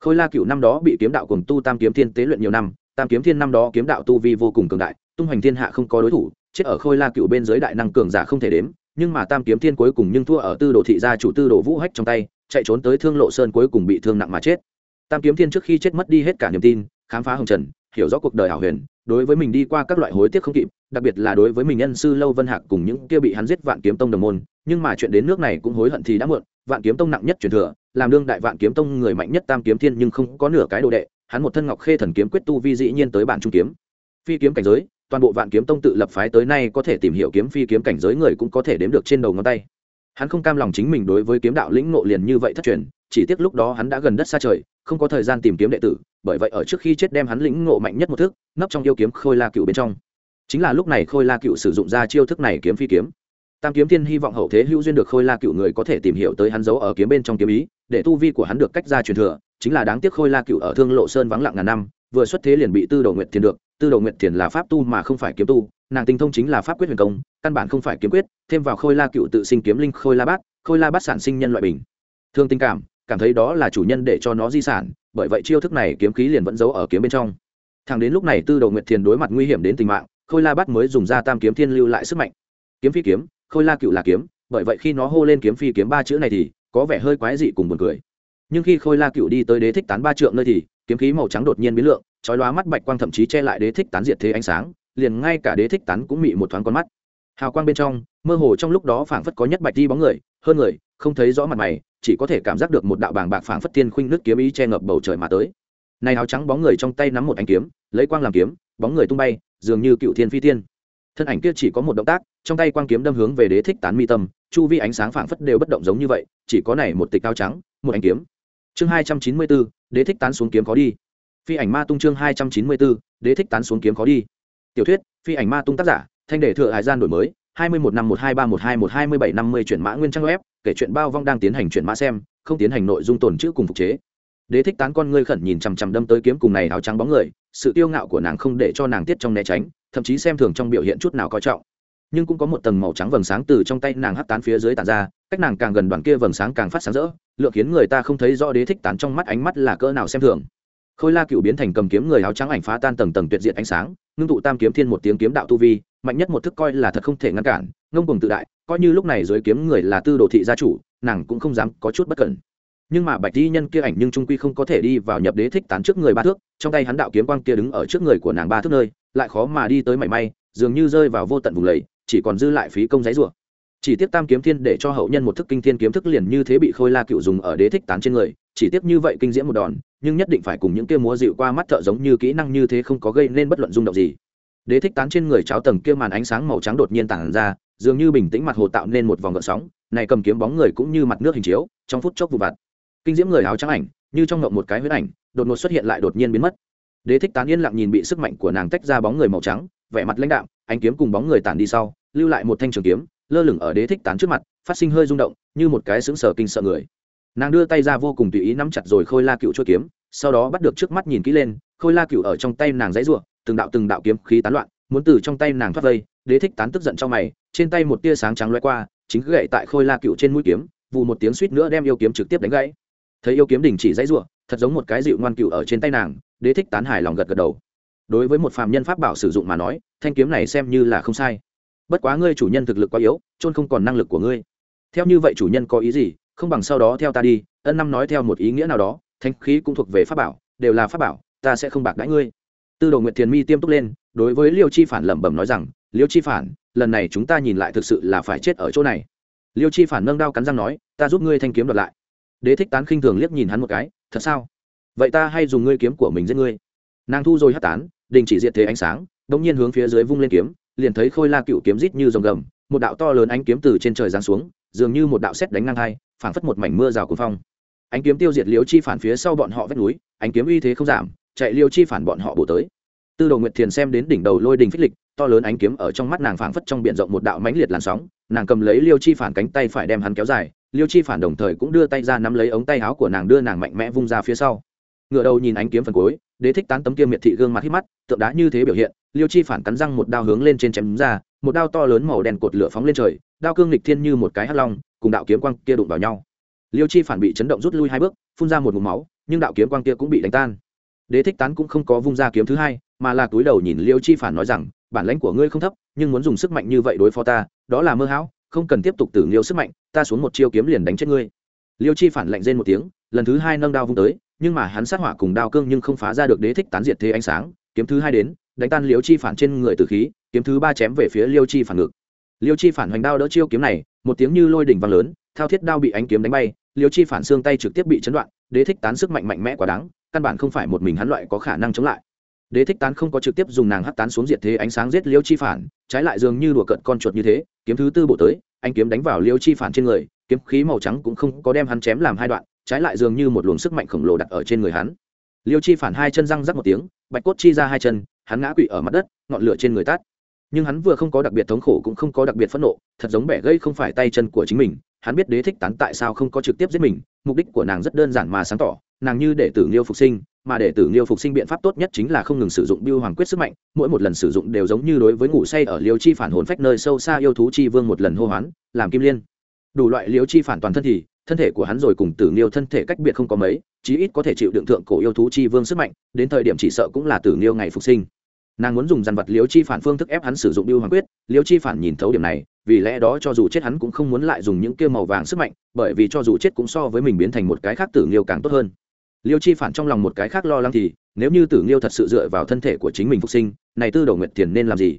khôi la cựu năm đó bị kiếm đạo cùng tu tam kiếm thiên tế luyện nhiều năm, tam kiếm thiên năm đó kiếm đạo tu vi vô cùng cường đại, tung hoành thiên hạ không có đối thủ, chết ở khôi la cựu bên dưới đại năng cường giả không thể đếm, nhưng mà tam kiếm thiên cuối cùng nhưng thua ở tư đồ thị gia chủ tư đồ vũ hách trong tay, chạy trốn tới thương lộ sơn cuối cùng bị thương nặng mà chết. Tam kiếm thiên trước khi chết mất đi hết cả niềm tin, khám phá hồng trần, hiểu rõ cuộc đời hảo huyền, đối với mình đi qua các loại hối tiếc không kịp, đặc biệt là đối với mình nhân sư lâu vân hạc cùng những kia bị hắn giết vạn kiếm tông đồng môn, nhưng mà chuyện đến nước này cũng hối hận thì đã muộn vạn kiếm tông nặng nhất truyền thừa, làm đương đại vạn kiếm tông người mạnh nhất tam kiếm thiên nhưng không có nửa cái đồ đệ, hắn một thân ngọc khê thần kiếm quyết tu vi dĩ nhiên tới bản trung kiếm. Phi kiếm cảnh giới, toàn bộ vạn kiếm tông tự lập phái tới nay có thể tìm hiểu kiếm phi kiếm cảnh giới người cũng có thể đếm được trên đầu ngón tay. Hắn không cam lòng chính mình đối với kiếm đạo lĩnh ngộ liền như vậy thất truyền, chỉ tiếc lúc đó hắn đã gần đất xa trời, không có thời gian tìm kiếm đệ tử, bởi vậy ở trước khi chết đem hắn lĩnh ngộ mạnh nhất một thức, nấp trong yêu kiếm khôi la cựu bên trong. Chính là lúc này khôi la cựu sử dụng ra chiêu thức này kiếm phi kiếm tam kiếm thiên hy vọng hậu thế hữu duyên được khôi la cựu người có thể tìm hiểu tới hắn giấu ở kiếm bên trong kiếm ý, để tu vi của hắn được cách ra truyền thừa, chính là đáng tiếc khôi la cựu ở thương lộ sơn vắng lặng ngàn năm, vừa xuất thế liền bị tư đầu nguyệt thiền được, tư đầu nguyệt thiền là pháp tu mà không phải kiếm tu, nàng tinh thông chính là pháp quyết huyền công, căn bản không phải kiếm quyết, thêm vào khôi la cựu tự sinh kiếm linh khôi la bát, khôi la bát sản sinh nhân loại bình. Thương tình cảm cảm thấy đó là chủ nhân để cho nó di sản, bởi vậy chiêu thức này kiếm khí liền vẫn giấu ở kiếm bên trong. Thằng đến lúc này tư đầu nguyệt thiền đối mặt nguy hiểm đến tính mạng, khôi la bát mới dùng ra tam kiếm thiên lưu lại sức mạnh. Kiếm phi kiếm khôi la cựu là kiếm, bởi vậy khi nó hô lên kiếm phi kiếm ba chữ này thì, có vẻ hơi quái dị cùng buồn cười. Nhưng khi khôi la cựu đi tới đế thích tán ba trượng nơi thì, kiếm khí màu trắng đột nhiên biến lượng, chói lóa mắt bạch quang thậm chí che lại đế thích tán diệt thế ánh sáng, liền ngay cả đế thích tán cũng mị một thoáng con mắt. Hào quang bên trong, mơ hồ trong lúc đó phảng phất có nhất bạch đi bóng người, hơn người, không thấy rõ mặt mày, chỉ có thể cảm giác được một đạo bàng bạc phảng phất tiên khuynh nước kiếm ý che ngập bầu trời mà tới. Này áo trắng bóng người trong tay nắm một ánh kiếm, lấy quang làm kiếm, bóng người tung bay, dường như cựu thiên phi tiên thân ảnh kia chỉ có một động tác, trong tay quang kiếm đâm hướng về đế thích tán mi tâm, chu vi ánh sáng phảng phất đều bất động giống như vậy, chỉ có này một tịch cao trắng, một ánh kiếm. Chương hai trăm chín mươi bốn, đế thích tán xuống kiếm khó đi. Phi ảnh ma tung chương hai trăm chín mươi bốn, đế thích tán xuống kiếm khó đi. Tiểu thuyết, phi ảnh ma tung tác giả, thanh đề thừa hải gian đổi mới, hai mươi một năm một hai ba một hai một hai mươi bảy năm mươi chuyển mã nguyên trang web, kể chuyện bao vong đang tiến hành chuyển mã xem, không tiến hành nội dung tồn chữ cùng phục chế. Đế thích tán con ngươi khẩn nhìn chằm chằm đâm tới kiếm cùng này áo trắng bóng người, sự tiêu ngạo của nàng không để cho nàng tiết trong né tránh thậm chí xem thường trong biểu hiện chút nào coi trọng. Nhưng cũng có một tầng màu trắng vầng sáng từ trong tay nàng hắt tán phía dưới tàn ra, cách nàng càng gần đoàn kia vầng sáng càng phát sáng rỡ lượng khiến người ta không thấy rõ đế thích tán trong mắt ánh mắt là cỡ nào xem thường. Khôi la cựu biến thành cầm kiếm người áo trắng ảnh phá tan tầng tầng tuyệt diện ánh sáng, ngưng tụ tam kiếm thiên một tiếng kiếm đạo tu vi, mạnh nhất một thức coi là thật không thể ngăn cản, ngông cùng tự đại, coi như lúc này dưới kiếm người là tư đồ thị gia chủ, nàng cũng không dám có chút bất cẩn. Nhưng mà bạch di nhân kia ảnh nhưng trung quy không có thể đi vào nhập đế thích tán trước người ba thước, trong tay hắn đạo kiếm quang kia đứng ở trước người của nàng ba thước nơi lại khó mà đi tới mảy may, dường như rơi vào vô tận vùng lầy, chỉ còn dư lại phí công giấy rủa chỉ tiếc tam kiếm thiên để cho hậu nhân một thức kinh thiên kiếm thức liền như thế bị khôi la cựu dùng ở đế thích tán trên người, chỉ tiếc như vậy kinh diễm một đòn, nhưng nhất định phải cùng những kia múa dịu qua mắt thợ giống như kỹ năng như thế không có gây nên bất luận rung động gì. Đế thích tán trên người cháo tầng kia màn ánh sáng màu trắng đột nhiên tản ra, dường như bình tĩnh mặt hồ tạo nên một vòng gợn sóng, này cầm kiếm bóng người cũng như mặt nước hình chiếu, trong phút chốc vụ vặt. Kinh diễm người áo trắng ảnh, như trong ngộng một cái huyết ảnh, đột ngột xuất hiện lại đột nhiên biến mất đế thích tán yên lặng nhìn bị sức mạnh của nàng tách ra bóng người màu trắng, vẻ mặt lãnh đạm, ánh kiếm cùng bóng người tản đi sau, lưu lại một thanh trường kiếm, lơ lửng ở đế thích tán trước mặt, phát sinh hơi rung động, như một cái xứng sở kinh sợ người. Nàng đưa tay ra vô cùng tùy ý nắm chặt rồi khôi la cựu chua kiếm, sau đó bắt được trước mắt nhìn kỹ lên, khôi la cựu ở trong tay nàng dãy ruộng từng đạo từng đạo kiếm khí tán loạn, muốn từ trong tay nàng thoát vây, đế thích tán tức giận trong mày, trên tay một tia sáng trắng loay qua, chính gậy tại khôi la cựu trên mũi kiếm vụ một tiếng suýt nữa đem yêu kiếm trực tiếp đánh gãy. Thấy yêu kiếm đình chỉ dãy ruộng thật giống một cái dịu ngoan cựu ở trên tay nàng đế thích tán hài lòng gật gật đầu. Đối với một phàm nhân pháp bảo sử dụng mà nói, thanh kiếm này xem như là không sai. Bất quá ngươi chủ nhân thực lực quá yếu trôn không còn năng lực của ngươi. Theo như vậy chủ nhân có ý gì, không bằng sau đó theo ta đi, ân năm nói theo một ý nghĩa nào đó, thanh khí cũng thuộc về pháp bảo, đều là pháp bảo, ta sẽ không bạc đãi ngươi. Tư đồ nguyệt thiền mi tiêm túc lên, đối với liêu chi phản lẩm bẩm nói rằng, liêu chi phản, lần này chúng ta nhìn lại thực sự là phải chết ở chỗ này. Liêu chi phản nâng đao cắn răng nói, ta giúp ngươi thanh kiếm đoạt lại. Đế thích tán khinh thường liếc nhìn hắn một cái, thật sao? Vậy ta hay dùng ngươi kiếm của mình giết ngươi. Nàng thu rồi hát tán, đình chỉ diệt thế ánh sáng đ ỗ n g nhiên hướng phía dưới vung lên kiếm, liền thấy khôi la cựu kiếm rít như dòng gầm, một đạo to lớn ánh kiếm từ trên trời giáng xuống, dường như một đạo xét đánh ngang hai, phảng phất một mảnh mưa rào cuồng phong. Ánh kiếm tiêu diệt liêu chi phản phía sau bọn họ vách núi, ánh kiếm uy thế không giảm, chạy liêu chi phản bọn họ bổ tới. Tư đồ nguyệt thiền xem đến đỉnh đầu lôi đình phích lịch, to lớn ánh kiếm ở trong mắt nàng phảng phất trong biển rộng một đạo mãnh liệt làn sóng, nàng cầm lấy liêu chi phản cánh tay phải đem hắn kéo dài liêu chi phản đồng thời cũng đưa tay ra nắm lấy ống tay áo của nàng đưa nàng mạnh mẽ vung ra phía sau ngựa đầu nhìn ánh kiếm phần cuối, đế thích tán tấm kia miệt thị gương mặt hít mắt, tượng đá như thế biểu hiện, liêu chi phản cắn răng một đao hướng lên trên chém ra, một đao to lớn màu đen cột lửa phóng lên trời, đao cương lịch thiên như một cái hắt long, cùng đạo kiếm quang kia đụng vào nhau. Liêu chi phản bị chấn động rút lui hai bước, phun ra một ngụm máu, nhưng đạo kiếm quang kia cũng bị đánh tan. Đế thích tán cũng không có vung ra kiếm thứ hai, mà là túi đầu nhìn liêu chi phản nói rằng, bản lãnh của ngươi không thấp, nhưng muốn dùng sức mạnh như vậy đối phó ta, đó là mơ hão, không cần tiếp tục tử liêu sức mạnh, ta xuống một chiêu kiếm liền đánh chết ngươi liêu chi phản lạnh rên một tiếng, lần thứ hai nâng đao vung tới, nhưng mà hắn sát hỏa cùng đao cương nhưng không phá ra được đế thích tán diệt thế ánh sáng, kiếm thứ hai đến, đánh tan liêu chi phản trên người tử khí, kiếm thứ ba chém về phía liêu chi phản ngực. Liêu chi phản hoành đao đỡ chiêu kiếm này, một tiếng như lôi đỉnh vang lớn, thao thiết đao bị ánh kiếm đánh bay, liêu chi phản xương tay trực tiếp bị chấn đoạn, đế thích tán sức mạnh mạnh mẽ quá đáng, căn bản không phải một mình hắn loại có khả năng chống lại. Đế thích tán không có trực tiếp dùng nàng hắt tán xuống diệt thế ánh sáng giết liêu chi phản, trái lại dường như đùa cận con chuột như thế, kiếm thứ tư bộ tới anh kiếm đánh vào liêu chi phản trên người kiếm khí màu trắng cũng không có đem hắn chém làm hai đoạn, trái lại dường như một luồng sức mạnh khổng lồ đặt ở trên người hắn. Liêu chi phản hai chân răng rắc một tiếng, bạch cốt chi ra hai chân, hắn ngã quỵ ở mặt đất, ngọn lửa trên người tát. Nhưng hắn vừa không có đặc biệt thống khổ cũng không có đặc biệt phẫn nộ, thật giống bẻ gây không phải tay chân của chính mình, hắn biết đế thích tán tại sao không có trực tiếp giết mình, mục đích của nàng rất đơn giản mà sáng tỏ, nàng như để tử nghiêu phục sinh, mà để tử nghiêu phục sinh biện pháp tốt nhất chính là không ngừng sử dụng biêu hoàng quyết sức mạnh, mỗi một lần sử dụng đều giống như đối với ngủ say ở liêu chi phản hồn phách nơi sâu xa yêu thú chi vương một lần hô hoán, làm kim liên đủ loại liếu chi phản toàn thân thì, thân thể của hắn rồi cùng tử nghiêu thân thể cách biệt không có mấy, chí ít có thể chịu đựng thượng cổ yêu thú chi vương sức mạnh, đến thời điểm chỉ sợ cũng là tử nghiêu ngày phục sinh. Nàng muốn dùng dàn vật liếu chi phản phương thức ép hắn sử dụng biêu hoàng quyết, liếu chi phản nhìn thấu điểm này, vì lẽ đó cho dù chết hắn cũng không muốn lại dùng những kia màu vàng sức mạnh, bởi vì cho dù chết cũng so với mình biến thành một cái khác tử nghiêu càng tốt hơn. Liêu chi phản trong lòng một cái khác lo lắng thì, nếu như tử nghiêu thật sự dựa vào thân thể của chính mình phục sinh, này tư đồ nguyệt tiền nên làm gì?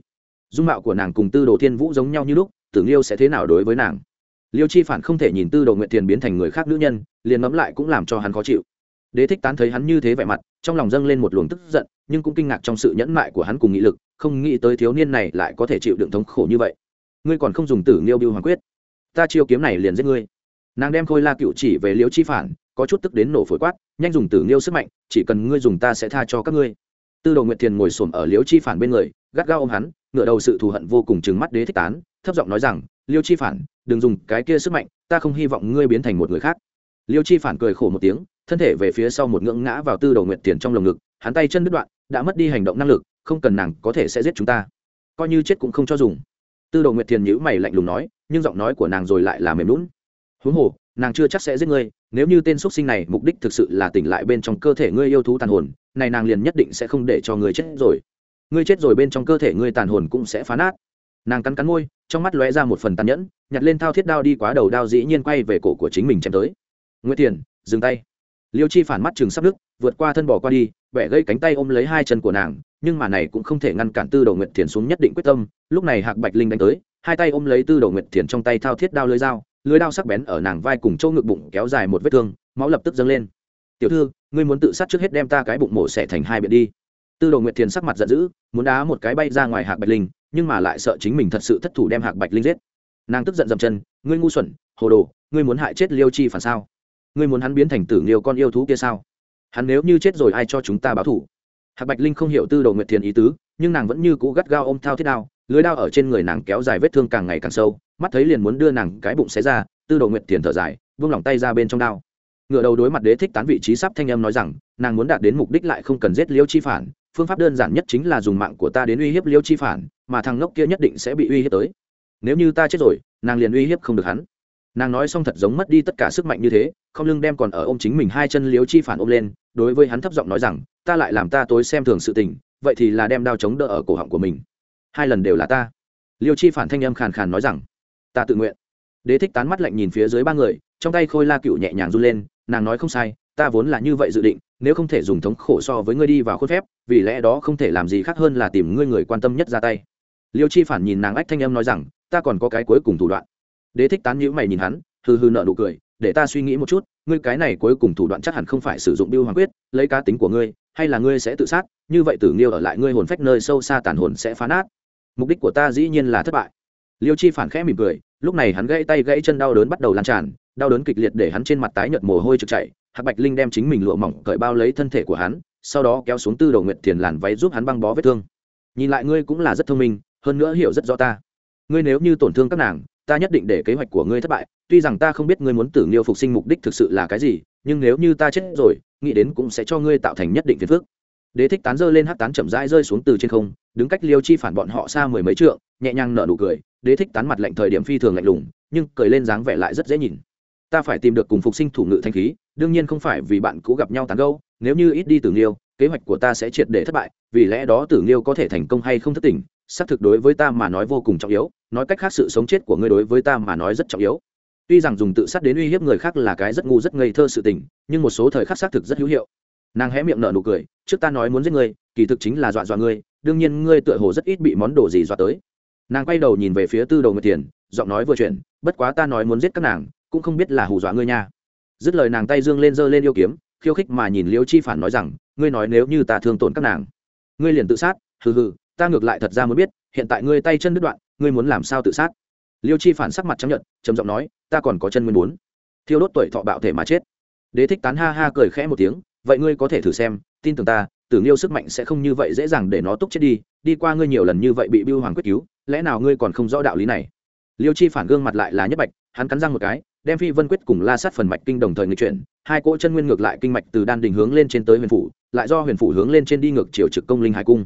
Dung mạo của nàng cùng tư đồ thiên vũ giống nhau như lúc, tử nghiêu sẽ thế nào đối với nàng? Liêu chi phản không thể nhìn tư đồ nguyệt thiền biến thành người khác nữ nhân, liền ngẫm lại cũng làm cho hắn khó chịu. Đế thích tán thấy hắn như thế vẻ mặt, trong lòng dâng lên một luồng tức giận, nhưng cũng kinh ngạc trong sự nhẫn mại của hắn cùng nghị lực, không nghĩ tới thiếu niên này lại có thể chịu đựng thống khổ như vậy. Ngươi còn không dùng tử nghiêu biêu hoàng quyết. Ta chiêu kiếm này liền giết ngươi. Nàng đem khôi la cựu chỉ về liễu chi phản, có chút tức đến nổ phổi quát, nhanh dùng tử nghiêu sức mạnh, chỉ cần ngươi dùng ta sẽ tha cho các ngươi. Tư đồ nguyệt thiền ngồi xổm ở liễu chi phản bên người, gắt gao ôm hắn ngựa đầu sự thù hận vô cùng chừng mắt đế thích tán, thấp giọng nói rằng liêu chi phản, đừng dùng cái kia sức mạnh, ta không hy vọng ngươi biến thành một người khác. Liêu chi phản cười khổ một tiếng, thân thể về phía sau một ngưỡng ngã vào tư đồ nguyện tiền trong lồng ngực, hắn tay chân đứt đoạn, đã mất đi hành động năng lực, không cần nàng có thể sẽ giết chúng ta. Coi như chết cũng không cho dùng. Tư đồ nguyệt thiền nhữ mày lạnh lùng nói, nhưng giọng nói của nàng rồi lại là mềm lún huống hồ, nàng chưa chắc sẽ giết ngươi, nếu như tên x sinh này mục đích thực sự là tỉnh lại bên trong cơ thể ngươi yêu thú tàn hồn, này nàng liền nhất định sẽ không để cho ngươi chết rồi. Ngươi chết rồi bên trong cơ thể ngươi tàn hồn cũng sẽ phá nát nàng cắn cắn môi trong mắt lóe ra một phần tàn nhẫn nhặt lên thao thiết đao đi quá đầu đao dĩ nhiên quay về cổ của chính mình chém tới. Nguyễn Thiền, dừng tay. Liêu chi phản mắt chừng sắp đức vượt qua thân bỏ qua đi bẻ gây cánh tay ôm lấy hai chân của nàng nhưng mà này cũng không thể ngăn cản tư đầu nguyệt thiền xuống nhất định quyết tâm. Lúc này hạc bạch linh đánh tới hai tay ôm lấy tư đầu nguyệt thiền trong tay thao thiết đao lưới dao lưới đao sắc bén ở nàng vai cùng chỗ ngực bụng kéo dài một vết thương máu lập tức dâng lên. Tiểu thư ngươi muốn tự sát trước hết đem ta cái bụng mổ xẻ thành hai biện đi. Tư đầu nguyệt thiền sắc mặt giận dữ muốn đá một cái bay ra ngoài hạc bạch linh nhưng mà lại sợ chính mình thật sự thất thủ đem hạc bạch linh giết. Nàng tức giận dậm chân, ngươi ngu xuẩn, hồ đồ, ngươi muốn hại chết liêu chi phản sao? Ngươi muốn hắn biến thành tử liêu con yêu thú kia sao? Hắn nếu như chết rồi ai cho chúng ta báo thủ hạc bạch linh không hiểu tư đồ nguyệt thiền ý tứ, nhưng nàng vẫn như cũ gắt gao ôm thao thiết đao, lưới đao ở trên người nàng kéo dài vết thương càng ngày càng sâu, mắt thấy liền muốn đưa nàng cái bụng xé ra, tư đồ nguyệt thiền thở dài vung lòng tay ra bên trong đao. Ngựa đầu đối mặt đế thích tán vị trí sắp thanh âm nói rằng, nàng muốn đạt đến mục đích lại không cần giết liêu chi phản, phương pháp đơn giản nhất chính là dùng mạng của ta đến uy hiếp liêu chi phản mà thằng ngốc kia nhất định sẽ bị uy hiếp tới. Nếu như ta chết rồi, nàng liền uy hiếp không được hắn. Nàng nói xong thật giống mất đi tất cả sức mạnh như thế, không lưng đem còn ở ôm chính mình hai chân liếu chi phản ôm lên, đối với hắn thấp giọng nói rằng, ta lại làm ta tối xem thường sự tình, vậy thì là đem đao chống đỡ ở cổ họng của mình. Hai lần đều là ta. Liêu chi phản thanh âm khàn khàn nói rằng, ta tự nguyện. Đế thích tán mắt lạnh nhìn phía dưới ba người, trong tay khôi la cựu nhẹ nhàng run lên, nàng nói không sai, ta vốn là như vậy dự định, nếu không thể dùng thống khổ so với ngươi đi vào khuôn phép, vì lẽ đó không thể làm gì khác hơn là tìm ngươi người quan tâm nhất ra tay liêu chi phản nhìn nàng ách thanh âm nói rằng, ta còn có cái cuối cùng thủ đoạn. Đế thích tán nhữ mày nhìn hắn, hừ hừ nợ nụ cười, để ta suy nghĩ một chút, ngươi cái này cuối cùng thủ đoạn chắc hẳn không phải sử dụng biêu hoàng quyết, lấy cá tính của ngươi, hay là ngươi sẽ tự sát, như vậy tử nghiêu ở lại ngươi hồn phách nơi sâu xa tàn hồn sẽ phá nát. Mục đích của ta dĩ nhiên là thất bại. Liêu chi phản khẽ mỉm cười, lúc này hắn gãy tay gãy chân đau đớn bắt đầu lan tràn, đau đớn kịch liệt để hắn trên mặt tái nhợt mồ hôi trực chảy. Hạc bạch linh đem chính mình lụa mỏng cởi bao lấy thân thể của hắn, sau đó kéo xuống tư đầu nguyệt thiền làn váy giúp hắn băng bó vết thương. Nhìn lại ngươi cũng là rất thông minh hơn nữa hiểu rất rõ ta. Ngươi nếu như tổn thương các nàng, ta nhất định để kế hoạch của ngươi thất bại. Tuy rằng ta không biết ngươi muốn tử nghiêu phục sinh mục đích thực sự là cái gì, nhưng nếu như ta chết rồi, nghĩ đến cũng sẽ cho ngươi tạo thành nhất định phiền phức. Đế thích tán rơi lên hát tán chậm rãi rơi xuống từ trên không, đứng cách liêu chi phản bọn họ xa mười mấy trượng, nhẹ nhàng nở nụ cười. Đế thích tán mặt lạnh thời điểm phi thường lạnh lùng, nhưng cười lên dáng vẻ lại rất dễ nhìn. Ta phải tìm được cùng phục sinh thủ ngự thanh khí, đương nhiên không phải vì bạn cũ gặp nhau tán gâu nếu như ít đi tử nghiêu, kế hoạch của ta sẽ triệt để thất bại, vì lẽ đó tử nghiêu có thể thành công hay không thất tình xác thực đối với ta mà nói vô cùng trọng yếu, nói cách khác sự sống chết của ngươi đối với ta mà nói rất trọng yếu. Tuy rằng dùng tự sát đến uy hiếp người khác là cái rất ngu rất ngây thơ sự tình, nhưng một số thời khắc xác thực rất hữu hiệu. Nàng hé miệng nở nụ cười, trước ta nói muốn giết ngươi, kỳ thực chính là dọa dọa ngươi, đương nhiên ngươi tựa hồ rất ít bị món đồ gì dọa tới. Nàng quay đầu nhìn về phía tư đầu người tiền giọng nói vừa chuyển, bất quá ta nói muốn giết các nàng, cũng không biết là hù dọa ngươi nha. Dứt lời nàng tay dương lên giơ lên yêu kiếm, khiêu khích mà nhìn liêu chi phản nói rằng, ngươi nói nếu như ta thương tổn các nàng, ngươi liền tự sát, hừ hừ ta ngược lại thật ra muốn biết, hiện tại ngươi tay chân đứt đoạn, ngươi muốn làm sao tự sát? Liêu chi phản sắc mặt chấp nhận trầm giọng nói, ta còn có chân nguyên muốn thiêu đốt tuổi thọ bạo thể mà chết. Đế thích tán ha ha cười khẽ một tiếng, vậy ngươi có thể thử xem, tin tưởng ta, tử nghiêu sức mạnh sẽ không như vậy dễ dàng để nó túc chết đi đi qua ngươi nhiều lần như vậy bị bưu hoàng quyết cứu, lẽ nào ngươi còn không rõ đạo lý này? Liêu chi phản gương mặt lại là nhất bạch, hắn cắn răng một cái, đem phi vân quyết cùng la sát phần mạch kinh đồng thời nghịch chuyển, hai cỗ chân nguyên ngược lại kinh mạch từ đan đình hướng lên trên tới huyền phủ, lại do huyền phủ hướng lên trên đi ngược chiều trực công linh hải cung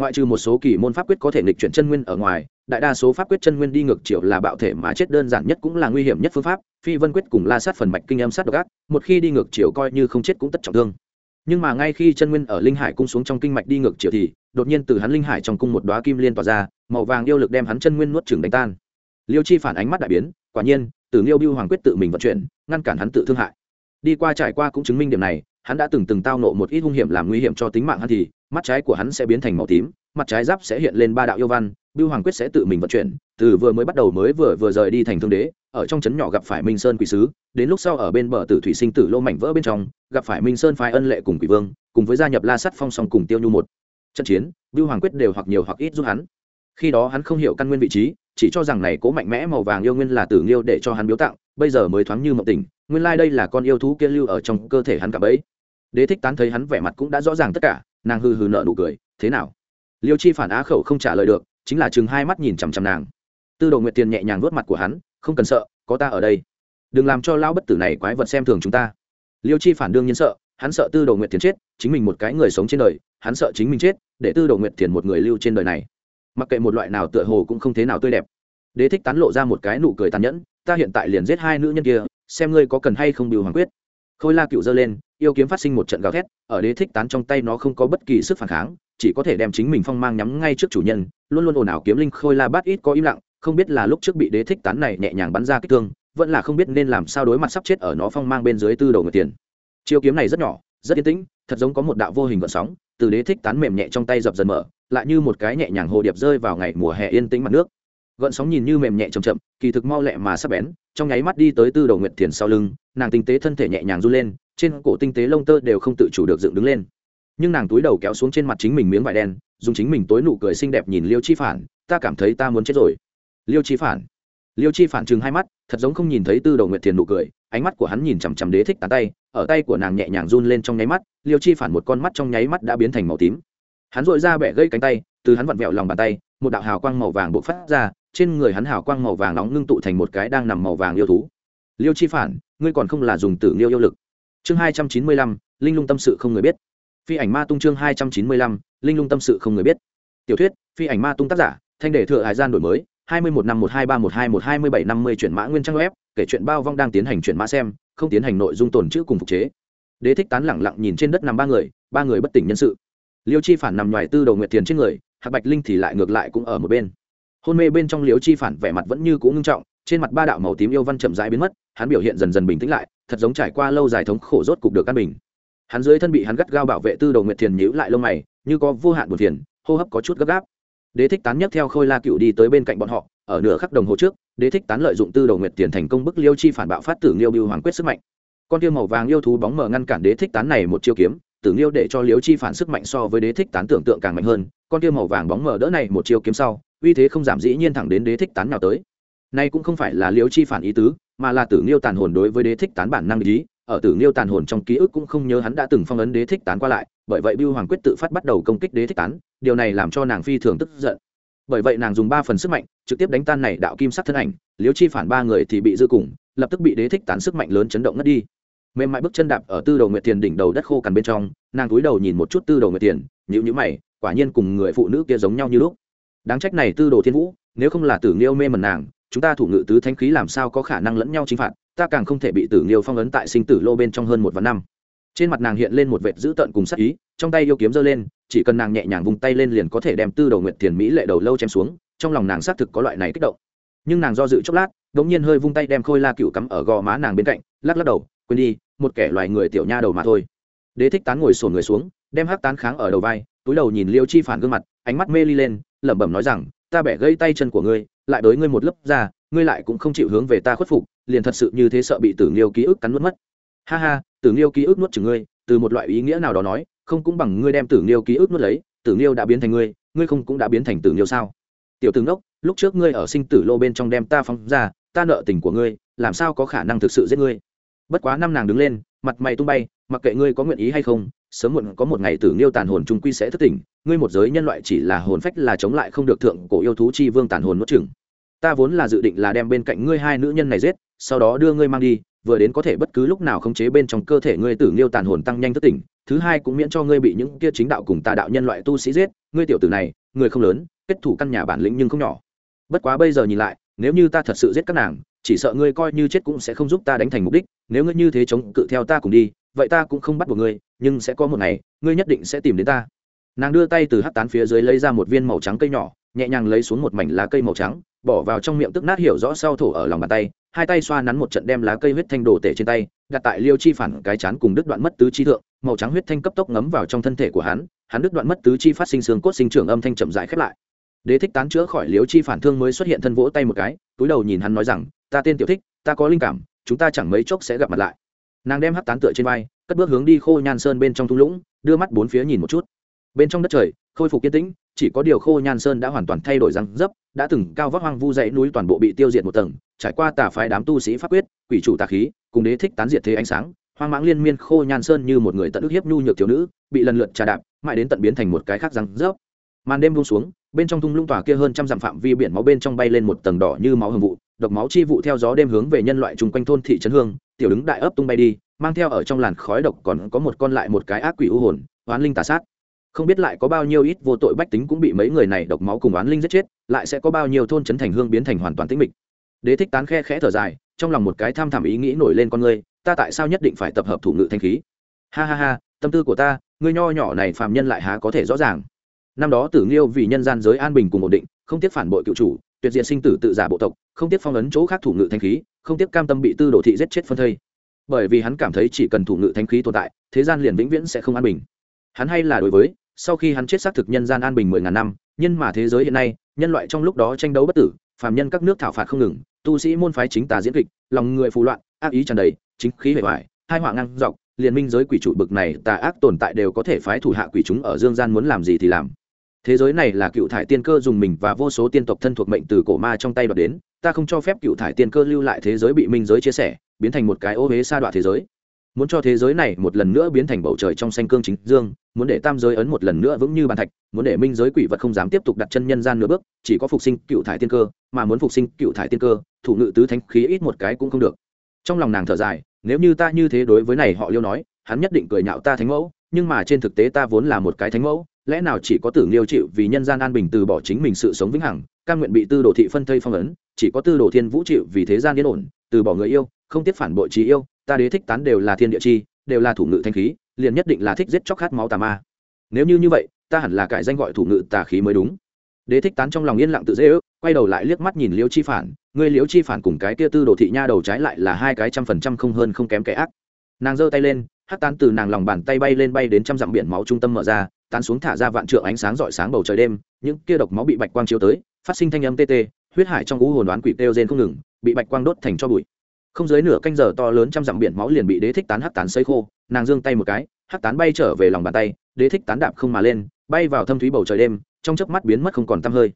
ngoại trừ một số kỳ môn pháp quyết có thể nghịch chuyển chân nguyên ở ngoài, đại đa số pháp quyết chân nguyên đi ngược chiều là bạo thể mà chết đơn giản nhất cũng là nguy hiểm nhất phương pháp, phi vân quyết cùng la sát phần mạch kinh âm sát độc ác, một khi đi ngược chiều coi như không chết cũng tất trọng thương. Nhưng mà ngay khi chân nguyên ở linh hải cung xuống trong kinh mạch đi ngược chiều thì, đột nhiên từ hắn linh hải trong cung một đoá kim liên tỏa ra, màu vàng yêu lực đem hắn chân nguyên nuốt chừng đánh tan. Liêu chi phản ánh mắt đại biến, quả nhiên tử liêu biêu hoàng quyết tự mình vận chuyển, ngăn cản hắn tự thương hại. Đi qua trải qua cũng chứng minh điểm này hắn đã từng từng tao nộ một ít hung hiểm làm nguy hiểm cho tính mạng hắn thì, mắt trái của hắn sẽ biến thành màu tím, mặt trái giáp sẽ hiện lên ba đạo yêu văn, Bưu hoàng quyết sẽ tự mình vận chuyển, từ vừa mới bắt đầu mới vừa vừa rời đi thành thương đế, ở trong trấn nhỏ gặp phải minh sơn quỷ sứ, đến lúc sau ở bên bờ tử thủy sinh tử lô mảnh vỡ bên trong, gặp phải minh sơn phái ân lệ cùng quỷ vương, cùng với gia nhập la sắt phong song cùng tiêu nhu một. Trận chiến, Bưu hoàng quyết đều hoặc nhiều hoặc ít giúp hắn. Khi đó hắn không hiểu căn nguyên vị trí, chỉ cho rằng này cố mạnh mẽ màu vàng yêu nguyên là tử nghiêu để cho hắn biếu tặng, bây giờ mới thoáng như mộng tình nguyên lai đây là con yêu thú kia lưu ở trong cơ thể hắn cả bấy đế thích tán thấy hắn vẻ mặt cũng đã rõ ràng tất cả, nàng hư hư nợ nụ cười, thế nào? Liêu chi phản á khẩu không trả lời được, chính là chừng hai mắt nhìn chằm chằm nàng. Tư đồ nguyệt tiền nhẹ nhàng vuốt mặt của hắn, không cần sợ, có ta ở đây. Đừng làm cho lão bất tử này quái vật xem thường chúng ta. Liêu chi phản đương nhiên sợ, hắn sợ tư đồ nguyệt tiền chết, chính mình một cái người sống trên đời, hắn sợ chính mình chết, để tư đồ nguyệt tiền một người lưu trên đời này. Mặc kệ một loại nào tựa hồ cũng không thế nào tươi đẹp. Đế thích tán lộ ra một cái nụ cười tàn nhẫn, ta hiện tại liền giết hai nữ nhân kia, xem ngươi có cần hay không biểu hoàng quyết khôi la cựu giơ lên, yêu kiếm phát sinh một trận gào thét, ở đế thích tán trong tay nó không có bất kỳ sức phản kháng, chỉ có thể đem chính mình phong mang nhắm ngay trước chủ nhân, luôn luôn ồn ào kiếm linh khôi la bát ít có im lặng, không biết là lúc trước bị đế thích tán này nhẹ nhàng bắn ra kích thương, vẫn là không biết nên làm sao đối mặt sắp chết ở nó phong mang bên dưới tư đầu người tiền. Chiêu kiếm này rất nhỏ, rất yên tĩnh, thật giống có một đạo vô hình gợn sóng, từ đế thích tán mềm nhẹ trong tay dập dần mở, lại như một cái nhẹ nhàng hồ điệp rơi vào ngày mùa hè yên tĩnh mặt nước gợn sóng nhìn như mềm nhẹ chậm chậm, kỳ thực mau lẹ mà sắp bén, trong nháy mắt đi tới tư đầu nguyệt thiền sau lưng, nàng tinh tế thân thể nhẹ nhàng run lên, trên cổ tinh tế lông tơ đều không tự chủ được dựng đứng lên. Nhưng nàng túi đầu kéo xuống trên mặt chính mình miếng vải đen, dùng chính mình tối nụ cười xinh đẹp nhìn liêu chi phản, ta cảm thấy ta muốn chết rồi. Liêu chi phản. Liêu chi phản chừng hai mắt, thật giống không nhìn thấy tư đầu nguyệt thiền nụ cười, ánh mắt của hắn nhìn chằm chằm đế thích tán tay, ở tay của nàng nhẹ nhàng run lên trong nháy mắt, liêu chi phản một con mắt trong nháy mắt đã biến thành màu tím. Hắn dội ra bẻ gây cánh tay, từ hắn vặn vẹo lòng bàn tay một đạo hào quang màu vàng bộc phát ra, trên người hắn hào quang màu vàng nóng ngưng tụ thành một cái đang nằm màu vàng yêu thú. Liêu chi phản, ngươi còn không là dùng tử liêu yêu lực. Chương hai trăm chín mươi lăm, linh lung tâm sự không người biết. Phi ảnh ma tung chương hai trăm chín mươi lăm, linh lung tâm sự không người biết. Tiểu thuyết, phi ảnh ma tung tác giả, thanh đề thừa hải gian đổi mới, hai mươi một năm một hai ba một hai một hai mươi bảy năm mươi chuyển mã nguyên trang web, kể chuyện bao vong đang tiến hành chuyển mã xem, không tiến hành nội dung tồn chữ cùng phục chế. Đế thích tán lẳng lặng nhìn trên đất nằm ba người ba người bất tỉnh nhân sự. Liêu chi phản nằm ngoài tư đầu nguyệt tiền trên người hạc bạch linh thì lại ngược lại cũng ở một bên. Hôn mê bên trong liêu chi phản vẻ mặt vẫn như cũ ngưng trọng, trên mặt ba đạo màu tím yêu văn chậm rãi biến mất, hắn biểu hiện dần dần bình tĩnh lại, thật giống trải qua lâu dài thống khổ rốt cục được căn bình. Hắn dưới thân bị hắn gắt gao bảo vệ tư đầu nguyệt thiền nhíu lại lông mày, như có vô hạn buồn phiền, hô hấp có chút gấp gáp. Đế thích tán nhấc theo khôi la cựu đi tới bên cạnh bọn họ, ở nửa khắc đồng hồ trước, đế thích tán lợi dụng tư đầu nguyệt tiền thành công bức liêu chi phản bạo phát tử liêu bưu hoàng quyết sức mạnh. Con tiêu màu vàng yêu thú bóng mờ ngăn cản đế thích tán này một chiêu kiếm tử liêu để cho liếu chi phản sức mạnh so với đế thích tán tưởng tượng càng mạnh hơn, con tiêu màu vàng bóng mờ đỡ này một chiêu kiếm sau, uy thế không giảm dĩ nhiên thẳng đến đế thích tán nào tới. Nay cũng không phải là liếu chi phản ý tứ, mà là tử liêu tàn hồn đối với đế thích tán bản năng ý. Ở tử liêu tàn hồn trong ký ức cũng không nhớ hắn đã từng phong ấn đế thích tán qua lại, bởi vậy bưu hoàng quyết tự phát bắt đầu công kích đế thích tán, điều này làm cho nàng phi thường tức giận. Bởi vậy nàng dùng ba phần sức mạnh, trực tiếp đánh tan này đạo kim sắc thân ảnh Liếu chi phản ba người thì bị dư cùng, lập tức bị đế thích tán sức mạnh lớn chấn động ngất đi mềm mại bước chân đạp ở tư đầu nguyệt tiền đỉnh đầu đất khô cằn bên trong, nàng cúi đầu nhìn một chút tư đầu nguyệt tiền nhữ nhữ mày, quả nhiên cùng người phụ nữ kia giống nhau như lúc. Đáng trách này tư đồ thiên vũ, nếu không là tử nghiêu mê mẩn nàng, chúng ta thủ ngự tứ thanh khí làm sao có khả năng lẫn nhau chinh phạt, ta càng không thể bị tử nghiêu phong ấn tại sinh tử lô bên trong hơn một vạn năm. Trên mặt nàng hiện lên một vệt dữ tợn cùng sắc ý, trong tay yêu kiếm giơ lên, chỉ cần nàng nhẹ nhàng vung tay lên liền có thể đem tư đầu nguyệt thiền mỹ lệ đầu lâu chém xuống, trong lòng nàng xác thực có loại này kích động. Nhưng nàng do dự chốc lát đ ỗ n g nhiên hơi vung tay đem khôi la cựu cắm ở gò má nàng bên cạnh, lắc lắc đầu quên đi, một kẻ loài người tiểu nha đầu mà thôi. Đế thích tán ngồi sổn người xuống, đem hắc tán kháng ở đầu vai, túi đầu nhìn liêu chi phản gương mặt, ánh mắt mê ly lên, lẩm bẩm nói rằng, ta bẻ gây tay chân của ngươi, lại đối ngươi một lớp ra, ngươi lại cũng không chịu hướng về ta khuất phục, liền thật sự như thế sợ bị tử nghiêu ký ức cắn nuốt mất. Ha ha, tử nghiêu ký ức nuốt chừng ngươi, từ một loại ý nghĩa nào đó nói, không cũng bằng ngươi đem tử nghiêu ký ức nuốt lấy, tử nghiêu đã biến thành ngươi ngươi không cũng đã biến thành tử nghiêu sao? Tiểu tướng đốc, lúc trước ngươi ở sinh tử lô bên trong đem ta phóng ra, ta nợ tình của ngươi, làm sao có khả năng thực sự giết ngươi? Bất quá năm nàng đứng lên, mặt mày tung bay, mặc kệ ngươi có nguyện ý hay không, sớm muộn có một ngày tử nghiêu tàn hồn trung quy sẽ thất tỉnh, ngươi một giới nhân loại chỉ là hồn phách là chống lại không được thượng cổ yêu thú chi vương tàn hồn nuốt chừng ta vốn là dự định là đem bên cạnh ngươi hai nữ nhân này giết, sau đó đưa ngươi mang đi, vừa đến có thể bất cứ lúc nào khống chế bên trong cơ thể ngươi tử nghiêu tàn hồn tăng nhanh thất tỉnh, thứ hai cũng miễn cho ngươi bị những kia chính đạo cùng tà đạo nhân loại tu sĩ giết, ngươi tiểu tử này, người không lớn, kết thủ căn nhà bản lĩnh nhưng không nhỏ. Bất quá bây giờ nhìn lại nếu như ta thật sự giết các nàng, chỉ sợ ngươi coi như chết cũng sẽ không giúp ta đánh thành mục đích, nếu ngươi như thế chống cự theo ta cùng đi, vậy ta cũng không bắt buộc ngươi, nhưng sẽ có một ngày, ngươi nhất định sẽ tìm đến ta. Nàng đưa tay từ hát tán phía dưới lấy ra một viên màu trắng cây nhỏ, nhẹ nhàng lấy xuống một mảnh lá cây màu trắng, bỏ vào trong miệng tức nát hiểu rõ sau thổ ở lòng bàn tay, hai tay xoa nắn một trận đem lá cây huyết thanh đồ tể trên tay, đặt tại liêu chi phản cái chán cùng đứt đoạn mất tứ chi thượng, màu trắng huyết thanh cấp tốc ngấm vào trong thân thể của hắn hắn đứt đoạn mất tứ chi phát sinh xương cốt sinh trưởng âm thanh chậm rãi khép lại đế thích tán chữa khỏi liếu chi phản thương mới xuất hiện thân vỗ tay một cái, túi đầu nhìn hắn nói rằng, ta tên tiểu thích, ta có linh cảm, chúng ta chẳng mấy chốc sẽ gặp mặt lại. Nàng đem hắt tán tựa trên vai, cất bước hướng đi khô nhan sơn bên trong thung lũng, đưa mắt bốn phía nhìn một chút. Bên trong đất trời, khôi phục yên tĩnh, chỉ có điều khô nhan sơn đã hoàn toàn thay đổi răng dấp, đã từng cao vóc hoang vu dãy núi toàn bộ bị tiêu diệt một tầng, trải qua tà phái đám tu sĩ pháp quyết, quỷ chủ tà khí, cùng đế thích tán diệt thế ánh sáng, hoang mãng liên miên khô nhan sơn như một người tận ức hiếp nhu nhược thiếu nữ, bị lần lượt trà đạp, mãi đến tận biến thành một cái khác răng rớp màn đêm buông xuống bên trong thung lũng tòa kia hơn trăm dặm phạm vi biển máu bên trong bay lên một tầng đỏ như máu hương vụ, độc máu chi vụ theo gió đêm hướng về nhân loại chung quanh thôn thị trấn hương, tiểu đứng đại ấp tung bay đi, mang theo ở trong làn khói độc còn có một con lại một cái ác quỷ u hồn, oán linh tà sát. Không biết lại có bao nhiêu ít vô tội bách tính cũng bị mấy người này độc máu cùng oán linh giết chết, lại sẽ có bao nhiêu thôn trấn thành hương biến thành hoàn toàn tĩnh mịch. Đế thích tán khe khẽ thở dài, trong lòng một cái tham thảm ý nghĩ nổi lên con ngươi, ta tại sao nhất định phải tập hợp thủ ngự thanh khí? Ha ha ha, tâm tư của ta, ngươi nho nhỏ này phàm nhân lại há có thể rõ ràng năm đó tử nghiêu vì nhân gian giới an bình cùng ổn định, không tiếc phản bội cựu chủ, tuyệt diện sinh tử tự giả bộ tộc, không tiếc phong ấn chỗ khác thủ ngự thanh khí, không tiếc cam tâm bị tư đồ thị giết chết phân thây. Bởi vì hắn cảm thấy chỉ cần thủ ngự thanh khí tồn tại, thế gian liền vĩnh viễn sẽ không an bình. Hắn hay là đối với, sau khi hắn chết xác thực nhân gian an bình mười ngàn năm, nhưng mà thế giới hiện nay, nhân loại trong lúc đó tranh đấu bất tử, phàm nhân các nước thảo phạt không ngừng, tu sĩ môn phái chính tà diễn kịch, lòng người phù loạn, ác ý tràn đầy, chính khí hệ hoại hai họa ngang dọc, liên minh giới quỷ chủ bực này tà ác tồn tại đều có thể phái thủ hạ quỷ chúng ở dương gian muốn làm gì thì làm thế giới này là cựu thải tiên cơ dùng mình và vô số tiên tộc thân thuộc mệnh từ cổ ma trong tay đoạt đến, ta không cho phép cựu thải tiên cơ lưu lại thế giới bị minh giới chia sẻ, biến thành một cái ô huế sa đoạn thế giới. Muốn cho thế giới này một lần nữa biến thành bầu trời trong xanh cương chính dương, muốn để tam giới ấn một lần nữa vững như bàn thạch, muốn để minh giới quỷ vật không dám tiếp tục đặt chân nhân gian nửa bước, chỉ có phục sinh cựu thải tiên cơ, mà muốn phục sinh cựu thải tiên cơ, thủ ngự tứ thánh khí ít một cái cũng không được. Trong lòng nàng thở dài, nếu như ta như thế đối với này họ liêu nói, hắn nhất định cười nhạo ta thánh mẫu, nhưng mà trên thực tế ta vốn là một cái thánh mẫu lẽ nào chỉ có tử nghiêu chịu vì nhân gian an bình từ bỏ chính mình sự sống vĩnh hằng căn nguyện bị tư đồ thị phân thây phong ấn, chỉ có tư đồ thiên vũ chịu vì thế gian yên ổn, từ bỏ người yêu, không tiếp phản bội trí yêu, ta đế thích tán đều là thiên địa chi, đều là thủ ngự thanh khí, liền nhất định là thích giết chóc khát máu tà ma. Nếu như như vậy, ta hẳn là cải danh gọi thủ ngự tà khí mới đúng. Đế thích tán trong lòng yên lặng tự dễ ước, quay đầu lại liếc mắt nhìn liễu chi phản người liễu chi phản cùng cái kia tư đồ thị nha đầu trái lại là hai cái trăm phần trăm không hơn không kém kẻ ác. Nàng giơ tay lên hát tán từ nàng lòng bàn tay bay lên bay đến trăm dặm biển máu trung tâm mở ra tán xuống thả ra vạn trượng ánh sáng rọi sáng bầu trời đêm, những kia độc máu bị bạch quang chiếu tới, phát sinh thanh âm tê tê, huyết hải trong ngũ hồn đoán quỷ kêu rên không ngừng, bị bạch quang đốt thành cho bụi. Không dưới nửa canh giờ to lớn trăm dặm biển máu liền bị đế thích tán hắc tán sấy khô, nàng giương tay một cái, hắc tán bay trở về lòng bàn tay, đế thích tán đạp không mà lên, bay vào thâm thúy bầu trời đêm, trong chớp mắt biến mất không còn tăm hơi.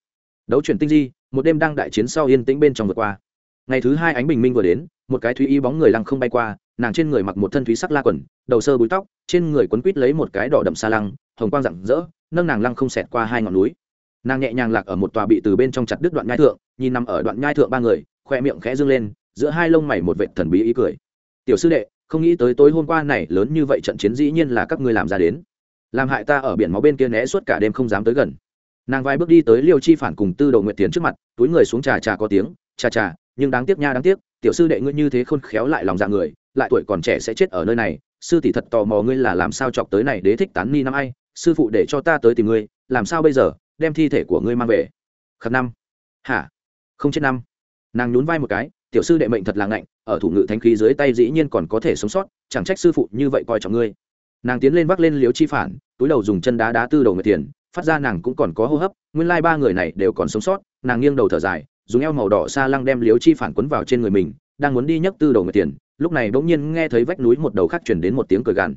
Đấu chuyển tinh di, một đêm đang đại chiến sau yên tĩnh bên trong vượt qua. Ngày thứ hai ánh bình minh vừa đến, một cái thúy y bóng người lăng không bay qua, nàng trên người mặc một thân thúy sắc la quần, đầu sơ búi tóc, trên người quấn quít lấy một cái đỏ đậm sa lăng hồng quang rạng rỡ, nâng nàng lăng không xẹt qua hai ngọn núi. Nàng nhẹ nhàng lạc ở một tòa bị từ bên trong chặt đứt đoạn nhai thượng, nhìn nằm ở đoạn nhai thượng ba người, khoe miệng khẽ dương lên, giữa hai lông mày một vệ thần bí ý cười. Tiểu sư đệ, không nghĩ tới tối hôm qua này lớn như vậy trận chiến dĩ nhiên là các ngươi làm ra đến. Làm hại ta ở biển máu bên kia né suốt cả đêm không dám tới gần. Nàng vai bước đi tới liêu chi phản cùng tư đầu nguyệt tiến trước mặt, túi người xuống trà trà có tiếng, trà trà, nhưng đáng tiếc nha, đáng tiếc, tiểu sư đệ ngươi như thế khôn khéo lại lòng dạ người, lại tuổi còn trẻ sẽ chết ở nơi này, sư tỷ thật tò mò ngươi là làm sao chọc tới này đế thích tán ni năm ai sư phụ để cho ta tới tìm ngươi, làm sao bây giờ, đem thi thể của ngươi mang về. Khắc năm. Hả? Không chết năm. Nàng nhún vai một cái, tiểu sư đệ mệnh thật là ngạnh, ở thủ ngự thánh khí dưới tay dĩ nhiên còn có thể sống sót, chẳng trách sư phụ như vậy coi trọng ngươi. Nàng tiến lên vác lên liếu chi phản, túi đầu dùng chân đá đá tư đầu người tiền, phát ra nàng cũng còn có hô hấp, nguyên lai ba người này đều còn sống sót, nàng nghiêng đầu thở dài, dùng eo màu đỏ xa lăng đem liếu chi phản quấn vào trên người mình, đang muốn đi nhấc tư đầu người tiền, lúc này bỗng nhiên nghe thấy vách núi một đầu khác chuyển đến một tiếng cười gằn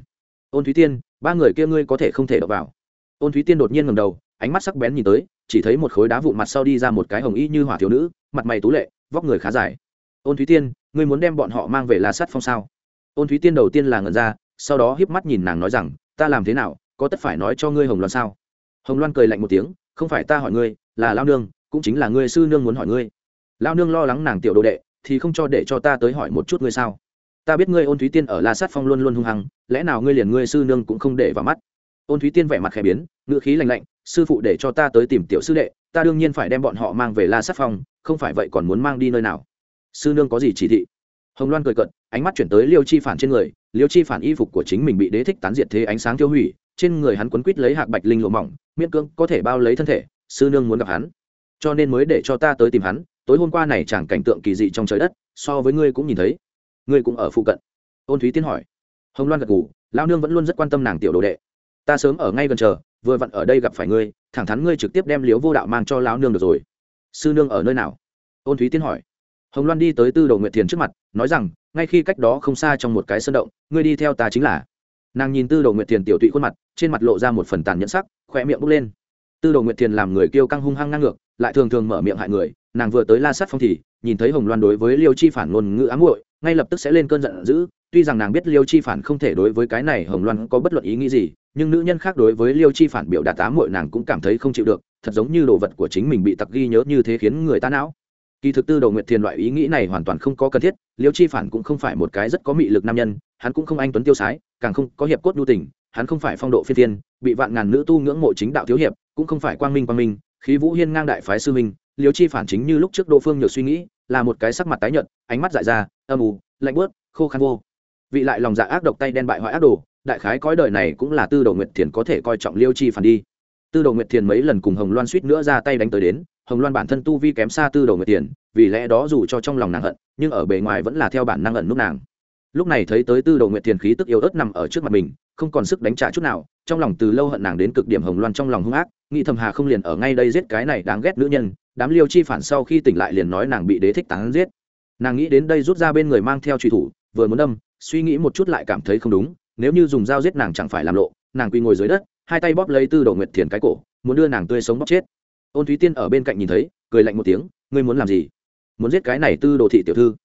ôn thúy tiên, ba người kia ngươi có thể không thể đọc vào. Ôn thúy tiên đột nhiên ngầm đầu, ánh mắt sắc bén nhìn tới, chỉ thấy một khối đá vụn mặt sau đi ra một cái hồng y như hỏa thiếu nữ, mặt mày tú lệ, vóc người khá dài. Ôn thúy tiên, ngươi muốn đem bọn họ mang về la sắt phong sao? Ôn thúy tiên đầu tiên là ngẩn ra, sau đó híp mắt nhìn nàng nói rằng, ta làm thế nào, có tất phải nói cho ngươi hồng loan sao? Hồng loan cười lạnh một tiếng, không phải ta hỏi ngươi, là lao nương, cũng chính là ngươi sư nương muốn hỏi ngươi. Lao nương lo lắng nàng tiểu đồ đệ, thì không cho để cho ta tới hỏi một chút ngươi sao? Ta biết ngươi ôn thúy tiên ở la sát phong luôn luôn hung hăng, lẽ nào ngươi liền ngươi sư nương cũng không để vào mắt? Ôn thúy tiên vẻ mặt khẽ biến, ngữ khí lạnh lạnh, sư phụ để cho ta tới tìm tiểu sư đệ, ta đương nhiên phải đem bọn họ mang về la sát phong, không phải vậy còn muốn mang đi nơi nào? Sư nương có gì chỉ thị? Hồng loan cười cận ánh mắt chuyển tới liêu chi phản trên người, liêu chi phản y phục của chính mình bị đế thích tán diệt thế ánh sáng tiêu hủy, trên người hắn quấn quít lấy hạc bạch linh lộ mỏng, miễn cưỡng có thể bao lấy thân thể, sư nương muốn gặp hắn. Cho nên mới để cho ta tới tìm hắn, tối hôm qua này chẳng cảnh tượng kỳ dị trong trời đất, so với ngươi cũng nhìn thấy ngươi cũng ở phụ cận. Ôn thúy tiên hỏi. Hồng loan gật ngủ lao nương vẫn luôn rất quan tâm nàng tiểu đồ đệ. Ta sớm ở ngay gần chờ, vừa vặn ở đây gặp phải ngươi, thẳng thắn ngươi trực tiếp đem liếu vô đạo mang cho lao nương được rồi. Sư nương ở nơi nào? Ôn thúy tiên hỏi. Hồng loan đi tới tư đồ nguyệt thiền trước mặt, nói rằng, ngay khi cách đó không xa trong một cái sân động, ngươi đi theo ta chính là. Nàng nhìn tư đồ nguyệt thiền tiểu tụy khuôn mặt, trên mặt lộ ra một phần tàn nhẫn sắc khỏe miệng bốc lên. Tư đồ nguyệt thiền làm người kêu căng hung hăng ngang ngược, lại thường thường mở miệng hại người, nàng vừa tới la sát phong thì, nhìn thấy hồng loan đối với liêu chi phản ngôn ngữ ám muội ngay lập tức sẽ lên cơn giận dữ, tuy rằng nàng biết liêu chi phản không thể đối với cái này hồng loan có bất luận ý nghĩ gì, nhưng nữ nhân khác đối với liêu chi phản biểu đạt tá muội nàng cũng cảm thấy không chịu được, thật giống như đồ vật của chính mình bị tặc ghi nhớ như thế khiến người ta não. Kỳ thực tư đầu nguyệt thiền loại ý nghĩ này hoàn toàn không có cần thiết, liêu chi phản cũng không phải một cái rất có mị lực nam nhân, hắn cũng không anh tuấn tiêu sái, càng không có hiệp cốt nhu tình, hắn không phải phong độ phi tiên bị vạn ngàn nữ tu ngưỡng mộ chính đạo thiếu hiệp, cũng không phải quang minh quang minh, khí vũ hiên ngang đại phái sư minh, liêu chi phản chính như lúc trước đỗ phương nhược suy nghĩ, là một cái sắc mặt tái nhợt, ánh mắt dại ra âm ù lạnh bớt khô khăn vô. Vị lại lòng dạ ác độc tay đen bại hoại ác đồ, đại khái cõi đời này cũng là tư đồ nguyệt thiền có thể coi trọng liêu chi phản đi. Tư đồ nguyệt thiền mấy lần cùng hồng loan suýt nữa ra tay đánh tới đến, hồng loan bản thân tu vi kém xa tư đồ nguyệt thiền, vì lẽ đó dù cho trong lòng nàng hận, nhưng ở bề ngoài vẫn là theo bản năng ẩn nút nàng. Lúc này thấy tới tư đồ nguyệt thiền khí tức yếu ớt nằm ở trước mặt mình, không còn sức đánh trả chút nào, trong lòng từ lâu hận nàng đến cực điểm hồng loan trong lòng hung ác, nghĩ thầm hà không liền ở ngay đây giết cái này đáng ghét nữ nhân, đám liêu chi phản sau khi tỉnh lại liền nói nàng bị đế thích tán giết nàng nghĩ đến đây rút ra bên người mang theo truy thủ, vừa muốn đâm, suy nghĩ một chút lại cảm thấy không đúng, nếu như dùng dao giết nàng chẳng phải làm lộ, nàng quy ngồi dưới đất, hai tay bóp lấy tư đồ nguyệt thiền cái cổ, muốn đưa nàng tươi sống bóp chết. Ôn thúy tiên ở bên cạnh nhìn thấy, cười lạnh một tiếng, ngươi muốn làm gì? Muốn giết cái này tư đồ thị tiểu thư?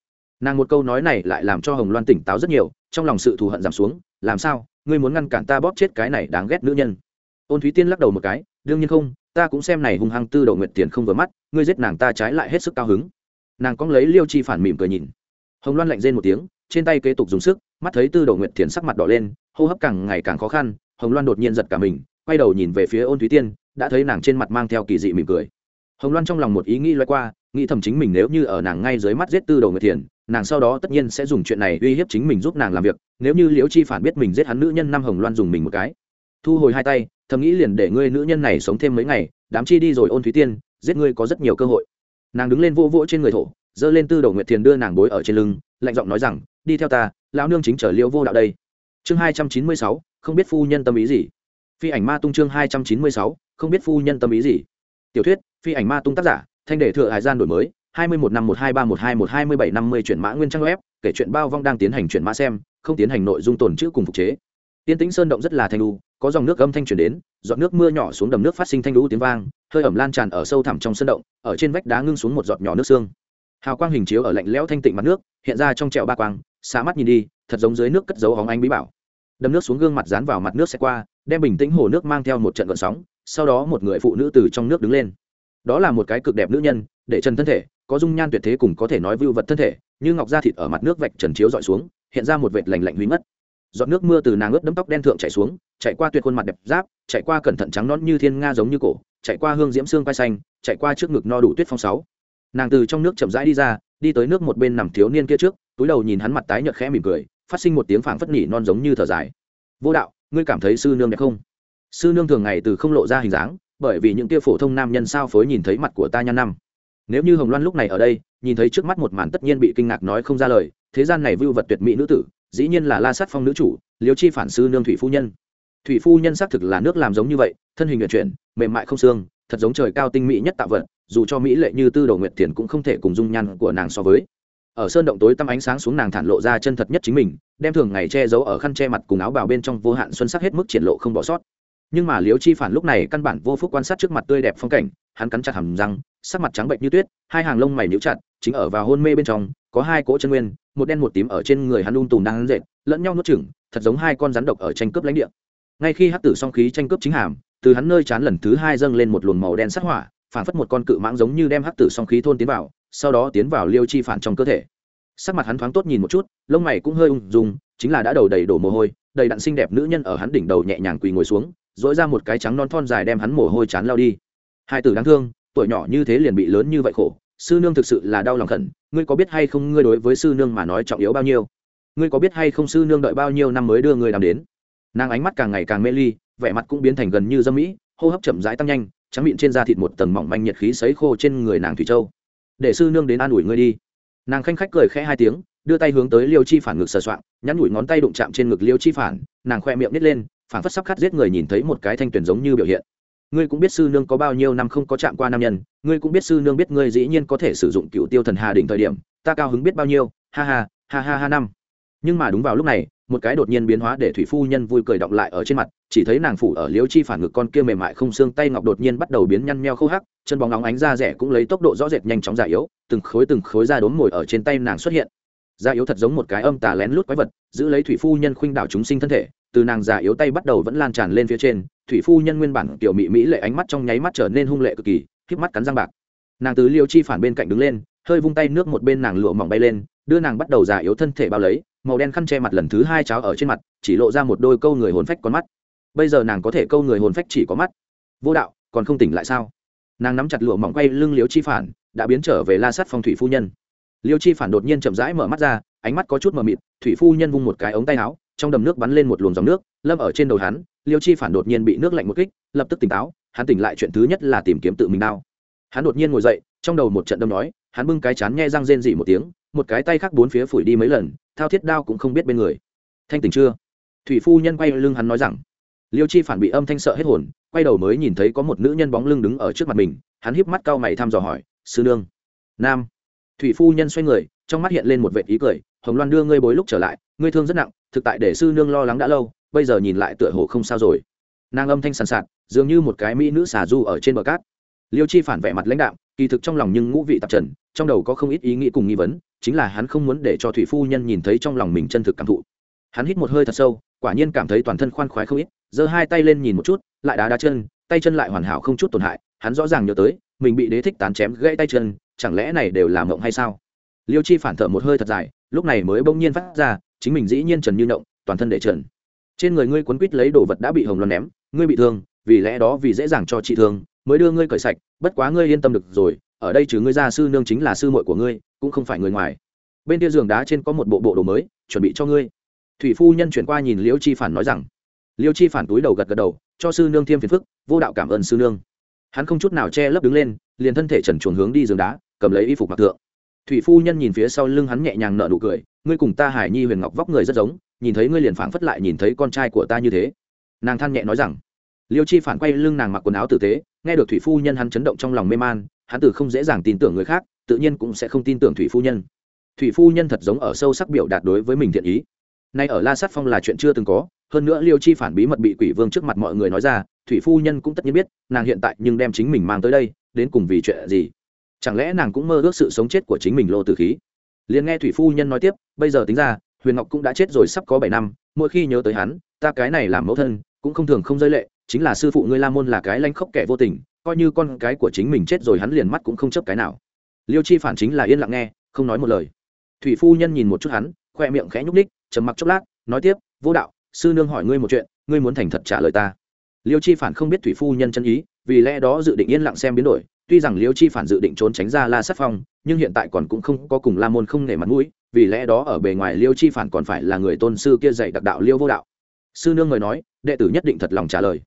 Nàng một câu nói này lại làm cho hồng loan tỉnh táo rất nhiều, trong lòng sự thù hận giảm xuống, làm sao? Ngươi muốn ngăn cản ta bóp chết cái này đáng ghét nữ nhân? Ôn thúy tiên lắc đầu một cái, đương nhiên không, ta cũng xem này hung hăng tư đồ nguyệt tiền không vừa mắt, ngươi giết nàng ta trái lại hết sức cao hứng nàng cóng lấy liêu chi phản mỉm cười nhìn. Hồng loan lạnh rên một tiếng, trên tay kế tục dùng sức, mắt thấy tư đồ nguyệt thiền sắc mặt đỏ lên, hô hấp càng ngày càng khó khăn, hồng loan đột nhiên giật cả mình, quay đầu nhìn về phía ôn thúy tiên, đã thấy nàng trên mặt mang theo kỳ dị mỉm cười. Hồng loan trong lòng một ý nghĩ loay qua, nghĩ thầm chính mình nếu như ở nàng ngay dưới mắt giết tư đồ nguyệt thiền, nàng sau đó tất nhiên sẽ dùng chuyện này uy hiếp chính mình giúp nàng làm việc, nếu như liễu chi phản biết mình giết hắn nữ nhân năm hồng loan dùng mình một cái. Thu hồi hai tay, thầm nghĩ liền để ngươi nữ nhân này sống thêm mấy ngày, đám chi đi rồi ôn thúy tiên, giết ngươi có rất nhiều cơ hội nàng đứng lên vô vỗ trên người thổ, giơ lên tư đầu nguyệt thiền đưa nàng bối ở trên lưng, lạnh giọng nói rằng, đi theo ta, lão nương chính trở liễu vô đạo đây. Chương hai trăm chín mươi sáu, không biết phu nhân tâm ý gì. Phi ảnh ma tung chương hai trăm chín mươi sáu, không biết phu nhân tâm ý gì. Tiểu thuyết, phi ảnh ma tung tác giả, thanh đề thừa hải gian đổi mới, hai mươi một năm một hai ba một hai một hai mươi bảy năm mươi chuyển mã nguyên trang web, kể chuyện bao vong đang tiến hành chuyển mã xem, không tiến hành nội dung tồn chữ cùng phục chế. Tiên tĩnh sơn động rất là thanh lu có dòng nước âm thanh chuyển đến, giọt nước mưa nhỏ xuống đầm nước phát sinh thanh lũ tiếng vang, hơi ẩm lan tràn ở sâu thẳm trong sân động, ở trên vách đá ngưng xuống một giọt nhỏ nước xương. Hào quang hình chiếu ở lạnh lẽo thanh tịnh mặt nước, hiện ra trong trẹo ba quang xa mắt nhìn đi, thật giống dưới nước cất dấu hóng ánh bí bảo. Đầm nước xuống gương mặt dán vào mặt nước xe qua, đem bình tĩnh hồ nước mang theo một trận gợn sóng, sau đó một người phụ nữ từ trong nước đứng lên. Đó là một cái cực đẹp nữ nhân, để chân thân thể, có dung nhan tuyệt thế cùng có thể nói vưu vật thân thể, như ngọc da thịt ở mặt nước vạch trần chiếu dọi xuống, hiện ra một vệt lành lạnh huy mất giọt nước mưa từ nàng ướt đẫm tóc đen thượng chảy xuống, chạy qua tuyệt khuôn mặt đẹp giáp, chạy qua cẩn thận trắng nón như thiên nga giống như cổ, chạy qua hương diễm xương vai xanh, chạy qua trước ngực no đủ tuyết phong sáu. Nàng từ trong nước chậm rãi đi ra, đi tới nước một bên nằm thiếu niên kia trước, túi đầu nhìn hắn mặt tái nhợt khẽ mỉm cười, phát sinh một tiếng phảng phất nỉ non giống như thở dài. Vô đạo, ngươi cảm thấy sư nương đẹp không? Sư nương thường ngày từ không lộ ra hình dáng, bởi vì những kia phổ thông nam nhân sao phối nhìn thấy mặt của ta nhăn năm. Nếu như hồng loan lúc này ở đây, nhìn thấy trước mắt một màn tất nhiên bị kinh ngạc nói không ra lời, thế gian này vưu vật tuyệt mỹ nữ tử dĩ nhiên là la sát phong nữ chủ, liêu chi phản sư nương thủy phu nhân. Thủy phu nhân xác thực là nước làm giống như vậy, thân hình nguyện chuyển, mềm mại không xương, thật giống trời cao tinh mỹ nhất tạo vật, dù cho mỹ lệ như tư đồ nguyệt thiền cũng không thể cùng dung nhan của nàng so với. Ở sơn động tối tăm ánh sáng xuống nàng thản lộ ra chân thật nhất chính mình, đem thường ngày che giấu ở khăn che mặt cùng áo bào bên trong vô hạn xuân sắc hết mức triển lộ không bỏ sót. Nhưng mà liếu chi phản lúc này căn bản vô phúc quan sát trước mặt tươi đẹp phong cảnh, hắn cắn chặt hầm răng, sắc mặt trắng bệnh như tuyết, hai hàng lông mày níu chặt chính ở vào hôn mê bên trong, có hai cỗ chân nguyên, một đen một tím ở trên người hắn lung tùm đang dệt lẫn nhau nuốt chửng, thật giống hai con rắn độc ở tranh cướp lãnh địa. Ngay khi hắc tử song khí tranh cướp chính hàm, từ hắn nơi chán lần thứ hai dâng lên một luồng màu đen sát hỏa, phản phất một con cự mãng giống như đem hắc tử song khí thôn tiến vào, sau đó tiến vào liêu chi phản trong cơ thể. Sắc mặt hắn thoáng tốt nhìn một chút, lông mày cũng hơi ung dung, chính là đã đầu đầy đổ mồ hôi, đầy đặn xinh đẹp nữ nhân ở hắn đỉnh đầu nhẹ nhàng quỳ ngồi xuống dỗi ra một cái trắng non thon dài đem hắn mồ hôi chán lao đi. Hai tử đáng thương, tuổi nhỏ như thế liền bị lớn như vậy khổ sư nương thực sự là đau lòng khẩn, ngươi có biết hay không, ngươi đối với sư nương mà nói trọng yếu bao nhiêu? Ngươi có biết hay không, sư nương đợi bao nhiêu năm mới đưa ngươi làm đến? Nàng ánh mắt càng ngày càng mê ly, vẻ mặt cũng biến thành gần như dâm mỹ, hô hấp chậm rãi tăng nhanh, trắng miệng trên da thịt một tầng mỏng manh nhiệt khí sấy khô trên người nàng thủy châu. Để sư nương đến an ủi ngươi đi. Nàng khanh khách cười khẽ hai tiếng, đưa tay hướng tới liêu chi phản ngực sờ soạn nhắn nhủi ngón tay đụng chạm trên ngực liêu chi phản, nàng khoe miệng nít lên phản phất sắp khát giết người nhìn thấy một cái thanh tuyển giống như biểu hiện ngươi cũng biết sư nương có bao nhiêu năm không có chạm qua nam nhân, ngươi cũng biết sư nương biết ngươi dĩ nhiên có thể sử dụng cựu tiêu thần hà đỉnh thời điểm, ta cao hứng biết bao nhiêu, ha ha ha ha ha năm. Nhưng mà đúng vào lúc này, một cái đột nhiên biến hóa để thủy phu nhân vui cười động lại ở trên mặt, chỉ thấy nàng phủ ở liễu chi phản ngực con kia mềm mại không xương tay ngọc đột nhiên bắt đầu biến nhăn meo khô hắc, chân bóng nóng ánh da rẻ cũng lấy tốc độ rõ rệt nhanh chóng già yếu, từng khối từng khối da đốm ngồi ở trên tay nàng xuất hiện. Da yếu thật giống một cái âm tà lén lút quái vật, giữ lấy thủy phu nhân khuynh đảo chúng sinh thân thể từ nàng già yếu tay bắt đầu vẫn lan tràn lên phía trên, thủy phu nhân nguyên bản tiểu mỹ mỹ lệ ánh mắt trong nháy mắt trở nên hung lệ cực kỳ híp mắt cắn răng bạc. Nàng tứ liêu chi phản bên cạnh đứng lên, hơi vung tay nước một bên nàng lụa mỏng bay lên, đưa nàng bắt đầu già yếu thân thể bao lấy, màu đen khăn che mặt lần thứ hai cháo ở trên mặt, chỉ lộ ra một đôi câu người hồn phách con mắt. Bây giờ nàng có thể câu người hồn phách chỉ có mắt. Vô đạo, còn không tỉnh lại sao? Nàng nắm chặt lụa mỏng quay lưng liêu chi phản, đã biến trở về la sắt phong thủy phu nhân. Liêu chi phản đột nhiên chậm rãi mở mắt ra, ánh mắt có chút mờ mịt, thủy phu nhân vung một cái ống tay áo trong đầm nước bắn lên một luồng dòng nước, lâm ở trên đầu hắn, liêu chi phản đột nhiên bị nước lạnh một kích, lập tức tỉnh táo, hắn tỉnh lại chuyện thứ nhất là tìm kiếm tự mình đao. Hắn đột nhiên ngồi dậy, trong đầu một trận đâm nói, hắn bưng cái chán nghe răng rên dị một tiếng, một cái tay khác bốn phía phủi đi mấy lần, thao thiết đao cũng không biết bên người. Thanh tỉnh chưa? Thủy phu nhân quay lưng hắn nói rằng. Liêu chi phản bị âm thanh sợ hết hồn, quay đầu mới nhìn thấy có một nữ nhân bóng lưng đứng ở trước mặt mình, hắn híp mắt cau mày thăm dò hỏi, sư nương? Nam. Thủy phu nhân xoay người, trong mắt hiện lên một vệ ý cười, hồng loan đưa ngươi bối lúc trở lại, ngươi thương rất nặng thực tại để sư nương lo lắng đã lâu, bây giờ nhìn lại tựa hồ không sao rồi. Nàng âm thanh sàn sạt, dường như một cái mỹ nữ xà du ở trên bờ cát. Liêu chi phản vẻ mặt lãnh đạo kỳ thực trong lòng nhưng ngũ vị tạp trần, trong đầu có không ít ý nghĩ cùng nghi vấn, chính là hắn không muốn để cho thủy phu nhân nhìn thấy trong lòng mình chân thực cảm thụ. Hắn hít một hơi thật sâu, quả nhiên cảm thấy toàn thân khoan khoái không ít, giơ hai tay lên nhìn một chút, lại đá đá chân, tay chân lại hoàn hảo không chút tổn hại, hắn rõ ràng nhớ tới, mình bị đế thích tán chém gãy tay chân, chẳng lẽ này đều là mộng hay sao? Liêu chi phản thở một hơi thật dài, lúc này mới bỗng nhiên phát ra chính mình dĩ nhiên trần như động toàn thân để trần. Trên người ngươi quấn quít lấy đồ vật đã bị hồng loan ném, ngươi bị thương, vì lẽ đó vì dễ dàng cho chị thương, mới đưa ngươi cởi sạch, bất quá ngươi yên tâm được rồi, ở đây trừ ngươi gia sư nương chính là sư muội của ngươi, cũng không phải người ngoài. Bên kia giường đá trên có một bộ bộ đồ mới, chuẩn bị cho ngươi. Thủy phu nhân chuyển qua nhìn liêu chi phản nói rằng. Liêu chi phản túi đầu gật gật đầu, cho sư nương thêm phiền phức, vô đạo cảm ơn sư nương. Hắn không chút nào che lấp đứng lên, liền thân thể trần chuồn hướng đi giường đá, cầm lấy y phục mặc thượng. Thủy phu nhân nhìn phía sau lưng hắn nhẹ nhàng nở nụ cười ngươi cùng ta hải nhi huyền ngọc vóc người rất giống, nhìn thấy ngươi liền phảng phất lại nhìn thấy con trai của ta như thế. Nàng than nhẹ nói rằng. Liêu chi phản quay lưng nàng mặc quần áo tử tế, nghe được thủy phu nhân hắn chấn động trong lòng mê man, hắn từ không dễ dàng tin tưởng người khác, tự nhiên cũng sẽ không tin tưởng thủy phu nhân. Thủy phu nhân thật giống ở sâu sắc biểu đạt đối với mình thiện ý. Nay ở la sát phong là chuyện chưa từng có, hơn nữa liêu chi phản bí mật bị quỷ vương trước mặt mọi người nói ra, thủy phu nhân cũng tất nhiên biết, nàng hiện tại nhưng đem chính mình mang tới đây, đến cùng vì chuyện gì? Chẳng lẽ nàng cũng mơ ước sự sống chết của chính mình lô từ khí? Liền nghe thủy phu nhân nói tiếp, bây giờ tính ra, huyền ngọc cũng đã chết rồi sắp có bảy năm, mỗi khi nhớ tới hắn, ta cái này làm mẫu thân, cũng không thường không rơi lệ, chính là sư phụ ngươi la môn là cái lanh khóc kẻ vô tình, coi như con cái của chính mình chết rồi hắn liền mắt cũng không chấp cái nào. Liêu chi phản chính là yên lặng nghe, không nói một lời. Thủy phu nhân nhìn một chút hắn, khoe miệng khẽ nhúc ních trầm mặc chốc lát, nói tiếp, vô đạo, sư nương hỏi ngươi một chuyện, ngươi muốn thành thật trả lời ta. Liêu chi phản không biết thủy phu nhân chân ý, vì lẽ đó dự định yên lặng xem biến đổi, tuy rằng liêu chi phản dự định trốn tránh ra la sát phong nhưng hiện tại còn cũng không có cùng la môn không nể mặt mũi, vì lẽ đó ở bề ngoài liêu chi phản còn phải là người tôn sư kia dạy đặc đạo liêu vô đạo. Sư nương người nói, đệ tử nhất định thật lòng trả lời.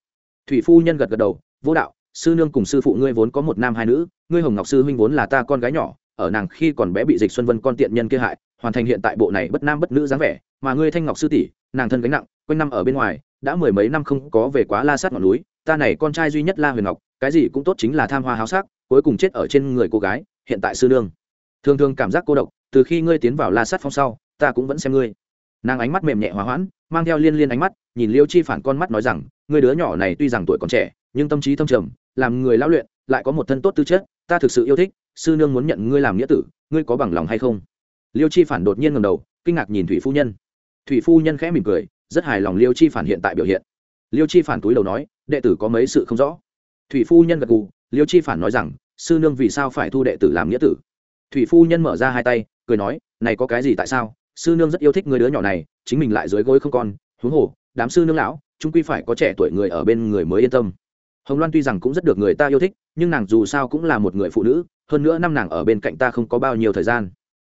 Thủy phu nhân gật gật đầu, vô đạo, sư nương cùng sư phụ ngươi vốn có một nam hai nữ, ngươi hồng ngọc sư huynh vốn là ta con gái nhỏ, ở nàng khi còn bé bị dịch xuân vân con tiện nhân kia hại, hoàn thành hiện tại bộ này bất nam bất nữ dáng vẻ, mà ngươi thanh ngọc sư tỷ, nàng thân gánh nặng, quanh năm ở bên ngoài, đã mười mấy năm không có về quá la sát ngọn núi, ta này con trai duy nhất la huyền ngọc, cái gì cũng tốt chính là tham hoa háo sắc, cuối cùng chết ở trên người cô gái hiện tại sư nương. Thường thường cảm giác cô độc, từ khi ngươi tiến vào la sát phong sau, ta cũng vẫn xem ngươi. Nàng ánh mắt mềm nhẹ hòa hoãn, mang theo liên liên ánh mắt, nhìn liêu chi phản con mắt nói rằng người đứa nhỏ này tuy rằng tuổi còn trẻ, nhưng tâm trí thâm trầm, làm người lão luyện, lại có một thân tốt tư chất, ta thực sự yêu thích, sư nương muốn nhận ngươi làm nghĩa tử, ngươi có bằng lòng hay không? Liêu chi phản đột nhiên ngầm đầu, kinh ngạc nhìn thủy phu nhân. Thủy phu nhân khẽ mỉm cười, rất hài lòng liêu chi phản hiện tại biểu hiện. Liêu chi phản túi đầu nói, đệ tử có mấy sự không rõ? Thủy phu nhân gật gù, liêu chi phản nói rằng sư nương vì sao phải thu đệ tử làm nghĩa tử? Thủy phu nhân mở ra hai tay, cười nói, này có cái gì tại sao? Sư nương rất yêu thích người đứa nhỏ này, chính mình lại dưới gối không con. Huống hồ, đám sư nương lão, chúng quy phải có trẻ tuổi người ở bên người mới yên tâm. Hồng loan tuy rằng cũng rất được người ta yêu thích, nhưng nàng dù sao cũng là một người phụ nữ, hơn nữa năm nàng ở bên cạnh ta không có bao nhiêu thời gian.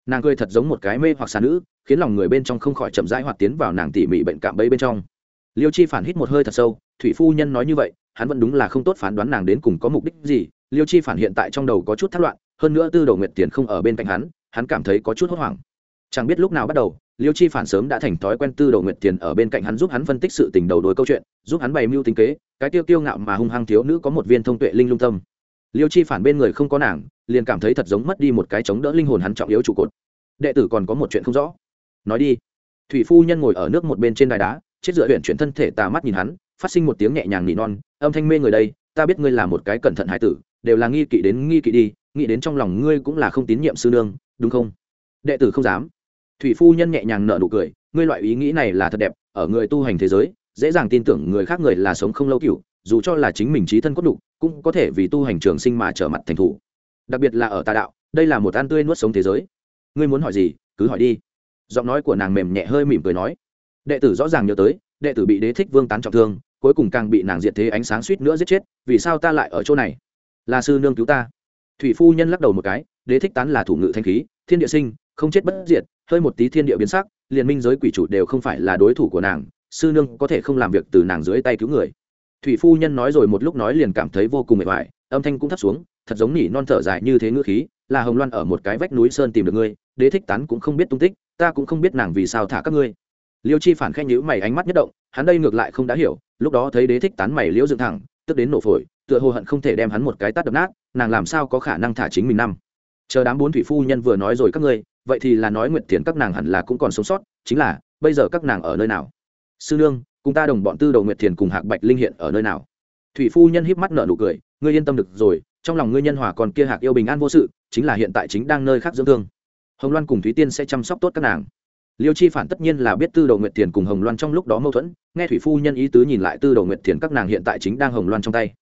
Nàng cười thật giống một cái mê hoặc xà nữ, khiến lòng người bên trong không khỏi chậm rãi hoạt tiến vào nàng tỉ mỉ bệnh cạm bẫy bên trong. Liêu chi phản hít một hơi thật sâu, thủy phu nhân nói như vậy hắn vẫn đúng là không tốt phán đoán nàng đến cùng có mục đích gì, liêu chi phản hiện tại trong đầu có chút thất loạn, hơn nữa tư đầu nguyệt tiền không ở bên cạnh hắn hắn cảm thấy có chút hốt hoảng. Chẳng biết lúc nào bắt đầu, liêu chi phản sớm đã thành thói quen tư đầu nguyệt tiền ở bên cạnh hắn giúp hắn phân tích sự tình đầu đuôi câu chuyện, giúp hắn bày mưu tính kế, cái tiêu tiêu ngạo mà hung hăng thiếu nữ có một viên thông tuệ linh lung tâm. Liêu chi phản bên người không có nàng, liền cảm thấy thật giống mất đi một cái chống đỡ linh hồn hắn trọng yếu trụ cột. Đệ tử còn có một chuyện không rõ. Nói đi. Thủy phu nhân ngồi ở nước một bên trên đài đá, chết dựa huyện chuyển thân thể tà mắt nhìn hắn, phát sinh một tiếng nhẹ nhàng nỉ non âm thanh mê người đây, ta biết ngươi là một cái cẩn thận hải tử, đều là nghi kỵ đến nghi kỵ đi, nghĩ đến trong lòng ngươi cũng là không tín nhiệm sư nương, đúng không? Đệ tử không dám. Thủy phu nhân nhẹ nhàng nở nụ cười, ngươi loại ý nghĩ này là thật đẹp, ở người tu hành thế giới, dễ dàng tin tưởng người khác người là sống không lâu cựu dù cho là chính mình trí thân cốt đục, cũng có thể vì tu hành trường sinh mà trở mặt thành thủ. Đặc biệt là ở tà đạo, đây là một ăn tươi nuốt sống thế giới. Ngươi muốn hỏi gì, cứ hỏi đi. Giọng nói của nàng mềm nhẹ hơi mỉm cười nói. Đệ tử rõ ràng nhớ tới, đệ tử bị đế thích vương tán trọng thương cuối cùng càng bị nàng diệt thế ánh sáng suýt nữa giết chết, vì sao ta lại ở chỗ này? Là sư nương cứu ta. Thủy phu nhân lắc đầu một cái, đế thích tán là thủ ngự thanh khí, thiên địa sinh, không chết bất diệt, hơi một tí thiên địa biến sắc, liền minh giới quỷ chủ đều không phải là đối thủ của nàng, sư nương có thể không làm việc từ nàng dưới tay cứu người. Thủy phu nhân nói rồi một lúc nói liền cảm thấy vô cùng mệt mỏi, âm thanh cũng thấp xuống, thật giống nỉ non thở dài như thế ngữ khí, là hồng loan ở một cái vách núi sơn tìm được ngươi, đế thích tán cũng không biết tung tích, ta cũng không biết nàng vì sao thả các ngươi. Liêu chi phản khen nhữ mày ánh mắt nhất động hắn đây ngược lại không đã hiểu, lúc đó thấy đế thích tán mày liễu dựng thẳng, tức đến nổ phổi, tựa hồ hận không thể đem hắn một cái tát đập nát, nàng làm sao có khả năng thả chính mình năm? Chờ đám bốn thủy phu nhân vừa nói rồi các ngươi, vậy thì là nói nguyệt thiền các nàng hẳn là cũng còn sống sót, chính là, bây giờ các nàng ở nơi nào? Sư nương, cùng ta đồng bọn tư đầu nguyệt thiền cùng hạc bạch linh hiện ở nơi nào? Thủy phu nhân híp mắt nở nụ cười, ngươi yên tâm được rồi, trong lòng ngươi nhân hòa còn kia hạc yêu bình an vô sự, chính là hiện tại chính đang nơi khác dưỡng thương. Hồng loan cùng thúy tiên sẽ chăm sóc tốt các nàng liêu chi phản tất nhiên là biết tư Đồ nguyệt thiền cùng hồng loan trong lúc đó mâu thuẫn, nghe thủy phu nhân ý tứ nhìn lại tư Đồ nguyệt thiền các nàng hiện tại chính đang hồng loan trong tay.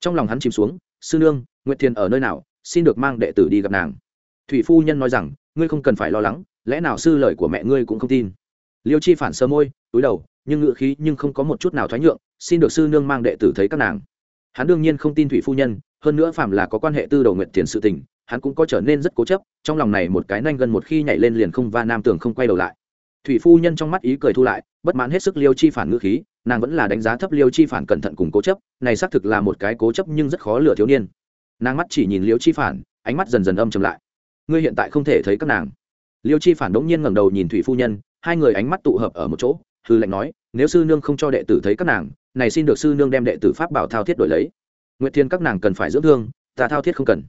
Trong lòng hắn chìm xuống, sư nương, nguyệt thiền ở nơi nào? Xin được mang đệ tử đi gặp nàng. Thủy phu nhân nói rằng, ngươi không cần phải lo lắng, lẽ nào sư lời của mẹ ngươi cũng không tin? Liêu chi phản sơ môi, túi đầu, nhưng ngựa khí nhưng không có một chút nào thoái nhượng, xin được sư nương mang đệ tử thấy các nàng. Hắn đương nhiên không tin thủy phu nhân, hơn nữa phạm là có quan hệ tư đầu nguyện tiền sự tình, hắn cũng có trở nên rất cố chấp, trong lòng này một cái nanh gần một khi nhảy lên liền không va nam tường không quay đầu lại thủy phu nhân trong mắt ý cười thu lại, bất mãn hết sức liêu chi phản ngữ khí, nàng vẫn là đánh giá thấp liêu chi phản cẩn thận cùng cố chấp, này xác thực là một cái cố chấp nhưng rất khó lừa thiếu niên. Nàng mắt chỉ nhìn liêu chi phản, ánh mắt dần dần âm chầm lại. Ngươi hiện tại không thể thấy các nàng. Liêu chi phản đống nhiên ngẩng đầu nhìn thủy phu nhân, hai người ánh mắt tụ hợp ở một chỗ, hư lệnh nói, nếu sư nương không cho đệ tử thấy các nàng, này xin được sư nương đem đệ tử pháp bảo thao thiết đổi lấy. Nguyệt thiên các nàng cần phải dưỡng thương, ta thao thiết không cần.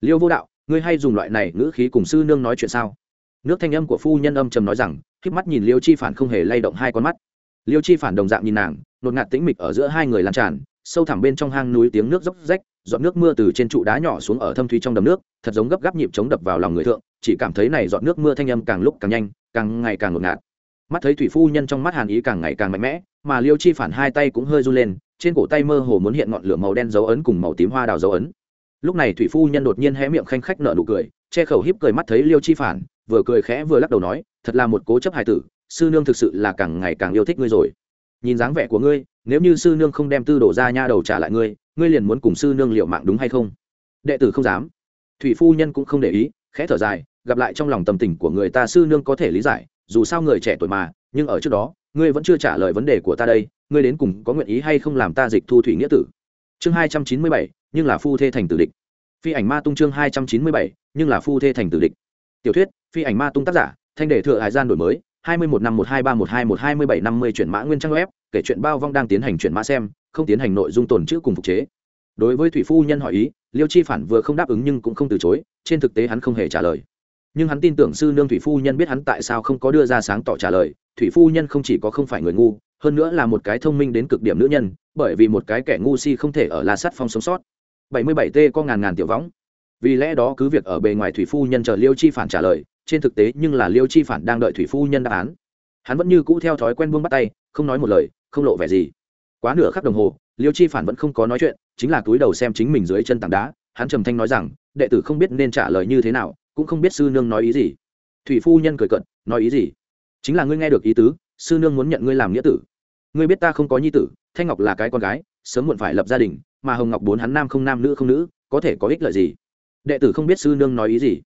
Liêu vô đạo, ngươi hay dùng loại này ngữ khí cùng sư nương nói chuyện sao? Nước thanh âm của phu nhân âm trầm nói rằng híp mắt nhìn liêu chi phản không hề lay động hai con mắt liêu chi phản đồng dạng nhìn nàng nột ngạt tĩnh mịch ở giữa hai người lan tràn sâu thẳm bên trong hang núi tiếng nước dốc rách giọt nước mưa từ trên trụ đá nhỏ xuống ở thâm thúy trong đầm nước thật giống gấp gáp nhịp chống đập vào lòng người thượng chỉ cảm thấy này giọt nước mưa thanh âm càng lúc càng nhanh càng ngày càng ngột ngạt mắt thấy thủy phu nhân trong mắt hàn ý càng ngày càng mạnh mẽ mà liêu chi phản hai tay cũng hơi run lên trên cổ tay mơ hồ muốn hiện ngọn lửa màu đen dấu ấn cùng màu tím hoa đào dấu ấn lúc này thủy phu nhân đột nhiên hé miệng khanh khách nở nụ cười che khẩu híp cười mắt thấy liêu chi phản vừa cười khẽ vừa lắc đầu nói, thật là một cố chấp hài tử, sư nương thực sự là càng ngày càng yêu thích ngươi rồi. Nhìn dáng vẻ của ngươi, nếu như sư nương không đem tư đổ ra nha đầu trả lại ngươi ngươi liền muốn cùng sư nương liệu mạng đúng hay không? Đệ tử không dám. Thủy phu nhân cũng không để ý, khẽ thở dài, gặp lại trong lòng tầm tình của người ta sư nương có thể lý giải, dù sao người trẻ tuổi mà, nhưng ở trước đó, ngươi vẫn chưa trả lời vấn đề của ta đây, ngươi đến cùng có nguyện ý hay không làm ta dịch thu thủy nghĩa tử? Chương hai trăm chín mươi bảy, nhưng là phu thê thành tử địch. Phi ảnh ma tung chương hai trăm chín mươi bảy, nhưng là phu thê thành tử địch. Tiểu thuyết phi ảnh ma tung tác giả, thanh đề thừa hải gian đổi mới, hai mươi một năm một hai ba một hai một hai mươi bảy năm mươi chuyển mã nguyên trang web, kể chuyện bao vong đang tiến hành chuyển mã xem, không tiến hành nội dung tồn chữ cùng phục chế. Đối với thủy phu nhân hỏi ý, liêu chi phản vừa không đáp ứng nhưng cũng không từ chối, trên thực tế hắn không hề trả lời. Nhưng hắn tin tưởng sư nương thủy phu nhân biết hắn tại sao không có đưa ra sáng tỏ trả lời, thủy phu nhân không chỉ có không phải người ngu, hơn nữa là một cái thông minh đến cực điểm nữ nhân, bởi vì một cái kẻ ngu si không thể ở la sắt phong sống sót. Bảy mươi bảy t có ngàn ngàn tiểu võng. Vì lẽ đó cứ việc ở bề ngoài thủy phu nhân chờ liêu chi phản trả lời trên thực tế nhưng là liêu chi phản đang đợi thủy phu nhân đáp án. Hắn vẫn như cũ theo thói quen buông bắt tay, không nói một lời, không lộ vẻ gì. Quá nửa khắc đồng hồ, liêu chi phản vẫn không có nói chuyện, chính là túi đầu xem chính mình dưới chân tảng đá. Hắn trầm thanh nói rằng, đệ tử không biết nên trả lời như thế nào, cũng không biết sư nương nói ý gì. Thủy phu nhân cười cận nói ý gì? Chính là ngươi nghe được ý tứ, sư nương muốn nhận ngươi làm nghĩa tử. Ngươi biết ta không có nhi tử, thanh ngọc là cái con gái, sớm muộn phải lập gia đình, mà hồng ngọc bốn hắn nam không nam nữ không nữ, có thể có ích lợi gì? Đệ tử không biết sư nương nói ý gì?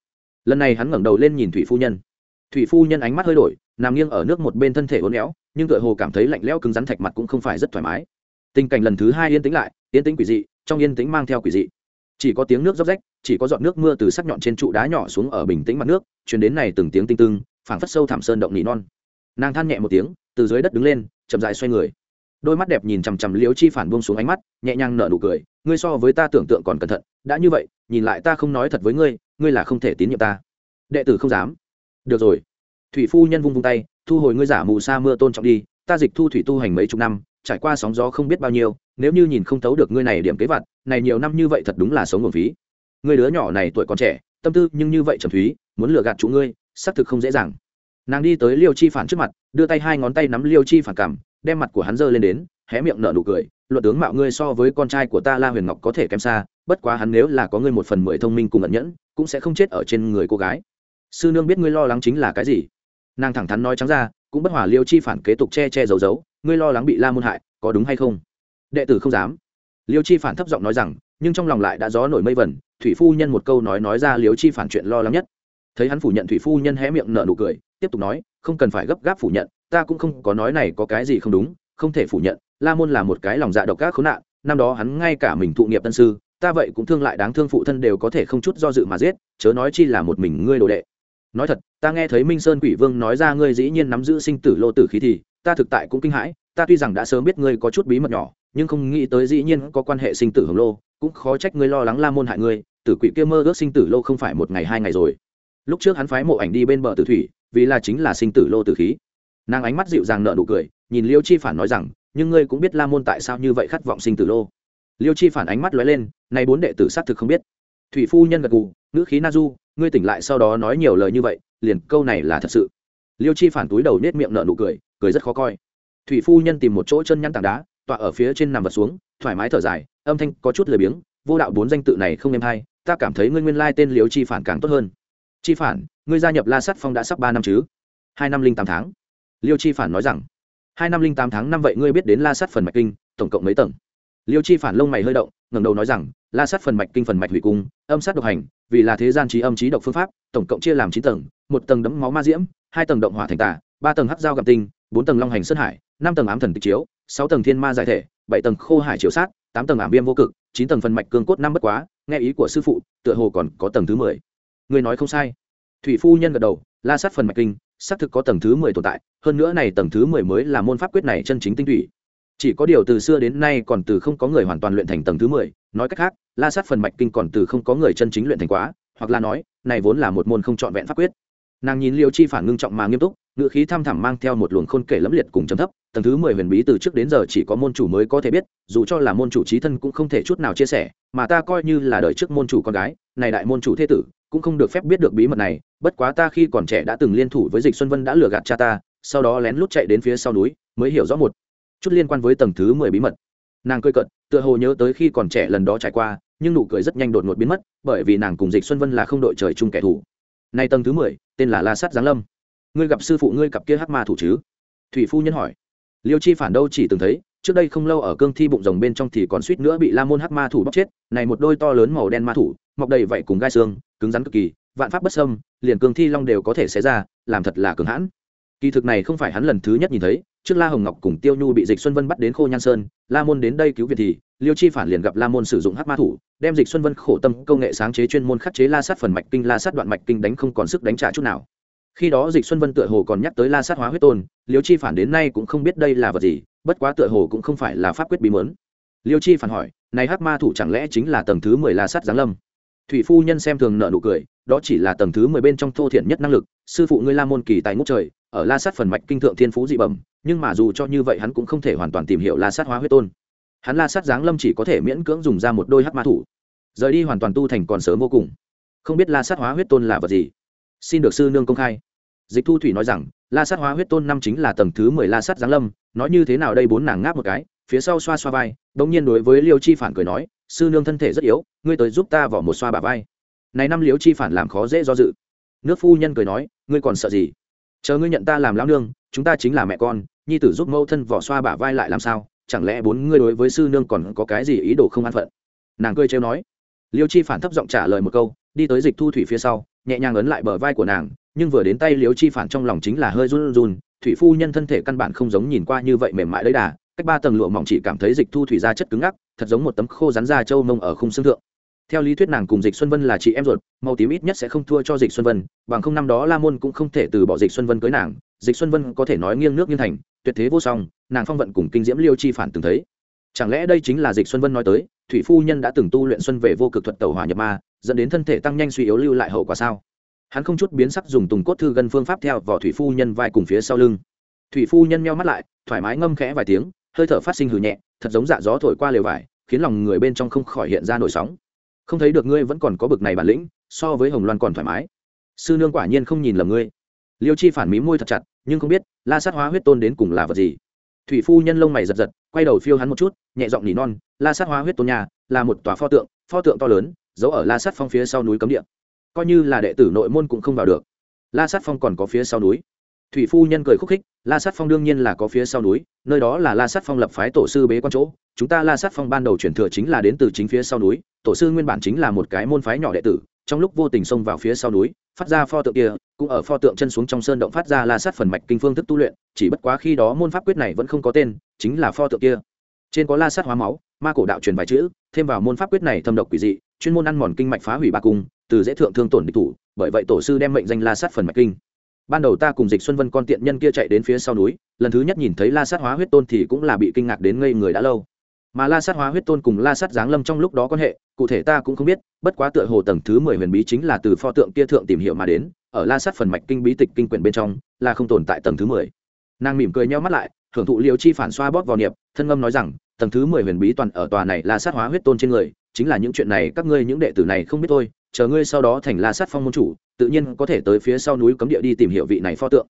Lần này hắn ngẩng đầu lên nhìn thủy phu nhân. Thủy phu nhân ánh mắt hơi đổi, nằm nghiêng ở nước một bên thân thể uốn éo, nhưng tựa hồ cảm thấy lạnh lẽo cứng rắn thạch mặt cũng không phải rất thoải mái. Tình cảnh lần thứ hai yên tĩnh lại, yên tĩnh quỷ dị, trong yên tĩnh mang theo quỷ dị. Chỉ có tiếng nước róc rách, chỉ có giọt nước mưa từ sắc nhọn trên trụ đá nhỏ xuống ở bình tĩnh mặt nước chuyển đến này từng tiếng tinh tưng, phảng phất sâu thảm sơn động nỉ non. Nàng than nhẹ một tiếng, từ dưới đất đứng lên, chậm dài xoay người đôi mắt đẹp nhìn chằm chằm liễu chi phản buông xuống ánh mắt, nhẹ nhàng nở nụ cười, ngươi so với ta tưởng tượng còn cẩn thận, đã như vậy, nhìn lại ta không nói thật với ngươi ngươi là không thể tín nhiệm ta. Đệ tử không dám. Được rồi. Thủy phu nhân vung vung tay, thu hồi ngươi giả mù sa mưa tôn trọng đi, ta dịch thu thủy tu hành mấy chục năm, trải qua sóng gió không biết bao nhiêu, nếu như nhìn không thấu được ngươi này điểm kế vặt, này nhiều năm như vậy thật đúng là sống nguồn phí. Ngươi đứa nhỏ này tuổi còn trẻ, tâm tư nhưng như vậy trầm thúy, muốn lừa gạt chủ ngươi, xác thực không dễ dàng. Nàng đi tới liêu chi phản trước mặt, đưa tay hai ngón tay nắm liêu chi phản cảm đem mặt của hắn giơ lên đến, hé miệng nở nụ cười, luận tướng mạo ngươi so với con trai của ta la huyền ngọc có thể kém xa, bất quá hắn nếu là có ngươi một phần mười thông minh cùng ẩn nhẫn, cũng sẽ không chết ở trên người cô gái. Sư nương biết ngươi lo lắng chính là cái gì? Nàng thẳng thắn nói trắng ra, cũng bất hòa liêu chi phản kế tục che che giấu giấu, ngươi lo lắng bị la môn hại, có đúng hay không? Đệ tử không dám. Liêu chi phản thấp giọng nói rằng, nhưng trong lòng lại đã gió nổi mây vẩn thủy phu nhân một câu nói nói ra liêu chi phản chuyện lo lắng nhất. Thấy hắn phủ nhận thủy phu nhân hé miệng nở nụ cười, tiếp tục nói, không cần phải gấp gáp phủ nhận ta cũng không có nói này có cái gì không đúng, không thể phủ nhận, la môn là một cái lòng dạ độc ác khốn nạn, năm đó hắn ngay cả mình thụ nghiệp tân sư, ta vậy cũng thương lại đáng thương phụ thân đều có thể không chút do dự mà giết, chớ nói chi là một mình ngươi đồ đệ. Nói thật, ta nghe thấy minh sơn quỷ vương nói ra ngươi dĩ nhiên nắm giữ sinh tử lô tử khí thì, ta thực tại cũng kinh hãi, ta tuy rằng đã sớm biết ngươi có chút bí mật nhỏ, nhưng không nghĩ tới dĩ nhiên có quan hệ sinh tử hồng lô, cũng khó trách ngươi lo lắng la môn hại ngươi, tử quỷ kia mơ ước sinh tử lô không phải một ngày hai ngày rồi. Lúc trước hắn phái mộ ảnh đi bên bờ tử thủy, vì là chính là sinh tử lô tử khí nàng ánh mắt dịu dàng nợ nụ cười, nhìn liêu chi phản nói rằng, nhưng ngươi cũng biết la môn tại sao như vậy khát vọng sinh tử lô. Liêu chi phản ánh mắt lóe lên nay bốn đệ tử xác thực không biết. Thủy phu nhân gật gù, ngữ khí na du, ngươi tỉnh lại sau đó nói nhiều lời như vậy, liền câu này là thật sự. Liêu chi phản túi đầu nết miệng nợ nụ cười cười rất khó coi. Thủy phu nhân tìm một chỗ chân nhăn tảng đá, tọa ở phía trên nằm vật xuống, thoải mái thở dài, âm thanh có chút lười biếng, vô đạo bốn danh tự này không em hay, ta cảm thấy ngươi nguyên lai tên liêu chi phản càng tốt hơn. Chi phản, ngươi gia nhập la sắt phong đã sắp ba năm chứ? Hai năm linh tám tháng liêu chi phản nói rằng hai năm linh tám tháng năm vậy ngươi biết đến la sắt phần mạch kinh tổng cộng mấy tầng? Liêu chi phản lông mày hơi động ngẩng đầu nói rằng la sắt phần mạch kinh phần mạch hủy cung âm sát độc hành vì là thế gian trí âm trí độc phương pháp tổng cộng chia làm chín tầng một tầng đấm máu ma diễm hai tầng động hỏa thành tả, ba tầng hắc dao gặp tinh bốn tầng long hành sơn hải năm tầng ám thần tịch chiếu sáu tầng thiên ma giải thể bảy tầng khô hải chiếu sát tám tầng ảm viêm vô cực chín tầng phần mạch cương cốt năm bất quá nghe ý của sư phụ tựa hồ còn có tầng thứ mười. Người nói không sai. Thủy phu nhân gật đầu la sát phần mạch kinh xác thực có tầng thứ mười tồn tại, hơn nữa này tầng thứ mười mới là môn pháp quyết này chân chính tinh thủy chỉ có điều từ xưa đến nay còn từ không có người hoàn toàn luyện thành tầng thứ mười, nói cách khác, la sát phần mạch kinh còn từ không có người chân chính luyện thành quá, hoặc là nói, này vốn là một môn không trọn vẹn pháp quyết nàng nhìn liêu chi phản ngưng trọng mà nghiêm túc ngựa khí thăm thẳm mang theo một luồng khôn kể lẫm liệt cùng chấm thấp, tầng thứ mười huyền bí từ trước đến giờ chỉ có môn chủ mới có thể biết, dù cho là môn chủ trí thân cũng không thể chút nào chia sẻ, mà ta coi như là đời trước môn chủ con gái, này đại môn chủ thế tử, cũng không được phép biết được bí mật này, bất quá ta khi còn trẻ đã từng liên thủ với dịch xuân vân đã lừa gạt cha ta, sau đó lén lút chạy đến phía sau núi, mới hiểu rõ một chút liên quan với tầng thứ mười bí mật. Nàng cười cận tựa hồ nhớ tới khi còn trẻ lần đó trải qua, nhưng nụ cười rất nhanh đột ngột biến mất, bởi vì nàng cùng dịch xuân vân là không đội trời chung kẻ thù nay tầng thứ mười, tên là la sắt giáng lâm. Ngươi gặp sư phụ ngươi cặp kia hắc ma thủ chứ? Thủy phu nhân hỏi. Liêu chi phản đâu chỉ từng thấy, trước đây không lâu ở cương thi bụng rồng bên trong thì còn suýt nữa bị la môn hắc ma thủ bóc chết, này một đôi to lớn màu đen ma thủ, mọc đầy vậy cùng gai xương, cứng rắn cực kỳ, vạn pháp bất sâm liền cương thi long đều có thể xé ra, làm thật là cường hãn. Kỳ thực này không phải hắn lần thứ nhất nhìn thấy, trước la hồng ngọc cùng tiêu nhu bị dịch xuân vân bắt đến khô nhan sơn, la môn đến đây cứu viện thì liêu chi phản liền gặp la môn sử dụng hắc ma thủ, đem dịch xuân vân khổ tâm công nghệ sáng chế chuyên môn khắc chế la sát phần mạch kinh, la sát đoạn mạch kinh đánh không còn sức đánh trả chút nào. Khi đó dịch xuân vân tựa hồ còn nhắc tới la sát hóa huyết tôn, liêu chi phản đến nay cũng không biết đây là vật gì, bất quá tựa hồ cũng không phải là pháp quyết bí mớn liêu chi phản hỏi, này hắc ma thủ chẳng lẽ chính là tầng thứ mười la sát giáng lâm? Thủy phu nhân xem thường nợ nụ cười, đó chỉ là tầng thứ mười bên trong thô thiện nhất năng lực, sư phụ ngươi la môn kỳ tài ngút trời, ở la sát phần mạch kinh thượng thiên phú dị bẩm, nhưng mà dù cho như vậy hắn cũng không thể hoàn toàn tìm hiểu la sát hóa huyết tôn hắn la sát giáng lâm chỉ có thể miễn cưỡng dùng ra một đôi hắc ma thủ. Rời đi hoàn toàn tu thành còn sớm vô cùng. Không biết la sát hóa huyết tôn là vật gì. Xin được sư nương công khai. Dịch thu thủy nói rằng, la sát hóa huyết tôn năm chính là tầng thứ mười la sát giáng lâm, nói như thế nào đây bốn nàng ngáp một cái, phía sau xoa xoa vai đ ỗ n g nhiên đối với liêu chi phản cười nói, sư nương thân thể rất yếu, ngươi tới giúp ta vỏ một xoa bà vai. Này năm liêu chi phản làm khó dễ do dự. Nước phu nhân cười nói, ngươi còn sợ gì? Chờ ngươi nhận ta làm lão nương, chúng ta chính là mẹ con, nhi tử giúp mẫu thân vỏ xoa bả vai lại làm sao? Chẳng lẽ bốn ngươi đối với sư nương còn có cái gì ý đồ không an phận? Nàng cười trêu nói. Liêu chi phản thấp giọng trả lời một câu, đi tới dịch thu thủy phía sau, nhẹ nhàng ấn lại bờ vai của nàng, nhưng vừa đến tay liêu chi phản trong lòng chính là hơi run run, thủy phu nhân thân thể căn bản không giống nhìn qua như vậy mềm mại đấy đà, cách ba tầng lụa mỏng chỉ cảm thấy dịch thu thủy ra chất cứng ngắc, thật giống một tấm khô rắn da trâu mông ở khung xương thượng theo lý thuyết nàng cùng dịch xuân vân là chị em ruột màu tím ít nhất sẽ không thua cho dịch xuân vân, bằng không năm đó la môn cũng không thể từ bỏ dịch xuân vân cưới nàng. Dịch xuân vân có thể nói nghiêng nước nghiêng thành, tuyệt thế vô song, nàng phong vận cùng kinh diễm liêu chi phản từng thấy. Chẳng lẽ đây chính là dịch xuân vân nói tới, thủy phu nhân đã từng tu luyện xuân về vô cực thuật tẩu hỏa nhập ma, dẫn đến thân thể tăng nhanh suy yếu lưu lại hậu quả sao? Hắn không chút biến sắc dùng tùng cốt thư gần phương pháp theo vào thủy phu nhân vai cùng phía sau lưng. Thủy phu nhân meo mắt lại, thoải mái ngâm khẽ vài tiếng, hơi thở phát sinh hừ nhẹ, thật giống dạ gió thổi qua lều vải, khiến lòng người bên trong không khỏi hiện ra nổi sóng không thấy được ngươi vẫn còn có bực này bản lĩnh, so với hồng loan còn thoải mái. Sư nương quả nhiên không nhìn lầm ngươi. Liêu chi phản mí môi thật chặt, nhưng không biết la sát hóa huyết tôn đến cùng là vật gì. Thủy phu nhân lông mày giật giật, quay đầu phiêu hắn một chút, nhẹ giọng nỉ non, la sát hóa huyết tôn nhà, là một tòa pho tượng pho tượng to lớn, giấu ở la sát phong phía sau núi cấm địa. Coi như là đệ tử nội môn cũng không vào được. La sát phong còn có phía sau núi. Thủy phu nhân cười khúc khích la sát phong đương nhiên là có phía sau núi, nơi đó là la sát phong lập phái tổ sư bế quan chỗ. Chúng ta la sát phong ban đầu chuyển thừa chính là đến từ chính phía sau núi, tổ sư nguyên bản chính là một cái môn phái nhỏ đệ tử, trong lúc vô tình xông vào phía sau núi, phát ra pho tượng kia, cũng ở pho tượng chân xuống trong sơn động phát ra la sát phần mạch kinh phương thức tu luyện, chỉ bất quá khi đó môn pháp quyết này vẫn không có tên, chính là pho tượng kia. Trên có la sát hóa máu, ma cổ đạo truyền vài chữ, thêm vào môn pháp quyết này thâm độc quỷ dị, chuyên môn ăn mòn kinh mạch phá hủy ba cung, từ dễ thượng thương tổn địch thủ, bởi vậy tổ sư đem mệnh danh la sát phần mạch kinh ban đầu ta cùng dịch xuân vân con tiện nhân kia chạy đến phía sau núi, lần thứ nhất nhìn thấy la sát hóa huyết tôn thì cũng là bị kinh ngạc đến ngây người đã lâu. Mà la sát hóa huyết tôn cùng la sát giáng lâm trong lúc đó quan hệ, cụ thể ta cũng không biết, bất quá tựa hồ tầng thứ mười huyền bí chính là từ pho tượng kia thượng tìm hiểu mà đến, ở la sát phần mạch kinh bí tịch kinh quyển bên trong, là không tồn tại tầng thứ mười. Nàng mỉm cười nhau mắt lại thưởng thụ liều chi phản xoa bóp vào niệm, thân ngâm nói rằng, tầng thứ mười huyền bí toàn ở tòa này la sát hóa huyết tôn trên người chính là những chuyện này các ngươi những đệ tử này không biết thôi, chờ ngươi sau đó thành la sát phong môn chủ, tự nhiên có thể tới phía sau núi cấm địa đi tìm hiểu vị này pho tượng.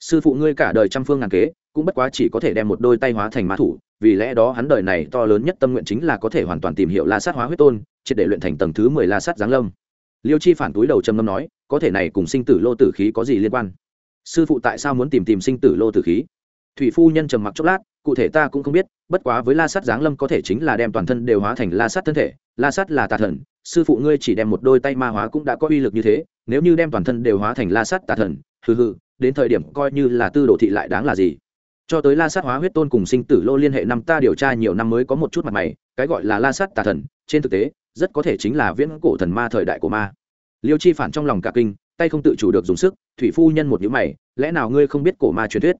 Sư phụ ngươi cả đời trăm phương ngàn kế, cũng bất quá chỉ có thể đem một đôi tay hóa thành mã thủ, vì lẽ đó hắn đời này to lớn nhất tâm nguyện chính là có thể hoàn toàn tìm hiểu la sát hóa huyết tôn, triệt để luyện thành tầng thứ mười la sát giáng lâm. Liêu chi phản túi đầu trầm ngâm nói, có thể này cùng sinh tử lô tử khí có gì liên quan? Sư phụ tại sao muốn tìm tìm sinh tử lô tử khí? Thủy phu nhân trầm mặc chốc lát, cụ thể ta cũng không biết, bất quá với la sát giáng lâm có thể chính là đem toàn thân đều hóa thành la sát thân thể la sát là tà thần, sư phụ ngươi chỉ đem một đôi tay ma hóa cũng đã có uy lực như thế, nếu như đem toàn thân đều hóa thành la sát tà thần, hừ hừ, đến thời điểm coi như là tư đồ thị lại đáng là gì? Cho tới la sát hóa huyết tôn cùng sinh tử lô liên hệ năm ta điều tra nhiều năm mới có một chút mặt mày, cái gọi là la sát tà thần, trên thực tế, rất có thể chính là viễn cổ thần ma thời đại của ma. Liêu chi phản trong lòng cả kinh, tay không tự chủ được dùng sức, thủy phu nhân một nhữ mày, lẽ nào ngươi không biết cổ ma truyền thuyết?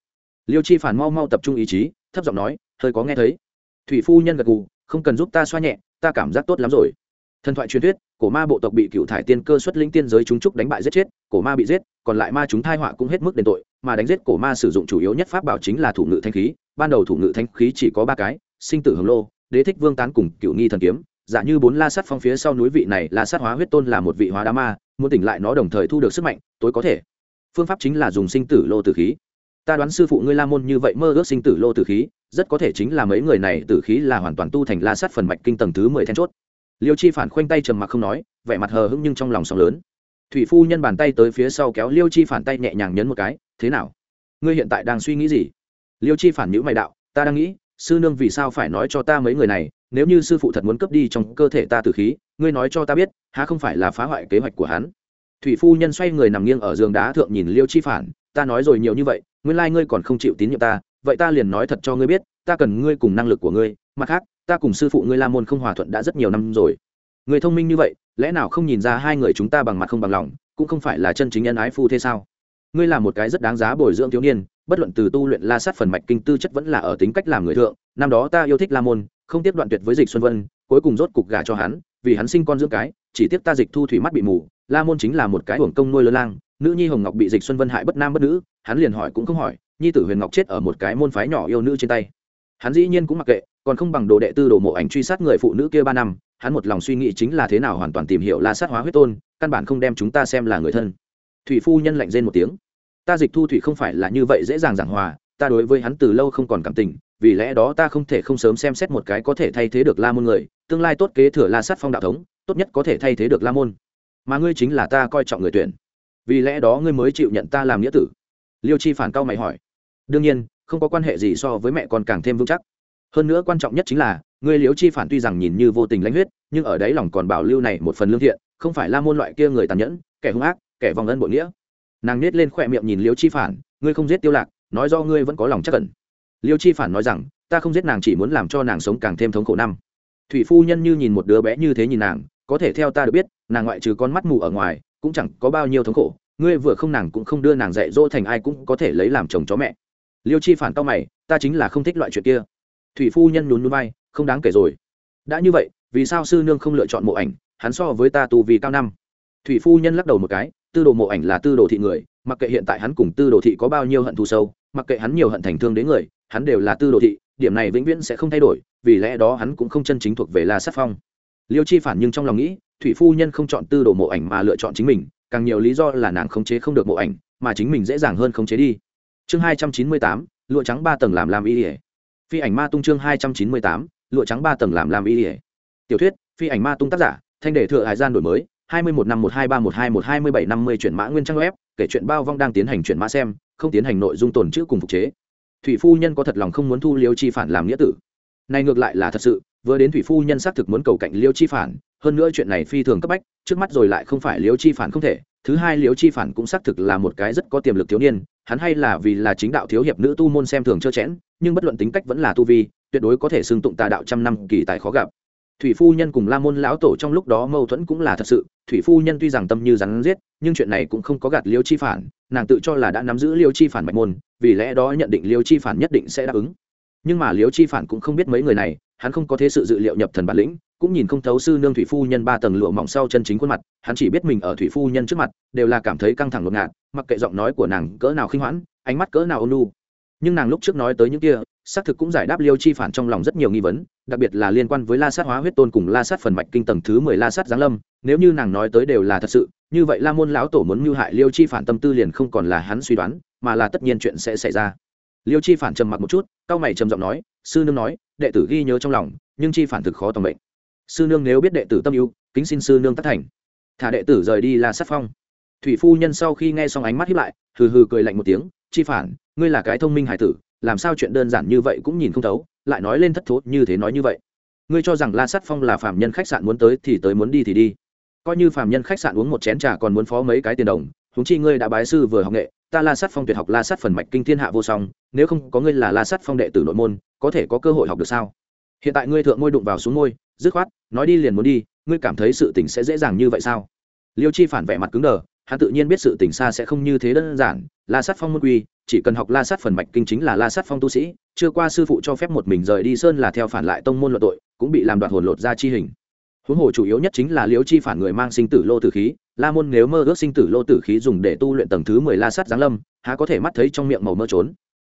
Liêu chi phản mau mau tập trung ý chí, thấp giọng nói, hơi có nghe thấy. Thủy phu nhân gật gù, không cần giúp ta xoa nhẹ ta cảm giác tốt lắm rồi. Thần thoại truyền thuyết, cổ ma bộ tộc bị cựu thải tiên cơ xuất linh tiên giới chúng trúc đánh bại giết chết, cổ ma bị giết, còn lại ma chúng thai họa cũng hết mức đền tội, mà đánh giết cổ ma sử dụng chủ yếu nhất pháp bảo chính là thủ ngự thanh khí, ban đầu thủ ngự thanh khí chỉ có ba cái, sinh tử hồng lô, đế thích vương tán cùng cựu nghi thần kiếm giả như bốn la sắt phong phía sau núi vị này la sát hóa huyết tôn là một vị hóa đá ma, muốn tỉnh lại nó đồng thời thu được sức mạnh, tối có thể. Phương pháp chính là dùng sinh tử lô tử khí ta đoán sư phụ ngươi la môn như vậy mơ ước sinh tử lô tử khí, rất có thể chính là mấy người này tử khí là hoàn toàn tu thành la sát phần mạch kinh tầng thứ mười then chốt. Liêu chi phản khoanh tay trầm mặc không nói, vẻ mặt hờ hững nhưng trong lòng sóng lớn. Thủy phu nhân bàn tay tới phía sau kéo liêu chi phản tay nhẹ nhàng nhấn một cái, thế nào? Ngươi hiện tại đang suy nghĩ gì? Liêu chi phản nhữ mày đạo, ta đang nghĩ, sư nương vì sao phải nói cho ta mấy người này, nếu như sư phụ thật muốn cướp đi trong cơ thể ta tử khí, ngươi nói cho ta biết, há không phải là phá hoại kế hoạch của hắn? Thủy phu nhân xoay người nằm nghiêng ở giường đá thượng nhìn liêu chi phản ta nói rồi nhiều như vậy, nguyên lai ngươi còn không chịu tín nhiệm ta, vậy ta liền nói thật cho ngươi biết, ta cần ngươi cùng năng lực của ngươi, mặt khác, ta cùng sư phụ ngươi la môn không hòa thuận đã rất nhiều năm rồi. Người thông minh như vậy, lẽ nào không nhìn ra hai người chúng ta bằng mặt không bằng lòng, cũng không phải là chân chính nhân ái phu thế sao? Ngươi là một cái rất đáng giá bồi dưỡng thiếu niên, bất luận từ tu luyện la sát phần mạch kinh tư chất vẫn là ở tính cách làm người thượng, năm đó ta yêu thích la môn, không tiếp đoạn tuyệt với dịch xuân vân, cuối cùng rốt cục gả cho hắn, vì hắn sinh con dưỡng cái, chỉ tiếp ta dịch thu thủy mắt bị mù, la môn chính là một cái hưởng công nuôi lơ lang nữ nhi hồng ngọc bị dịch xuân vân hại bất nam bất nữ, hắn liền hỏi cũng không hỏi, nhi tử huyền ngọc chết ở một cái môn phái nhỏ yêu nữ trên tay. Hắn dĩ nhiên cũng mặc kệ, còn không bằng đồ đệ tư đồ mộ ảnh truy sát người phụ nữ kia ba năm, hắn một lòng suy nghĩ chính là thế nào hoàn toàn tìm hiểu la sát hóa huyết tôn, căn bản không đem chúng ta xem là người thân. Thủy phu nhân lạnh rên một tiếng. Ta dịch thu thủy không phải là như vậy dễ dàng giảng hòa, ta đối với hắn từ lâu không còn cảm tình, vì lẽ đó ta không thể không sớm xem xét một cái có thể thay thế được la môn người, tương lai tốt kế thừa la sát phong đạo thống, tốt nhất có thể thay thế được la môn. Mà ngươi chính là ta coi trọng người tuyển vì lẽ đó ngươi mới chịu nhận ta làm nghĩa tử. Liêu chi phản cao mày hỏi. Đương nhiên, không có quan hệ gì so với mẹ con càng thêm vững chắc. Hơn nữa quan trọng nhất chính là, ngươi liêu chi phản tuy rằng nhìn như vô tình lãnh huyết, nhưng ở đấy lòng còn bảo lưu này một phần lương thiện, không phải la môn loại kia người tàn nhẫn, kẻ hung ác, kẻ vòng ân bội nghĩa. Nàng nết lên khỏe miệng nhìn liêu chi phản, ngươi không giết tiêu lạc, nói do ngươi vẫn có lòng chắc cẩn liêu chi phản nói rằng, ta không giết nàng chỉ muốn làm cho nàng sống càng thêm thống khổ năm. Thủy phu nhân như nhìn một đứa bé như thế nhìn nàng, có thể theo ta được biết, nàng ngoại trừ con mắt mù ở ngoài cũng chẳng có bao nhiêu thống khổ, ngươi vừa không nàng cũng không đưa nàng dạy dỗ thành ai cũng có thể lấy làm chồng chó mẹ. Liêu chi phản tao mày, ta chính là không thích loại chuyện kia. Thủy phu nhân nhún núi bay không đáng kể rồi. Đã như vậy, vì sao sư nương không lựa chọn mộ ảnh, hắn so với ta tù vì cao năm? Thủy phu nhân lắc đầu một cái, tư đồ mộ ảnh là tư đồ thị người, mặc kệ hiện tại hắn cùng tư đồ thị có bao nhiêu hận thù sâu, mặc kệ hắn nhiều hận thành thương đến người, hắn đều là tư đồ thị, điểm này vĩnh viễn sẽ không thay đổi, vì lẽ đó hắn cũng không chân chính thuộc về la sát phong. Liêu chi phản nhưng trong lòng nghĩ thủy phu nhân không chọn tư đồ mộ ảnh mà lựa chọn chính mình, càng nhiều lý do là nàng khống chế không được mộ ảnh, mà chính mình dễ dàng hơn khống chế đi. Chương hai trăm chín mươi tám, lụa trắng ba tầng làm làm y ỉa phi ảnh ma tung chương hai trăm chín mươi tám, lụa trắng ba tầng làm làm y ỉa tiểu thuyết, phi ảnh ma tung tác giả, thanh đề thừa hải gian đổi mới, hai mươi một năm một hai ba một hai một hai mươi bảy năm mươi chuyển mã nguyên trang web, kể chuyện bao vong đang tiến hành chuyển mã xem, không tiến hành nội dung tồn chữ cùng phục chế. Thủy phu nhân có thật lòng không muốn thu liêu chi phản làm nghĩa tử. Này ngược lại là thật sự, vừa đến thủy phu nhân xác thực muốn cầu cạnh liêu chi phản hơn nữa chuyện này phi thường cấp bách, trước mắt rồi lại không phải Liễu chi phản không thể, thứ hai Liễu chi phản cũng xác thực là một cái rất có tiềm lực thiếu niên, hắn hay là vì là chính đạo thiếu hiệp nữ tu môn xem thường trơ chẽn, nhưng bất luận tính cách vẫn là tu vi, tuyệt đối có thể xưng tụng tà đạo trăm năm kỳ tài khó gặp. Thủy phu nhân cùng la môn lão tổ trong lúc đó mâu thuẫn cũng là thật sự, thủy phu nhân tuy rằng tâm như rắn giết, nhưng chuyện này cũng không có gạt liêu chi phản, nàng tự cho là đã nắm giữ liêu chi phản mạch môn, vì lẽ đó nhận định liêu chi phản nhất định sẽ đáp ứng. Nhưng mà liêu chi phản cũng không biết mấy người này, hắn không có thế sự dự liệu nhập thần bản lĩnh cũng nhìn không thấu sư nương thủy phu nhân ba tầng lụa mỏng sau chân chính khuôn mặt, hắn chỉ biết mình ở thủy phu nhân trước mặt, đều là cảm thấy căng thẳng ngột ngạt, mặc kệ giọng nói của nàng cỡ nào khinh hoãn, ánh mắt cỡ nào ôn lu nhưng nàng lúc trước nói tới những kia, xác thực cũng giải đáp liêu chi phản trong lòng rất nhiều nghi vấn, đặc biệt là liên quan với la sát hóa huyết tôn cùng la sát phần mạch kinh tầng thứ mười la sát giáng lâm, nếu như nàng nói tới đều là thật sự, như vậy la môn lão tổ muốn mưu hại liêu chi phản tâm tư liền không còn là hắn suy đoán, mà là tất nhiên chuyện sẽ xảy ra. Liêu chi phản trầm mặc một chút cao mày trầm giọng nói, sư nương nói, đệ tử ghi nhớ trong lòng, nhưng chi phản thực khó tầm bệnh sư nương nếu biết đệ tử tâm yêu kính xin sư nương tất thành. Thả đệ tử rời đi là sát phong. Thủy phu nhân sau khi nghe xong ánh mắt hiếp lại, hừ hừ cười lạnh một tiếng, chi phản, ngươi là cái thông minh hải tử, làm sao chuyện đơn giản như vậy cũng nhìn không thấu, lại nói lên thất thố như thế nói như vậy. Ngươi cho rằng la sát phong là phạm nhân khách sạn muốn tới thì tới muốn đi thì đi. Coi như phạm nhân khách sạn uống một chén trà còn muốn phó mấy cái tiền đồng húng chi ngươi đã bái sư vừa học nghệ, ta la sát phong tuyệt học la sát phần mạch kinh thiên hạ vô song, nếu không có ngươi là la sát phong đệ tử nội môn, có thể có cơ hội học được sao? Hiện tại ngươi thượng ngôi đụng vào xuống ngôi dứt khoát, nói đi liền muốn đi, ngươi cảm thấy sự tình sẽ dễ dàng như vậy sao? Liêu chi phản vẻ mặt cứng đờ, hắn tự nhiên biết sự tình xa sẽ không như thế đơn giản. La sát phong môn quy, chỉ cần học la sát phần mạch kinh chính là la sát phong tu sĩ, chưa qua sư phụ cho phép một mình rời đi sơn là theo phản lại tông môn luận tội, cũng bị làm đoạt hồn lột ra chi hình. Huống hồ chủ yếu nhất chính là liễu chi phản người mang sinh tử lô tử khí, la môn nếu mơ ước sinh tử lô tử khí dùng để tu luyện tầng thứ mười la sát giáng lâm, há có thể mắt thấy trong miệng màu mơ trốn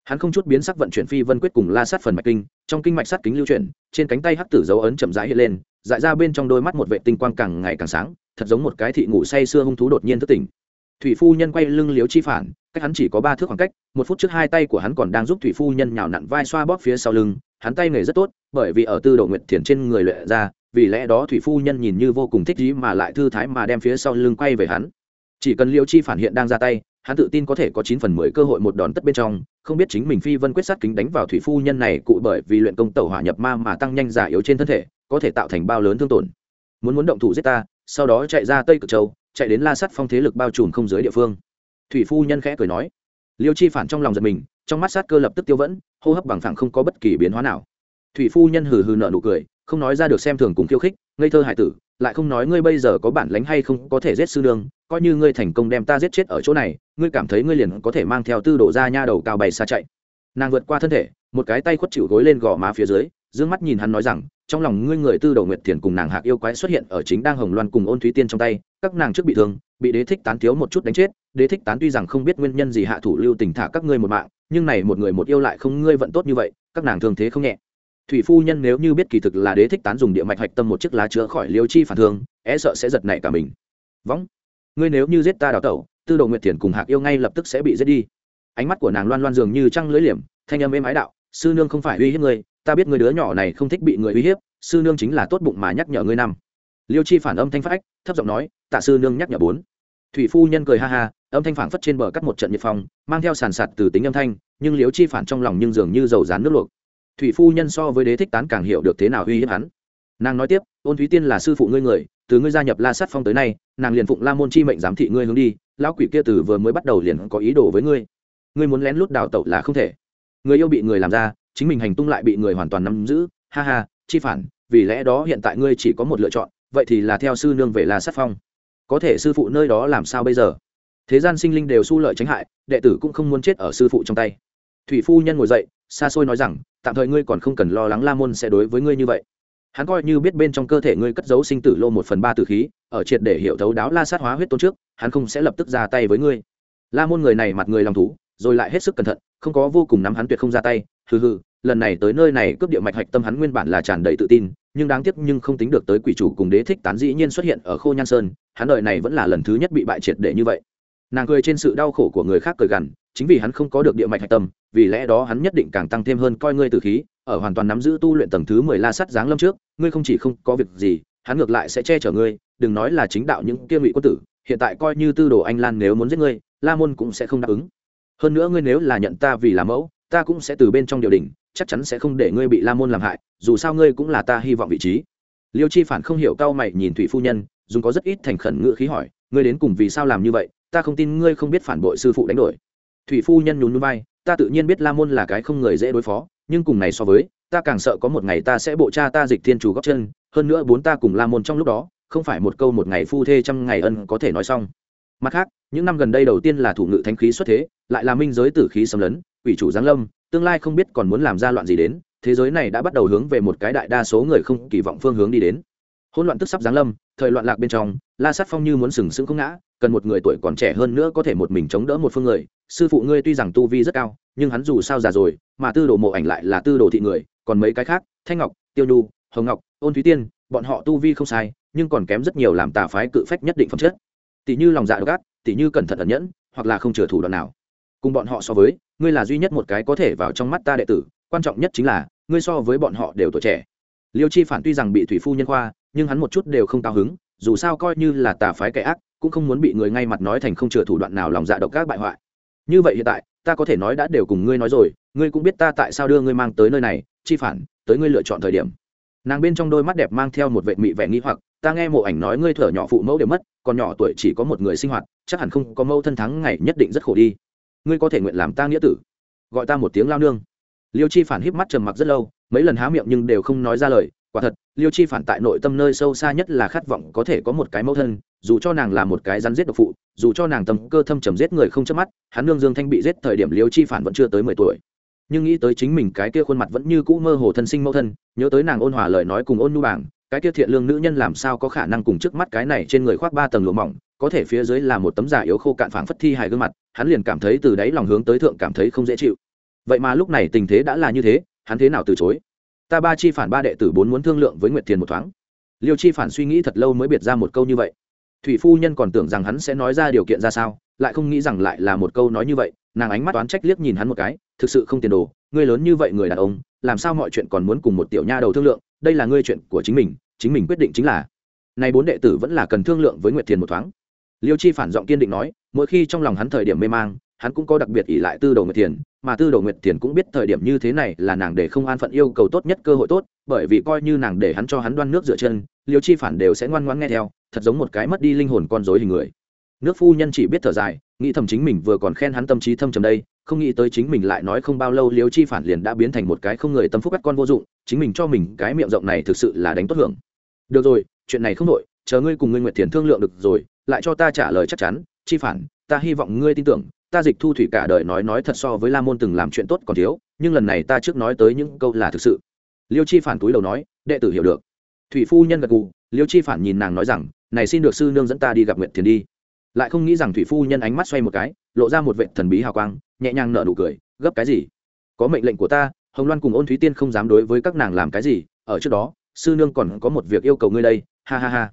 hắn không chút biến sắc vận chuyển phi vân quyết cùng la sát phần mạch kinh, trong kinh mạch sát kính lưu chuyển, trên cánh tay hắc tử dấu ấn chậm rãi hiện lên, dại ra bên trong đôi mắt một vệ tinh quang càng ngày càng sáng, thật giống một cái thị ngủ say sưa hung thú đột nhiên thức tỉnh. Thủy phu nhân quay lưng liếu chi phản, cách hắn chỉ có ba thước khoảng cách, một phút trước hai tay của hắn còn đang giúp thủy phu nhân nhào nặn vai xoa bóp phía sau lưng, hắn tay nghề rất tốt, bởi vì ở tư độ nguyệt thiền trên người lệ ra, vì lẽ đó thủy phu nhân nhìn như vô cùng thích ý mà lại thư thái mà đem phía sau lưng quay về hắn. Chỉ cần liêu chi phản hiện đang ra tay hắn tự tin có thể có chín phần mười cơ hội một đòn tất bên trong, không biết chính mình phi vân quyết sát kính đánh vào thủy phu nhân này cụ bởi vì luyện công tẩu hỏa nhập ma mà tăng nhanh giả yếu trên thân thể, có thể tạo thành bao lớn thương tổn. Muốn muốn động thủ giết ta, sau đó chạy ra tây cực châu, chạy đến la sắt phong thế lực bao trùm không dưới địa phương. Thủy phu nhân khẽ cười nói. Liêu chi phản trong lòng giật mình, trong mắt sát cơ lập tức tiêu vẫn, hô hấp bằng thẳng không có bất kỳ biến hóa nào. Thủy phu nhân hừ hừ nợ nụ cười, không nói ra được xem thường cùng khiêu khích, ngây thơ hải tử, lại không nói ngươi bây giờ có bản lánh hay không có thể giết sư nương, coi như ngươi thành công đem ta giết chết ở chỗ này ngươi cảm thấy ngươi liền có thể mang theo tư đồ ra nha đầu cao bày xa chạy. Nàng vượt qua thân thể, một cái tay khuất chịu gối lên gò má phía dưới d ư ơ n g mắt nhìn hắn nói rằng, trong lòng ngươi người tư đồ nguyệt thiền cùng nàng hạc yêu quái xuất hiện ở chính đang hồng loan cùng ôn thúy tiên trong tay, các nàng trước bị thương, bị đế thích tán thiếu một chút đánh chết, đế thích tán tuy rằng không biết nguyên nhân gì hạ thủ lưu tình thả các ngươi một mạng, nhưng này một người một yêu lại không ngươi vận tốt như vậy, các nàng thường thế không nhẹ. Thủy phu nhân nếu như biết kỳ thực là đế thích tán dùng địa mạch hạch tâm một chiếc lá chữa khỏi liêu chi phản thương é sợ sẽ giật nảy cả mình. Võng ngươi nếu như giết ta đào tẩu tư đồ nguyệt thiền cùng hạc yêu ngay lập tức sẽ bị giết đi. Ánh mắt của nàng loan loan dường như trăng lưỡi liềm, thanh âm êm ái đạo, sư nương không phải uy hiếp ngươi, ta biết người đứa nhỏ này không thích bị người uy hiếp, sư nương chính là tốt bụng mà nhắc nhở ngươi năm. Liêu chi phản âm thanh phách, thấp giọng nói, tạ sư nương nhắc nhở bốn. Thủy phu nhân cười ha ha, âm thanh phản phất trên bờ cắt một trận nhiệt phong, mang theo sàn sạt từ tính âm thanh, nhưng liêu chi phản trong lòng nhưng dường như dầu rán nước luộc. Thủy phu nhân so với đế thích tán càng hiểu được thế nào uy hiếp hắn. Nàng nói tiếp, ôn thúy tiên là sư phụ ngươi người, từ ngươi gia nhập la sát phong tới nay nàng liền phụng la môn chi mệnh giám thị ngươi hướng đi, lão quỷ kia từ vừa mới bắt đầu liền có ý đồ với ngươi. Ngươi muốn lén lút đào tẩu là không thể. Người yêu bị người làm ra, chính mình hành tung lại bị người hoàn toàn nắm giữ. Ha ha, chi phản, vì lẽ đó hiện tại ngươi chỉ có một lựa chọn, vậy thì là theo sư nương về là sát phong. Có thể sư phụ nơi đó làm sao bây giờ? Thế gian sinh linh đều su lợi tránh hại, đệ tử cũng không muốn chết ở sư phụ trong tay. Thủy phu nhân ngồi dậy, xa xôi nói rằng, tạm thời ngươi còn không cần lo lắng la môn sẽ đối với ngươi như vậy hắn coi như biết bên trong cơ thể ngươi cất giấu sinh tử lô một phần ba tử khí, ở triệt để hiểu thấu đáo la sát hóa huyết tôn trước, hắn không sẽ lập tức ra tay với ngươi. La môn người này mặt người lòng thú, rồi lại hết sức cẩn thận, không có vô cùng nắm hắn tuyệt không ra tay. Hừ hừ, lần này tới nơi này cướp địa mạch hạch tâm hắn nguyên bản là tràn đầy tự tin, nhưng đáng tiếc nhưng không tính được tới quỷ chủ cùng đế thích tán dĩ nhiên xuất hiện ở khô nhan sơn, hắn đời này vẫn là lần thứ nhất bị bại triệt để như vậy. Nàng cười trên sự đau khổ của người khác cười gằn chính vì hắn không có được địa mạch hạch tâm, vì lẽ đó hắn nhất định càng tăng thêm hơn coi ngươi từ khí, ở hoàn toàn nắm giữ tu luyện tầng thứ mười la sắt giáng lâm trước, ngươi không chỉ không có việc gì, hắn ngược lại sẽ che chở ngươi, đừng nói là chính đạo những kia ngụy quân tử, hiện tại coi như tư đồ anh lan nếu muốn giết ngươi, la môn cũng sẽ không đáp ứng. Hơn nữa ngươi nếu là nhận ta vì là mẫu, ta cũng sẽ từ bên trong điều đình chắc chắn sẽ không để ngươi bị la môn làm hại, dù sao ngươi cũng là ta hy vọng vị trí. Liêu chi phản không hiểu cao mày nhìn thủy phu nhân, dùng có rất ít thành khẩn ngữ khí hỏi, ngươi đến cùng vì sao làm như vậy, ta không tin ngươi không biết phản bội sư phụ đánh đổi thủy phu nhân nhún núi vai, ta tự nhiên biết la môn là cái không người dễ đối phó, nhưng cùng này so với, ta càng sợ có một ngày ta sẽ bộ cha ta dịch thiên chủ góc chân, hơn nữa bốn ta cùng la môn trong lúc đó, không phải một câu một ngày phu thê trăm ngày ân có thể nói xong. Mặt khác, những năm gần đây đầu tiên là thủ ngự thánh khí xuất thế, lại là minh giới tử khí xâm lấn ủy chủ giáng lâm, tương lai không biết còn muốn làm ra loạn gì đến, thế giới này đã bắt đầu hướng về một cái đại đa số người không kỳ vọng phương hướng đi đến. Hỗn loạn tức sắp giáng lâm, thời loạn lạc bên trong la sát phong như muốn sừng sững không ngã, cần một người tuổi còn trẻ hơn nữa có thể một mình chống đỡ một phương người. Sư phụ ngươi tuy rằng tu vi rất cao, nhưng hắn dù sao già rồi, mà tư đồ mộ ảnh lại là tư đồ thị người, còn mấy cái khác, thanh ngọc, tiêu nhu, hồng ngọc, ôn thúy tiên, bọn họ tu vi không sai, nhưng còn kém rất nhiều làm tà phái cự phách nhất định phẩm chất. Tỷ như lòng dạ gác tỷ như cẩn thận ẩn nhẫn, hoặc là không chừa thủ đoạn nào. Cùng bọn họ so với, ngươi là duy nhất một cái có thể vào trong mắt ta đệ tử, quan trọng nhất chính là, ngươi so với bọn họ đều tuổi trẻ. Liêu chi phản tuy rằng bị thủy phu nhân khoa, nhưng hắn một chút đều không cao hứng dù sao coi như là tà phái kẻ ác, cũng không muốn bị người ngay mặt nói thành không chừa thủ đoạn nào lòng dạ độc các bại hoại. Như vậy hiện tại, ta có thể nói đã đều cùng ngươi nói rồi, ngươi cũng biết ta tại sao đưa ngươi mang tới nơi này, chi phản, tới ngươi lựa chọn thời điểm. Nàng bên trong đôi mắt đẹp mang theo một vệ mị vẻ nghi hoặc, ta nghe mộ ảnh nói ngươi thở nhỏ phụ mẫu đều mất, còn nhỏ tuổi chỉ có một người sinh hoạt, chắc hẳn không có mẫu thân thắng ngày nhất định rất khổ đi. Ngươi có thể nguyện làm ta nghĩa tử. Gọi ta một tiếng lao nương. Liêu chi phản híp mắt trầm mặc rất lâu, mấy lần há miệng nhưng đều không nói ra lời quả thật, liêu chi phản tại nội tâm nơi sâu xa nhất là khát vọng có thể có một cái mẫu thân, dù cho nàng là một cái rắn giết độc phụ, dù cho nàng tâm cơ thâm trầm giết người không chớp mắt, hắn nương dương thanh bị giết thời điểm liêu chi phản vẫn chưa tới mười tuổi. Nhưng nghĩ tới chính mình cái kia khuôn mặt vẫn như cũ mơ hồ thân sinh mẫu thân, nhớ tới nàng ôn hòa lời nói cùng ôn nhu bảng, cái kia thiện lương nữ nhân làm sao có khả năng cùng trước mắt cái này trên người khoác ba tầng lụa mỏng, có thể phía dưới là một tấm giả yếu khô cạn phảng phất thi hài gương mặt, hắn liền cảm thấy từ đáy lòng hướng tới thượng cảm thấy không dễ chịu. Vậy mà lúc này tình thế đã là như thế, hắn thế nào từ chối? Ta ba chi phản ba đệ tử bốn muốn thương lượng với nguyệt thiền một thoáng. Liêu chi phản suy nghĩ thật lâu mới biệt ra một câu như vậy. Thủy phu nhân còn tưởng rằng hắn sẽ nói ra điều kiện ra sao, lại không nghĩ rằng lại là một câu nói như vậy, nàng ánh mắt toán trách liếc nhìn hắn một cái, thực sự không tiền đồ, ngươi lớn như vậy người đàn ông, làm sao mọi chuyện còn muốn cùng một tiểu nha đầu thương lượng, đây là ngươi chuyện của chính mình chính mình quyết định chính là. Nay bốn đệ tử vẫn là cần thương lượng với nguyệt thiền một thoáng. Liêu chi phản giọng kiên định nói, mỗi khi trong lòng hắn thời điểm mê mang, hắn cũng có đặc biệt ỷ lại tư đồ nguyệt thiền mà tư đồ nguyệt thiền cũng biết thời điểm như thế này là nàng để không an phận yêu cầu tốt nhất cơ hội tốt, bởi vì coi như nàng để hắn cho hắn đoan nước dựa chân, liêu chi phản đều sẽ ngoan ngoãn nghe theo, thật giống một cái mất đi linh hồn con dối hình người. Nước phu nhân chỉ biết thở dài, nghĩ thầm chính mình vừa còn khen hắn tâm trí thâm trầm đây, không nghĩ tới chính mình lại nói không bao lâu liêu chi phản liền đã biến thành một cái không người tâm phúc các con vô dụng, chính mình cho mình cái miệng rộng này thực sự là đánh tốt hưởng. Được rồi, chuyện này không đội chờ ngươi cùng ngươi nguyệt thiền thương lượng được rồi, lại cho ta trả lời chắc chắn, chi phản, ta hy vọng ngươi tin tưởng ta dịch thu thủy cả đời nói nói thật so với la môn từng làm chuyện tốt còn thiếu, nhưng lần này ta trước nói tới những câu là thực sự. Liêu chi phản túi đầu nói, đệ tử hiểu được. Thủy phu nhân gật gù, liêu chi phản nhìn nàng nói rằng, này xin được sư nương dẫn ta đi gặp nguyệt thiền đi. Lại không nghĩ rằng thủy phu nhân ánh mắt xoay một cái, lộ ra một vệ thần bí hào quang, nhẹ nhàng nở nụ cười, gấp cái gì? Có mệnh lệnh của ta, hồng loan cùng ôn thúy tiên không dám đối với các nàng làm cái gì, ở trước đó, sư nương còn có một việc yêu cầu ngươi đây, ha ha ha.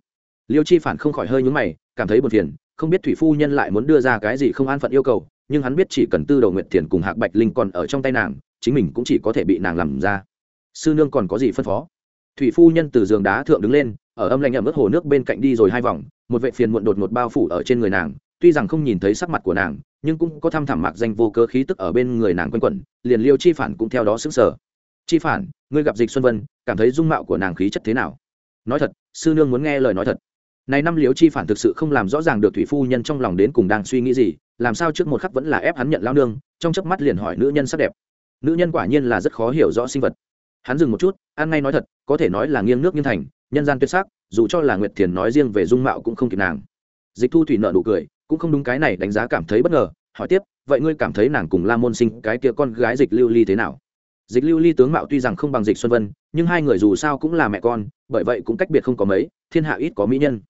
Liêu chi phản không khỏi hơi nhúng mày, cảm thấy buồn phiền không biết thủy phu nhân lại muốn đưa ra cái gì không an phận yêu cầu, nhưng hắn biết chỉ cần tư đầu nguyện thiền cùng hạc bạch linh còn ở trong tay nàng, chính mình cũng chỉ có thể bị nàng làm ra. Sư nương còn có gì phân phó? Thủy phu nhân từ giường đá thượng đứng lên, ở âm lạnh ẩm ướt hồ nước bên cạnh đi rồi hai vòng, một vệ phiền muộn đột ngột bao phủ ở trên người nàng, tuy rằng không nhìn thấy sắc mặt của nàng, nhưng cũng có thăm thẳm mạc danh vô cơ khí tức ở bên người nàng quanh quẩn, liền liêu chi phản cũng theo đó xứng sở chi phản, ngươi gặp dịch xuân vân, cảm thấy dung mạo của nàng khí chất thế nào? Nói thật, sư nương muốn nghe lời nói thật này năm liếu chi phản thực sự không làm rõ ràng được thủy phu nhân trong lòng đến cùng đang suy nghĩ gì, làm sao trước một khắc vẫn là ép hắn nhận lao nương, trong chớp mắt liền hỏi nữ nhân sắc đẹp. Nữ nhân quả nhiên là rất khó hiểu rõ sinh vật. Hắn dừng một chút, ăn ngay nói thật, có thể nói là nghiêng nước nghiêng thành, nhân gian tuyệt sắc, dù cho là nguyệt thiền nói riêng về dung mạo cũng không kịp nàng. Dịch thu thủy nợ nụ cười, cũng không đúng cái này đánh giá cảm thấy bất ngờ, hỏi tiếp, vậy ngươi cảm thấy nàng cùng la môn sinh, cái kia con gái dịch lưu ly thế nào? Dịch lưu ly tướng mạo tuy rằng không bằng dịch xuân vân, nhưng hai người dù sao cũng là mẹ con, bởi vậy cũng cách biệt không có mấy, thiên hạ ít có mỹ nhân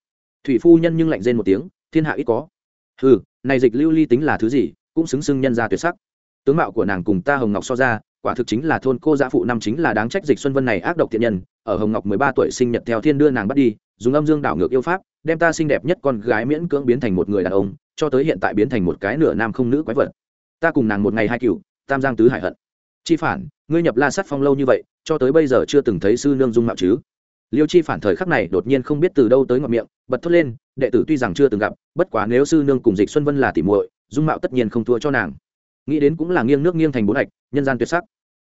thủy phu nhân nhưng lạnh rên một tiếng, thiên hạ ít có. Ừ này dịch lưu ly tính là thứ gì, cũng xứng xưng nhân ra tuyệt sắc. Tướng mạo của nàng cùng ta hồng ngọc so ra, quả thực chính là thôn cô gia phụ năm chính là đáng trách dịch xuân vân này ác độc thiện nhân, ở hồng ngọc mười ba tuổi sinh nhật theo thiên đưa nàng bắt đi, dùng âm dương đảo ngược yêu pháp, đem ta xinh đẹp nhất con gái miễn cưỡng biến thành một người đàn ông, cho tới hiện tại biến thành một cái nửa nam không nữ quái vật. Ta cùng nàng một ngày hai cựu tam giang tứ hải hận. Chi phản, ngươi nhập la sắt phong lâu như vậy, cho tới bây giờ chưa từng thấy sư nương dung mạo chứ? Liêu chi phản thời khắc này đột nhiên không biết từ đâu tới ngậm miệng, bật thốt lên, đệ tử tuy rằng chưa từng gặp, bất quá nếu sư nương cùng dịch xuân vân là tỉ muội, dung mạo tất nhiên không thua cho nàng. Nghĩ đến cũng là nghiêng nước nghiêng thành bốn hạch, nhân gian tuyệt sắc.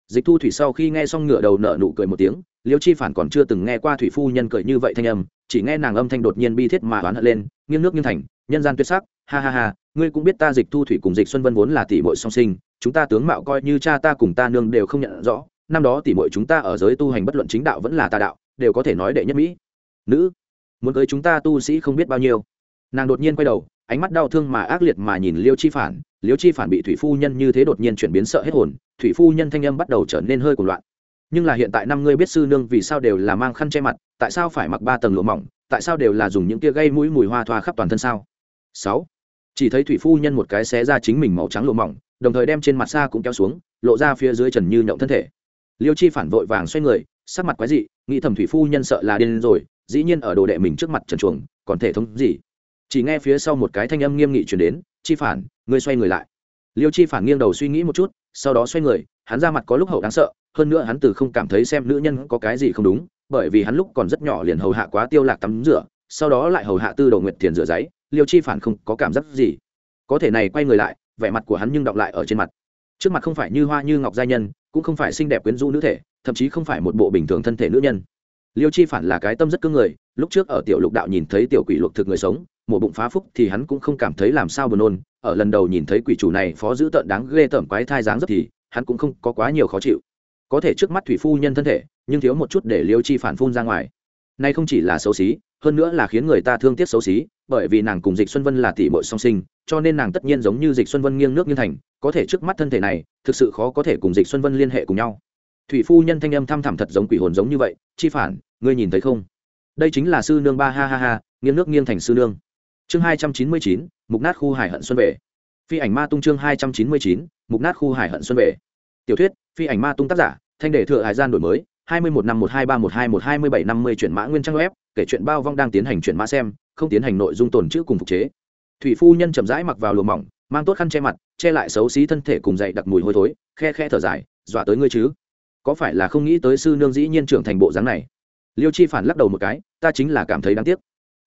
Dịch thu thủy sau khi nghe xong ngửa đầu nở nụ cười một tiếng, liêu chi phản còn chưa từng nghe qua thủy phu nhân cười như vậy thanh âm, chỉ nghe nàng âm thanh đột nhiên bi thiết mà oán hận lên, nghiêng nước nghiêng thành, nhân gian tuyệt sắc, ha ha ha, ngươi cũng biết ta dịch thu thủy cùng dịch xuân vân vốn là tỷ muội song sinh, chúng ta tướng mạo coi như cha ta cùng ta nương đều không nhận rõ, năm đó tỷ muội chúng ta ở giới tu hành bất luận chính đạo vẫn là tà đạo đều có thể nói đệ nhất mỹ. Nữ, muốn cưới chúng ta tu sĩ không biết bao nhiêu. Nàng đột nhiên quay đầu, ánh mắt đau thương mà ác liệt mà nhìn liêu chi phản. Liêu chi phản bị thủy phu nhân như thế đột nhiên chuyển biến sợ hết hồn, thủy phu nhân thanh âm bắt đầu trở nên hơi cuồng loạn. Nhưng là hiện tại năm ngươi biết sư nương vì sao đều là mang khăn che mặt, tại sao phải mặc ba tầng lụa mỏng, tại sao đều là dùng những kia gây mũi mùi hoa thoa khắp toàn thân sao? Sáu, chỉ thấy thủy phu nhân một cái xé ra chính mình màu trắng lụa mỏng, đồng thời đem trên mặt xa cũng kéo xuống, lộ ra phía dưới trần như nhậu thân thể liêu chi phản vội vàng xoay người, sắc mặt quái dị, nghĩ thầm thủy phu nhân sợ là điên rồi, dĩ nhiên ở đồ đệ mình trước mặt trần chuồng, còn thể thống gì? Chỉ nghe phía sau một cái thanh âm nghiêm nghị chuyển đến, chi phản, ngươi xoay người lại. Liêu chi phản nghiêng đầu suy nghĩ một chút, sau đó xoay người, hắn ra mặt có lúc hậu đáng sợ, hơn nữa hắn từ không cảm thấy xem nữ nhân có cái gì không đúng, bởi vì hắn lúc còn rất nhỏ liền hầu hạ quá tiêu lạc tắm rửa, sau đó lại hầu hạ tư đầu nguyệt tiền rửa giấy, liêu chi phản không có cảm giác gì. Có thể này quay người lại, vẻ mặt của hắn nhưng đọc lại ở trên mặt. Trước mặt không phải như hoa như ngọc gia nhân cũng không phải xinh đẹp quyến rũ nữ thể, thậm chí không phải một bộ bình thường thân thể nữ nhân. Liêu chi phản là cái tâm rất cứng người, lúc trước ở tiểu lục đạo nhìn thấy tiểu quỷ luộc thực người sống một bụng phá phúc thì hắn cũng không cảm thấy làm sao buồn nôn, ở lần đầu nhìn thấy quỷ chủ này phó giữ tợn đáng ghê tởm quái thai dáng rất thì hắn cũng không có quá nhiều khó chịu. Có thể trước mắt thủy phu nhân thân thể, nhưng thiếu một chút để liêu chi phản phun ra ngoài. Nay không chỉ là xấu xí, hơn nữa là khiến người ta thương tiếc xấu xí, bởi vì nàng cùng dịch xuân vân là tỷ bội song sinh cho nên nàng tất nhiên giống như dịch xuân vân nghiêng nước nghiêng thành, có thể trước mắt thân thể này, thực sự khó có thể cùng dịch xuân vân liên hệ cùng nhau. Thủy phu nhân thanh âm thăm thẳm thật giống quỷ hồn giống như vậy, chi phản, ngươi nhìn thấy không? Đây chính là sư nương ba, ha ha ha, nghiêng nước nghiêng thành sư nương. Chương hai trăm chín mươi chín, mục nát khu hải hận xuân về. Phi ảnh ma tung chương hai trăm chín mươi chín, mục nát khu hải hận xuân về. Tiểu thuyết, phi ảnh ma tung tác giả, thanh đề thừa hải gian đổi mới, hai mươi một năm một hai ba một hai một hai mươi bảy năm mươi chuyển mã nguyên trang web, kể chuyện bao vong đang tiến hành chuyển mã xem, không tiến hành nội dung tồn chữ cùng phục chế thủy phu nhân chậm rãi mặc vào lùa mỏng, mang tốt khăn che mặt, che lại xấu xí thân thể cùng dậy đặc mùi hôi thối, khe khe thở dài, dọa tới ngươi chứ? Có phải là không nghĩ tới sư nương dĩ nhiên trưởng thành bộ dáng này? Liêu chi phản lắc đầu một cái, ta chính là cảm thấy đáng tiếc.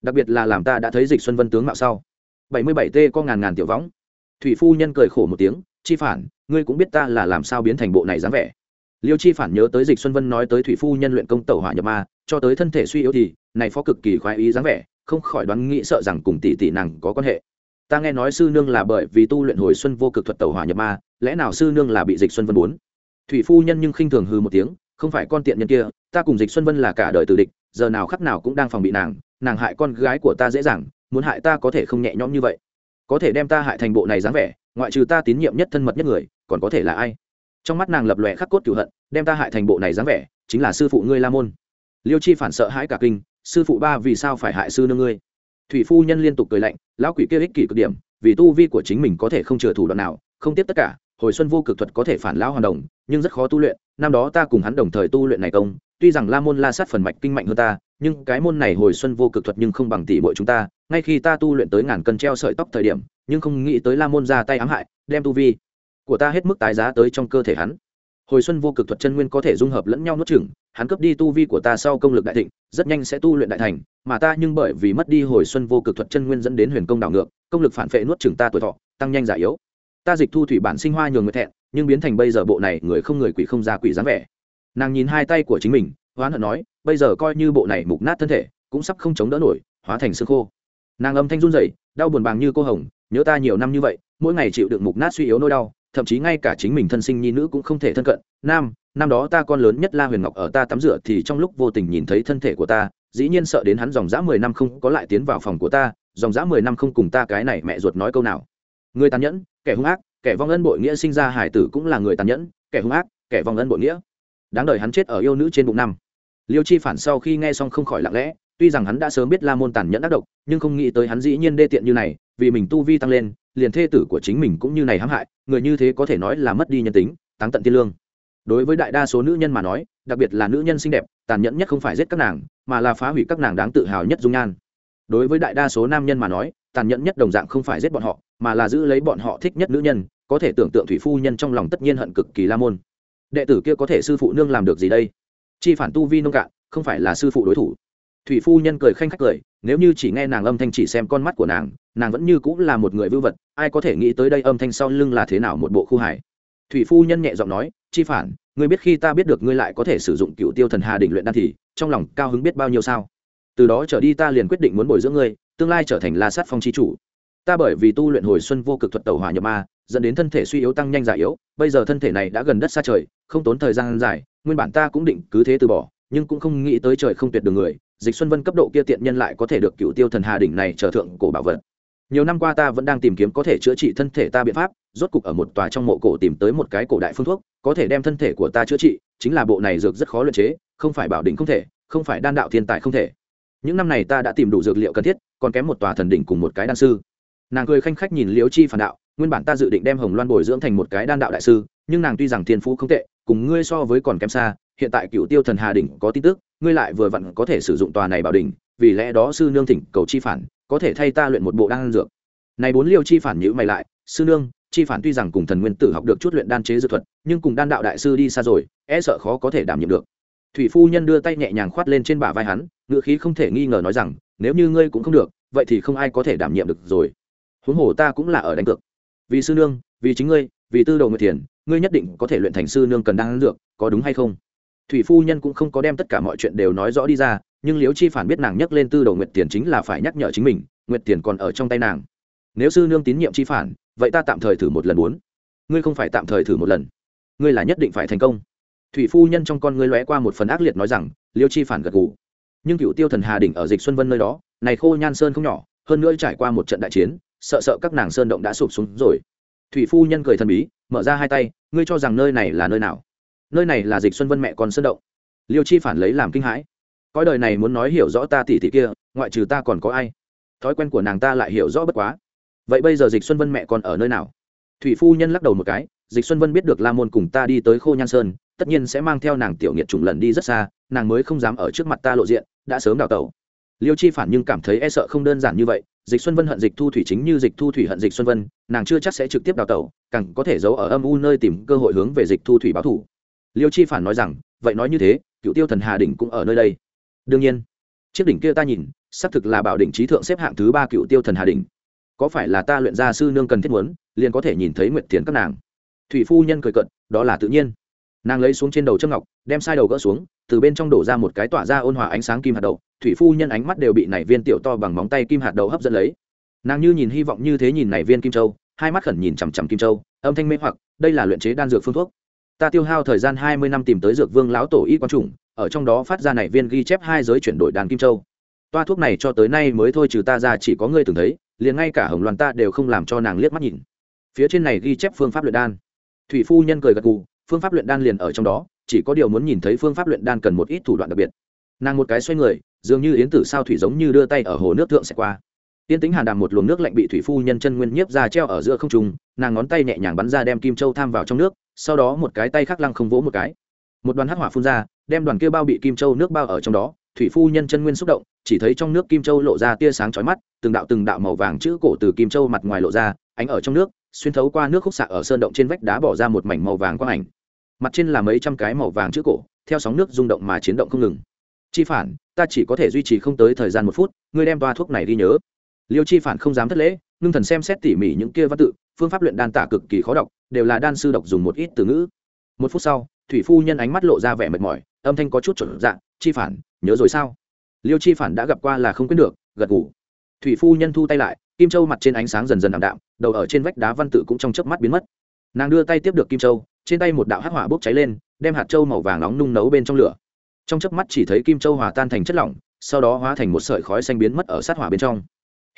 Đặc biệt là làm ta đã thấy dịch xuân vân tướng mạo sau. Bảy mươi bảy t có ngàn ngàn tiểu võng. Thủy phu nhân cười khổ một tiếng, chi phản, ngươi cũng biết ta là làm sao biến thành bộ này dáng vẻ. Liêu chi phản nhớ tới dịch xuân vân nói tới thủy phu nhân luyện công tẩu hỏa nhập ma, cho tới thân thể suy yếu thì, này phó cực kỳ khoái ý dáng vẻ không khỏi đoán nghĩ sợ rằng cùng tỷ tỷ nàng có quan hệ. Ta nghe nói sư nương là bởi vì tu luyện hồi xuân vô cực thuật tẩu hỏa nhập ma, lẽ nào sư nương là bị dịch xuân vân muốn? Thủy phu nhân nhưng khinh thường hư một tiếng, không phải con tiện nhân kia, ta cùng dịch xuân vân là cả đời từ địch, giờ nào khắc nào cũng đang phòng bị nàng nàng hại con gái của ta dễ dàng, muốn hại ta có thể không nhẹ nhõm như vậy. Có thể đem ta hại thành bộ này dáng vẻ, ngoại trừ ta tín nhiệm nhất thân mật nhất người, còn có thể là ai? Trong mắt nàng lập lòe khắc cốt cửu hận, đem ta hại thành bộ này dáng vẻ, chính là sư phụ ngươi la môn. Liêu chi phản sợ hãi cả kinh sư phụ ba vì sao phải hại sư nương ngươi? Thủy phu nhân liên tục cười lạnh, lão quỷ kia ích kỷ cực điểm, vì tu vi của chính mình có thể không chừa thủ đoạn nào, không tiếp tất cả, hồi xuân vô cực thuật có thể phản lão hoàn đồng, nhưng rất khó tu luyện, năm đó ta cùng hắn đồng thời tu luyện này công, tuy rằng la môn la sát phần mạch kinh mạnh hơn ta, nhưng cái môn này hồi xuân vô cực thuật nhưng không bằng tỷ bội chúng ta, ngay khi ta tu luyện tới ngàn cân treo sợi tóc thời điểm, nhưng không nghĩ tới la môn ra tay ám hại, đem tu vi của ta hết mức tái giá tới trong cơ thể hắn hồi xuân vô cực thuật chân nguyên có thể dung hợp lẫn nhau nuốt chửng, hắn cướp đi tu vi của ta sau công lực đại thịnh, rất nhanh sẽ tu luyện đại thành, mà ta nhưng bởi vì mất đi hồi xuân vô cực thuật chân nguyên dẫn đến huyền công đảo ngược, công lực phản phệ nuốt chửng ta tuổi thọ, tăng nhanh giả yếu. Ta dịch thu thủy bản sinh hoa nhường người thẹn, nhưng biến thành bây giờ bộ này người không người quỷ không ra quỷ dáng vẻ. Nàng nhìn hai tay của chính mình, hoán hận nói, bây giờ coi như bộ này mục nát thân thể, cũng sắp không chống đỡ nổi, hóa thành xương khô. Nàng âm thanh run rẩy, đau buồn bàng như cô hồng, nhớ ta nhiều năm như vậy, mỗi ngày chịu đựng mục nát suy yếu nỗi đau thậm chí ngay cả chính mình thân sinh nhi nữ cũng không thể thân cận. Nam, năm đó ta con lớn nhất la huyền ngọc ở ta tắm rửa thì trong lúc vô tình nhìn thấy thân thể của ta, dĩ nhiên sợ đến hắn dòng dã mười năm không có lại tiến vào phòng của ta, dòng dã mười năm không cùng ta cái này mẹ ruột nói câu nào. Người tàn nhẫn, kẻ hung ác, kẻ vong ân bội nghĩa sinh ra hải tử cũng là người tàn nhẫn, kẻ hung ác, kẻ vong ân bội nghĩa. Đáng đời hắn chết ở yêu nữ trên bụng năm. Liêu chi phản sau khi nghe xong không khỏi lặng lẽ, tuy rằng hắn đã sớm biết la môn tàn nhẫn ác độc, nhưng không nghĩ tới hắn dĩ nhiên đê tiện như này, vì mình tu vi tăng lên liền thê tử của chính mình cũng như này hãm hại, người như thế có thể nói là mất đi nhân tính, táng tận tiên lương. Đối với đại đa số nữ nhân mà nói, đặc biệt là nữ nhân xinh đẹp, tàn nhẫn nhất không phải giết các nàng, mà là phá hủy các nàng đáng tự hào nhất dung nhan. Đối với đại đa số nam nhân mà nói, tàn nhẫn nhất đồng dạng không phải giết bọn họ, mà là giữ lấy bọn họ thích nhất nữ nhân, có thể tưởng tượng thủy phu nhân trong lòng tất nhiên hận cực kỳ la môn. Đệ tử kia có thể sư phụ nương làm được gì đây? Chi phản tu vi nông cạn, không phải là sư phụ đối thủ. Thủy phu nhân cười khanh khách cười nếu như chỉ nghe nàng âm thanh chỉ xem con mắt của nàng nàng vẫn như cũng là một người vưu vật, ai có thể nghĩ tới đây âm thanh sau lưng là thế nào một bộ khu hải thủy phu nhân nhẹ giọng nói, chi phản, ngươi biết khi ta biết được ngươi lại có thể sử dụng cựu tiêu thần hà đỉnh luyện đan thì, trong lòng cao hứng biết bao nhiêu sao? Từ đó trở đi ta liền quyết định muốn bồi dưỡng ngươi, tương lai trở thành la sát phong chi chủ. Ta bởi vì tu luyện hồi xuân vô cực thuật tẩu hỏa nhập ma, dẫn đến thân thể suy yếu tăng nhanh già yếu, bây giờ thân thể này đã gần đất xa trời, không tốn thời gian dài, nguyên bản ta cũng định cứ thế từ bỏ nhưng cũng không nghĩ tới trời không tuyệt đường người, dịch xuân vân cấp độ kia tiện nhân lại có thể được cựu tiêu thần hà đỉnh này trở thượng cổ bảo vật. Nhiều năm qua ta vẫn đang tìm kiếm có thể chữa trị thân thể ta biện pháp, rốt cục ở một tòa trong mộ cổ tìm tới một cái cổ đại phương thuốc, có thể đem thân thể của ta chữa trị, chính là bộ này dược rất khó luyện chế, không phải bảo đỉnh không thể, không phải đan đạo thiên tài không thể. Những năm này ta đã tìm đủ dược liệu cần thiết, còn kém một tòa thần đỉnh cùng một cái đan sư. Nàng cười khanh khách nhìn liễu chi phản đạo, nguyên bản ta dự định đem hồng loan bồi dưỡng thành một cái đan đạo đại sư, nhưng nàng tuy rằng thiên phú không tệ, cùng ngươi so với còn kém xa hiện tại cựu tiêu thần hà đỉnh có tin tức ngươi lại vừa vặn có thể sử dụng tòa này bảo đỉnh vì lẽ đó sư nương thỉnh cầu chi phản có thể thay ta luyện một bộ đan dược. Này bốn liêu chi phản nhữ mày lại sư nương chi phản tuy rằng cùng thần nguyên tử học được chút luyện đan chế dược thuật nhưng cùng đan đạo đại sư đi xa rồi e sợ khó có thể đảm nhiệm được. Thủy phu nhân đưa tay nhẹ nhàng khoát lên trên bả vai hắn ngựa khí không thể nghi ngờ nói rằng nếu như ngươi cũng không được vậy thì không ai có thể đảm nhiệm được rồi. Huống hồ ta cũng là ở đánh cược. Vì sư nương vì chính ngươi vì tư đầu người thiền, ngươi nhất định có thể luyện thành sư nương cần đan dược có đúng hay không? Thủy phu nhân cũng không có đem tất cả mọi chuyện đều nói rõ đi ra, nhưng liễu chi phản biết nàng nhắc lên tư đầu nguyệt tiền chính là phải nhắc nhở chính mình, nguyệt tiền còn ở trong tay nàng. Nếu sư nương tín nhiệm chi phản, vậy ta tạm thời thử một lần muốn. Ngươi không phải tạm thời thử một lần. Ngươi là nhất định phải thành công. Thủy phu nhân trong con ngươi lóe qua một phần ác liệt nói rằng liêu chi phản gật gù. Nhưng cựu tiêu thần hà đỉnh ở dịch xuân vân nơi đó, này khô nhan sơn không nhỏ, hơn nữa trải qua một trận đại chiến, sợ sợ các nàng sơn động đã sụp xuống rồi. Thủy phu nhân cười thần bí, mở ra hai tay, ngươi cho rằng nơi này là nơi nào? Nơi này là dịch xuân vân mẹ con sơn động. Liêu chi phản lấy làm kinh hãi. Cõi đời này muốn nói hiểu rõ ta tỷ tỷ kia, ngoại trừ ta còn có ai? Thói quen của nàng ta lại hiểu rõ bất quá. Vậy bây giờ dịch xuân vân mẹ còn ở nơi nào? Thủy phu nhân lắc đầu một cái, dịch xuân vân biết được la môn cùng ta đi tới khô nhan sơn, tất nhiên sẽ mang theo nàng tiểu nghiệt trùng lần đi rất xa, nàng mới không dám ở trước mặt ta lộ diện, đã sớm đào tẩu. Liêu chi phản nhưng cảm thấy e sợ không đơn giản như vậy, dịch xuân vân hận dịch thu thủy chính như dịch thu thủy hận dịch xuân vân, nàng chưa chắc sẽ trực tiếp đào tẩu, càng có thể giấu ở âm u nơi tìm cơ hội hướng về dịch thu thủy báo thủ liêu chi phản nói rằng, vậy nói như thế, cựu tiêu thần hà đỉnh cũng ở nơi đây. Đương nhiên. Chiếc đỉnh kia ta nhìn, xác thực là bảo đỉnh trí thượng xếp hạng thứ ba cựu tiêu thần hà đỉnh. Có phải là ta luyện gia sư nương cần thiết muốn, liền có thể nhìn thấy nguyệt thiền các nàng? Thủy phu nhân cười cận đó là tự nhiên. Nàng lấy xuống trên đầu châm ngọc, đem sai đầu gỡ xuống, từ bên trong đổ ra một cái tỏa ra ôn hòa ánh sáng kim hạt đậu. Thủy phu nhân ánh mắt đều bị nảy viên tiểu to bằng móng tay kim hạt đậu hấp dẫn lấy. Nàng như nhìn hy vọng như thế nhìn nảy viên kim châu, hai mắt khẩn nhìn chằm chằm kim châu, âm thanh mê hoặc, đây là luyện chế đan dược phương thuốc ta tiêu hao thời gian hai mươi năm tìm tới dược vương lão tổ y quan trùng ở trong đó phát ra này viên ghi chép hai giới chuyển đổi đàn kim châu. Toa thuốc này cho tới nay mới thôi trừ ta ra chỉ có ngươi từng thấy, liền ngay cả hồng loan ta đều không làm cho nàng liếc mắt nhìn. Phía trên này ghi chép phương pháp luyện đan. Thủy phu nhân cười gật gù, phương pháp luyện đan liền ở trong đó, chỉ có điều muốn nhìn thấy phương pháp luyện đan cần một ít thủ đoạn đặc biệt. Nàng một cái xoay người, dường như yến tử sao thủy giống như đưa tay ở hồ nước thượng sẽ qua. Tiên tính hàn đàm một luồng nước lạnh bị thủy phu nhân chân nguyên nhiếp ra treo ở giữa không trung, nàng ngón tay nhẹ nhàng bắn ra đem kim châu tham vào trong nước sau đó một cái tay khác lăng không vỗ một cái. Một đoàn hắc hỏa phun ra, đem đoàn kia bao bị kim châu nước bao ở trong đó, thủy phu nhân chân nguyên xúc động, chỉ thấy trong nước kim châu lộ ra tia sáng chói mắt, từng đạo từng đạo màu vàng chữ cổ từ kim châu mặt ngoài lộ ra, ánh ở trong nước, xuyên thấu qua nước khúc xạ ở sơn động trên vách đá bỏ ra một mảnh màu vàng quang ảnh. Mặt trên là mấy trăm cái màu vàng chữ cổ, theo sóng nước rung động mà chiến động không ngừng. Chi phản, ta chỉ có thể duy trì không tới thời gian một phút, ngươi đem toa thuốc này đi nhớ. Liêu chi phản không dám thất lễ, ngưng thần xem xét tỉ mỉ những kia văn tự, phương pháp luyện đan tả cực kỳ khó đọc đều là đan sư độc dùng một ít từ ngữ. Một phút sau, thủy phu nhân ánh mắt lộ ra vẻ mệt mỏi, âm thanh có chút chuẩn dạng chi phản, nhớ rồi sao? Liêu chi phản đã gặp qua là không quyết được, gật ngủ thủy phu nhân thu tay lại, kim châu mặt trên ánh sáng dần dần ảm đạm, đầu ở trên vách đá văn tự cũng trong chớp mắt biến mất. Nàng đưa tay tiếp được kim châu, trên tay một đạo hắc hỏa bốc cháy lên, đem hạt châu màu vàng nóng nung nấu bên trong lửa. Trong chớp mắt chỉ thấy kim châu hòa tan thành chất lỏng, sau đó hóa thành một sợi khói xanh biến mất ở sát hỏa bên trong.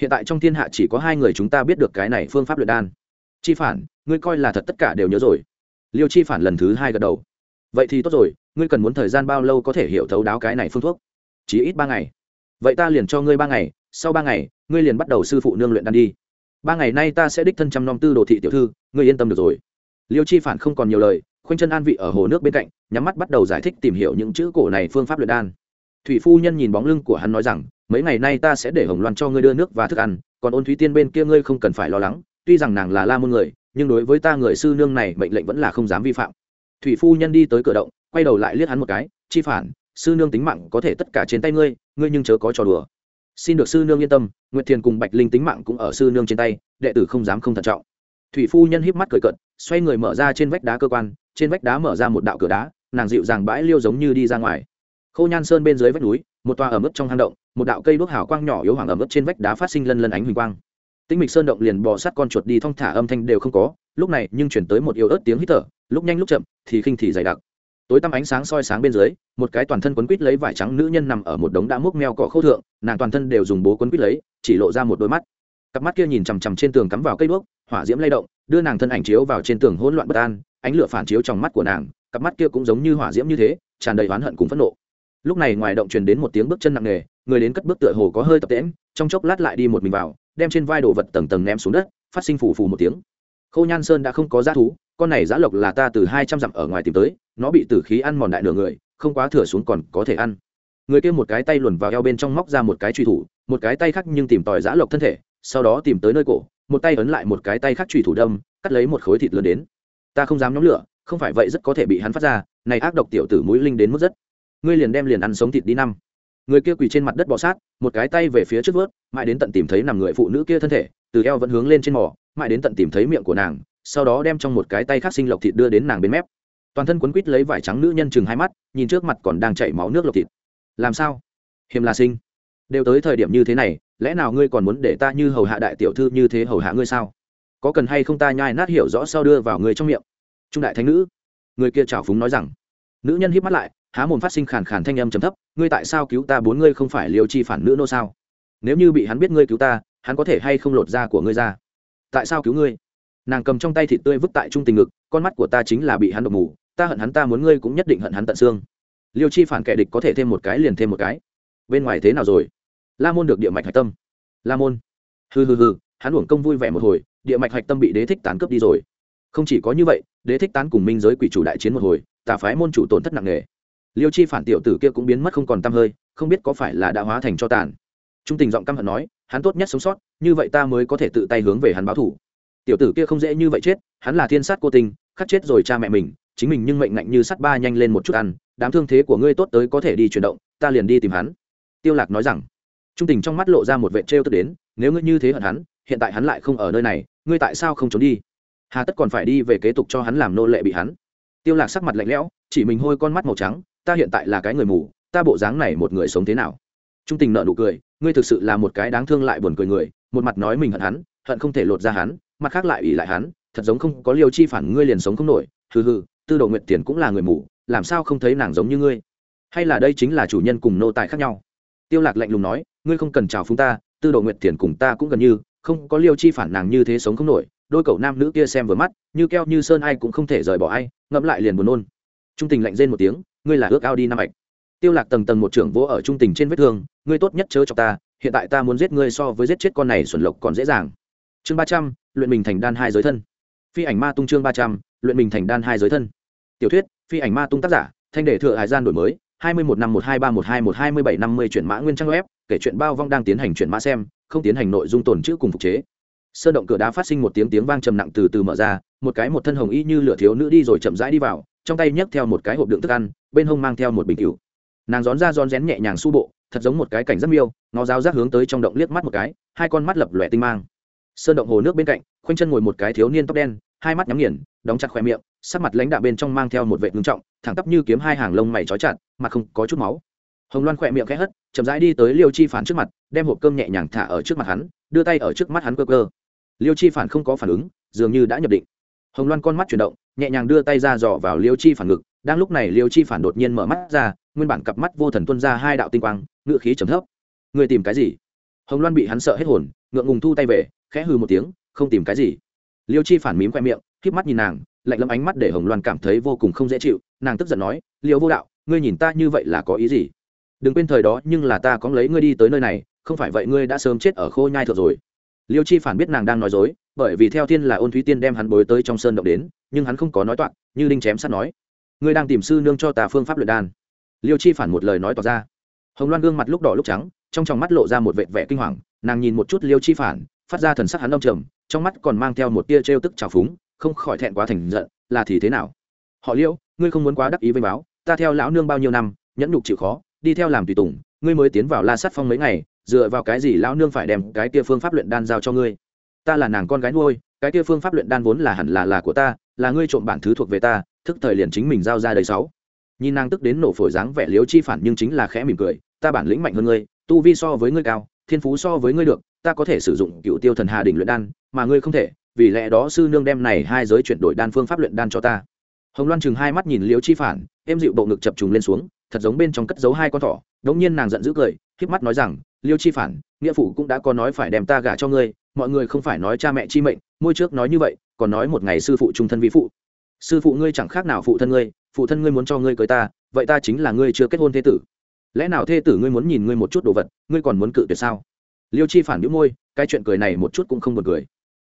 Hiện tại trong thiên hạ chỉ có hai người chúng ta biết được cái này phương pháp luyện đan chi phản, ngươi coi là thật tất cả đều nhớ rồi. Liêu chi phản lần thứ hai gật đầu. Vậy thì tốt rồi, ngươi cần muốn thời gian bao lâu có thể hiểu thấu đáo cái này phương thuốc? Chỉ ít ba ngày. Vậy ta liền cho ngươi ba ngày, sau ba ngày, ngươi liền bắt đầu sư phụ nương luyện đan đi. Ba ngày nay ta sẽ đích thân chăm nom tư đồ thị tiểu thư, ngươi yên tâm được rồi. Liêu chi phản không còn nhiều lời, khoanh chân an vị ở hồ nước bên cạnh, nhắm mắt bắt đầu giải thích tìm hiểu những chữ cổ này phương pháp luyện đan. Thủy phu nhân nhìn bóng lưng của hắn nói rằng, mấy ngày nay ta sẽ để hồng loan cho ngươi đưa nước và thức ăn, còn ôn thúy tiên bên kia ngươi không cần phải lo lắng tuy rằng nàng là la môn người, nhưng đối với ta người sư nương này, mệnh lệnh vẫn là không dám vi phạm. Thủy phu nhân đi tới cửa động, quay đầu lại liếc hắn một cái, chi phản, sư nương tính mạng có thể tất cả trên tay ngươi ngươi nhưng chớ có trò đùa. Xin được sư nương yên tâm, nguyệt thiền cùng bạch linh tính mạng cũng ở sư nương trên tay, đệ tử không dám không thận trọng. Thủy phu nhân híp mắt cười cận xoay người mở ra trên vách đá cơ quan, trên vách đá mở ra một đạo cửa đá, nàng dịu dàng bãi liêu giống như đi ra ngoài. Khô nhan sơn bên dưới vách núi, một toa ẩm ướt trong hang động, một đạo cây đuốc hào quang nhỏ yếu hoàng ẩm ướt trên vách đá phát sinh lân lân ánh huỳnh quang tinh mịch sơn động liền bò sát con chuột đi, thong thả âm thanh đều không có. Lúc này nhưng chuyển tới một yếu ớt tiếng hít thở, lúc nhanh lúc chậm, thì khinh thì dày đặc. Tối tăm ánh sáng soi sáng bên dưới, một cái toàn thân quấn quít lấy vải trắng nữ nhân nằm ở một đống đã múc meo cỏ khâu thượng, nàng toàn thân đều dùng bố quấn quít lấy, chỉ lộ ra một đôi mắt. Cặp mắt kia nhìn chằm chằm trên tường cắm vào cây đuốc, hỏa diễm lay động, đưa nàng thân ảnh chiếu vào trên tường hỗn loạn bất an, ánh lửa phản chiếu trong mắt của nàng, cặp mắt kia cũng giống như hỏa diễm như thế, tràn đầy oán hận cùng phẫn nộ. Lúc này ngoài động truyền đến một tiếng bước chân nặng nề, người đến cất bước tựa hồ có hơi tập tễm trong chốc lát lại đi một mình vào đem trên vai đồ vật tầng tầng ném xuống đất, phát sinh phù phù một tiếng. Khâu nhan sơn đã không có giá thú, con này giã lộc là ta từ hai trăm dặm ở ngoài tìm tới, nó bị tử khí ăn mòn đại nửa người, không quá thừa xuống còn có thể ăn. Người kia một cái tay luồn vào eo bên trong móc ra một cái truy thủ, một cái tay khác nhưng tìm tòi giã lộc thân thể, sau đó tìm tới nơi cổ, một tay ấn lại một cái tay khác truy thủ đâm, cắt lấy một khối thịt lớn đến. Ta không dám nhóm lửa, không phải vậy rất có thể bị hắn phát ra, này ác độc tiểu tử mũi linh đến mức rất. Ngươi liền đem liền ăn sống thịt đi năm người kia quỳ trên mặt đất bọ sát, một cái tay về phía trước vớt, mãi đến tận tìm thấy nằm người phụ nữ kia thân thể, từ eo vẫn hướng lên trên mỏ mãi đến tận tìm thấy miệng của nàng, sau đó đem trong một cái tay khác sinh lộc thịt đưa đến nàng bên mép. Toàn thân quấn quít lấy vải trắng nữ nhân chừng hai mắt, nhìn trước mặt còn đang chảy máu nước lộc thịt. Làm sao? Hiềm là sinh. Đều tới thời điểm như thế này, lẽ nào ngươi còn muốn để ta như hầu hạ đại tiểu thư như thế hầu hạ ngươi sao? Có cần hay không ta nhai nát hiểu rõ sau đưa vào ngươi trong miệng? Trung đại thánh nữ. Người kia trào phúng nói rằng nữ nhân hít mắt lại, há mồm phát sinh khàn khàn thanh âm trầm thấp, ngươi tại sao cứu ta bốn ngươi không phải liều chi phản nữ nô sao? Nếu như bị hắn biết ngươi cứu ta, hắn có thể hay không lột da của ngươi ra? Tại sao cứu ngươi? Nàng cầm trong tay thịt tươi vứt tại trung tình ngực, con mắt của ta chính là bị hắn độc mù, ta hận hắn ta muốn ngươi cũng nhất định hận hắn tận xương. Liêu chi phản kẻ địch có thể thêm một cái liền thêm một cái. Bên ngoài thế nào rồi? La môn được địa mạch hạch tâm. La môn. Hừ hừ hừ, hắn uổng công vui vẻ một hồi, địa mạch hạch tâm bị đế thích tán cướp đi rồi. Không chỉ có như vậy, đế thích tán cùng minh giới quỷ chủ đại chiến một hồi tà phái môn chủ tổn thất nặng nề. Liêu chi phản tiểu tử kia cũng biến mất không còn t hơi, không biết có phải là đã hóa thành cho tàn. Trung tình giọng căm hận nói, hắn tốt nhất sống sót, như vậy ta mới có thể tự tay hướng về hắn báo thủ tiểu tử kia không dễ như vậy chết, hắn là thiên sát cô tình khắc chết rồi cha mẹ mình, chính mình nhưng mệnh ngạnh như sắt ba nhanh lên một chút ăn, đám thương thế của ngươi tốt tới có thể đi chuyển động, ta liền đi tìm hắn. Tiêu lạc nói rằng, trung tình trong mắt lộ ra một vệ trêu tức đến, nếu ngươi như thế hận hắn, hiện tại hắn lại không ở nơi này, ngươi tại sao không trốn đi? Hà tất còn phải đi về kế tục cho hắn làm nô lệ bị hắn tiêu lạc sắc mặt lạnh lẽo, chỉ mình hôi con mắt màu trắng, ta hiện tại là cái người mù, ta bộ dáng này một người sống thế nào? Trung tình nợ nụ cười, ngươi thực sự là một cái đáng thương lại buồn cười người, một mặt nói mình hận hắn, hận không thể lột ra hắn, mặt khác lại ủy lại hắn, thật giống không có liêu chi phản ngươi liền sống không nổi, hừ hừ, tư đồ nguyệt tiền cũng là người mù, làm sao không thấy nàng giống như ngươi? Hay là đây chính là chủ nhân cùng nô tài khác nhau? Tiêu lạc lạnh lùng nói, ngươi không cần chào phúng ta, tư đồ nguyệt tiền cùng ta cũng gần như, không có liêu chi phản nàng như thế sống không nổi đôi cậu nam nữ kia xem vừa mắt, như keo như sơn ai cũng không thể rời bỏ ai, ngẫm lại liền buồn nôn. Trung tình lạnh rên một tiếng, ngươi là ước ao đi năm ạch tiêu lạc tầng tầng một trưởng vỗ ở trung tình trên vết thương, ngươi tốt nhất chớ cho ta, hiện tại ta muốn giết ngươi so với giết chết con này xuẩn lộc còn dễ dàng. Chương ba trăm, luyện mình thành đan hai giới thân. Phi ảnh ma tung chương ba trăm, luyện mình thành đan hai giới thân. Tiểu thuyết, phi ảnh ma tung tác giả, thanh đề thừa hải gian đổi mới, hai mươi một năm một hai ba một hai một hai mươi bảy năm mươi chuyển mã nguyên trang web, kể chuyện bao vong đang tiến hành chuyển mã xem, không tiến hành nội dung tồn chữ cùng phục chế sơn động cửa đá phát sinh một tiếng tiếng vang trầm nặng từ từ mở ra, một cái một thân hồng y như lửa thiếu nữ đi rồi chậm rãi đi vào, trong tay nhấc theo một cái hộp đựng thức ăn, bên hông mang theo một bình cựu nàng rón ra rón rén nhẹ nhàng su bộ, thật giống một cái cảnh rất miêu nó rao rác hướng tới trong động liếc mắt một cái, hai con mắt lập lòe tinh mang. Sơn động hồ nước bên cạnh, khoanh chân ngồi một cái thiếu niên tóc đen, hai mắt nhắm nghiền, đóng chặt khoe miệng, sắc mặt lãnh đạo bên trong mang theo một vệ ngưng trọng, thẳng tắp như kiếm hai hàng lông mày trói chặt, mà không có chút máu. Hồng loan khoe miệng khẽ hất, chậm rãi đi tới liêu chi phản trước mặt, đem hộp cơm nhẹ nhàng thả ở trước mặt hắn, đưa tay ở trước mắt hắn cơ cơ liêu chi phản không có phản ứng, dường như đã nhập định. Hồng loan con mắt chuyển động, nhẹ nhàng đưa tay ra dò vào liêu chi phản ngực, đang lúc này liêu chi phản đột nhiên mở mắt ra, nguyên bản cặp mắt vô thần tuân ra hai đạo tinh quang, ngựa khí trầm thấp. Người tìm cái gì? Hồng loan bị hắn sợ hết hồn, ngượng ngùng thu tay về, khẽ hừ một tiếng, không tìm cái gì. Liêu chi phản mím khoe miệng k mắt nhìn nàng, lạnh lẫm ánh mắt để hồng loan cảm thấy vô cùng không dễ chịu, nàng tức giận nói, liêu vô đạo, ngươi nhìn ta như vậy là có ý gì? Đừng quên thời đó nhưng là ta có lấy ngươi đi tới nơi này, không phải vậy ngươi đã sớm chết ở khô nhai thượng rồi liêu chi phản biết nàng đang nói dối, bởi vì theo thiên là ôn thúy tiên đem hắn bối tới trong sơn động đến, nhưng hắn không có nói toạc, như đinh chém sắt nói. Ngươi đang tìm sư nương cho ta phương pháp luyện đan. Liêu chi phản một lời nói tỏ ra. Hồng loan gương mặt lúc đỏ lúc trắng, trong tròng mắt lộ ra một vệt vẻ kinh hoàng, nàng nhìn một chút liêu chi phản, phát ra thần sắc hắn đông trầm, trong mắt còn mang theo một tia trêu tức trào phúng, không khỏi thẹn quá thành giận, là thì thế nào? Họ liêu, ngươi không muốn quá đắc ý với báo, ta theo lão nương bao nhiêu năm, nhẫn nhục chịu khó, đi theo làm tùy tùng, ngươi mới tiến vào la sát phong mấy ngày dựa vào cái gì lão nương phải đem cái kia phương pháp luyện đan giao cho ngươi? Ta là nàng con gái nuôi, cái kia phương pháp luyện đan vốn là hẳn là là của ta, là ngươi trộm bản thứ thuộc về ta, thức thời liền chính mình giao ra đầy sáu. Nhìn nàng tức đến nổ phổi dáng vẻ liếu chi phản nhưng chính là khẽ mỉm cười, ta bản lĩnh mạnh hơn ngươi, tu vi so với ngươi cao, thiên phú so với ngươi được, ta có thể sử dụng cựu tiêu thần hà đỉnh luyện đan, mà ngươi không thể, vì lẽ đó sư nương đem này hai giới chuyển đổi đan phương pháp luyện đan cho ta. Hồng loan chừng hai mắt nhìn liếu chi phản em dịu bộ ngực chập trùng lên xuống, thật giống bên trong cất giấu hai con thỏ, đống nhiên nàng giận dữ cười híp mắt nói rằng liêu chi phản, nghĩa phụ cũng đã có nói phải đem ta gả cho ngươi, mọi người không phải nói cha mẹ chi mệnh, môi trước nói như vậy, còn nói một ngày sư phụ trung thân vi phụ. Sư phụ ngươi chẳng khác nào phụ thân ngươi, phụ thân ngươi muốn cho ngươi cưới ta, vậy ta chính là ngươi chưa kết hôn thế tử. Lẽ nào thê tử ngươi muốn nhìn ngươi một chút đồ vật, ngươi còn muốn cự tuyệt sao? Liêu chi phản đĩu môi, cái chuyện cười này một chút cũng không buồn cười.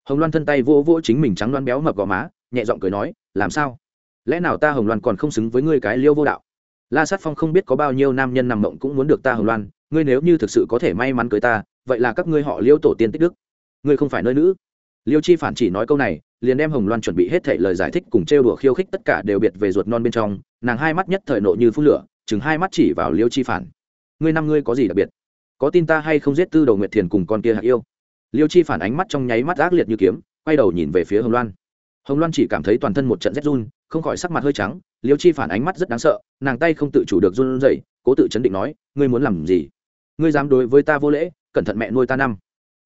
Hồng loan thân tay vỗ vỗ chính mình trắng loan béo mập gò má, nhẹ giọng cười nói, làm sao? Lẽ nào ta hồng loan còn không xứng với ngươi cái liêu vô đạo? La sát phong không biết có bao nhiêu nam nhân nằm mộng cũng muốn được ta hồng loan ngươi nếu như thực sự có thể may mắn cưới ta, vậy là các ngươi họ liêu tổ tiên tích đức. Ngươi không phải nơi nữ. Liêu chi phản chỉ nói câu này, liền đem hồng loan chuẩn bị hết thảy lời giải thích cùng trêu đùa khiêu khích tất cả đều biệt về ruột non bên trong, nàng hai mắt nhất thời nộ như phút lửa, chừng hai mắt chỉ vào liêu chi phản. Ngươi năm ngươi có gì đặc biệt? Có tin ta hay không giết tư đầu nguyệt thiền cùng con kia hạc yêu? Liêu chi phản ánh mắt trong nháy mắt ác liệt như kiếm, quay đầu nhìn về phía hồng loan. Hồng loan chỉ cảm thấy toàn thân một trận rét run, không khỏi sắc mặt hơi trắng, liêu chi phản ánh mắt rất đáng sợ, nàng tay không tự chủ được run rẩy, cố tự chấn định nói, ngươi muốn làm gì? Ngươi dám đối với ta vô lễ, cẩn thận mẹ nuôi ta năm.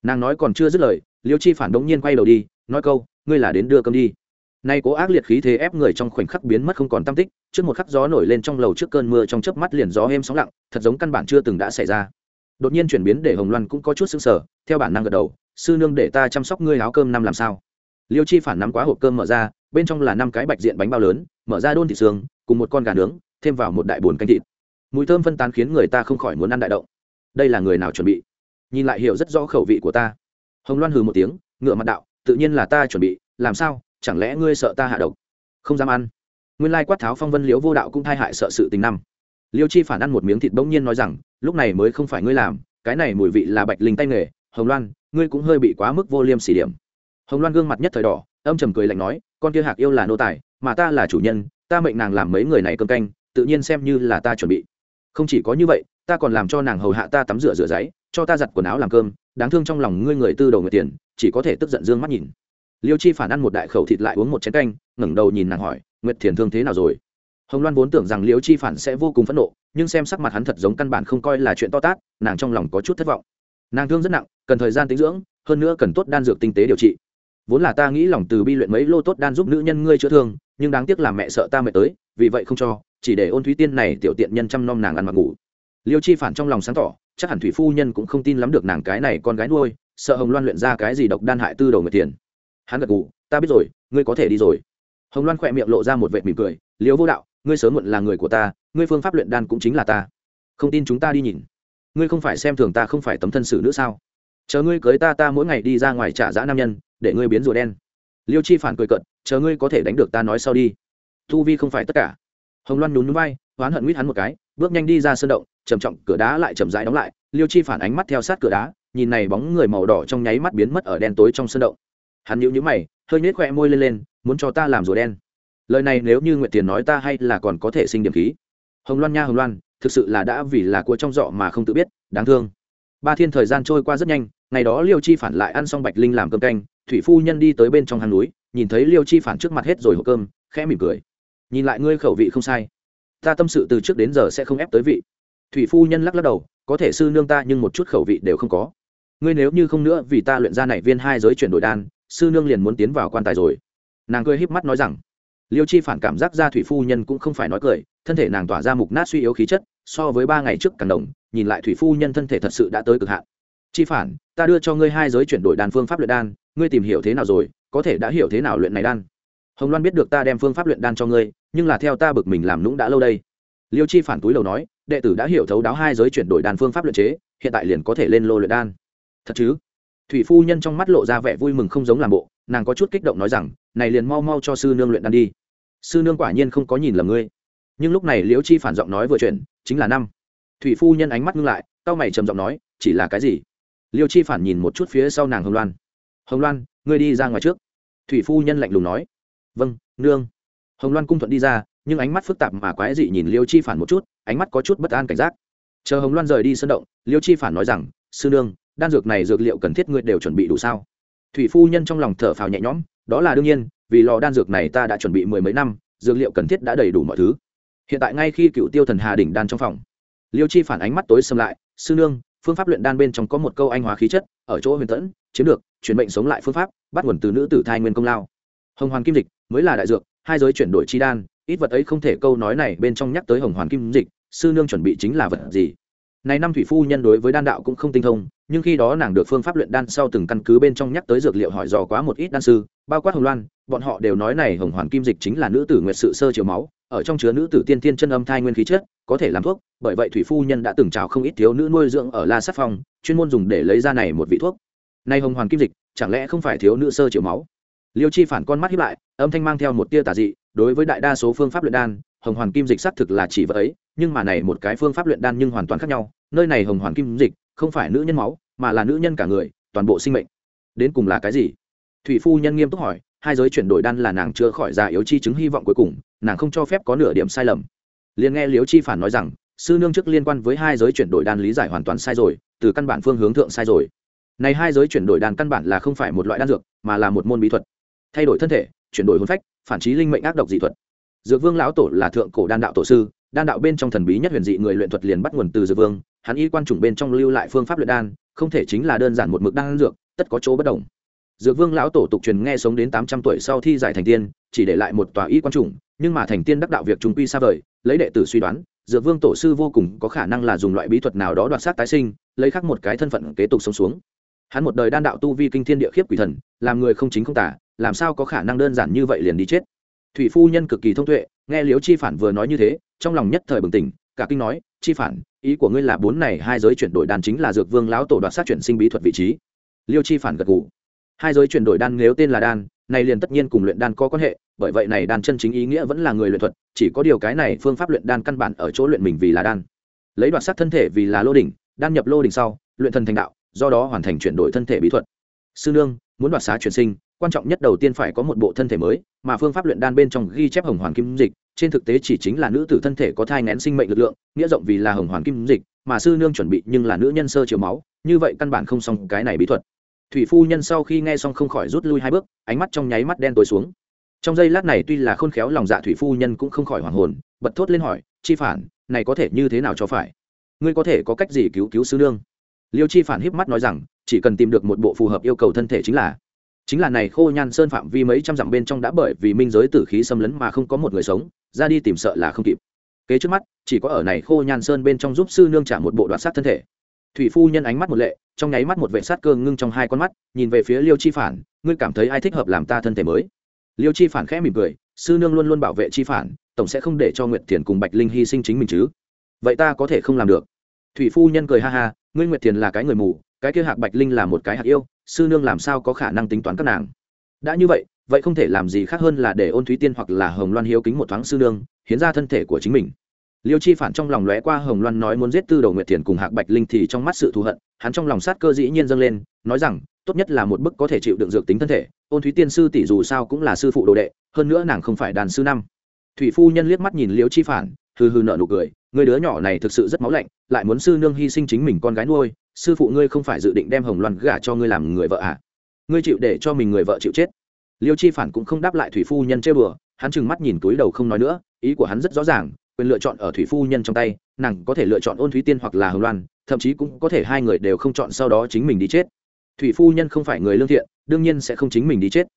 Nàng nói còn chưa dứt lời, liêu chi phản đống nhiên quay đầu đi, nói câu, ngươi là đến đưa cơm đi. Nay cố ác liệt khí thế ép người trong khoảnh khắc biến mất không còn tâm tích, trước một khắc gió nổi lên trong lầu trước cơn mưa trong chớp mắt liền gió êm sóng lặng, thật giống căn bản chưa từng đã xảy ra. Đột nhiên chuyển biến để hồng loan cũng có chút sững sờ, theo bản năng gật đầu, sư nương để ta chăm sóc ngươi áo cơm năm làm sao? Liêu chi phản nắm quá hộp cơm mở ra, bên trong là năm cái bạch diện bánh bao lớn, mở ra đôn thịt xương, cùng một con gà nướng, thêm vào một đại bồn canh thịt. Mùi thơm phân tán khiến người ta không khỏi muốn ăn đại động đây là người nào chuẩn bị? Nhìn lại hiểu rất rõ khẩu vị của ta. Hồng loan hừ một tiếng ngựa mặt đạo, tự nhiên là ta chuẩn bị, làm sao, chẳng lẽ ngươi sợ ta hạ độc? Không dám ăn. Nguyên lai quát tháo phong vân liếu vô đạo cũng thai hại sợ sự tình năm. Liêu chi phản ăn một miếng thịt bỗng nhiên nói rằng, lúc này mới không phải ngươi làm, cái này mùi vị là bạch linh tay nghề, hồng loan, ngươi cũng hơi bị quá mức vô liêm sỉ điểm. Hồng loan gương mặt nhất thời đỏ, âm trầm cười lạnh nói, con kia hạc yêu là nô tài, mà ta là chủ nhân, ta mệnh nàng làm mấy người này cơm canh, tự nhiên xem như là ta chuẩn bị. Không chỉ có như vậy ta còn làm cho nàng hầu hạ ta tắm rửa rửa giấy, cho ta giặt quần áo làm cơm, đáng thương trong lòng ngươi người tư đầu người tiền, chỉ có thể tức giận dương mắt nhìn. Liêu chi phản ăn một đại khẩu thịt lại uống một chén canh, ngẩng đầu nhìn nàng hỏi, nguyệt thiền thương thế nào rồi? Hồng loan vốn tưởng rằng liêu chi phản sẽ vô cùng phẫn nộ, nhưng xem sắc mặt hắn thật giống căn bản không coi là chuyện to tát, nàng trong lòng có chút thất vọng. Nàng thương rất nặng, cần thời gian tính dưỡng, hơn nữa cần tốt đan dược tinh tế điều trị. Vốn là ta nghĩ lòng từ bi luyện mấy lô tốt đan giúp nữ nhân ngươi chữa thương, nhưng đáng tiếc là mẹ sợ ta mẹ tới, vì vậy không cho, chỉ để ôn thúy tiên này tiểu tiện nhân chăm nom nàng ăn mặc ngủ liêu chi phản trong lòng sáng tỏ chắc hẳn thủy phu nhân cũng không tin lắm được nàng cái này con gái nuôi sợ hồng loan luyện ra cái gì độc đan hại tư đầu người tiền. Hắn gật gù, ta biết rồi ngươi có thể đi rồi. Hồng loan khỏe miệng lộ ra một vệt mỉm cười liêu vô đạo ngươi sớm muộn là người của ta ngươi phương pháp luyện đan cũng chính là ta. Không tin chúng ta đi nhìn. Ngươi không phải xem thường ta không phải tấm thân xử nữa sao? Chờ ngươi cưới ta ta mỗi ngày đi ra ngoài trả giã nam nhân để ngươi biến rùa đen. Liêu chi phản cười cận chờ ngươi có thể đánh được ta nói sau đi. Thu vi không phải tất cả. Hồng loan nhún núi bay oán hận nguyết hắn một cái bước nhanh đi ra sân động trầm trọng, cửa đá lại chậm rãi đóng lại, liêu chi phản ánh mắt theo sát cửa đá, nhìn này bóng người màu đỏ trong nháy mắt biến mất ở đen tối trong sân động. Hắn nhíu nhíu mày, hơi nhếch khoe môi lên lên, muốn cho ta làm rùa đen. Lời này nếu như nguyệt tiền nói ta hay là còn có thể sinh điểm khí. Hồng loan nha hồng loan, thực sự là đã vì là của trong dọ mà không tự biết, đáng thương. Ba thiên thời gian trôi qua rất nhanh, ngày đó liêu chi phản lại ăn xong bạch linh làm cơm canh, thủy phu nhân đi tới bên trong hang núi, nhìn thấy liêu chi phản trước mặt hết rồi hộp cơm, khẽ mỉm cười. Nhìn lại ngươi khẩu vị không sai. Ta tâm sự từ trước đến giờ sẽ không ép tới vị thủy phu nhân lắc lắc đầu, có thể sư nương ta nhưng một chút khẩu vị đều không có. Ngươi nếu như không nữa vì ta luyện ra này viên hai giới chuyển đổi đan, sư nương liền muốn tiến vào quan tài rồi. Nàng cười híp mắt nói rằng, liêu chi phản cảm giác ra thủy phu nhân cũng không phải nói cười, thân thể nàng tỏa ra mục nát suy yếu khí chất, so với ba ngày trước càng đồng, nhìn lại thủy phu nhân thân thể thật sự đã tới cực hạn. Chi phản, ta đưa cho ngươi hai giới chuyển đổi đan phương pháp luyện đan, ngươi tìm hiểu thế nào rồi, có thể đã hiểu thế nào luyện này đan? Hồng loan biết được ta đem phương pháp luyện đan cho ngươi, nhưng là theo ta bực mình làm lũng đã lâu đây. Liêu chi phản túi đầu nói đệ tử đã hiểu thấu đáo hai giới chuyển đổi đan phương pháp luyện chế, hiện tại liền có thể lên lô luyện đan. Thật chứ? Thủy phu nhân trong mắt lộ ra vẻ vui mừng không giống làm bộ, nàng có chút kích động nói rằng, này liền mau mau cho sư nương luyện đan đi. Sư nương quả nhiên không có nhìn lầm ngươi. Nhưng lúc này liễu chi phản giọng nói vừa chuyển, chính là năm. Thủy phu nhân ánh mắt ngưng lại, cao mày trầm giọng nói, chỉ là cái gì? Liêu chi phản nhìn một chút phía sau nàng hồng loan. Hồng loan, ngươi đi ra ngoài trước. Thủy phu nhân lạnh lùng nói. Vâng nương. Hồng loan cung thuận đi ra nhưng ánh mắt phức tạp mà quái dị nhìn liêu chi phản một chút, ánh mắt có chút bất an cảnh giác. Chờ hồng loan rời đi sân động, liêu chi phản nói rằng, sư nương, đan dược này dược liệu cần thiết ngươi đều chuẩn bị đủ sao? Thủy phu nhân trong lòng thở phào nhẹ nhõm, đó là đương nhiên, vì lò đan dược này ta đã chuẩn bị mười mấy năm, dược liệu cần thiết đã đầy đủ mọi thứ. Hiện tại ngay khi cựu tiêu thần hà đỉnh đan trong phòng, liêu chi phản ánh mắt tối xâm lại, sư nương, phương pháp luyện đan bên trong có một câu anh hóa khí chất, ở chỗ huyền tẫn, chiếm được, chuyển bệnh sống lại phương pháp, bắt nguồn từ nữ tử thai nguyên công lao. Hồng hoàn kim dịch mới là đại dược, hai giới chuyển đổi chi đan ít vật ấy không thể câu nói này bên trong nhắc tới hồng hoàn kim dịch, sư nương chuẩn bị chính là vật gì? Này năm thủy phu nhân đối với đan đạo cũng không tinh thông, nhưng khi đó nàng được phương pháp luyện đan sau từng căn cứ bên trong nhắc tới dược liệu hỏi dò quá một ít đan sư, bao quát hồng loan, bọn họ đều nói này hồng hoàn kim dịch chính là nữ tử nguyệt sự sơ chiều máu, ở trong chứa nữ tử tiên tiên chân âm thai nguyên khí chất, có thể làm thuốc, bởi vậy thủy phu nhân đã từng trào không ít thiếu nữ nuôi dưỡng ở la sát phong, chuyên môn dùng để lấy ra này một vị thuốc. Nay hồng hoàn kim dịch, chẳng lẽ không phải thiếu nữ sơ chiều máu? Liêu chi phản con mắt hiếp lại, âm thanh mang theo một tia tà dị đối với đại đa số phương pháp luyện đan, hồng hoàn kim dịch xác thực là chỉ vợ ấy, nhưng mà này một cái phương pháp luyện đan nhưng hoàn toàn khác nhau. Nơi này hồng hoàn kim dịch không phải nữ nhân máu, mà là nữ nhân cả người, toàn bộ sinh mệnh. Đến cùng là cái gì? Thủy phu nhân nghiêm túc hỏi, hai giới chuyển đổi đan là nàng chưa khỏi già yếu chi chứng hy vọng cuối cùng, nàng không cho phép có nửa điểm sai lầm. Liền nghe liếu chi phản nói rằng, sư nương trước liên quan với hai giới chuyển đổi đan lý giải hoàn toàn sai rồi, từ căn bản phương hướng thượng sai rồi. Này hai giới chuyển đổi đan căn bản là không phải một loại đan dược, mà là một môn bí thuật. Thay đổi thân thể, chuyển đổi hồn phách phản trí linh mệnh ác độc dị thuật. Dược vương lão tổ là thượng cổ đan đạo tổ sư, đan đạo bên trong thần bí nhất huyền dị người luyện thuật liền bắt nguồn từ dược vương, hắn y quan chủng bên trong lưu lại phương pháp luyện đan, không thể chính là đơn giản một mực đan dược, tất có chỗ bất đồng. Dược vương lão tổ tục truyền nghe sống đến tám trăm tuổi sau thi giải thành tiên, chỉ để lại một tòa y quan chủng nhưng mà thành tiên đắc đạo việc trùng quy xa vời, lấy đệ tử suy đoán, dược vương tổ sư vô cùng có khả năng là dùng loại bí thuật nào đó đoạt sát tái sinh, lấy khắc một cái thân phận kế tục sống xuống. Hắn một đời đan đạo tu vi kinh thiên địa khiếp quỷ thần, làm người không chính không tả làm sao có khả năng đơn giản như vậy liền đi chết? Thủy phu nhân cực kỳ thông tuệ, nghe liếu chi phản vừa nói như thế, trong lòng nhất thời bừng tỉnh, cả kinh nói, chi phản, ý của ngươi là bốn này hai giới chuyển đổi đan chính là dược vương lão tổ đoạt sát chuyển sinh bí thuật vị trí. Liêu chi phản gật gù, hai giới chuyển đổi đan nếu tên là đan, này liền tất nhiên cùng luyện đan có quan hệ, bởi vậy này đan chân chính ý nghĩa vẫn là người luyện thuật, chỉ có điều cái này phương pháp luyện đan căn bản ở chỗ luyện mình vì là đan. Lấy đoạt sát thân thể vì là lô đỉnh, đan nhập lô đỉnh sau, luyện thần thành đạo, do đó hoàn thành chuyển đổi thân thể bí thuật. Sư nương, muốn đoạt xá chuyển sinh quan trọng nhất đầu tiên phải có một bộ thân thể mới, mà phương pháp luyện đan bên trong ghi chép hồng hoàn kim dịch, trên thực tế chỉ chính là nữ tử thân thể có thai ngén sinh mệnh lực lượng, nghĩa rộng vì là hồng hoàn kim dịch, mà sư nương chuẩn bị nhưng là nữ nhân sơ chiều máu, như vậy căn bản không xong cái này bí thuật. Thủy phu nhân sau khi nghe xong không khỏi rút lui hai bước, ánh mắt trong nháy mắt đen tối xuống. Trong giây lát này tuy là khôn khéo lòng dạ thủy phu nhân cũng không khỏi hoảng hồn, bật thốt lên hỏi, chi phản, này có thể như thế nào cho phải? Ngươi có thể có cách gì cứu cứu sư nương? Liêu chi phản híp mắt nói rằng, chỉ cần tìm được một bộ phù hợp yêu cầu thân thể chính là chính là này khô nhan sơn phạm vi mấy trăm dặm bên trong đã bởi vì minh giới tử khí xâm lấn mà không có một người sống, ra đi tìm sợ là không kịp. Kế trước mắt, chỉ có ở này khô nhan sơn bên trong giúp sư nương trả một bộ đoạt sát thân thể. Thủy phu nhân ánh mắt một lệ, trong nháy mắt một vệ sát cơ ngưng trong hai con mắt, nhìn về phía liêu chi phản, ngươi cảm thấy ai thích hợp làm ta thân thể mới? Liêu chi phản khẽ mỉm cười, sư nương luôn luôn bảo vệ chi phản, tổng sẽ không để cho nguyệt thiền cùng bạch linh hy sinh chính mình chứ. Vậy ta có thể không làm được. Thủy phu nhân cười ha ha, ngươi nguyệt thiền là cái người mù cái kia hạc bạch linh là một cái hạc yêu, sư nương làm sao có khả năng tính toán các nàng? Đã như vậy vậy không thể làm gì khác hơn là để ôn thúy tiên hoặc là hồng loan hiếu kính một thoáng sư nương, hiến ra thân thể của chính mình. Liêu chi phản trong lòng lóe qua hồng loan nói muốn giết tư đầu nguyệt thiền cùng hạc bạch linh thì trong mắt sự thù hận, hắn trong lòng sát cơ dĩ nhiên dâng lên, nói rằng, tốt nhất là một bức có thể chịu đựng dược tính thân thể, ôn thúy tiên sư tỷ dù sao cũng là sư phụ đồ đệ, hơn nữa nàng không phải đàn sư năm. Thủy phu nhân liếc mắt nhìn liêu chi phản, hừ hừ nợ nụ cười người đứa nhỏ này thực sự rất máu lạnh, lại muốn sư nương hy sinh chính mình con gái nuôi, sư phụ ngươi không phải dự định đem hồng loan gả cho ngươi làm người vợ à? Ngươi chịu để cho mình người vợ chịu chết. Liêu chi phản cũng không đáp lại thủy phu nhân chơi bừa, hắn chừng mắt nhìn túi đầu không nói nữa, ý của hắn rất rõ ràng, quyền lựa chọn ở thủy phu nhân trong tay, nàng có thể lựa chọn ôn thúy tiên hoặc là hồng loan, thậm chí cũng có thể hai người đều không chọn sau đó chính mình đi chết. Thủy phu nhân không phải người lương thiện, đương nhiên sẽ không chính mình đi chết.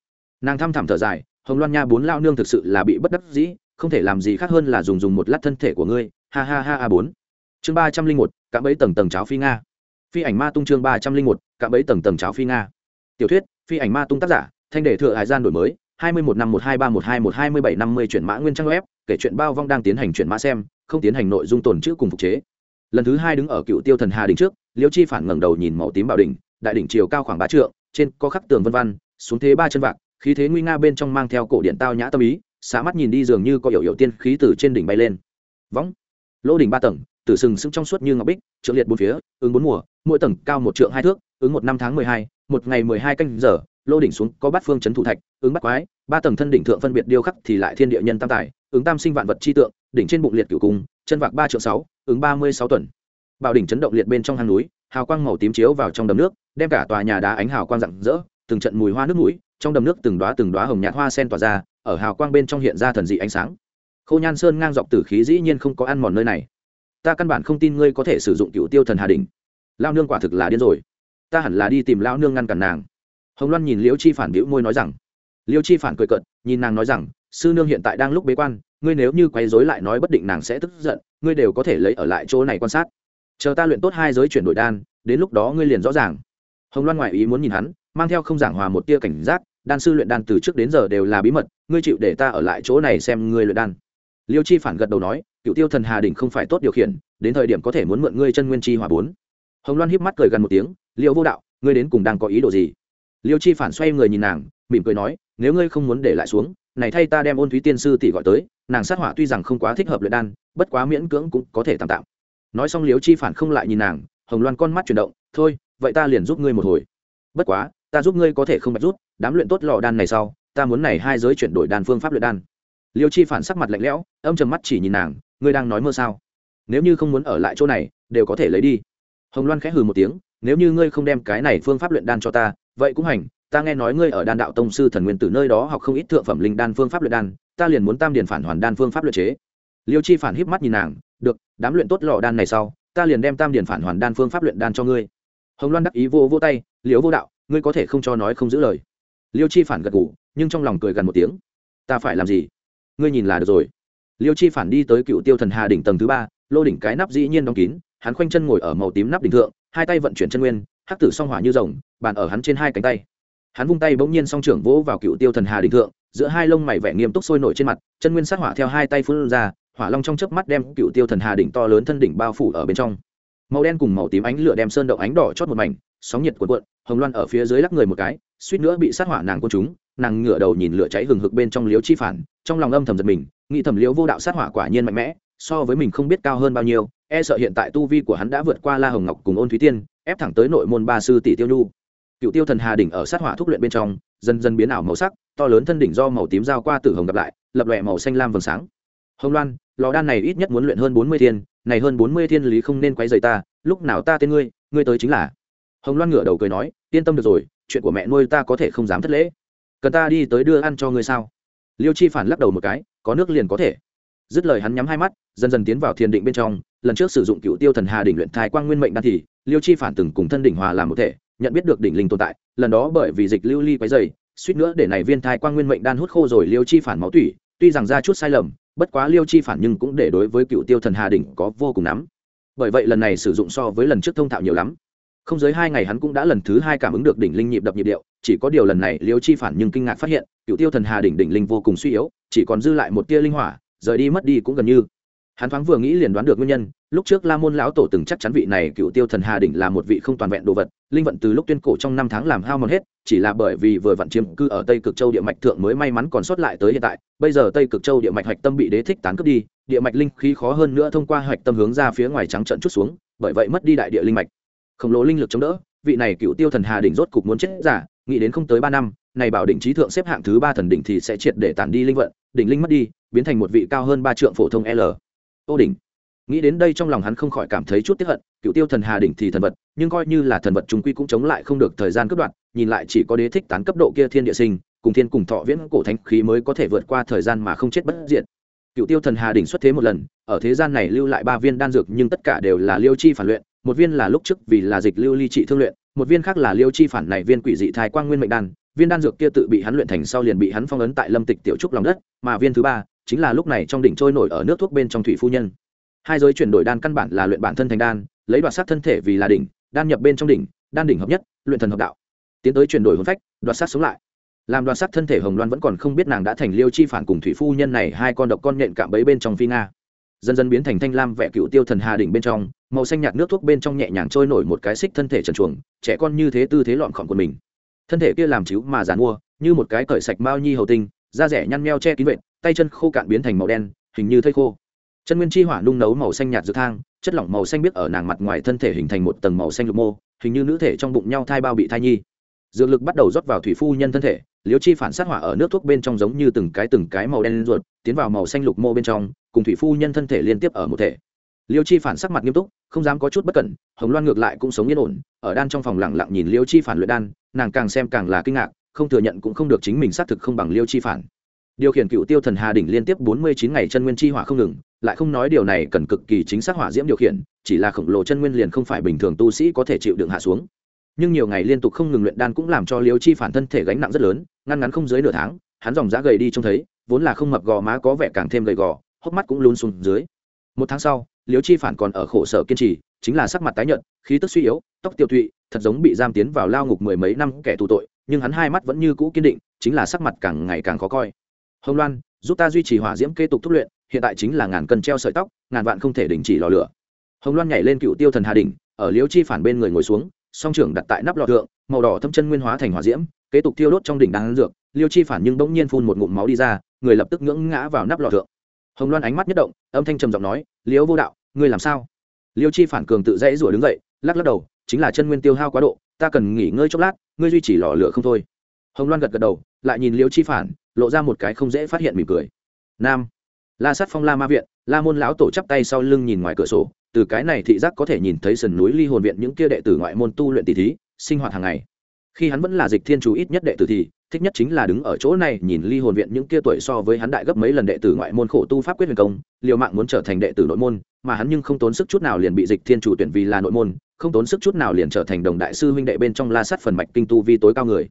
Nàng thăm thẳm thở dài, hồng loan nha, bốn lao nương thực sự là bị bất đắc dĩ, không thể làm gì khác hơn là dùng dùng một lát thân thể của ngươi ha ha ha a bốn. Chương ba trăm linh một, cạm bẫy tầng tầng cháo phi nga. Phi ảnh ma tung chương ba trăm linh một, cạm bẫy tầng tầng cháo phi nga. Tiểu thuyết, phi ảnh ma tung tác giả, thanh đề thừa hải gian đổi mới, hai mươi một năm một hai ba một hai một hai mươi bảy năm mươi chuyển mã nguyên trang web, kể chuyện bao vong đang tiến hành chuyển mã xem, không tiến hành nội dung tồn chữ cùng phục chế. Lần thứ hai đứng ở cựu tiêu thần hà đỉnh trước, liêu chi phản ngẩng đầu nhìn màu tím bảo đỉnh, đại đỉnh chiều cao khoảng ba trượng, trên có khắc tường vân văn, xuống thế ba chân vạc, khí thế nguy nga bên trong mang theo cổ điện tao nhã tâm ý xá mắt nhìn đi dường như có hiểu hiểu tiên khí từ trên đỉnh bay lên. Võng lỗ đỉnh ba tầng, tử sừng sững trong suốt như ngọc bích, trượng liệt bốn phía, ứng bốn mùa, mỗi tầng cao một trượng hai thước, ứng một năm tháng mười hai, một ngày mười hai canh giờ lô đỉnh xuống có bát phương chấn thủ thạch, ứng bắt quái, ba tầng thân đỉnh thượng phân biệt điêu khắc thì lại thiên địa nhân tam tài, ứng tam sinh vạn vật chi tượng, đỉnh trên bụng liệt cửu cung, chân vạc ba triệu sáu, ứng ba mươi sáu tuần. Bảo đỉnh chấn động liệt bên trong hang núi, hào quang màu tím chiếu vào trong đầm nước, đem cả tòa nhà đá ánh hào quang rạng rỡ, từng trận mùi hoa nước mũi, trong đầm nước từng đóa từng đóa hồng nhạt hoa sen tỏa ra, ở hào quang bên trong hiện ra thần dị ánh sáng khô nhan sơn ngang dọc tử khí dĩ nhiên không có ăn mòn nơi này. Ta căn bản không tin ngươi có thể sử dụng cựu tiêu thần hà đình lao nương quả thực là điên rồi. Ta hẳn là đi tìm lão nương ngăn cản nàng. Hồng loan nhìn liễu chi phản bĩu môi nói rằng. Liễu chi phản cười cợt, nhìn nàng nói rằng, sư nương hiện tại đang lúc bế quan, ngươi nếu như quấy rối lại nói bất định nàng sẽ tức giận, ngươi đều có thể lấy ở lại chỗ này quan sát. Chờ ta luyện tốt hai giới chuyển đổi đan, đến lúc đó ngươi liền rõ ràng. Hồng loan ngoại ý muốn nhìn hắn, mang theo không giảng hòa một tia cảnh giác, đan sư luyện đan từ trước đến giờ đều là bí mật, ngươi chịu để ta ở lại chỗ này xem ngươi luyện đan liêu chi phản gật đầu nói, cựu tiêu thần hà đỉnh không phải tốt điều khiển, đến thời điểm có thể muốn mượn ngươi chân nguyên chi hòa bốn. Hồng loan híp mắt cười gần một tiếng, liêu vô đạo, ngươi đến cùng đang có ý đồ gì? Liêu chi phản xoay người nhìn nàng, mỉm cười nói, nếu ngươi không muốn để lại xuống, này thay ta đem ôn thúy tiên sư tỷ gọi tới, nàng sát hỏa tuy rằng không quá thích hợp luyện đan, bất quá miễn cưỡng cũng có thể tạm tạm. Nói xong liêu chi phản không lại nhìn nàng, hồng loan con mắt chuyển động, thôi, vậy ta liền giúp ngươi một hồi. Bất quá, ta giúp ngươi có thể không bạch rút, đám luyện tốt lò đan này sau, ta muốn này hai giới chuyển đổi đan phương pháp luyện đan liêu chi phản sắc mặt lạnh lẽo, âm trầm mắt chỉ nhìn nàng, ngươi đang nói mơ sao? Nếu như không muốn ở lại chỗ này, đều có thể lấy đi. Hồng loan khẽ hừ một tiếng, nếu như ngươi không đem cái này phương pháp luyện đan cho ta, vậy cũng hành, ta nghe nói ngươi ở đan đạo tông sư thần nguyên từ nơi đó học không ít thượng phẩm linh đan phương pháp luyện đan, ta liền muốn tam Điền phản hoàn đan phương pháp luyện chế. Liêu chi phản híp mắt nhìn nàng, được, đám luyện tốt lò đan này sau, ta liền đem tam Điền phản hoàn đan phương pháp luyện đan cho ngươi. Hồng loan đắc ý vô vô tay liếu vô đạo, ngươi có thể không cho nói không giữ lời. Liêu chi phản gật ngủ nhưng trong lòng cười gần một tiếng, ta phải làm gì? Ngươi nhìn là được rồi. Liêu chi phản đi tới cựu tiêu thần hà đỉnh tầng thứ ba, lô đỉnh cái nắp dĩ nhiên đóng kín, hắn khoanh chân ngồi ở màu tím nắp đỉnh thượng, hai tay vận chuyển chân nguyên, hắc tử song hỏa như rồng, bàn ở hắn trên hai cánh tay. Hắn vung tay bỗng nhiên song trưởng vỗ vào cựu tiêu thần hà đỉnh thượng, giữa hai lông mày vẻ nghiêm túc sôi nổi trên mặt, chân nguyên sát hỏa theo hai tay phun ra, hỏa long trong chớp mắt đem cựu tiêu thần hà đỉnh to lớn thân đỉnh bao phủ ở bên trong. Màu đen cùng màu tím ánh lửa đem sơn động ánh đỏ chót một mảnh, sóng nhiệt cuộn cuộn, hồng loan ở phía dưới lắc người một cái, suýt nữa bị sát hỏa nàng quân chúng nàng ngửa đầu nhìn lửa cháy hừng hực bên trong liếu chi phản, trong lòng âm thầm giật mình, nghĩ thầm liếu vô đạo sát hỏa quả nhiên mạnh mẽ, so với mình không biết cao hơn bao nhiêu e sợ hiện tại tu vi của hắn đã vượt qua la hồng ngọc cùng ôn thúy tiên, ép thẳng tới nội môn ba sư tỷ tiêu nhu. Cựu tiêu thần hà đỉnh ở sát hỏa thúc luyện bên trong, dần dần biến ảo màu sắc, to lớn thân đỉnh do màu tím giao qua tử hồng gặp lại, lập lòe màu xanh lam vầng sáng. Hồng loan, lò đan này ít nhất muốn luyện hơn bốn mươi thiên, này hơn bốn mươi thiên lý không nên quấy rầy ta, lúc nào ta tên ngươi ngươi tới chính là. Hồng loan ngửa đầu cười nói, yên tâm được rồi, chuyện của mẹ nuôi ta có thể không dám thất lễ cần ta đi tới đưa ăn cho ngươi sao? Liêu chi phản lắc đầu một cái, có nước liền có thể. Dứt lời hắn nhắm hai mắt, dần dần tiến vào thiền định bên trong. Lần trước sử dụng cựu tiêu thần hà đỉnh luyện thai quang nguyên mệnh đan thì, liêu chi phản từng cùng thân đỉnh hòa làm một thể, nhận biết được đỉnh linh tồn tại. Lần đó bởi vì dịch lưu ly quấy dày suýt nữa để này viên thai quang nguyên mệnh đan hút khô rồi liêu chi phản máu tủy. Tuy rằng ra chút sai lầm, bất quá liêu chi phản nhưng cũng để đối với cựu tiêu thần hà đỉnh có vô cùng nắm. Bởi vậy lần này sử dụng so với lần trước thông thạo nhiều lắm. Không dưới hai ngày hắn cũng đã lần thứ hai cảm ứng được đỉnh linh nhịp đập nhịp điệu chỉ có điều lần này liêu chi phản nhưng kinh ngạc phát hiện, cựu tiêu thần hà đỉnh đỉnh linh vô cùng suy yếu, chỉ còn dư lại một tia linh hỏa, rời đi mất đi cũng gần như. Hắn thoáng vừa nghĩ liền đoán được nguyên nhân, lúc trước la môn lão tổ từng chắc chắn vị này cựu tiêu thần hà đỉnh là một vị không toàn vẹn đồ vật, linh vận từ lúc tuyên cổ trong năm tháng làm hao mòn hết, chỉ là bởi vì vừa vận chiếm cư ở tây cực châu địa mạch thượng mới may mắn còn sót lại tới hiện tại, bây giờ tây cực châu địa mạch hạch tâm bị đế thích tán cướp đi, địa mạch linh khí khó hơn nữa thông qua hạch tâm hướng ra phía ngoài trắng trận chút xuống, bởi vậy mất đi đại địa linh mạch. Khổng lồ linh lực chống đỡ, vị này cựu tiêu thần hà đỉnh rốt cục muốn chết giả nghĩ đến không tới ba năm, này bảo định trí thượng xếp hạng thứ ba thần đỉnh thì sẽ triệt để tản đi linh vận, đỉnh linh mất đi, biến thành một vị cao hơn ba trượng phổ thông l. Ô đỉnh. Nghĩ đến đây trong lòng hắn không khỏi cảm thấy chút tiếp hận, cựu tiêu thần hà đỉnh thì thần vật, nhưng coi như là thần vật chúng quy cũng chống lại không được thời gian cấp đoạn nhìn lại chỉ có đế thích tán cấp độ kia thiên địa sinh, cùng thiên cùng thọ viễn cổ thánh khí mới có thể vượt qua thời gian mà không chết bất diện cựu tiêu thần hà đỉnh xuất thế một lần, ở thế gian này lưu lại ba viên đan dược nhưng tất cả đều là liêu chi phản luyện, một viên là lúc trước vì là dịch lưu ly trị thương luyện một viên khác là liêu chi phản này viên quỷ dị thai quang nguyên mệnh đan, viên đan dược kia tự bị hắn luyện thành sau liền bị hắn phong ấn tại lâm tịch tiểu trúc lòng đất, mà viên thứ ba chính là lúc này trong đỉnh trôi nổi ở nước thuốc bên trong thủy phu nhân. Hai giới chuyển đổi đan căn bản là luyện bản thân thành đan, lấy đoạt sát thân thể vì là đỉnh, đan nhập bên trong đỉnh, đan đỉnh hợp nhất, luyện thần hợp đạo. Tiến tới chuyển đổi hồn phách, đoạt sát sống lại. Làm đoạt sát thân thể hồng loan vẫn còn không biết nàng đã thành liêu chi phản cùng thủy phu nhân này hai con độc con nhện cạm bấy bên trong phi nga. Dần dần biến thành thanh lam vẽ cựu tiêu thần hà đỉnh bên trong màu xanh nhạt nước thuốc bên trong nhẹ nhàng trôi nổi một cái xích thân thể trần chuồng, trẻ con như thế tư thế lọn khỏng của mình. Thân thể kia làm chiếu mà giàn mua, như một cái cởi sạch mao nhi hầu tinh, da rẻ nhăn meo che kín vệt, tay chân khô cạn biến thành màu đen, hình như thây khô. Chân nguyên chi hỏa nung nấu màu xanh nhạt dược thang, chất lỏng màu xanh biết ở nàng mặt ngoài thân thể hình thành một tầng màu xanh lục mô, hình như nữ thể trong bụng nhau thai bao bị thai nhi. Dược lực bắt đầu rót vào thủy phu nhân thân thể liếu chi phản sát hỏa ở nước thuốc bên trong giống như từng cái từng cái màu đen ruột, tiến vào màu xanh lục mô bên trong, cùng thủy phu nhân thân thể liên tiếp ở một thể liêu chi phản sắc mặt nghiêm túc, không dám có chút bất cẩn, hồng loan ngược lại cũng sống yên ổn, ở đan trong phòng lặng lặng nhìn liêu chi phản luyện đan, nàng càng xem càng là kinh ngạc, không thừa nhận cũng không được chính mình xác thực không bằng liêu chi phản. Điều khiển cựu tiêu thần hà đỉnh liên tiếp bốn mươi chín ngày chân nguyên chi hỏa không ngừng, lại không nói điều này cần cực kỳ chính xác hỏa diễm điều khiển, chỉ là khổng lồ chân nguyên liền không phải bình thường tu sĩ có thể chịu đựng hạ xuống. Nhưng nhiều ngày liên tục không ngừng luyện đan cũng làm cho liêu chi phản thân thể gánh nặng rất lớn, ngăn ngắn không dưới nửa tháng, hắn dòng giá gầy đi trông thấy, vốn là không mập gò má có vẻ càng thêm gầy gò, hốc mắt cũng luôn xuống dưới. Một tháng sau liêu chi phản còn ở khổ sở kiên trì, chính là sắc mặt tái nhợt, khí tức suy yếu, tóc tiêu tụy, thật giống bị giam tiến vào lao ngục mười mấy năm kẻ tù tội, nhưng hắn hai mắt vẫn như cũ kiên định, chính là sắc mặt càng ngày càng khó coi. Hồng loan, giúp ta duy trì hỏa diễm kế tục thúc luyện, hiện tại chính là ngàn cân treo sợi tóc, ngàn vạn không thể đình chỉ lò lửa. Hồng loan nhảy lên cựu tiêu thần hà đình ở Liêu chi phản bên người ngồi xuống, song trưởng đặt tại nắp lò thượng, màu đỏ thâm chân nguyên hóa thành hỏa diễm, kế tục tiêu đốt trong đỉnh đan dược, liêu chi phản nhưng bỗng nhiên phun một ngụm máu đi ra, người lập tức ngưỡng ngã vào nắp lò thượng. Hồng loan ánh mắt nhất động, âm thanh trầm giọng nói liễu vô đạo, ngươi làm sao? Liêu chi phản cường tự dãy rủa đứng dậy, lắc lắc đầu, chính là chân nguyên tiêu hao quá độ, ta cần nghỉ ngơi chốc lát, ngươi duy trì lò lửa không thôi. Hồng loan gật gật đầu, lại nhìn liêu chi phản, lộ ra một cái không dễ phát hiện mỉm cười. Nam, la sát phong la ma viện, la môn lão tổ chắp tay sau lưng nhìn ngoài cửa sổ, từ cái này thị giác có thể nhìn thấy sườn núi ly hồn viện những kia đệ tử ngoại môn tu luyện tỷ thí, sinh hoạt hàng ngày. Khi hắn vẫn là dịch thiên chú ít nhất đệ tử thì thích nhất chính là đứng ở chỗ này, nhìn ly hồn viện những kia tuổi so với hắn đại gấp mấy lần đệ tử ngoại môn khổ tu pháp quyết huyền công, liều mạng muốn trở thành đệ tử nội môn, mà hắn nhưng không tốn sức chút nào liền bị dịch thiên chủ tuyển vì là nội môn, không tốn sức chút nào liền trở thành đồng đại sư huynh đệ bên trong la sát phần mạch kinh tu vi tối cao người.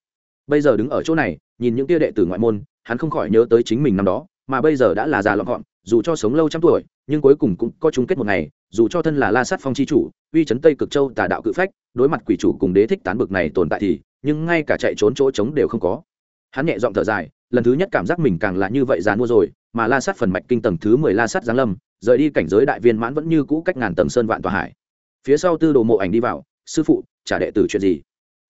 Bây giờ đứng ở chỗ này, nhìn những kia đệ tử ngoại môn, hắn không khỏi nhớ tới chính mình năm đó, mà bây giờ đã là già lọn gọn, dù cho sống lâu trăm tuổi, nhưng cuối cùng cũng có chung kết một ngày, dù cho thân là la sát phong chi chủ, uy chấn tây cực châu tà đạo cự phách, đối mặt quỷ chủ cùng đế thích tán bực này tồn tại thì, nhưng ngay cả chạy trốn chỗ trống đều không có hắn nhẹ giọng thở dài, lần thứ nhất cảm giác mình càng là như vậy già mua rồi, mà la sát phần mạch kinh tầng thứ mười la sát giáng lâm, rời đi cảnh giới đại viên mãn vẫn như cũ cách ngàn tầng sơn vạn tòa hải. Phía sau tư đồ mộ ảnh đi vào, sư phụ, trả đệ tử chuyện gì?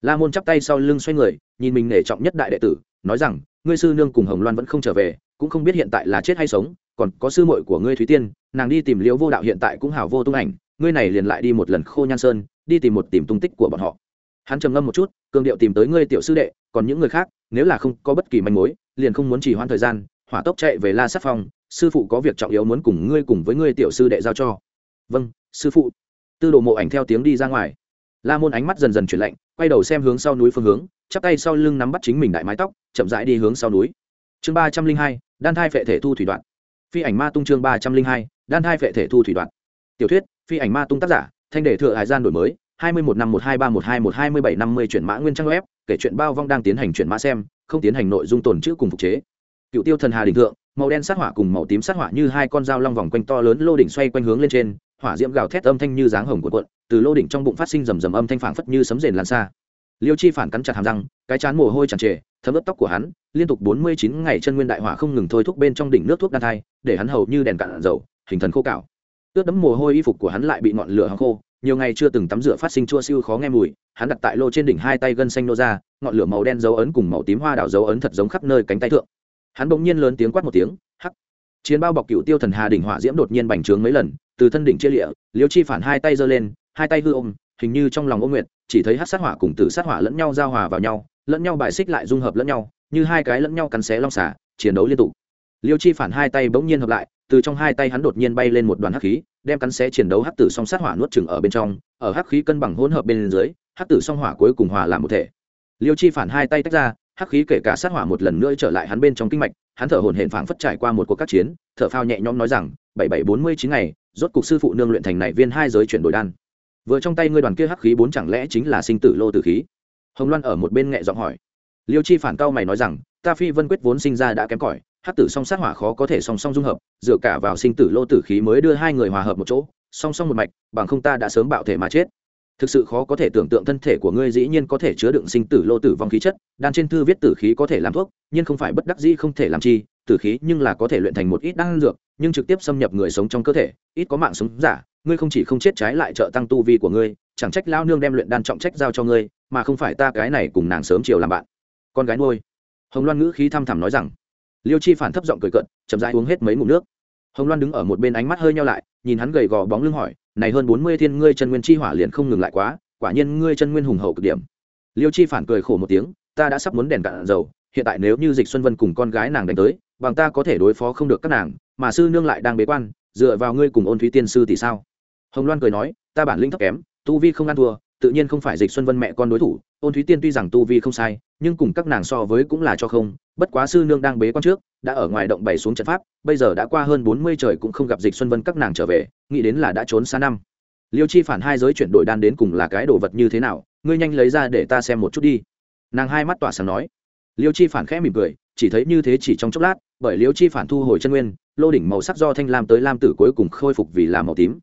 La môn chắp tay sau lưng xoay người, nhìn mình nể trọng nhất đại đệ tử, nói rằng, ngươi sư nương cùng hồng loan vẫn không trở về, cũng không biết hiện tại là chết hay sống, còn có sư muội của ngươi thúy tiên, nàng đi tìm liễu vô đạo hiện tại cũng hảo vô tung ảnh, ngươi này liền lại đi một lần khô nhan sơn, đi tìm một tìm tung tích của bọn họ. Hắn trầm ngâm một chút cường điệu tìm tới ngươi tiểu sư đệ, còn những người khác nếu là không có bất kỳ manh mối, liền không muốn chỉ hoãn thời gian, hỏa tốc chạy về la sát phong, sư phụ có việc trọng yếu muốn cùng ngươi cùng với ngươi tiểu sư đệ giao cho. Vâng sư phụ. Tư đồ mộ ảnh theo tiếng đi ra ngoài. La môn ánh mắt dần dần chuyển lạnh, quay đầu xem hướng sau núi phương hướng, chắp tay sau lưng nắm bắt chính mình đại mái tóc, chậm rãi đi hướng sau núi. Chương ba trăm linh hai, đan thai phệ thể thu thủy đoạn. Phi ảnh ma tung chương ba trăm linh hai, đan thai phệ thể thu thủy đoạn. Tiểu thuyết, phi ảnh ma tung tác giả, thanh đề thừa hải gian đổi mới hai mươi một năm một hai ba một hai một hai mươi bảy năm mươi chuyển mã nguyên trang web, kể chuyện bao vong đang tiến hành chuyển mã xem, không tiến hành nội dung tồn chữ cùng phục chế. Cựu tiêu thần hà đỉnh thượng, màu đen sát hỏa cùng màu tím sát hỏa như hai con dao long vòng quanh to lớn lô đỉnh xoay quanh hướng lên trên, hỏa diễm gào thét âm thanh như dáng hồng của cuộn, từ lô đỉnh trong bụng phát sinh rầm rầm âm thanh phảng phất như sấm rền lan xa. Liêu chi phản cắn chặt hàm răng, cái chán mồ hôi tràn trề, thấm ướt tóc của hắn, liên tục bốn mươi chín ngày chân nguyên đại hỏa không ngừng thôi thúc bên trong đỉnh nước thuốc đan thai, để hắn hầu như đèn cạn dầu, hình thần khô cạo. Tước đẫm mồ hôi y phục của hắn lại bị ngọn lửa hăng khô nhiều ngày chưa từng tắm rửa phát sinh chua siêu khó nghe mùi, hắn đặt tại lô trên đỉnh hai tay gân xanh nô ra, ngọn lửa màu đen dấu ấn cùng màu tím hoa đảo dấu ấn thật giống khắp nơi cánh tay thượng. Hắn bỗng nhiên lớn tiếng quát một tiếng, hắc! Chiến bao bọc cựu tiêu thần hà đỉnh hỏa diễm đột nhiên bành trướng mấy lần, từ thân đỉnh chia lịa, liêu chi phản hai tay giơ lên, hai tay hư ôm, hình như trong lòng ô nguyệt, chỉ thấy hát sát hỏa cùng tử sát hỏa lẫn nhau giao hòa vào nhau, lẫn nhau bài xích lại dung hợp lẫn nhau, như hai cái lẫn nhau cắn xé long xả chiến đấu liên tục liêu chi phản hai tay bỗng nhiên hợp lại, từ trong hai tay hắn đột nhiên bay lên một đoàn hắc khí, đem cắn xé chiến đấu hắc tử song sát hỏa nuốt chừng ở bên trong, ở hắc khí cân bằng hỗn hợp bên dưới, hắc tử song hỏa cuối cùng hòa làm một thể. Liêu chi phản hai tay tách ra, hắc khí kể cả sát hỏa một lần nữa trở lại hắn bên trong kinh mạch, hắn thở hổn hển phảng phất trải qua một cuộc các chiến, thở phao nhẹ nhõm nói rằng, bảy bảy bốn mươi chín ngày, rốt cục sư phụ nương luyện thành này viên hai giới chuyển đổi đan. Vừa trong tay ngươi đoàn kia hắc khí bốn chẳng lẽ chính là sinh tử lô tử khí? Hồng loan ở một bên nhẹ giọng hỏi. Liêu chi phản cao mày nói rằng, ta phi vân quyết vốn sinh ra đã kém cỏi hắc tử song sát hỏa khó có thể song song dung hợp, dựa cả vào sinh tử lô tử khí mới đưa hai người hòa hợp một chỗ, song song một mạch, bằng không ta đã sớm bạo thể mà chết. Thực sự khó có thể tưởng tượng thân thể của ngươi dĩ nhiên có thể chứa đựng sinh tử lô tử vong khí chất, đan trên thư viết tử khí có thể làm thuốc, nhưng không phải bất đắc dĩ không thể làm chi, tử khí nhưng là có thể luyện thành một ít đan dược, nhưng trực tiếp xâm nhập người sống trong cơ thể, ít có mạng sống giả, ngươi không chỉ không chết trái lại trợ tăng tu vi của ngươi, chẳng trách lao nương đem luyện đan trọng trách giao cho ngươi, mà không phải ta cái này cùng nàng sớm chiều làm bạn. Con gái nuôi. Hồng loan ngữ khí thăm thẳm nói rằng liêu chi phản thấp giọng cười cận chậm rãi uống hết mấy ngụm nước. Hồng loan đứng ở một bên ánh mắt hơi nhau lại, nhìn hắn gầy gò bóng lưng hỏi, này hơn bốn mươi thiên ngươi chân nguyên chi hỏa liền không ngừng lại quá, quả nhiên ngươi chân nguyên hùng hậu cực điểm. Liêu chi phản cười khổ một tiếng, ta đã sắp muốn đèn cạn dầu, hiện tại nếu như dịch xuân vân cùng con gái nàng đánh tới, bằng ta có thể đối phó không được các nàng, mà sư nương lại đang bế quan, dựa vào ngươi cùng ôn thúy tiên sư thì sao? Hồng loan cười nói, ta bản lĩnh thấp kém, tu vi không ăn thua, tự nhiên không phải dịch xuân vân mẹ con đối thủ, ôn thúy tiên tuy rằng tu vi không sai nhưng cùng các nàng so với cũng là cho không, bất quá sư nương đang bế quan trước, đã ở ngoài động bày xuống trận pháp, bây giờ đã qua hơn bốn mươi trời cũng không gặp dịch xuân vân các nàng trở về, nghĩ đến là đã trốn xa năm. Liêu chi phản hai giới chuyển đổi đan đến cùng là cái đồ vật như thế nào, ngươi nhanh lấy ra để ta xem một chút đi. Nàng hai mắt tỏa sáng nói. Liêu chi phản khẽ mỉm cười, chỉ thấy như thế chỉ trong chốc lát, bởi liêu chi phản thu hồi chân nguyên, lô đỉnh màu sắc do thanh lam tới lam tử cuối cùng khôi phục vì là màu tím.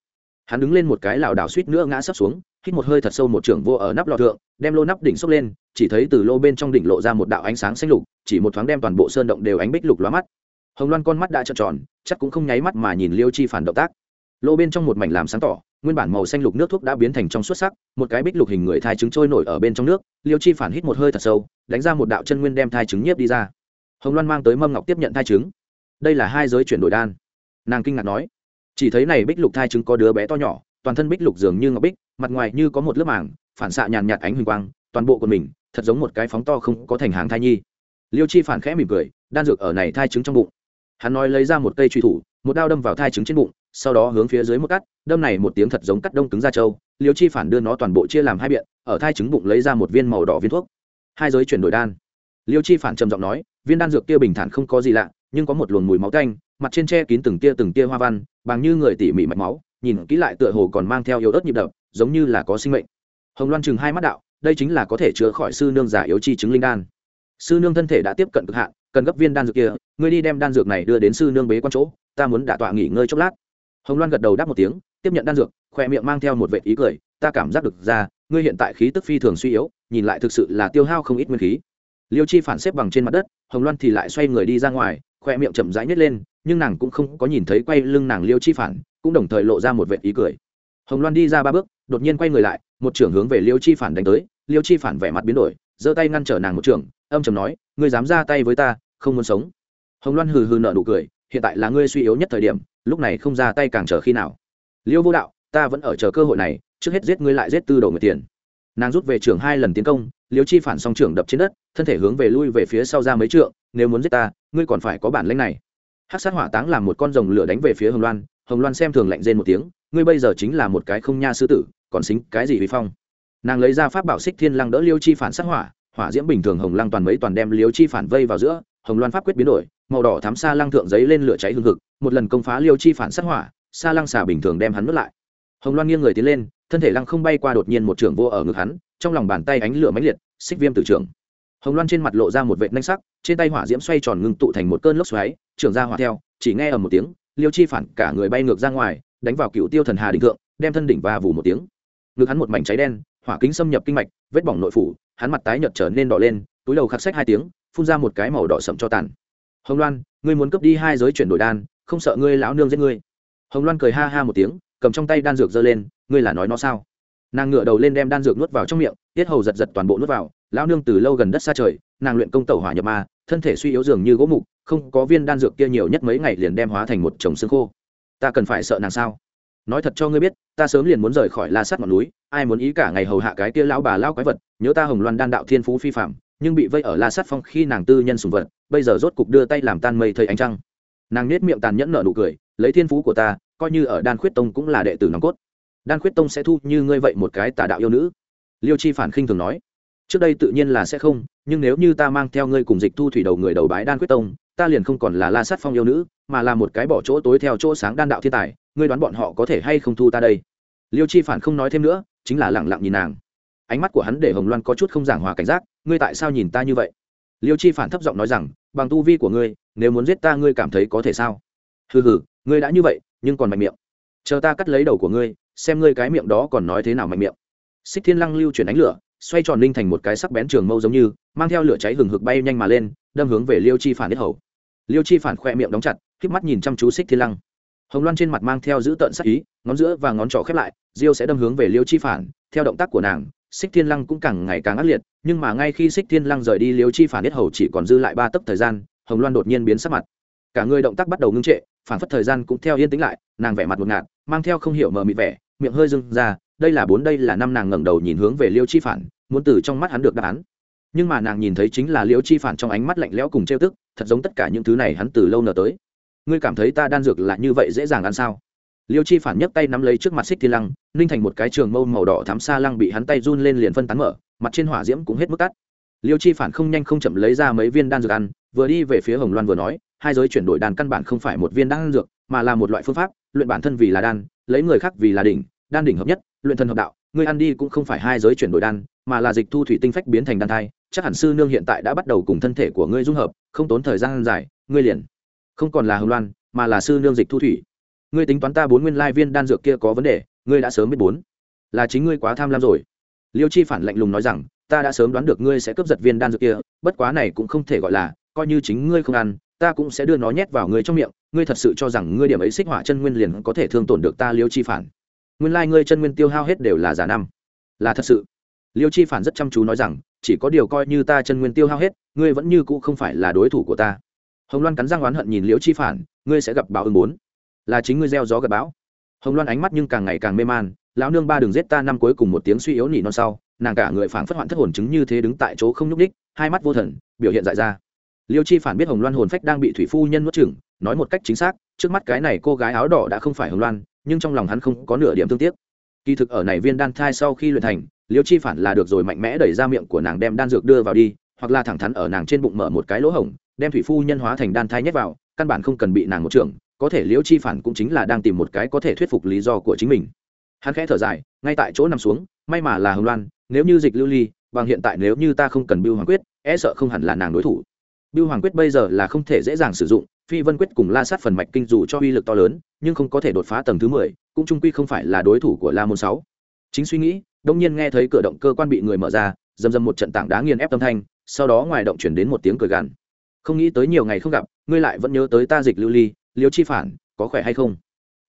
Hắn đứng lên một cái lảo đảo suýt nữa ngã sấp xuống hít một hơi thật sâu một trưởng vô ở nắp lò thượng, đem lô nắp đỉnh xốc lên, chỉ thấy từ lô bên trong đỉnh lộ ra một đạo ánh sáng xanh lục, chỉ một thoáng đem toàn bộ sơn động đều ánh bích lục lóa mắt. Hồng loan con mắt đã trợn tròn, chắc cũng không nháy mắt mà nhìn liêu chi phản động tác. Lô bên trong một mảnh làm sáng tỏ, nguyên bản màu xanh lục nước thuốc đã biến thành trong xuất sắc, một cái bích lục hình người thai trứng trôi nổi ở bên trong nước, liêu chi phản hít một hơi thật sâu, đánh ra một đạo chân nguyên đem thai trứng nhiếp đi ra. Hồng loan mang tới mâm ngọc tiếp nhận thai trứng. Đây là hai giới chuyển đổi đan. Nàng kinh ngạc nói, chỉ thấy này bích lục thai trứng có đứa bé to nhỏ, toàn thân bích lục dường như ngọc bích mặt ngoài như có một lớp màng, phản xạ nhàn nhạt ánh huỳnh quang, toàn bộ của mình, thật giống một cái phóng to không có thành hàng thai nhi. Liêu chi phản khẽ mỉm cười, đan dược ở này thai trứng trong bụng. Hắn nói lấy ra một cây truy thủ, một đao đâm vào thai trứng trên bụng, sau đó hướng phía dưới một cắt, đâm này một tiếng thật giống cắt đông cứng ra trâu. Liêu chi phản đưa nó toàn bộ chia làm hai biện, ở thai trứng bụng lấy ra một viên màu đỏ viên thuốc. Hai giới chuyển đổi đan. Liêu chi phản trầm giọng nói, viên đan dược kia bình thản không có gì lạ, nhưng có một luồng mùi máu canh mặt trên che kín từng tia từng tia hoa văn, bằng như người tỉ mỉ mạch máu, nhìn kỹ lại tựa hồ còn mang theo yếu ớt nhịp đập giống như là có sinh mệnh. Hồng loan chừng hai mắt đạo, đây chính là có thể chữa khỏi sư nương giả yếu chi chứng linh đan. Sư nương thân thể đã tiếp cận cực hạn, cần gấp viên đan dược kia, ngươi đi đem đan dược này đưa đến sư nương bế quan chỗ, ta muốn đả tọa nghỉ ngơi chốc lát. Hồng loan gật đầu đáp một tiếng, tiếp nhận đan dược khoe miệng mang theo một vệ ý cười, ta cảm giác được ra, ngươi hiện tại khí tức phi thường suy yếu, nhìn lại thực sự là tiêu hao không ít nguyên khí. Liêu chi phản xếp bằng trên mặt đất, hồng loan thì lại xoay người đi ra ngoài khoe miệng chậm rãi nhét lên, nhưng nàng cũng không có nhìn thấy quay lưng nàng liêu chi phản, cũng đồng thời lộ ra một vệ ý cười. Hồng loan đi ra ba bước đột nhiên quay người lại, một trưởng hướng về liêu chi phản đánh tới. Liêu chi phản vẻ mặt biến đổi, giơ tay ngăn trở nàng một trưởng, âm chầm nói, ngươi dám ra tay với ta, không muốn sống. Hồng loan hừ hừ nợ nụ cười, hiện tại là ngươi suy yếu nhất thời điểm, lúc này không ra tay càng chờ khi nào? Liêu vô đạo, ta vẫn ở chờ cơ hội này, trước hết giết ngươi lại giết tư đồ người tiền. Nàng rút về trưởng hai lần tiến công, liêu chi phản song trưởng đập trên đất, thân thể hướng về lui về phía sau ra mấy trượng, nếu muốn giết ta, ngươi còn phải có bản lĩnh này. Hát sát hỏa táng làm một con rồng lửa đánh về phía hồng loan hồng loan xem thường lạnh rên một tiếng ngươi bây giờ chính là một cái không nha sư tử, còn xính cái gì vi phong? Nàng lấy ra pháp bảo xích thiên lăng đỡ liêu chi phản sát hỏa hỏa diễm bình thường hồng lăng toàn mấy toàn đem liêu chi phản vây vào giữa, hồng loan pháp quyết biến đổi, màu đỏ thám xa lăng thượng giấy lên lửa cháy hương thực một lần công phá liêu chi phản sát hỏa xa lăng xà bình thường đem hắn nuốt lại. Hồng loan nghiêng người tiến lên, thân thể lăng không bay qua đột nhiên một trưởng vô ở ngực hắn, trong lòng bàn tay ánh lửa mãnh liệt, xích viêm tử trưởng. Hồng loan trên mặt lộ ra một vệt nanh sắc, trên tay hỏa diễm xoay tròn ngưng tụ thành một cơn lốc xoáy, trưởng ra hỏa theo, chỉ nghe ở một tiếng, liêu chi phản cả người bay ngược ra ngoài đánh vào cựu tiêu thần hà đỉnh thượng, đem thân đỉnh và vù một tiếng. Ngực hắn một mảnh cháy đen, hỏa kính xâm nhập kinh mạch, vết bỏng nội phủ, hắn mặt tái nhợt trở nên đỏ lên, túi đầu khắc sách hai tiếng, phun ra một cái màu đỏ sậm cho tàn. Hồng loan, ngươi muốn cướp đi hai giới chuyển đổi đan, không sợ ngươi lão nương giết ngươi? Hồng loan cười ha ha một tiếng, cầm trong tay đan dược giơ lên, ngươi là nói nó sao? Nàng ngửa đầu lên đem đan dược nuốt vào trong miệng, tiết hầu giật giật toàn bộ nuốt vào, lão nương từ lâu gần đất xa trời, nàng luyện công tẩu hỏa nhập ma, thân thể suy yếu dường như gỗ mục, không có viên đan dược kia nhiều nhất mấy ngày liền đem hóa thành một chồng xương khô ta cần phải sợ nàng sao? Nói thật cho ngươi biết, ta sớm liền muốn rời khỏi la sắt ngọn núi, ai muốn ý cả ngày hầu hạ cái kia lão bà lão quái vật, nhớ ta hồng loan đan đạo thiên phú phi phạm, nhưng bị vây ở la sắt phong khi nàng tư nhân sùng vật, bây giờ rốt cục đưa tay làm tan mây thầy ánh trăng. Nàng nết miệng tàn nhẫn nở nụ cười, lấy thiên phú của ta, coi như ở đan khuyết tông cũng là đệ tử nòng cốt. Đan khuyết tông sẽ thu như ngươi vậy một cái tà đạo yêu nữ. Liêu chi phản khinh thường nói, trước đây tự nhiên là sẽ không, nhưng nếu như ta mang theo ngươi cùng dịch thu thủy đầu người đầu bái đan quyết tông ta liền không còn là la sát phong yêu nữ, mà là một cái bỏ chỗ tối theo chỗ sáng đan đạo thiên tài, ngươi đoán bọn họ có thể hay không thu ta đây? Liêu chi phản không nói thêm nữa, chính là lẳng lặng nhìn nàng. Ánh mắt của hắn để hồng loan có chút không giảng hòa cảnh giác, ngươi tại sao nhìn ta như vậy? Liêu chi phản thấp giọng nói rằng, bằng tu vi của ngươi, nếu muốn giết ta ngươi cảm thấy có thể sao? Hừ hừ, ngươi đã như vậy, nhưng còn mạnh miệng. Chờ ta cắt lấy đầu của ngươi, xem ngươi cái miệng đó còn nói thế nào mạnh miệng. Xích thiên lăng lưu chuyển ánh lửa, xoay tròn linh thành một cái sắc bén trường mâu giống như, mang theo lửa cháy hừng hực bay nhanh mà lên, đâm hướng về liêu chi phản đất hầu liêu chi phản khoe miệng đóng chặt k mắt nhìn chăm chú xích thiên lăng. Hồng loan trên mặt mang theo giữ tợn sắc ý, ngón giữa và ngón trỏ khép lại, diêu sẽ đâm hướng về liêu chi phản. Theo động tác của nàng, xích thiên lăng cũng càng ngày càng ác liệt, nhưng mà ngay khi xích thiên lăng rời đi liêu chi phản biết hầu chỉ còn dư lại ba tấc thời gian, hồng loan đột nhiên biến sắc mặt. Cả người động tác bắt đầu ngưng trệ, phản phất thời gian cũng theo yên tĩnh lại, nàng vẻ mặt một ngạt, mang theo không hiểu mờ mịt vẻ, miệng hơi dưng ra, đây là bốn, đây là năm nàng ngẩng đầu nhìn hướng về liêu chi phản, muốn từ trong mắt hắn được đáp án nhưng mà nàng nhìn thấy chính là Liễu chi phản trong ánh mắt lạnh lẽo cùng trêu tức, thật giống tất cả những thứ này hắn từ lâu nở tới. Ngươi cảm thấy ta đan dược là như vậy dễ dàng ăn sao? Liêu chi phản nhấc tay nắm lấy trước mặt xích thiên lăng, ninh thành một cái trường mâu màu đỏ thám xa lăng bị hắn tay run lên liền phân tán mở, mặt trên hỏa diễm cũng hết mức cắt liêu chi phản không nhanh không chậm lấy ra mấy viên đan dược ăn, vừa đi về phía hồng loan vừa nói, hai giới chuyển đổi đan căn bản không phải một viên đan dược, mà là một loại phương pháp, luyện bản thân vì là đan, lấy người khác vì là đỉnh, đan đỉnh hợp nhất, luyện thân hợp đạo ngươi ăn đi cũng không phải hai giới chuyển đổi đan, mà là dịch thu thủy tinh phách biến thành đan thai chắc hẳn sư nương hiện tại đã bắt đầu cùng thân thể của ngươi dung hợp, không tốn thời gian dài, ngươi liền không còn là hồng loan, mà là sư nương dịch thu thủy. Ngươi tính toán ta bốn nguyên lai viên đan dược kia có vấn đề, ngươi đã sớm biết bốn. Là chính ngươi quá tham lam rồi. Liêu chi phản lạnh lùng nói rằng, ta đã sớm đoán được ngươi sẽ cướp giật viên đan dược kia, bất quá này cũng không thể gọi là, coi như chính ngươi không ăn, ta cũng sẽ đưa nó nhét vào ngươi trong miệng, ngươi thật sự cho rằng ngươi điểm ấy xích hỏa chân nguyên liền có thể thương tổn được ta liêu chi phản. Nguyên lai ngươi chân nguyên tiêu hao hết đều là giả năm. Là thật sự. Liêu chi phản rất chăm chú nói rằng chỉ có điều coi như ta chân nguyên tiêu hao hết, ngươi vẫn như cũ không phải là đối thủ của ta. Hồng loan cắn răng oán hận nhìn Liễu chi phản, ngươi sẽ gặp báo ứng bốn. Là chính ngươi gieo gió gặp bão. Hồng loan ánh mắt nhưng càng ngày càng mê man, lão nương ba đường giết ta năm cuối cùng một tiếng suy yếu nỉ non sau, nàng cả người phảng phất hoạn thất hồn chứng như thế đứng tại chỗ không nhúc ních hai mắt vô thần, biểu hiện dại ra. Liêu chi phản biết hồng loan hồn phách đang bị thủy phu nhân nuốt chửng, nói một cách chính xác, trước mắt cái này cô gái áo đỏ đã không phải hồng loan, nhưng trong lòng hắn không có nửa điểm thương tiếc kỳ thực ở này viên đan thai sau khi luyện thành, liêu chi phản là được rồi mạnh mẽ đẩy ra miệng của nàng đem đan dược đưa vào đi, hoặc là thẳng thắn ở nàng trên bụng mở một cái lỗ hổng, đem thủy phu nhân hóa thành đan thai nhét vào, căn bản không cần bị nàng một trưởng, có thể liêu chi phản cũng chính là đang tìm một cái có thể thuyết phục lý do của chính mình. Hắn khẽ thở dài, ngay tại chỗ nằm xuống, may mà là hồng loan, nếu như dịch lưu ly, bằng hiện tại nếu như ta không cần bưu hoàng quyết e sợ không hẳn là nàng đối thủ. Bưu hoàng quyết bây giờ là không thể dễ dàng sử dụng phi vân quyết cùng la sát phần mạch kinh dù cho uy lực to lớn, nhưng không có thể đột phá tầng thứ mười, cũng trung quy không phải là đối thủ của la môn sáu. Chính suy nghĩ, đông nhiên nghe thấy cửa động cơ quan bị người mở ra dầm dầm một trận tảng đá nghiền ép tâm thanh, sau đó ngoài động chuyển đến một tiếng cười gằn. Không nghĩ tới nhiều ngày không gặp, ngươi lại vẫn nhớ tới ta dịch lưu ly, liêu chi phản, có khỏe hay không?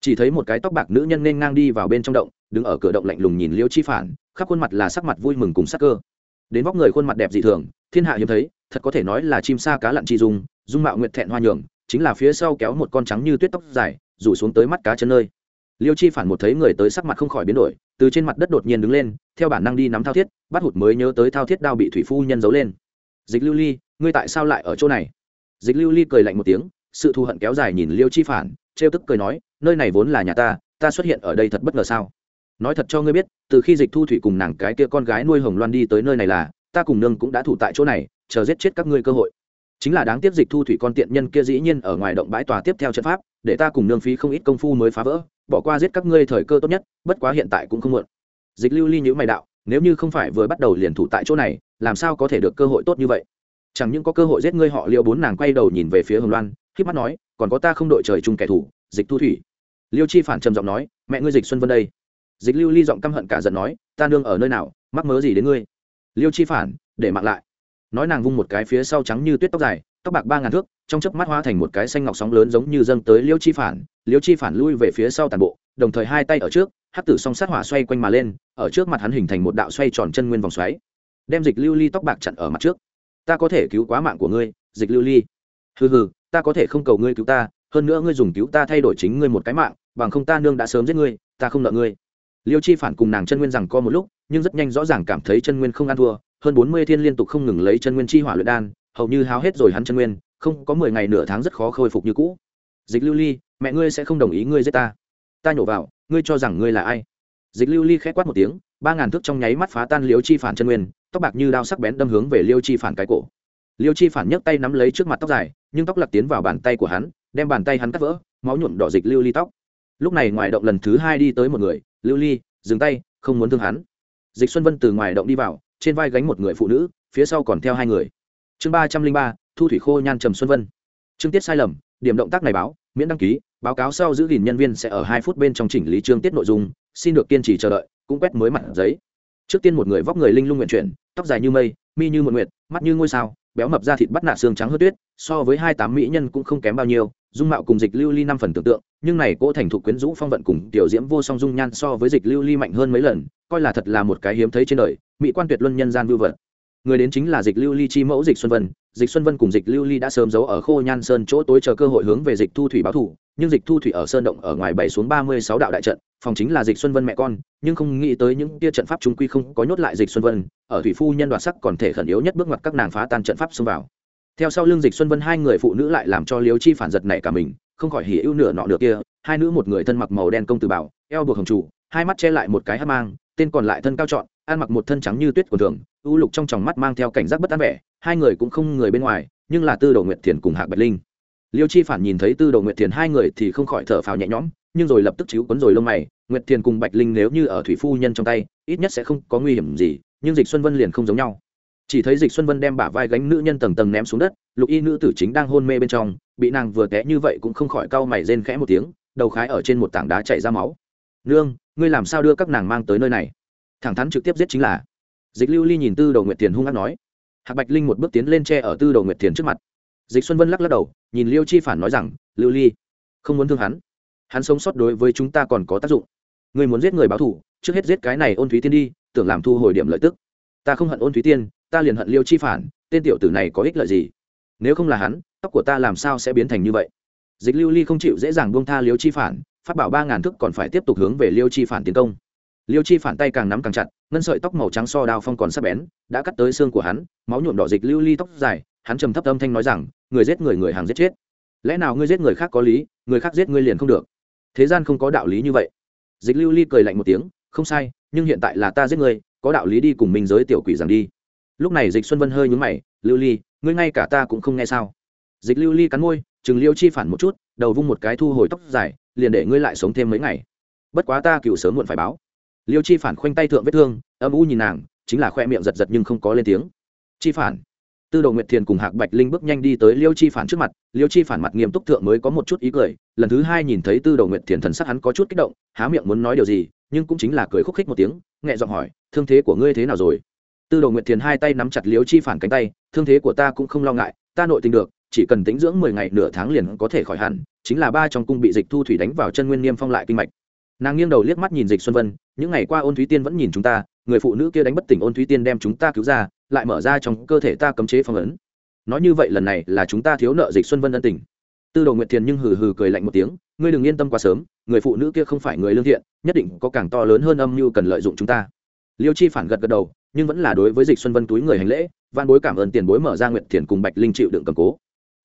Chỉ thấy một cái tóc bạc nữ nhân nên ngang đi vào bên trong động, đứng ở cửa động lạnh lùng nhìn liêu chi phản, khắp khuôn mặt là sắc mặt vui mừng cùng sắc cơ. Đến vóc người khuôn mặt đẹp dị thường, thiên hạ hiếm thấy, thật có thể nói là chim sa cá lặn chi dung dung mạo nguyệt thẹn hoa nhường chính là phía sau kéo một con trắng như tuyết tóc dài, rủ xuống tới mắt cá chân nơi. Liêu chi phản một thấy người tới sắc mặt không khỏi biến đổi, từ trên mặt đất đột nhiên đứng lên, theo bản năng đi nắm thao thiết, bắt hụt mới nhớ tới thao thiết đao bị thủy phu nhân giấu lên. Dịch lưu ly, ngươi tại sao lại ở chỗ này? Dịch lưu ly cười lạnh một tiếng, sự thù hận kéo dài nhìn liêu chi phản, trêu tức cười nói, nơi này vốn là nhà ta ta xuất hiện ở đây thật bất ngờ sao? Nói thật cho ngươi biết, từ khi dịch thu thủy cùng nàng cái kia con gái nuôi hồng loan đi tới nơi này là, ta cùng nương cũng đã thủ tại chỗ này, chờ giết chết các ngươi cơ hội chính là đáng tiếc dịch thu thủy con tiện nhân kia dĩ nhiên ở ngoài động bãi tòa tiếp theo trận pháp, để ta cùng nương phí không ít công phu mới phá vỡ, bỏ qua giết các ngươi thời cơ tốt nhất, bất quá hiện tại cũng không muộn. Dịch lưu ly nhữ mày đạo, nếu như không phải vừa bắt đầu liền thủ tại chỗ này, làm sao có thể được cơ hội tốt như vậy? Chẳng những có cơ hội giết ngươi họ liệu bốn nàng quay đầu nhìn về phía hồng loan khi mắt nói, còn có ta không đội trời chung kẻ thù, dịch thu thủy. Liêu chi phản trầm giọng nói, mẹ ngươi dịch xuân vân đây. Dịch lưu ly giọng căm hận cả giận nói, ta nương ở nơi nào, mắc mớ gì đến ngươi? Liêu chi phản, để mặc lại nói nàng vung một cái phía sau trắng như tuyết tóc dài, tóc bạc ba ngàn thước, trong chớp mắt hóa thành một cái xanh ngọc sóng lớn giống như dâng tới liêu chi phản, liêu chi phản lui về phía sau tàn bộ, đồng thời hai tay ở trước hát tử song sát hỏa xoay quanh mà lên, ở trước mặt hắn hình thành một đạo xoay tròn chân nguyên vòng xoáy, đem dịch lưu ly tóc bạc chặn ở mặt trước. Ta có thể cứu quá mạng của ngươi, dịch lưu ly. Hừ hừ, ta có thể không cầu ngươi cứu ta, hơn nữa ngươi dùng cứu ta thay đổi chính ngươi một cái mạng, bằng không ta nương đã sớm giết ngươi, ta không nợ ngươi. Liêu chi phản cùng nàng chân nguyên rằng co một lúc, nhưng rất nhanh rõ ràng cảm thấy chân nguyên không ăn thua hơn bốn mươi thiên liên tục không ngừng lấy chân nguyên chi hỏa luyện đan, hầu như háo hết rồi hắn chân nguyên, không có mười ngày nửa tháng rất khó khôi phục như cũ. Dịch lưu ly, mẹ ngươi sẽ không đồng ý ngươi giết ta. Ta nhổ vào, ngươi cho rằng ngươi là ai? Dịch lưu ly khẽ quát một tiếng, ba ngàn thước trong nháy mắt phá tan liêu chi phản chân nguyên, tóc bạc như đao sắc bén đâm hướng về liêu chi phản cái cổ. Liêu chi phản nhấc tay nắm lấy trước mặt tóc dài, nhưng tóc lật tiến vào bàn tay của hắn, đem bàn tay hắn cắt vỡ, máu nhuộm đỏ dịch lưu ly tóc. Lúc này ngoài động lần thứ hai đi tới một người, lưu ly, dừng tay, không muốn thương hắn. Dịch xuân vân từ ngoài động đi vào trên vai gánh một người phụ nữ, phía sau còn theo hai người. Chương ba trăm linh ba, thu thủy khô nhan trầm xuân vân. Chương tiết sai lầm, điểm động tác này báo, miễn đăng ký, báo cáo sau giữ gìn nhân viên sẽ ở hai phút bên trong chỉnh lý chương tiết nội dung, xin được kiên trì chờ đợi, cũng quét mới mặt giấy. Trước tiên một người vóc người linh lung nguyện chuyển, tóc dài như mây, mi như một nguyệt, mắt như ngôi sao béo mập da thịt bắt nạ xương trắng hớt tuyết, so với hai tám mỹ nhân cũng không kém bao nhiêu, dung mạo cùng dịch lưu ly năm phần tưởng tượng, nhưng này cô thành thục quyến rũ phong vận cùng tiểu diễm vô song dung nhan so với dịch lưu ly mạnh hơn mấy lần, coi là thật là một cái hiếm thấy trên đời, mỹ quan tuyệt luân nhân gian vưu vật. Người đến chính là dịch lưu ly chi mẫu dịch xuân vân, dịch xuân vân cùng dịch lưu ly đã sớm giấu ở khô nhan sơn chỗ tối chờ cơ hội hướng về dịch thu thủy báo thủ, nhưng dịch thu thủy ở sơn động ở ngoài bảy xuống ba mươi sáu đạo đại trận phòng chính là dịch xuân vân mẹ con, nhưng không nghĩ tới những tia trận pháp trung quy không có nhốt lại dịch xuân vân, ở thủy phu nhân đoạt sắc còn thể khẩn yếu nhất bước ngoặt các nàng phá tan trận pháp xông vào. Theo sau lưng dịch xuân vân hai người phụ nữ lại làm cho liếu chi phản giật này cả mình, không khỏi hỉ ưu nửa nọ nửa kia, hai nữ một người thân mặc màu đen công tử bảo, eo buộc hồng trụ, hai mắt che lại một cái hát mang, tên còn lại thân cao trọn, ăn mặc một thân trắng như tuyết của thường, ưu lục trong tròng mắt mang theo cảnh giác bất an vẻ, hai người cũng không người bên ngoài, nhưng là tư đồ nguyệt thiền cùng hạc bạch linh. Liêu chi phản nhìn thấy tư đồ nguyệt thiền hai người thì không khỏi thở phào nhẹ nhõm nhưng rồi lập tức chiếu quấn rồi lông mày, nguyệt thiền cùng bạch linh nếu như ở thủy phu nhân trong tay, ít nhất sẽ không có nguy hiểm gì, nhưng dịch xuân vân liền không giống nhau. Chỉ thấy dịch xuân vân đem bả vai gánh nữ nhân tầng tầng ném xuống đất, lục y nữ tử chính đang hôn mê bên trong, bị nàng vừa té như vậy cũng không khỏi cau mày rên khẽ một tiếng, đầu khái ở trên một tảng đá chảy ra máu. Nương, ngươi làm sao đưa các nàng mang tới nơi này? Thẳng thắn trực tiếp giết chính là. Dịch lưu ly nhìn tư đầu nguyệt thiền hung hăng nói. Hạc bạch linh một bước tiến lên tre ở tư đầu nguyệt thiền trước mặt. Dịch xuân vân lắc lắc đầu, nhìn liêu chi phản nói rằng, lưu ly, không muốn thương hắn hắn sống sót đối với chúng ta còn có tác dụng. Người muốn giết người báo thù, trước hết giết cái này ôn thúy tiên đi, tưởng làm thu hồi điểm lợi tức. Ta không hận ôn thúy tiên, ta liền hận liêu chi phản, tên tiểu tử này có ích lợi gì? Nếu không là hắn, tóc của ta làm sao sẽ biến thành như vậy? Dịch lưu ly không chịu dễ dàng buông tha liêu chi phản, phát bảo ba ngàn thức còn phải tiếp tục hướng về liêu chi phản tiến công. Liêu chi phản tay càng nắm càng chặt, ngân sợi tóc màu trắng so đao phong còn sắp bén, đã cắt tới xương của hắn, máu nhuộm đỏ dịch lưu ly tóc dài, hắn trầm thấp âm thanh nói rằng, người giết người người hàng giết chết. Lẽ nào ngươi giết người khác có lý, người khác giết ngươi liền không được? Thế gian không có đạo lý như vậy. Dịch lưu ly cười lạnh một tiếng, không sai, nhưng hiện tại là ta giết người có đạo lý đi cùng Minh giới tiểu quỷ rằng đi. Lúc này dịch xuân vân hơi nhúng mày, lưu ly, ngươi ngay cả ta cũng không nghe sao? Dịch lưu ly cắn môi chừng liêu chi phản một chút, đầu vung một cái thu hồi tóc dài, liền để ngươi lại sống thêm mấy ngày. Bất quá ta cựu sớm muộn phải báo. Liêu chi phản khoanh tay thượng vết thương, âm u nhìn nàng, chính là khoe miệng giật giật nhưng không có lên tiếng. Chi phản? Tư đồ nguyệt thiền cùng hạc bạch linh bước nhanh đi tới liêu chi phản trước mặt, liêu chi phản mặt nghiêm túc thượng mới có một chút ý cười, lần thứ hai nhìn thấy tư đồ nguyệt thiền thần sắc hắn có chút kích động, há miệng muốn nói điều gì, nhưng cũng chính là cười khúc khích một tiếng, nhẹ giọng hỏi, thương thế của ngươi thế nào rồi? Tư đồ nguyệt thiền hai tay nắm chặt liêu chi phản cánh tay, thương thế của ta cũng không lo ngại, ta nội tình được, chỉ cần tính dưỡng mười ngày nửa tháng liền có thể khỏi hẳn, chính là ba trong cung bị dịch thu thủy đánh vào chân nguyên niêm phong lại kinh mạch. Nàng nghiêng đầu liếc mắt nhìn dịch xuân vân, những ngày qua ôn thúy tiên vẫn nhìn chúng ta người phụ nữ kia đánh bất tỉnh ôn thúy tiên đem chúng ta cứu ra, lại mở ra trong cơ thể ta cấm chế phong ấn. Nói như vậy lần này là chúng ta thiếu nợ dịch xuân vân ân tình. Tư đồ nguyệt thiền nhưng hừ hừ cười lạnh một tiếng, ngươi đừng yên tâm quá sớm, người phụ nữ kia không phải người lương thiện, nhất định có càng to lớn hơn âm mưu cần lợi dụng chúng ta. Liêu chi phản gật gật đầu, nhưng vẫn là đối với dịch xuân vân túi người hành lễ, van bối cảm ơn tiền bối mở ra nguyệt thiền cùng bạch linh chịu đựng cầm cố.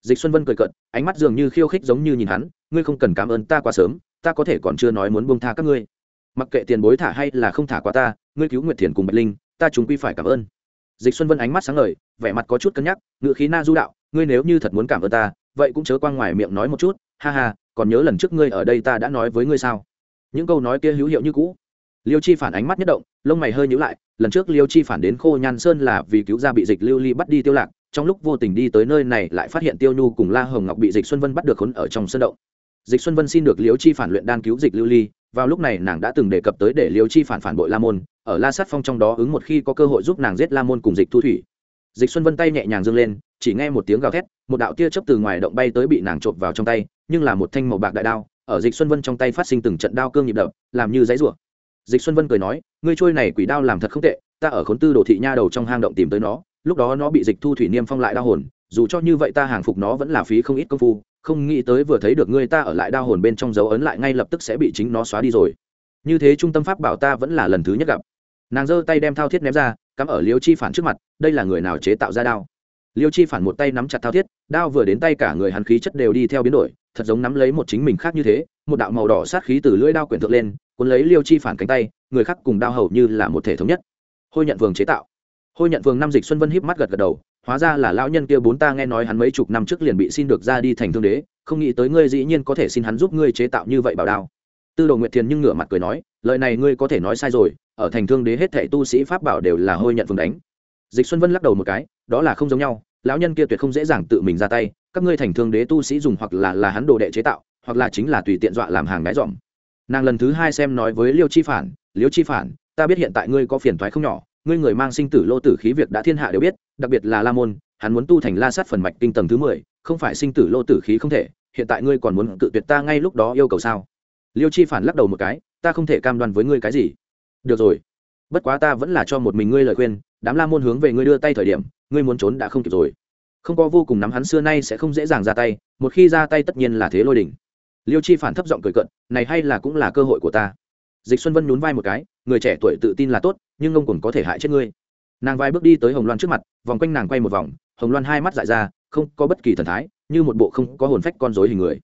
Dịch xuân vân cười cận ánh mắt dường như khiêu khích giống như nhìn hắn, ngươi không cần cảm ơn ta quá sớm, ta có thể còn chưa nói muốn buông tha các ngươi mặc kệ tiền bối thả hay là không thả qua ta, ngươi cứu nguyệt thiền cùng bạch linh, ta chúng quy phải cảm ơn. Dịch xuân vân ánh mắt sáng ngời, vẻ mặt có chút cân nhắc ngự khí na du đạo, ngươi nếu như thật muốn cảm ơn ta, vậy cũng chớ quang ngoài miệng nói một chút, ha ha, còn nhớ lần trước ngươi ở đây ta đã nói với ngươi sao? Những câu nói kia hữu hiệu như cũ. Liêu chi phản ánh mắt nhất động, lông mày hơi nhíu lại, lần trước liêu chi phản đến khô nhan sơn là vì cứu ra bị dịch lưu ly bắt đi tiêu lạc, trong lúc vô tình đi tới nơi này lại phát hiện tiêu nhu cùng la hồng ngọc bị dịch xuân vân bắt được khốn ở trong sân động. Dịch xuân vân xin được liêu chi phản luyện đan cứu dịch lưu ly vào lúc này nàng đã từng đề cập tới để liêu chi phản phản bội la môn, ở la sát phong trong đó ứng một khi có cơ hội giúp nàng giết la môn cùng dịch thu thủy. Dịch xuân vân tay nhẹ nhàng dâng lên, chỉ nghe một tiếng gào thét, một đạo tia chớp từ ngoài động bay tới bị nàng trộm vào trong tay, nhưng là một thanh màu bạc đại đao, ở dịch xuân vân trong tay phát sinh từng trận đao cương nhịp đập, làm như giấy rủa. Dịch xuân vân cười nói, ngươi trôi này quỷ đao làm thật không tệ, ta ở khốn tư đồ thị nha đầu trong hang động tìm tới nó, lúc đó nó bị dịch thu thủy niêm phong lại đau hồn, dù cho như vậy ta hàng phục nó vẫn là phí không ít công phu không nghĩ tới vừa thấy được ngươi ta ở lại đao hồn bên trong dấu ấn lại ngay lập tức sẽ bị chính nó xóa đi rồi. Như thế trung tâm pháp bảo ta vẫn là lần thứ nhất gặp. Nàng giơ tay đem thao thiết ném ra, cắm ở liêu chi phản trước mặt, đây là người nào chế tạo ra đao? Liêu chi phản một tay nắm chặt thao thiết, đao vừa đến tay cả người hắn khí chất đều đi theo biến đổi, thật giống nắm lấy một chính mình khác như thế, một đạo màu đỏ sát khí từ lưỡi đao quyển thượng lên, cuốn lấy liêu chi phản cánh tay, người khác cùng đao hầu như là một thể thống nhất. Hôi nhận vương chế tạo. Hôi nhận vương năm dịch xuân vân híp mắt gật gật đầu hóa ra là lão nhân kia bốn ta nghe nói hắn mấy chục năm trước liền bị xin được ra đi thành thương đế, không nghĩ tới ngươi dĩ nhiên có thể xin hắn giúp ngươi chế tạo như vậy bảo đao. Tư đồ nguyệt thiền nhưng ngửa mặt cười nói, lời này ngươi có thể nói sai rồi, ở thành thương đế hết thệ tu sĩ pháp bảo đều là hôi nhận vương đánh. Dịch xuân vân lắc đầu một cái, đó là không giống nhau, lão nhân kia tuyệt không dễ dàng tự mình ra tay, các ngươi thành thương đế tu sĩ dùng hoặc là là hắn đồ đệ chế tạo, hoặc là chính là tùy tiện dọa làm hàng ngái dòm nàng lần thứ hai xem nói với liêu chi phản, liêu chi phản, ta biết hiện tại ngươi có phiền thoái không nhỏ ngươi người mang sinh tử lô tử khí việc đã thiên hạ đều biết, đặc biệt là la môn, hắn muốn tu thành la sát phần mạch kinh tầng thứ mười, không phải sinh tử lô tử khí không thể, hiện tại ngươi còn muốn cự tuyệt ta ngay lúc đó yêu cầu sao? Liêu chi phản lắc đầu một cái, ta không thể cam đoan với ngươi cái gì. Được rồi, bất quá ta vẫn là cho một mình ngươi lời khuyên, đám la môn hướng về ngươi đưa tay thời điểm, ngươi muốn trốn đã không kịp rồi. Không có vô cùng nắm hắn xưa nay sẽ không dễ dàng ra tay, một khi ra tay tất nhiên là thế lôi đỉnh. Liêu chi phản thấp giọng cười cận này hay là cũng là cơ hội của ta dịch xuân vân nhún vai một cái, người trẻ tuổi tự tin là tốt, nhưng ông cũng có thể hại chết ngươi. Nàng vai bước đi tới hồng loan trước mặt, vòng quanh nàng quay một vòng, hồng loan hai mắt dại ra, không có bất kỳ thần thái, như một bộ không có hồn phách con dối hình người.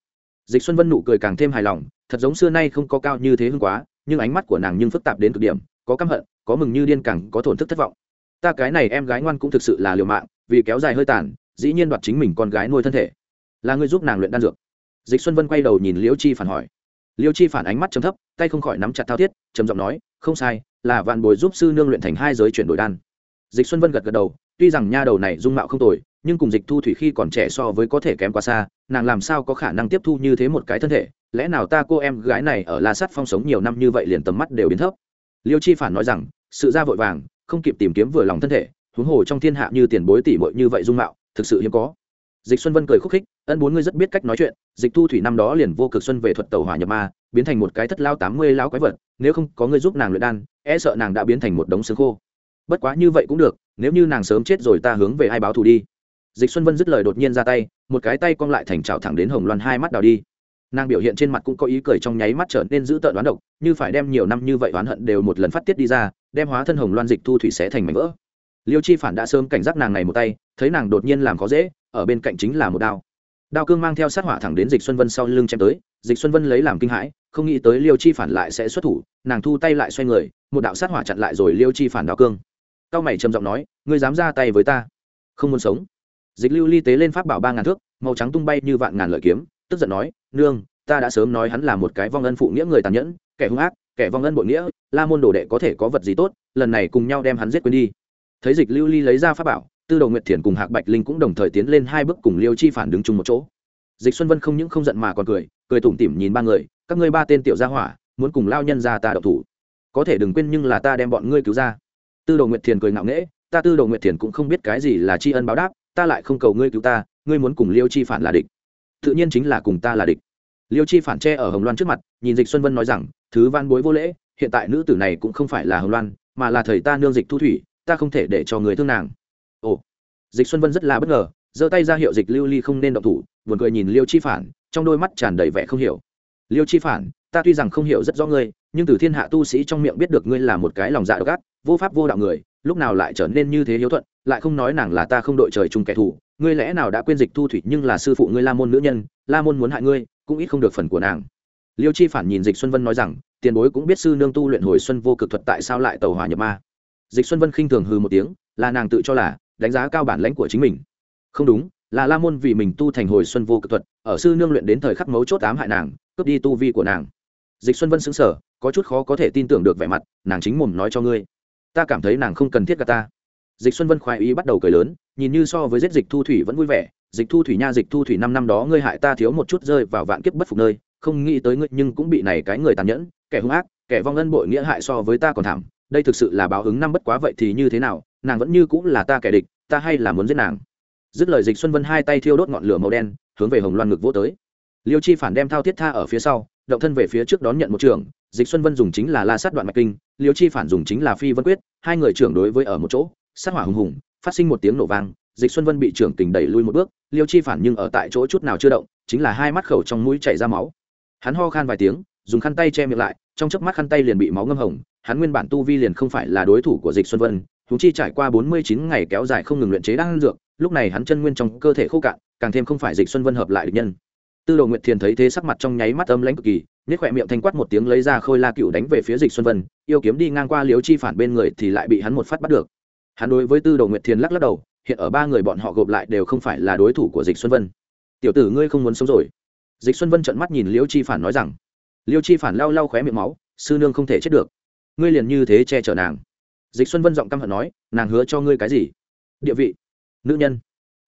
Dịch xuân vân nụ cười càng thêm hài lòng, thật giống xưa nay không có cao như thế hơn quá, nhưng ánh mắt của nàng nhưng phức tạp đến cực điểm, có căm hận, có mừng như điên càng có thổn thức thất vọng. Ta cái này em gái ngoan cũng thực sự là liều mạng, vì kéo dài hơi tàn, dĩ nhiên đoạt chính mình con gái nuôi thân thể. Là người giúp nàng luyện đan dược. Dịch xuân vân quay đầu nhìn liễu chi phản hỏi. Liêu chi phản ánh mắt chấm thấp, tay không khỏi nắm chặt thao thiết, trầm giọng nói, không sai, là vạn bồi giúp sư nương luyện thành hai giới chuyển đổi đan. Dịch xuân vân gật gật đầu, tuy rằng nha đầu này dung mạo không tồi, nhưng cùng dịch thu thủy khi còn trẻ so với có thể kém quá xa, nàng làm sao có khả năng tiếp thu như thế một cái thân thể? Lẽ nào ta cô em gái này ở la sắt phong sống nhiều năm như vậy liền tầm mắt đều biến thấp? Liêu chi phản nói rằng, sự ra vội vàng, không kịp tìm kiếm vừa lòng thân thể, huống hồ trong thiên hạ như tiền bối tỷ muội như vậy dung mạo, thực sự hiếm có dịch xuân vân cười khúc khích, ân bốn ngươi rất biết cách nói chuyện, dịch thu thủy năm đó liền vô cực xuân về thuật tàu hỏa nhập ma, biến thành một cái thất lao tám mươi lao quái vật, nếu không có ngươi giúp nàng luyện đan e sợ nàng đã biến thành một đống xương khô. Bất quá như vậy cũng được, nếu như nàng sớm chết rồi ta hướng về ai báo thù đi. Dịch xuân vân dứt lời đột nhiên ra tay, một cái tay cong lại thành trào thẳng đến hồng loan hai mắt đào đi. Nàng biểu hiện trên mặt cũng có ý cười trong nháy mắt trở nên dữ tợn đoán độc, như phải đem nhiều năm như vậy oán hận đều một lần phát tiết đi ra, đem hóa thân hồng loan dịch thu thủy xé thành mảnh vỡ. Liêu chi phản đã sớm cảnh giác nàng này một tay, thấy nàng đột nhiên làm khó dễ ở bên cạnh chính là một đao. Đao cương mang theo sát hỏa thẳng đến dịch xuân vân sau lưng chém tới, dịch xuân vân lấy làm kinh hãi, không nghĩ tới liêu chi phản lại sẽ xuất thủ, nàng thu tay lại xoay người, một đạo sát hỏa chặn lại rồi liêu chi phản đao cương. Cao mày trầm giọng nói, ngươi dám ra tay với ta? Không muốn sống. Dịch lưu ly tế lên pháp bảo ba ngàn thước, màu trắng tung bay như vạn ngàn lợi kiếm, tức giận nói, nương, ta đã sớm nói hắn là một cái vong ân phụ nghĩa người tàn nhẫn, kẻ hung ác, kẻ vong ân bội nghĩa, la môn đồ đệ có thể có vật gì tốt, lần này cùng nhau đem hắn giết quên đi. Thấy dịch lưu ly lấy ra pháp bảo tư đầu nguyệt thiền cùng hạc bạch linh cũng đồng thời tiến lên hai bước cùng liêu chi phản đứng chung một chỗ. Dịch xuân vân không những không giận mà còn cười cười tủm tỉm nhìn ba người, các ngươi ba tên tiểu gia hỏa, muốn cùng lao nhân ra ta độc thủ. Có thể đừng quên nhưng là ta đem bọn ngươi cứu ra. Tư đầu nguyệt thiền cười ngạo nghễ, ta tư đầu nguyệt thiền cũng không biết cái gì là tri ân báo đáp, ta lại không cầu ngươi cứu ta, ngươi muốn cùng liêu chi phản là địch. Tự nhiên chính là cùng ta là địch. Liêu chi phản tre ở hồng loan trước mặt, nhìn dịch xuân vân nói rằng, thứ văn bối vô lễ, hiện tại nữ tử này cũng không phải là hồng loan, mà là thầy ta nương dịch thu thủy, ta không thể để cho người thương nàng ồ. Dịch xuân vân rất là bất ngờ, giơ tay ra hiệu dịch lưu ly không nên động thủ, buồn cười nhìn liêu chi phản, trong đôi mắt tràn đầy vẻ không hiểu. Liêu chi phản, ta tuy rằng không hiểu rất rõ ngươi, nhưng từ thiên hạ tu sĩ trong miệng biết được ngươi là một cái lòng dạ độc ác, vô pháp vô đạo người, lúc nào lại trở nên như thế hiếu thuận, lại không nói nàng là ta không đội trời chung kẻ thù, ngươi lẽ nào đã quên dịch thu thủy nhưng là sư phụ ngươi la môn nữ nhân, la môn muốn hại ngươi, cũng ít không được phần của nàng. Liêu chi phản nhìn dịch xuân vân nói rằng, tiền bối cũng biết sư nương tu luyện hồi xuân vô cực thuật tại sao lại tàu hỏa nhập ma. Dịch xuân vân khinh thường hư một tiếng, là nàng tự cho là đánh giá cao bản lãnh của chính mình. Không đúng, là la môn vì mình tu thành hồi xuân vô cực thuật, ở sư nương luyện đến thời khắc mấu chốt ám hại nàng, cướp đi tu vi của nàng. Dịch xuân vân xứng sở có chút khó có thể tin tưởng được vẻ mặt, nàng chính mồm nói cho ngươi. Ta cảm thấy nàng không cần thiết cả ta. Dịch xuân vân khoái ý bắt đầu cười lớn, nhìn như so với giết dịch thu thủy vẫn vui vẻ. Dịch thu thủy nha, dịch thu thủy năm năm đó ngươi hại ta thiếu một chút rơi vào vạn kiếp bất phục nơi, không nghĩ tới ngươi nhưng cũng bị này cái người tàn nhẫn, kẻ hung ác, kẻ vong ân bội nghĩa hại so với ta còn thảm. Đây thực sự là báo ứng năm bất quá vậy thì như thế nào? Nàng vẫn như cũng là ta kẻ địch, ta hay là muốn giết nàng. Dứt lời dịch xuân vân hai tay thiêu đốt ngọn lửa màu đen, hướng về hồng loan ngực vỗ tới. Liêu chi phản đem thao thiết tha ở phía sau, động thân về phía trước đón nhận một trường. Dịch xuân vân dùng chính là la sát đoạn mạch kinh, liêu chi phản dùng chính là phi vân quyết, hai người trưởng đối với ở một chỗ, sát hỏa hùng hùng, phát sinh một tiếng nổ vang, dịch xuân vân bị trưởng kình đẩy lui một bước, liêu chi phản nhưng ở tại chỗ chút nào chưa động, chính là hai mắt khẩu trong mũi chảy ra máu. Hắn ho khan vài tiếng, dùng khăn tay che miệng lại, trong chớp mắt khăn tay liền bị máu ngâm hồng, hắn nguyên bản tu vi liền không phải là đối thủ của dịch xuân vân thú chi trải qua bốn mươi chín ngày kéo dài không ngừng luyện chế đan dược, lúc này hắn chân nguyên trong cơ thể khô cạn, càng thêm không phải dịch xuân vân hợp lại được nhân. Tư đồ nguyệt thiền thấy thế sắc mặt trong nháy mắt âm lãnh cực kỳ, nhếch khỏe miệng thanh quát một tiếng lấy ra khôi la cựu đánh về phía dịch xuân vân, yêu kiếm đi ngang qua liếu chi phản bên người thì lại bị hắn một phát bắt được. Hắn đối với tư đồ nguyệt thiền lắc lắc đầu, hiện ở ba người bọn họ gộp lại đều không phải là đối thủ của dịch xuân vân. Tiểu tử ngươi không muốn sống rồi. Dịch xuân vân trợn mắt nhìn liêu chi phản nói rằng. Liêu chi phản lau lau khóe miệng máu, sư nương không thể chết được. Ngươi liền như thế che chở nàng dịch xuân vân giọng căm hận nói, nàng hứa cho ngươi cái gì? Địa vị, nữ nhân,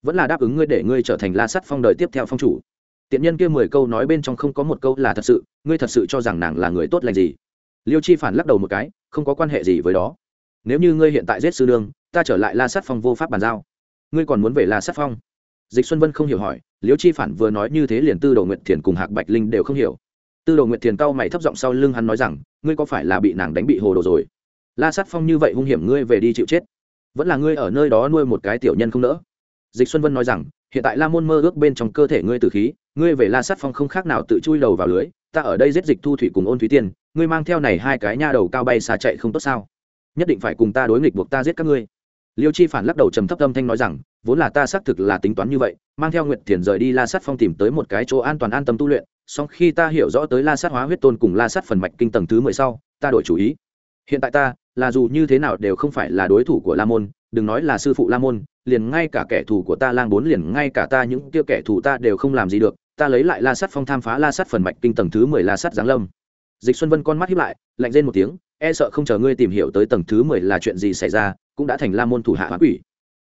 vẫn là đáp ứng ngươi để ngươi trở thành la sắt phong đời tiếp theo phong chủ. Tiện nhân kia mười câu nói bên trong không có một câu là thật sự, ngươi thật sự cho rằng nàng là người tốt lành gì? Liêu chi phản lắc đầu một cái, không có quan hệ gì với đó. Nếu như ngươi hiện tại giết sư đương ta trở lại la sát phong vô pháp bàn giao. Ngươi còn muốn về la sát phong? Dịch xuân vân không hiểu hỏi, liêu chi phản vừa nói như thế liền tư đồ nguyệt thiền cùng hạc bạch linh đều không hiểu. Tư đồ nguyệt thiền cau mày thấp giọng sau lưng hắn nói rằng, ngươi có phải là bị nàng đánh bị hồ đồ rồi? La sát phong như vậy hung hiểm ngươi về đi chịu chết. Vẫn là ngươi ở nơi đó nuôi một cái tiểu nhân không nỡ. Dịch xuân vân nói rằng, hiện tại la môn mơ ước bên trong cơ thể ngươi tử khí, ngươi về la sát phong không khác nào tự chui đầu vào lưới, ta ở đây giết dịch thu thủy cùng ôn thúy tiên, ngươi mang theo này hai cái nha đầu cao bay xa chạy không tốt sao? Nhất định phải cùng ta đối nghịch buộc ta giết các ngươi. Liêu chi phản lắc đầu trầm thấp âm thanh nói rằng, vốn là ta xác thực là tính toán như vậy, mang theo Nguyệt thiền rời đi la sát phong tìm tới một cái chỗ an toàn an tâm tu luyện, song khi ta hiểu rõ tới la sát hóa huyết tôn cùng la sát phần mạch kinh tầng thứ mười sau, ta đổi chủ ý. Hiện tại ta là dù như thế nào đều không phải là đối thủ của la môn, đừng nói là sư phụ la môn, liền ngay cả kẻ thù của ta lang bốn liền ngay cả ta những kia kẻ thù ta đều không làm gì được, ta lấy lại la sắt phong tham phá la sắt phần mạch kinh tầng thứ mười la sắt giáng lâm. Dịch xuân vân con mắt hiếp lại, lạnh lên một tiếng e sợ không chờ ngươi tìm hiểu tới tầng thứ mười là chuyện gì xảy ra, cũng đã thành la môn thủ hạ hóa quỷ.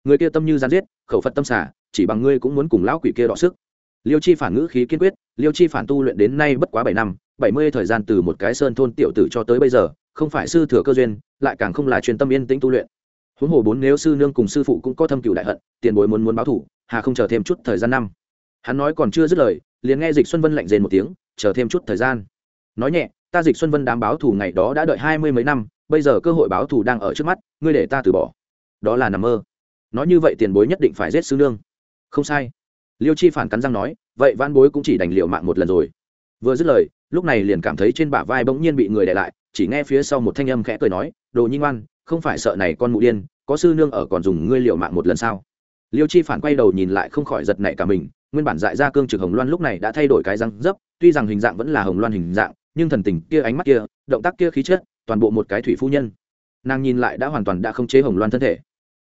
Người kia tâm như gian giết, khẩu phật tâm xả, chỉ bằng ngươi cũng muốn cùng lão quỷ kia đọ sức. Liêu chi phản ngữ khí kiên quyết, liêu chi phản tu luyện đến nay bất quá bảy năm, bảy mươi thời gian từ một cái sơn thôn tiểu tử cho tới bây giờ không phải sư thừa cơ duyên, lại càng không là truyền tâm yên tĩnh tu luyện. Huống hồ bốn nếu sư nương cùng sư phụ cũng có thâm cựu đại hận, tiền bối muốn muốn báo thủ, hà không chờ thêm chút thời gian năm. Hắn nói còn chưa dứt lời, liền nghe dịch xuân vân lạnh rền một tiếng, chờ thêm chút thời gian. Nói nhẹ, ta dịch xuân vân đám báo thù ngày đó đã đợi hai mươi mấy năm, bây giờ cơ hội báo thù đang ở trước mắt, ngươi để ta từ bỏ. Đó là nằm mơ. Nói như vậy tiền bối nhất định phải giết sư nương. Không sai. Liêu chi phản cắn răng nói, vậy văn bối cũng chỉ đành liệu mạng một lần rồi. Vừa dứt lời, lúc này liền cảm thấy trên bả vai bỗng nhiên bị người đè lại chỉ nghe phía sau một thanh âm khẽ cười nói, đồ nhi ngoan, không phải sợ này con mụ điên, có sư nương ở còn dùng ngươi liệu mạng một lần sao? Liêu chi phản quay đầu nhìn lại không khỏi giật nảy cả mình, nguyên bản dại ra cương trực hồng loan lúc này đã thay đổi cái răng dấp, tuy rằng hình dạng vẫn là hồng loan hình dạng, nhưng thần tình kia, ánh mắt kia, động tác kia khí chất, toàn bộ một cái thủy phu nhân. Nàng nhìn lại đã hoàn toàn đã không chế hồng loan thân thể.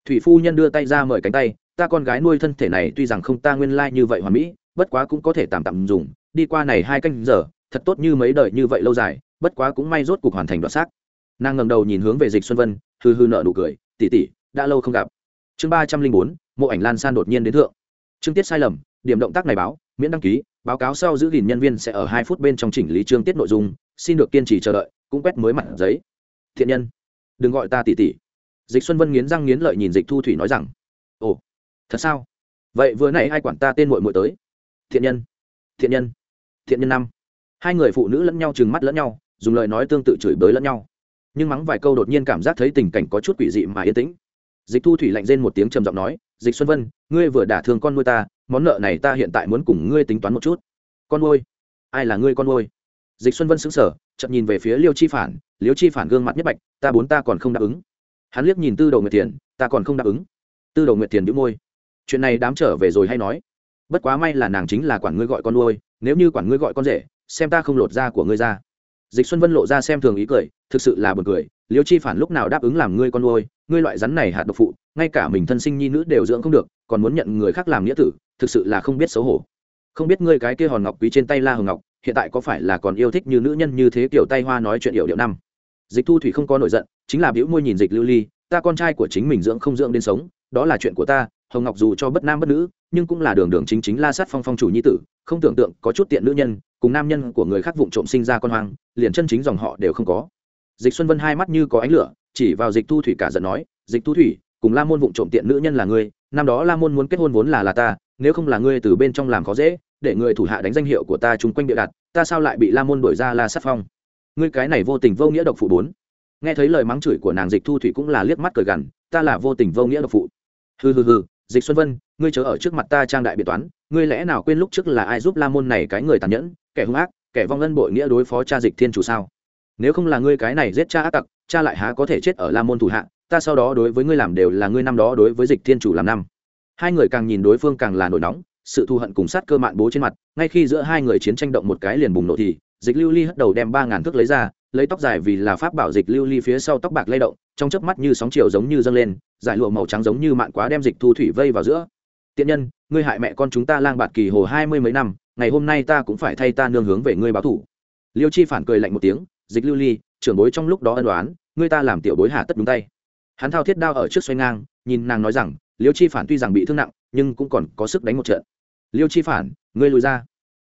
Thủy phu nhân đưa tay ra mời cánh tay, ta con gái nuôi thân thể này tuy rằng không ta nguyên lai như vậy hoàn mỹ, bất quá cũng có thể tạm tạm dùng, đi qua này hai canh giờ, thật tốt như mấy đời như vậy lâu dài bất quá cũng may rốt cuộc hoàn thành đoạt xác. Nàng ngẩng đầu nhìn hướng về dịch xuân vân hư hư nợ nụ cười tỉ tỉ đã lâu không gặp. Chương ba trăm linh bốn, mộ ảnh lan san đột nhiên đến thượng. Chương tiết sai lầm, điểm động tác này báo, miễn đăng ký, báo cáo sau giữ gìn nhân viên sẽ ở hai phút bên trong chỉnh lý chương tiết nội dung, xin được kiên trì chờ đợi, cũng quét mới mặt giấy. Thiện nhân, đừng gọi ta tỉ tỉ dịch xuân vân nghiến răng nghiến lợi nhìn dịch thu thủy nói rằng, ồ, thật sao? Vậy vừa nãy ai quản ta tên muội muội tới? Thiện nhân thiện nhân thiện nhân năm. Hai người phụ nữ lẫn nhau trừng mắt lẫn nhau dùng lời nói tương tự chửi bới lẫn nhau. Nhưng mắng vài câu đột nhiên cảm giác thấy tình cảnh có chút quỷ dị mà yên tĩnh. Dịch thu thủy lạnh rên một tiếng trầm giọng nói, dịch xuân vân, ngươi vừa đả thương con nuôi ta, món nợ này ta hiện tại muốn cùng ngươi tính toán một chút. Con nuôi? Ai là ngươi con nuôi? Dịch xuân vân sững sở chậm nhìn về phía liêu chi phản, liêu chi phản gương mặt nhất bạch, ta bốn ta còn không đáp ứng. Hắn liếc nhìn tư đầu nguyệt tiền ta còn không đáp ứng. Tư đầu nguyệt tiền đĩu môi, chuyện này đám trở về rồi hay nói. Bất quá may là nàng chính là quản ngươi gọi con nuôi, nếu như quản ngươi gọi con rể, xem ta không lột da của ngươi ra dịch xuân vân lộ ra xem thường ý cười, thực sự là buồn cười, liêu chi phản lúc nào đáp ứng làm ngươi con nuôi, ngươi loại rắn này hạt độc phụ, ngay cả mình thân sinh nhi nữ đều dưỡng không được, còn muốn nhận người khác làm nghĩa tử, thực sự là không biết xấu hổ. Không biết ngươi cái kia hòn ngọc quý trên tay la hồng ngọc, hiện tại có phải là còn yêu thích như nữ nhân như thế kiểu tay hoa nói chuyện điệu điệu năm? Dịch thu thủy không có nổi giận, chính là biểu môi nhìn dịch lưu ly, ta con trai của chính mình dưỡng không dưỡng đến sống, đó là chuyện của ta hồng ngọc dù cho bất nam bất nữ, nhưng cũng là đường đường chính chính la sát phong phong chủ nhi tử, không tưởng tượng có chút tiện nữ nhân, cùng nam nhân của người khác vụng trộm sinh ra con hoang, liền chân chính dòng họ đều không có. Dịch xuân vân hai mắt như có ánh lửa, chỉ vào dịch thu thủy cả giận nói, dịch thu thủy, cùng la môn vụng trộm tiện nữ nhân là ngươi, năm đó la môn muốn kết hôn vốn là là ta, nếu không là ngươi từ bên trong làm khó dễ, để người thủ hạ đánh danh hiệu của ta chung quanh địa đặt, ta sao lại bị la môn đuổi ra la sát phong? Ngươi cái này vô tình vô nghĩa độc phụ bốn. Nghe thấy lời mắng chửi của nàng dịch thu thủy cũng là liếc mắt cười gằn, ta là vô tình vô nghĩa độc phụ. Hừ hừ hừ dịch xuân vân, ngươi chớ ở trước mặt ta trang đại biện toán, ngươi lẽ nào quên lúc trước là ai giúp la môn này cái người tàn nhẫn, kẻ hung ác, kẻ vong ân bội nghĩa đối phó cha dịch thiên chủ sao? Nếu không là ngươi cái này giết cha ác tặc, cha lại há có thể chết ở la môn thủ hạ, ta sau đó đối với ngươi làm đều là ngươi năm đó đối với dịch thiên chủ làm năm. Hai người càng nhìn đối phương càng là nổi nóng, sự thù hận cùng sát cơ mạn bố trên mặt, ngay khi giữa hai người chiến tranh động một cái liền bùng nổ thì, dịch lưu ly hất đầu đem ba ngàn thước lấy ra lấy tóc dài vì là pháp bảo dịch lưu ly phía sau tóc bạc lay động, trong chớp mắt như sóng chiều giống như dâng lên, giải lụa màu trắng giống như mạn quá đem dịch thu thủy vây vào giữa. Tiện nhân, ngươi hại mẹ con chúng ta lang bạt kỳ hồ hai mươi mấy năm, ngày hôm nay ta cũng phải thay ta nương hướng về ngươi báo thủ. Liêu chi phản cười lạnh một tiếng, dịch lưu ly, trưởng bối trong lúc đó ân đoán ngươi ta làm tiểu bối hạ tất đúng tay. Hắn thao thiết đao ở trước xoay ngang, nhìn nàng nói rằng, liêu chi phản tuy rằng bị thương nặng, nhưng cũng còn có sức đánh một trận. Liêu chi phản, ngươi lùi ra.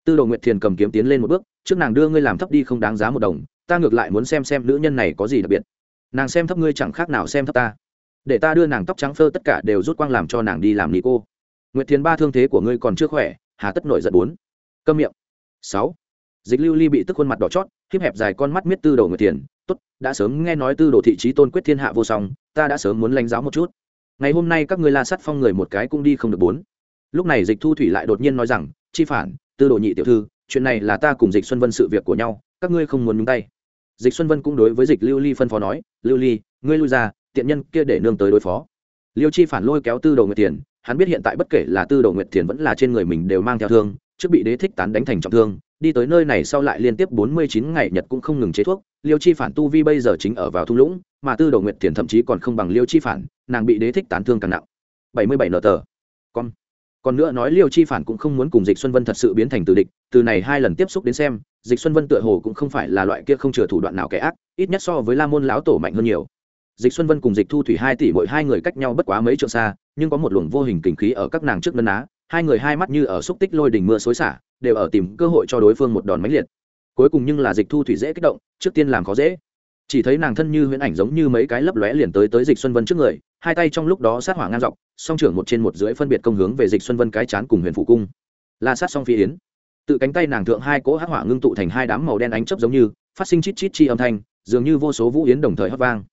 Tư đồ nguyệt thiền cầm kiếm tiến lên một bước, trước nàng đưa ngươi làm thấp đi không đáng giá một đồng ta ngược lại muốn xem xem nữ nhân này có gì đặc biệt. Nàng xem thấp ngươi chẳng khác nào xem thấp ta. Để ta đưa nàng tóc trắng phơ tất cả đều rút quang làm cho nàng đi làm nị cô nguyệt thiền ba thương thế của ngươi còn chưa khỏe, hà tất nổi giận bốn. Câm miệng. Sáu. Dịch lưu ly bị tức khuôn mặt đỏ chót khiếp hẹp dài con mắt miết tư đồ nguyệt thiền. Tốt, đã sớm nghe nói tư đồ thị trí tôn quyết thiên hạ vô song, ta đã sớm muốn lãnh giáo một chút. Ngày hôm nay các ngươi la sắt phong người một cái cũng đi không được bốn. Lúc này dịch thu thủy lại đột nhiên nói rằng, chi phản, tư đồ nhị tiểu thư, chuyện này là ta cùng dịch xuân vân sự việc của nhau, các ngươi không muốn nhúng tay dịch xuân vân cũng đối với dịch lưu ly phân phó nói, lưu ly, ngươi lui ra, tiện nhân kia để nương tới đối phó. Liêu chi phản lôi kéo tư Đầu nguyệt tiền, hắn biết hiện tại bất kể là tư Đầu nguyệt tiền vẫn là trên người mình đều mang theo thương, trước bị đế thích tán đánh thành trọng thương, đi tới nơi này sau lại liên tiếp bốn mươi chín ngày nhật cũng không ngừng chế thuốc, liêu chi phản tu vi bây giờ chính ở vào thung lũng, mà tư Đầu nguyệt tiền thậm chí còn không bằng liêu chi phản, nàng bị đế thích tán thương càng nặng. bảy mươi bảy nợ tờ. Con, còn nữa nói liêu chi phản cũng không muốn cùng dịch xuân vân thật sự biến thành từ địch, từ này hai lần tiếp xúc đến xem dịch xuân vân tựa hồ cũng không phải là loại kia không chừa thủ đoạn nào kẻ ác, ít nhất so với la môn lão tổ mạnh hơn nhiều. Dịch xuân vân cùng dịch thu thủy hai tỷ mỗi hai người cách nhau bất quá mấy trượng xa, nhưng có một luồng vô hình kình khí ở các nàng trước ngân á, hai người hai mắt như ở xúc tích lôi đỉnh mưa xối xả, đều ở tìm cơ hội cho đối phương một đòn mãnh liệt. Cuối cùng nhưng là dịch thu thủy dễ kích động, trước tiên làm khó dễ. Chỉ thấy nàng thân như huyễn ảnh giống như mấy cái lấp lóe liền tới tới dịch xuân vân trước người, hai tay trong lúc đó sát hỏa ngang dọc, song trưởng một trên một dưới phân biệt công hướng về dịch xuân vân cái chán cùng huyền phủ cung. La sát song phi yến tự cánh tay nàng thượng hai cỗ hắc hỏa ngưng tụ thành hai đám màu đen ánh chớp giống như, phát sinh chít chít chi âm thanh, dường như vô số vũ yến đồng thời hót vang.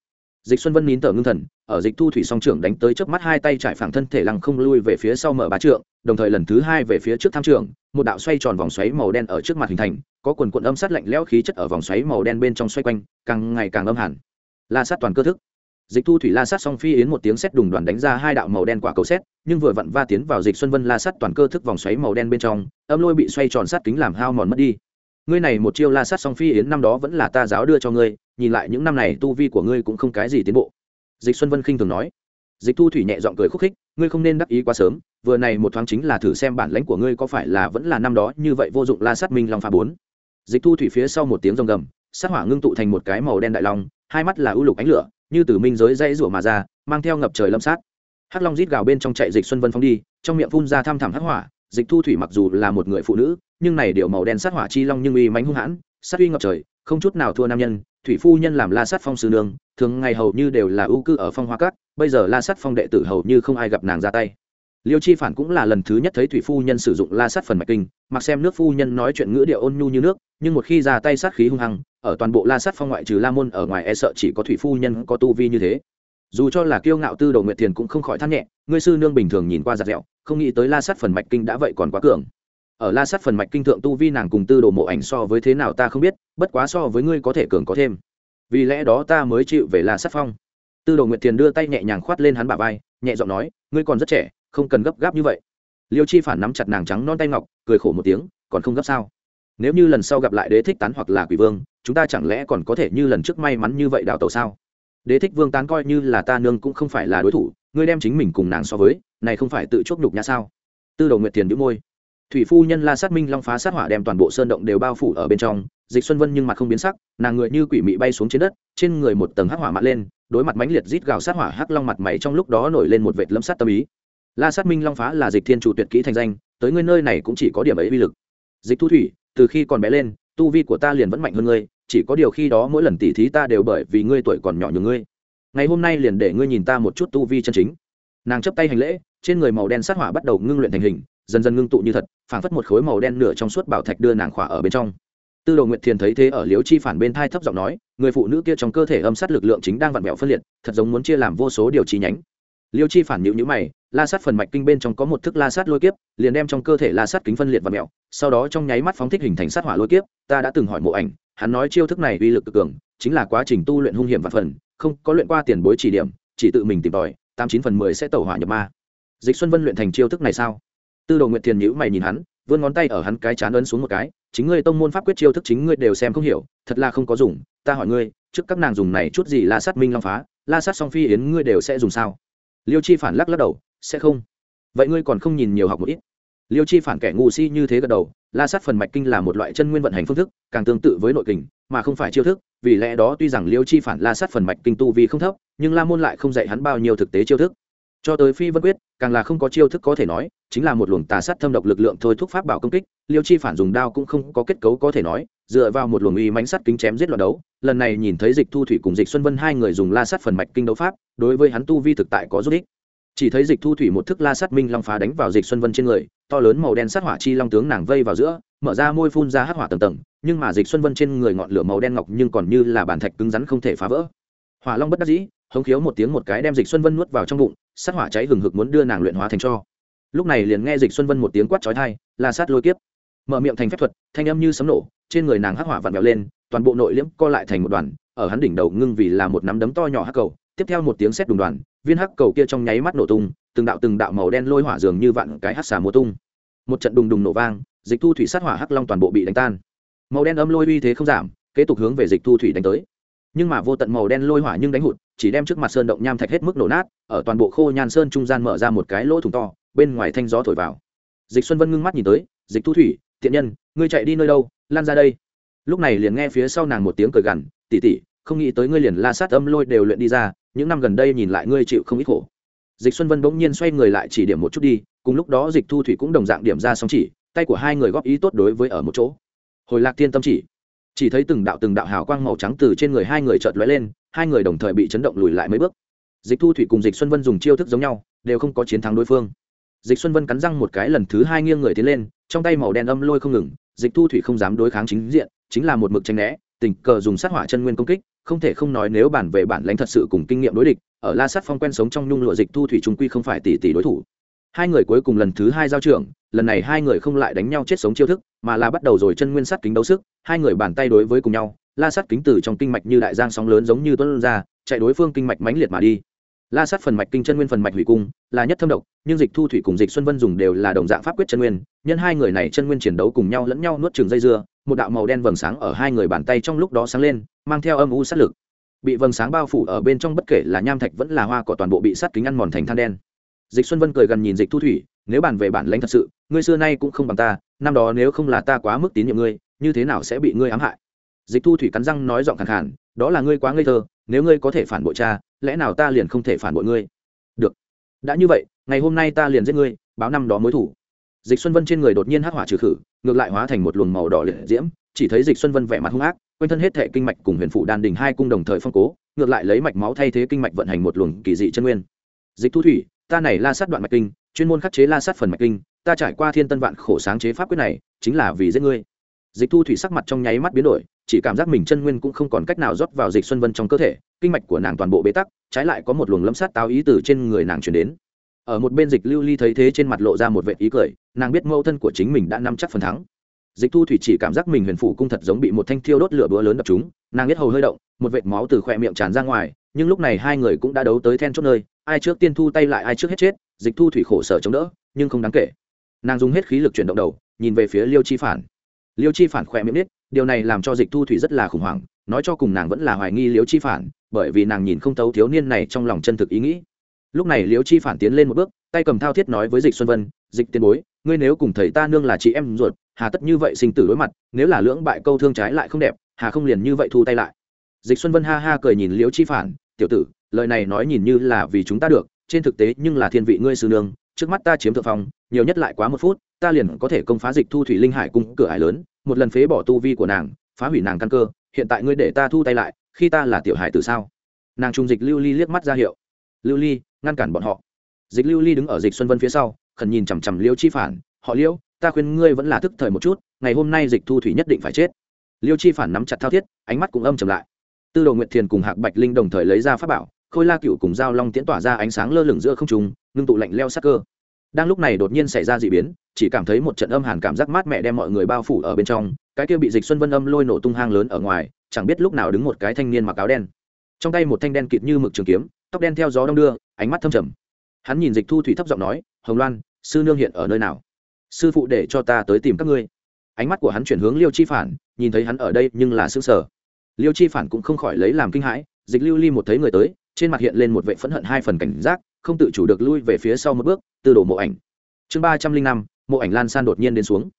Dịch xuân vân nín thở ngưng thần, ở dịch thu thủy song trưởng đánh tới trước mắt hai tay trải phẳng thân thể lăng không lui về phía sau mở bá trượng, đồng thời lần thứ hai về phía trước tham trưởng, một đạo xoay tròn vòng xoáy màu đen ở trước mặt hình thành, có quần cuộn âm sát lạnh lẽo khí chất ở vòng xoáy màu đen bên trong xoay quanh, càng ngày càng âm hẳn. La sát toàn cơ thức dịch thu thủy la sát song phi yến một tiếng sét đùng đoàn đánh ra hai đạo màu đen quả cầu sét, nhưng vừa vặn va tiến vào dịch xuân vân la sát toàn cơ thức vòng xoáy màu đen bên trong, âm lôi bị xoay tròn sát kính làm hao mòn mất đi. Ngươi này một chiêu la sát song phi yến năm đó vẫn là ta giáo đưa cho ngươi, nhìn lại những năm này tu vi của ngươi cũng không cái gì tiến bộ. Dịch xuân vân khinh thường nói. Dịch thu thủy nhẹ giọng cười khúc khích, ngươi không nên đắc ý quá sớm, vừa này một thoáng chính là thử xem bản lãnh của ngươi có phải là vẫn là năm đó như vậy vô dụng la sát minh long pha bốn. Dịch thu thủy phía sau một tiếng rồng gầm, sát hỏa ngưng tụ thành một cái màu đen đại long, hai mắt là ưu lục ánh lửa như từ minh giới dãy rủa mà ra, mang theo ngập trời lâm sát. Hắc long rít gào bên trong chạy dịch xuân vân phóng đi, trong miệng phun ra thăm thẳm hắc hỏa, dịch thu thủy mặc dù là một người phụ nữ, nhưng này điệu màu đen sát hỏa chi long nhưng uy mánh hung hãn, sát uy ngập trời, không chút nào thua nam nhân. Thủy phu nhân làm la sát phong sư nương, thường ngày hầu như đều là ưu cư ở phong hoa cát bây giờ la sát phong đệ tử hầu như không ai gặp nàng ra tay. Liêu chi phản cũng là lần thứ nhất thấy thủy phu nhân sử dụng la sát phần mạch kinh, mặc xem nước phu nhân nói chuyện ngữ điệu ôn nhu như nước, nhưng một khi ra tay sát khí hung hăng ở toàn bộ la sát phong ngoại trừ la môn ở ngoài e sợ chỉ có thủy phu nhân có tu vi như thế. Dù cho là kiêu ngạo tư đồ nguyệt thiền cũng không khỏi thắt nhẹ, ngươi sư nương bình thường nhìn qua giặt dẹo, không nghĩ tới la sát phần mạch kinh đã vậy còn quá cường. Ở la sát phần mạch kinh thượng tu vi nàng cùng tư đồ mộ ảnh so với thế nào ta không biết, bất quá so với ngươi có thể cường có thêm. Vì lẽ đó ta mới chịu về la sát phong. Tư đồ nguyệt thiền đưa tay nhẹ nhàng khoát lên hắn bả vai, nhẹ giọng nói, ngươi còn rất trẻ, không cần gấp gáp như vậy. Liêu chi phản nắm chặt nàng trắng non tay ngọc, cười khổ một tiếng, còn không gấp sao? Nếu như lần sau gặp lại đế thích tán hoặc là quỷ vương, chúng ta chẳng lẽ còn có thể như lần trước may mắn như vậy đào tàu sao? Đế thích vương tán coi như là ta nương cũng không phải là đối thủ, ngươi đem chính mình cùng nàng so với, này không phải tự chuốc nhục nhã sao? Tư đầu nguyệt tiền đĩu môi. Thủy phu nhân la sát minh long phá sát hỏa đem toàn bộ sơn động đều bao phủ ở bên trong, dịch xuân vân nhưng mặt không biến sắc, nàng người như quỷ mị bay xuống trên đất, trên người một tầng hắc hỏa mặt lên, đối mặt mãnh liệt rít gào sát hỏa hắc long mặt mày trong lúc đó nổi lên một vệt lâm sát tâm ý. La sát minh long phá là dịch thiên chủ tuyệt kỹ thành danh, tới ngươi nơi này cũng chỉ có điểm ấy uy lực. Dịch thu thủy từ khi còn bé lên, tu vi của ta liền vẫn mạnh hơn ngươi, chỉ có điều khi đó mỗi lần tỉ thí ta đều bởi vì ngươi tuổi còn nhỏ như ngươi. Ngày hôm nay liền để ngươi nhìn ta một chút tu vi chân chính. Nàng chấp tay hành lễ, trên người màu đen sát hỏa bắt đầu ngưng luyện thành hình, dần dần ngưng tụ như thật, phảng phất một khối màu đen nửa trong suốt bảo thạch đưa nàng khỏa ở bên trong. Tư đồ nguyệt thiền thấy thế ở liếu chi phản bên thai thấp giọng nói, người phụ nữ kia trong cơ thể âm sát lực lượng chính đang vặn vẹo phân liệt, thật giống muốn chia làm vô số điều chi nhánh. Liêu chi phản nhịu nhữ mày la sát phần mạch kinh bên trong có một thức la sát lôi kiếp, liền đem trong cơ thể la sát kính phân liệt và mẹo, sau đó trong nháy mắt phóng thích hình thành sát hỏa lôi kiếp, ta đã từng hỏi mộ ảnh, hắn nói chiêu thức này uy lực cực cường, chính là quá trình tu luyện hung hiểm và phần, không có luyện qua tiền bối chỉ điểm, chỉ tự mình tìm tòi, tám chín phần mười sẽ tẩu hỏa nhập ma. Dịch xuân vân luyện thành chiêu thức này sao? Tư đồ nguyện thiền nhữ mày nhìn hắn, vươn ngón tay ở hắn cái chán ấn xuống một cái, chính ngươi tông môn pháp quyết chiêu thức chính ngươi đều xem không hiểu, thật là không có dùng, ta hỏi ngươi, trước các nàng dùng này chút gì la sát minh long phá, la sát song phi yến ngươi đều sẽ dùng sao? Liêu chi phản lắc lắc đầu sẽ không. Vậy ngươi còn không nhìn nhiều học một ít. Liêu chi phản kẻ ngu si như thế gật đầu, la sát phần mạch kinh là một loại chân nguyên vận hành phương thức, càng tương tự với nội kình, mà không phải chiêu thức, vì lẽ đó tuy rằng liêu chi phản la sát phần mạch kinh tu vì không thấp, nhưng la môn lại không dạy hắn bao nhiêu thực tế chiêu thức. Cho tới phi vân quyết, càng là không có chiêu thức có thể nói, chính là một luồng tà sát thâm độc lực lượng thôi thúc pháp bảo công kích, liêu chi phản dùng đao cũng không có kết cấu có thể nói, dựa vào một luồng uy mánh sắt kính chém giết loạt đấu, lần này nhìn thấy dịch thu thủy cùng dịch xuân vân hai người dùng la sát phần mạch kinh đấu pháp, đối với hắn tu vi thực tại có giúp ích chỉ thấy dịch thu thủy một thức la sát minh long phá đánh vào dịch xuân vân trên người, to lớn màu đen sát hỏa chi long tướng nàng vây vào giữa, mở ra môi phun ra hắc hỏa tầng tầng, nhưng mà dịch xuân vân trên người ngọn lửa màu đen ngọc nhưng còn như là bản thạch cứng rắn không thể phá vỡ. Hỏa long bất đắc dĩ, hống khiếu một tiếng một cái đem dịch xuân vân nuốt vào trong bụng, sát hỏa cháy hừng hực muốn đưa nàng luyện hóa thành cho. Lúc này liền nghe dịch xuân vân một tiếng quát chói thai la sát lôi kiếp. Mở miệng thành phép thuật, thanh âm như sấm nổ, trên người nàng hắc hỏa vặn vẹo lên, toàn bộ nội liễm co lại thành một đoàn, ở hắn đỉnh đầu ngưng vì là một nắm đấm to nhỏ hắc cầu, tiếp theo một tiếng sét đùng đoàn viên hắc cầu kia trong nháy mắt nổ tung, từng đạo từng đạo màu đen lôi hỏa dường như vạn cái hắc xà mùa tung. Một trận đùng đùng nổ vang, dịch thu thủy sát hỏa hắc long toàn bộ bị đánh tan. Màu đen âm lôi uy thế không giảm, kế tục hướng về dịch thu thủy đánh tới. Nhưng mà vô tận màu đen lôi hỏa nhưng đánh hụt, chỉ đem trước mặt sơn động nham thạch hết mức nổ nát, ở toàn bộ khô nhan sơn trung gian mở ra một cái lỗ thủng to, bên ngoài thanh gió thổi vào. Dịch xuân vân ngưng mắt nhìn tới, dịch thu thủy thiện nhân, ngươi chạy đi nơi đâu? Lan ra đây. Lúc này liền nghe phía sau nàng một tiếng cười gằn tỉ tỉ không nghĩ tới ngươi liền la sát âm lôi đều luyện đi ra, những năm gần đây nhìn lại ngươi chịu không ít khổ. Dịch xuân vân bỗng nhiên xoay người lại chỉ điểm một chút đi, cùng lúc đó dịch thu thủy cũng đồng dạng điểm ra song chỉ, tay của hai người góp ý tốt đối với ở một chỗ. Hồi lạc thiên tâm chỉ chỉ thấy từng đạo từng đạo hào quang màu trắng từ trên người hai người chợt lóe lên, hai người đồng thời bị chấn động lùi lại mấy bước. Dịch thu thủy cùng dịch xuân vân dùng chiêu thức giống nhau, đều không có chiến thắng đối phương. Dịch xuân vân cắn răng một cái lần thứ hai nghiêng người tiến lên, trong tay màu đen âm lôi không ngừng, dịch thu thủy không dám đối kháng chính diện, chính là một mực tranh né, tình cờ dùng sát hỏa chân nguyên công kích không thể không nói nếu bản về bản lãnh thật sự cùng kinh nghiệm đối địch, ở la sát phong quen sống trong nhung lụa dịch thu thủy trung quy không phải tỷ tỷ đối thủ. Hai người cuối cùng lần thứ hai giao trưởng, lần này hai người không lại đánh nhau chết sống chiêu thức, mà là bắt đầu rồi chân nguyên sát kính đấu sức, hai người bàn tay đối với cùng nhau, la sát kính từ trong kinh mạch như đại giang sóng lớn giống như tuấn ra, chạy đối phương kinh mạch mãnh liệt mà đi la sát phần mạch kinh chân nguyên phần mạch hủy cung là nhất thâm độc nhưng dịch thu thủy cùng dịch xuân vân dùng đều là đồng dạng pháp quyết chân nguyên. Nhân hai người này chân nguyên chiến đấu cùng nhau lẫn nhau nuốt trường dây dưa một đạo màu đen vầng sáng ở hai người bàn tay trong lúc đó sáng lên mang theo âm u sát lực. Bị vầng sáng bao phủ ở bên trong bất kể là nham thạch vẫn là hoa cỏ toàn bộ bị sát kính ăn mòn thành than đen. Dịch xuân vân cười gần nhìn dịch thu thủy nếu bàn về bản lãnh thật sự ngươi xưa nay cũng không bằng ta năm đó nếu không là ta quá mức tín nhiệm ngươi như thế nào sẽ bị ngươi ám hại? Dịch thu thủy cắn răng nói giọng khẳng khàn, đó là ngươi quá ngây thơ nếu ngươi có thể phản bội cha, lẽ nào ta liền không thể phản bội ngươi? Được. Đã như vậy, ngày hôm nay ta liền giết ngươi, báo năm đó mối thủ. Dịch xuân vân trên người đột nhiên hắc hỏa trừ khử, ngược lại hóa thành một luồng màu đỏ liệt diễm, chỉ thấy dịch xuân vân vẻ mặt hung ác, quanh thân hết thể kinh mạch cùng huyền phụ đan đình hai cung đồng thời phong cố, ngược lại lấy mạch máu thay thế kinh mạch vận hành một luồng kỳ dị chân nguyên. Dịch thu thủy, ta này la sát đoạn mạch kinh, chuyên môn khắc chế la sát phần mạch kinh, ta trải qua thiên tân vạn khổ sáng chế pháp quyết này, chính là vì giết ngươi dịch thu thủy sắc mặt trong nháy mắt biến đổi, chỉ cảm giác mình chân nguyên cũng không còn cách nào rót vào dịch xuân vân trong cơ thể, kinh mạch của nàng toàn bộ bế tắc, trái lại có một luồng lâm sát táo ý từ trên người nàng chuyển đến. Ở một bên dịch lưu ly thấy thế trên mặt lộ ra một vệ ý cười, nàng biết mẫu thân của chính mình đã nắm chắc phần thắng. Dịch thu thủy chỉ cảm giác mình huyền phủ cung thật giống bị một thanh thiêu đốt lửa búa lớn đập chúng nàng biết hầu hơi động, một vệt máu từ khỏe miệng tràn ra ngoài, nhưng lúc này hai người cũng đã đấu tới then chốt nơi, ai trước tiên thu tay lại ai trước hết chết, dịch thu thủy khổ sở chống đỡ, nhưng không đáng kể. Nàng dùng hết khí lực chuyển động đầu, nhìn về phía liêu chi phản liêu chi phản khỏe miệng nít điều này làm cho dịch thu thủy rất là khủng hoảng, nói cho cùng nàng vẫn là hoài nghi liêu chi phản, bởi vì nàng nhìn không thấu thiếu niên này trong lòng chân thực ý nghĩ. Lúc này liêu chi phản tiến lên một bước, tay cầm thao thiết nói với dịch xuân vân, dịch tiền bối, ngươi nếu cùng thầy ta nương là chị em ruột, hà tất như vậy sinh tử đối mặt, nếu là lưỡng bại câu thương trái lại không đẹp, hà không liền như vậy thu tay lại. Dịch xuân vân ha ha cười nhìn liêu chi phản, tiểu tử, lời này nói nhìn như là vì chúng ta được, trên thực tế nhưng là thiên vị ngươi sư nương, trước mắt ta chiếm thượng phong, nhiều nhất lại quá một phút ta liền có thể công phá dịch thu thủy linh hải cung cửa hải lớn, một lần phế bỏ tu vi của nàng, phá hủy nàng căn cơ, hiện tại ngươi để ta thu tay lại, khi ta là tiểu hải từ sao? Nàng trung dịch lưu ly liếc mắt ra hiệu. Lưu ly, ngăn cản bọn họ. Dịch lưu ly đứng ở dịch xuân vân phía sau, khẩn nhìn chằm chằm liêu chi phản. Họ liêu, ta khuyên ngươi vẫn là thức thời một chút, ngày hôm nay dịch thu thủy nhất định phải chết. Liêu chi phản nắm chặt thao thiết, ánh mắt cũng âm chầm lại. Tư đồ nguyệt thiền cùng hạc bạch linh đồng thời lấy ra pháp bảo, khôi la cựu cùng giao long tiễn tỏa ra ánh sáng lơ lửng giữa không trùng ngưng tụ lạnh leo sắc cơ. Đang lúc này đột nhiên xảy ra d ị biến chỉ cảm thấy một trận âm hàn cảm giác mát mẹ đem mọi người bao phủ ở bên trong, cái kia bị dịch xuân vân âm lôi nổ tung hang lớn ở ngoài, chẳng biết lúc nào đứng một cái thanh niên mặc áo đen. Trong tay một thanh đen kịt như mực trường kiếm, tóc đen theo gió đông đưa, ánh mắt thâm trầm. Hắn nhìn dịch thu thủy thấp giọng nói, hồng loan, sư nương hiện ở nơi nào? Sư phụ để cho ta tới tìm các ngươi. Ánh mắt của hắn chuyển hướng liêu chi phản, nhìn thấy hắn ở đây nhưng là xứ sở liêu chi phản cũng không khỏi lấy làm kinh hãi, dịch lưu ly một thấy người tới, trên mặt hiện lên một vệ phẫn hận hai phần cảnh giác, không tự chủ được lui về phía sau một bước, từ đổ mộ ảnh. Chương ba trăm linh năm mộ ảnh lan san đột nhiên đến xuống.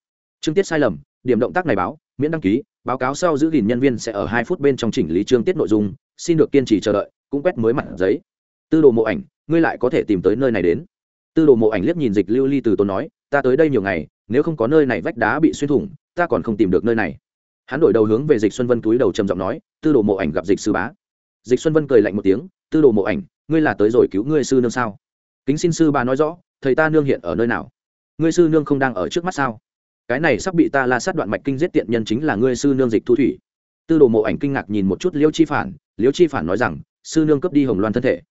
Chương tiết sai lầm, điểm động tác này báo, miễn đăng ký, báo cáo sau giữ gìn nhân viên sẽ ở hai phút bên trong chỉnh lý chương tiết nội dung, xin được kiên trì chờ đợi, cũng quét mới mặt giấy. Tư đồ mộ ảnh, ngươi lại có thể tìm tới nơi này đến. Tư đồ mộ ảnh liếc nhìn dịch lưu ly từ tốn nói, ta tới đây nhiều ngày, nếu không có nơi này vách đá bị xuyên thủng, ta còn không tìm được nơi này. Hắn đổi đầu hướng về dịch xuân vân túi đầu trầm giọng nói, tư đồ mộ ảnh gặp dịch sư bá. Dịch xuân vân cười lạnh một tiếng, tư đồ mộ ảnh, ngươi là tới rồi cứu ngươi sư nương sao? Kính xin sư bá nói rõ, thầy ta nương hiện ở nơi nào? Ngươi sư nương không đang ở trước mắt sao? Cái này sắp bị ta la sát đoạn mạch kinh giết tiện nhân chính là ngươi sư nương dịch thu thủy. Tư đồ mộ ảnh kinh ngạc nhìn một chút liêu chi phản liêu chi phản nói rằng, sư nương cấp đi hồng loan thân thể.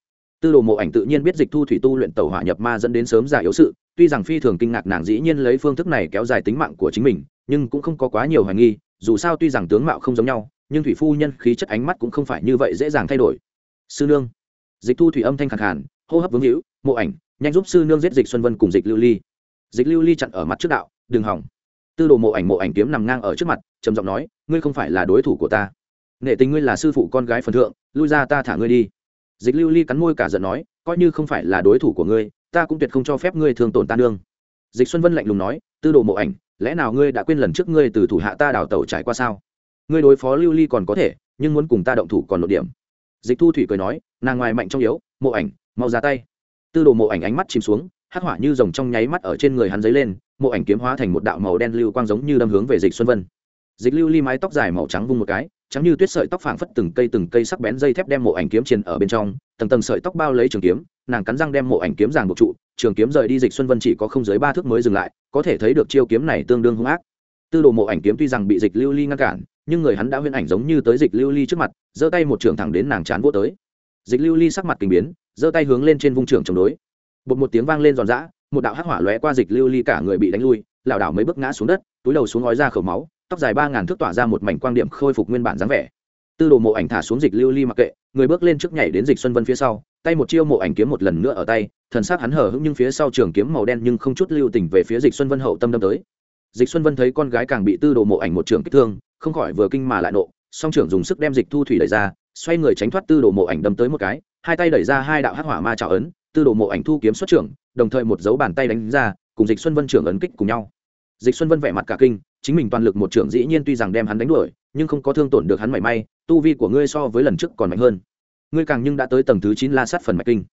Tư đồ mộ ảnh tự nhiên biết dịch thu thủy tu luyện tàu hỏa nhập ma dẫn đến sớm giả yếu sự, tuy rằng phi thường kinh ngạc nàng dĩ nhiên lấy phương thức này kéo dài tính mạng của chính mình, nhưng cũng không có quá nhiều hoài nghi, dù sao tuy rằng tướng mạo không giống nhau, nhưng thủy phu nhân khí chất ánh mắt cũng không phải như vậy dễ dàng thay đổi. Sư nương. Dịch thu thủy âm thanh khẳng hẳn hô hấp vướng hữu mộ ảnh, nhanh giúp sư nương giết dịch xuân vân cùng dịch lưu ly dịch lưu ly chặn ở mặt trước đạo, đừng hỏng. Tư đồ mộ ảnh mộ ảnh kiếm nằm ngang ở trước mặt, trầm giọng nói, ngươi không phải là đối thủ của ta. Nể tình ngươi là sư phụ con gái phần thượng, lui ra ta thả ngươi đi. Dịch lưu ly cắn môi cả giận nói, coi như không phải là đối thủ của ngươi, ta cũng tuyệt không cho phép ngươi thường tổn ta nương. Dịch xuân vân lạnh lùng nói, tư đồ mộ ảnh, lẽ nào ngươi đã quên lần trước ngươi từ thủ hạ ta đào tẩu trải qua sao? Ngươi đối phó lưu ly còn có thể, nhưng muốn cùng ta động thủ còn nội điểm. Dịch thu thủy cười nói, nàng ngoài mạnh trong yếu, mộ ảnh, mau ra tay. Tư đồ mộ ảnh ánh mắt chìm xuống hắc hỏa như rồng trong nháy mắt ở trên người hắn dấy lên, mộ ảnh kiếm hóa thành một đạo màu đen lưu quang giống như đâm hướng về dịch xuân vân. Dịch lưu ly mái tóc dài màu trắng vung một cái, trắng như tuyết sợi tóc phảng phất từng cây từng cây sắc bén dây thép đem mộ ảnh kiếm triền ở bên trong, tầng tầng sợi tóc bao lấy trường kiếm, nàng cắn răng đem mộ ảnh kiếm giằng buộc trụ, trường kiếm rời đi dịch xuân vân chỉ có không dưới ba thước mới dừng lại, có thể thấy được chiêu kiếm này tương đương hung ác. Tư đồ mộ ảnh kiếm tuy rằng bị dịch lưu ly ngăn cản, nhưng người hắn đã huyễn ảnh giống như tới dịch lưu ly trước mặt, giơ tay một trường thẳng đến nàng chán vô tới. Dịch lưu ly sắc mặt kinh biến, giơ tay hướng lên trên vung trường chống đối bột một tiếng vang lên giòn giã, một đạo hắc hỏa lóe qua dịch lưu ly cả người bị đánh lui, lảo đảo mấy bước ngã xuống đất, túi đầu xuống ngói ra khẩu máu, tóc dài ba ngàn thước tỏa ra một mảnh quang điểm khôi phục nguyên bản dáng vẻ. Tư đồ mộ ảnh thả xuống dịch lưu ly mặc kệ, người bước lên trước nhảy đến dịch xuân vân phía sau, tay một chiêu mộ ảnh kiếm một lần nữa ở tay, thần sắc hắn hở hững nhưng phía sau trường kiếm màu đen nhưng không chút lưu tình về phía dịch xuân vân hậu tâm đâm tới. Dịch xuân vân thấy con gái càng bị tư đồ mộ ảnh một trường kích thương, không khỏi vừa kinh mà lại nộ, song trưởng dùng sức đem dịch thu thủy đẩy ra, xoay người tránh thoát tư đồ mộ ảnh đâm tới một cái, hai tay đẩy ra hai đạo hắc hỏa ma trào ấn tư đồ mộ ảnh thu kiếm xuất trưởng, đồng thời một dấu bàn tay đánh ra, cùng dịch xuân vân trưởng ấn kích cùng nhau. Dịch xuân vân vẻ mặt cả kinh, chính mình toàn lực một trưởng dĩ nhiên tuy rằng đem hắn đánh đuổi, nhưng không có thương tổn được hắn mảy may, tu vi của ngươi so với lần trước còn mạnh hơn. Ngươi càng nhưng đã tới tầng thứ chín la sát phần mạch kinh.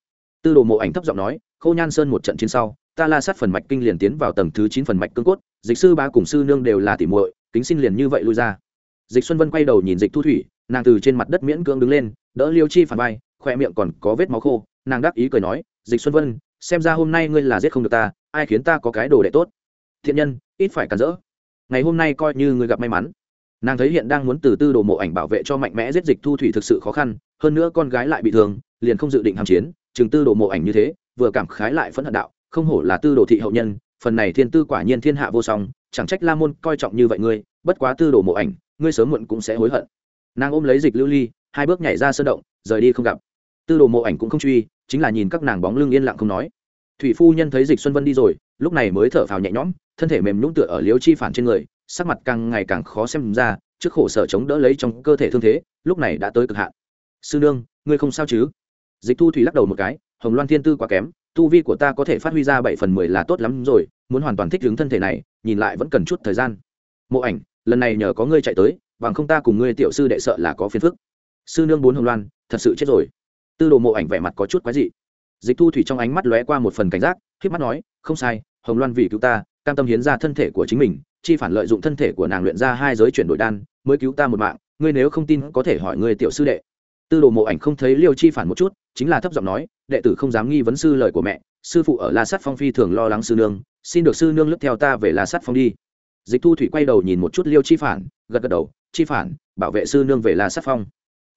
Tư đồ mộ ảnh thấp giọng nói, khâu nhan sơn một trận chiến sau, ta la sát phần mạch kinh liền tiến vào tầng thứ chín phần mạch cương cốt, dịch sư ba cùng sư nương đều là tỉ muội, kính xin liền như vậy lui ra. Dịch xuân vân quay đầu nhìn dịch thu thủy, nàng từ trên mặt đất miễn cưỡng đứng lên, đỡ liêu chi phản vai, khoe miệng còn có vết máu khô nàng đáp ý cười nói, dịch xuân vân, xem ra hôm nay ngươi là giết không được ta, ai khiến ta có cái đồ đệ tốt? Thiện nhân, ít phải cản rỡ. Ngày hôm nay coi như ngươi gặp may mắn. Nàng thấy hiện đang muốn từ tư đồ mộ ảnh bảo vệ cho mạnh mẽ giết dịch thu thủy thực sự khó khăn, hơn nữa con gái lại bị thương, liền không dự định hàm chiến, chừng tư đồ mộ ảnh như thế, vừa cảm khái lại phẫn hận đạo, không hổ là tư đồ thị hậu nhân, phần này thiên tư quả nhiên thiên hạ vô song, chẳng trách la môn coi trọng như vậy ngươi, bất quá tư đồ mộ ảnh, ngươi sớm muộn cũng sẽ hối hận. Nàng ôm lấy dịch lưu ly, hai bước nhảy ra sơn động, rời đi không gặp. Tư đồ mộ ảnh cũng không truy chính là nhìn các nàng bóng lưng yên lặng không nói. Thủy phu nhân thấy dịch xuân vân đi rồi, lúc này mới thở phào nhẹ nhõm, thân thể mềm nhũng tựa ở liêu chi phản trên người, sắc mặt càng ngày càng khó xem ra, trước khổ sở chống đỡ lấy trong cơ thể thương thế, lúc này đã tới cực hạn. Sư nương, ngươi không sao chứ? Dịch thu thủy lắc đầu một cái, hồng loan thiên tư quá kém, tu vi của ta có thể phát huy ra bảy phần mười là tốt lắm rồi, muốn hoàn toàn thích ứng thân thể này, nhìn lại vẫn cần chút thời gian. Mộ ảnh, lần này nhờ có ngươi chạy tới, bằng không ta cùng ngươi tiểu sư đệ sợ là có phiền phức. Sư nương bốn hồng loan, thật sự chết rồi tư đồ mộ ảnh vẻ mặt có chút quái dị. Dịch thu thủy trong ánh mắt lóe qua một phần cảnh giác k mắt nói, không sai, hồng loan vì cứu ta, cam tâm hiến ra thân thể của chính mình, chi phản lợi dụng thân thể của nàng luyện ra hai giới chuyển đổi đan, mới cứu ta một mạng, ngươi nếu không tin có thể hỏi ngươi tiểu sư đệ. Tư đồ mộ ảnh không thấy liêu chi phản một chút, chính là thấp giọng nói, đệ tử không dám nghi vấn sư lời của mẹ, sư phụ ở la sắt phong phi thường lo lắng sư nương, xin được sư nương lướt theo ta về la sắt phong đi. Dịch thu thủy quay đầu nhìn một chút liêu chi phản, gật gật đầu, chi phản, bảo vệ sư nương về la sắt phong.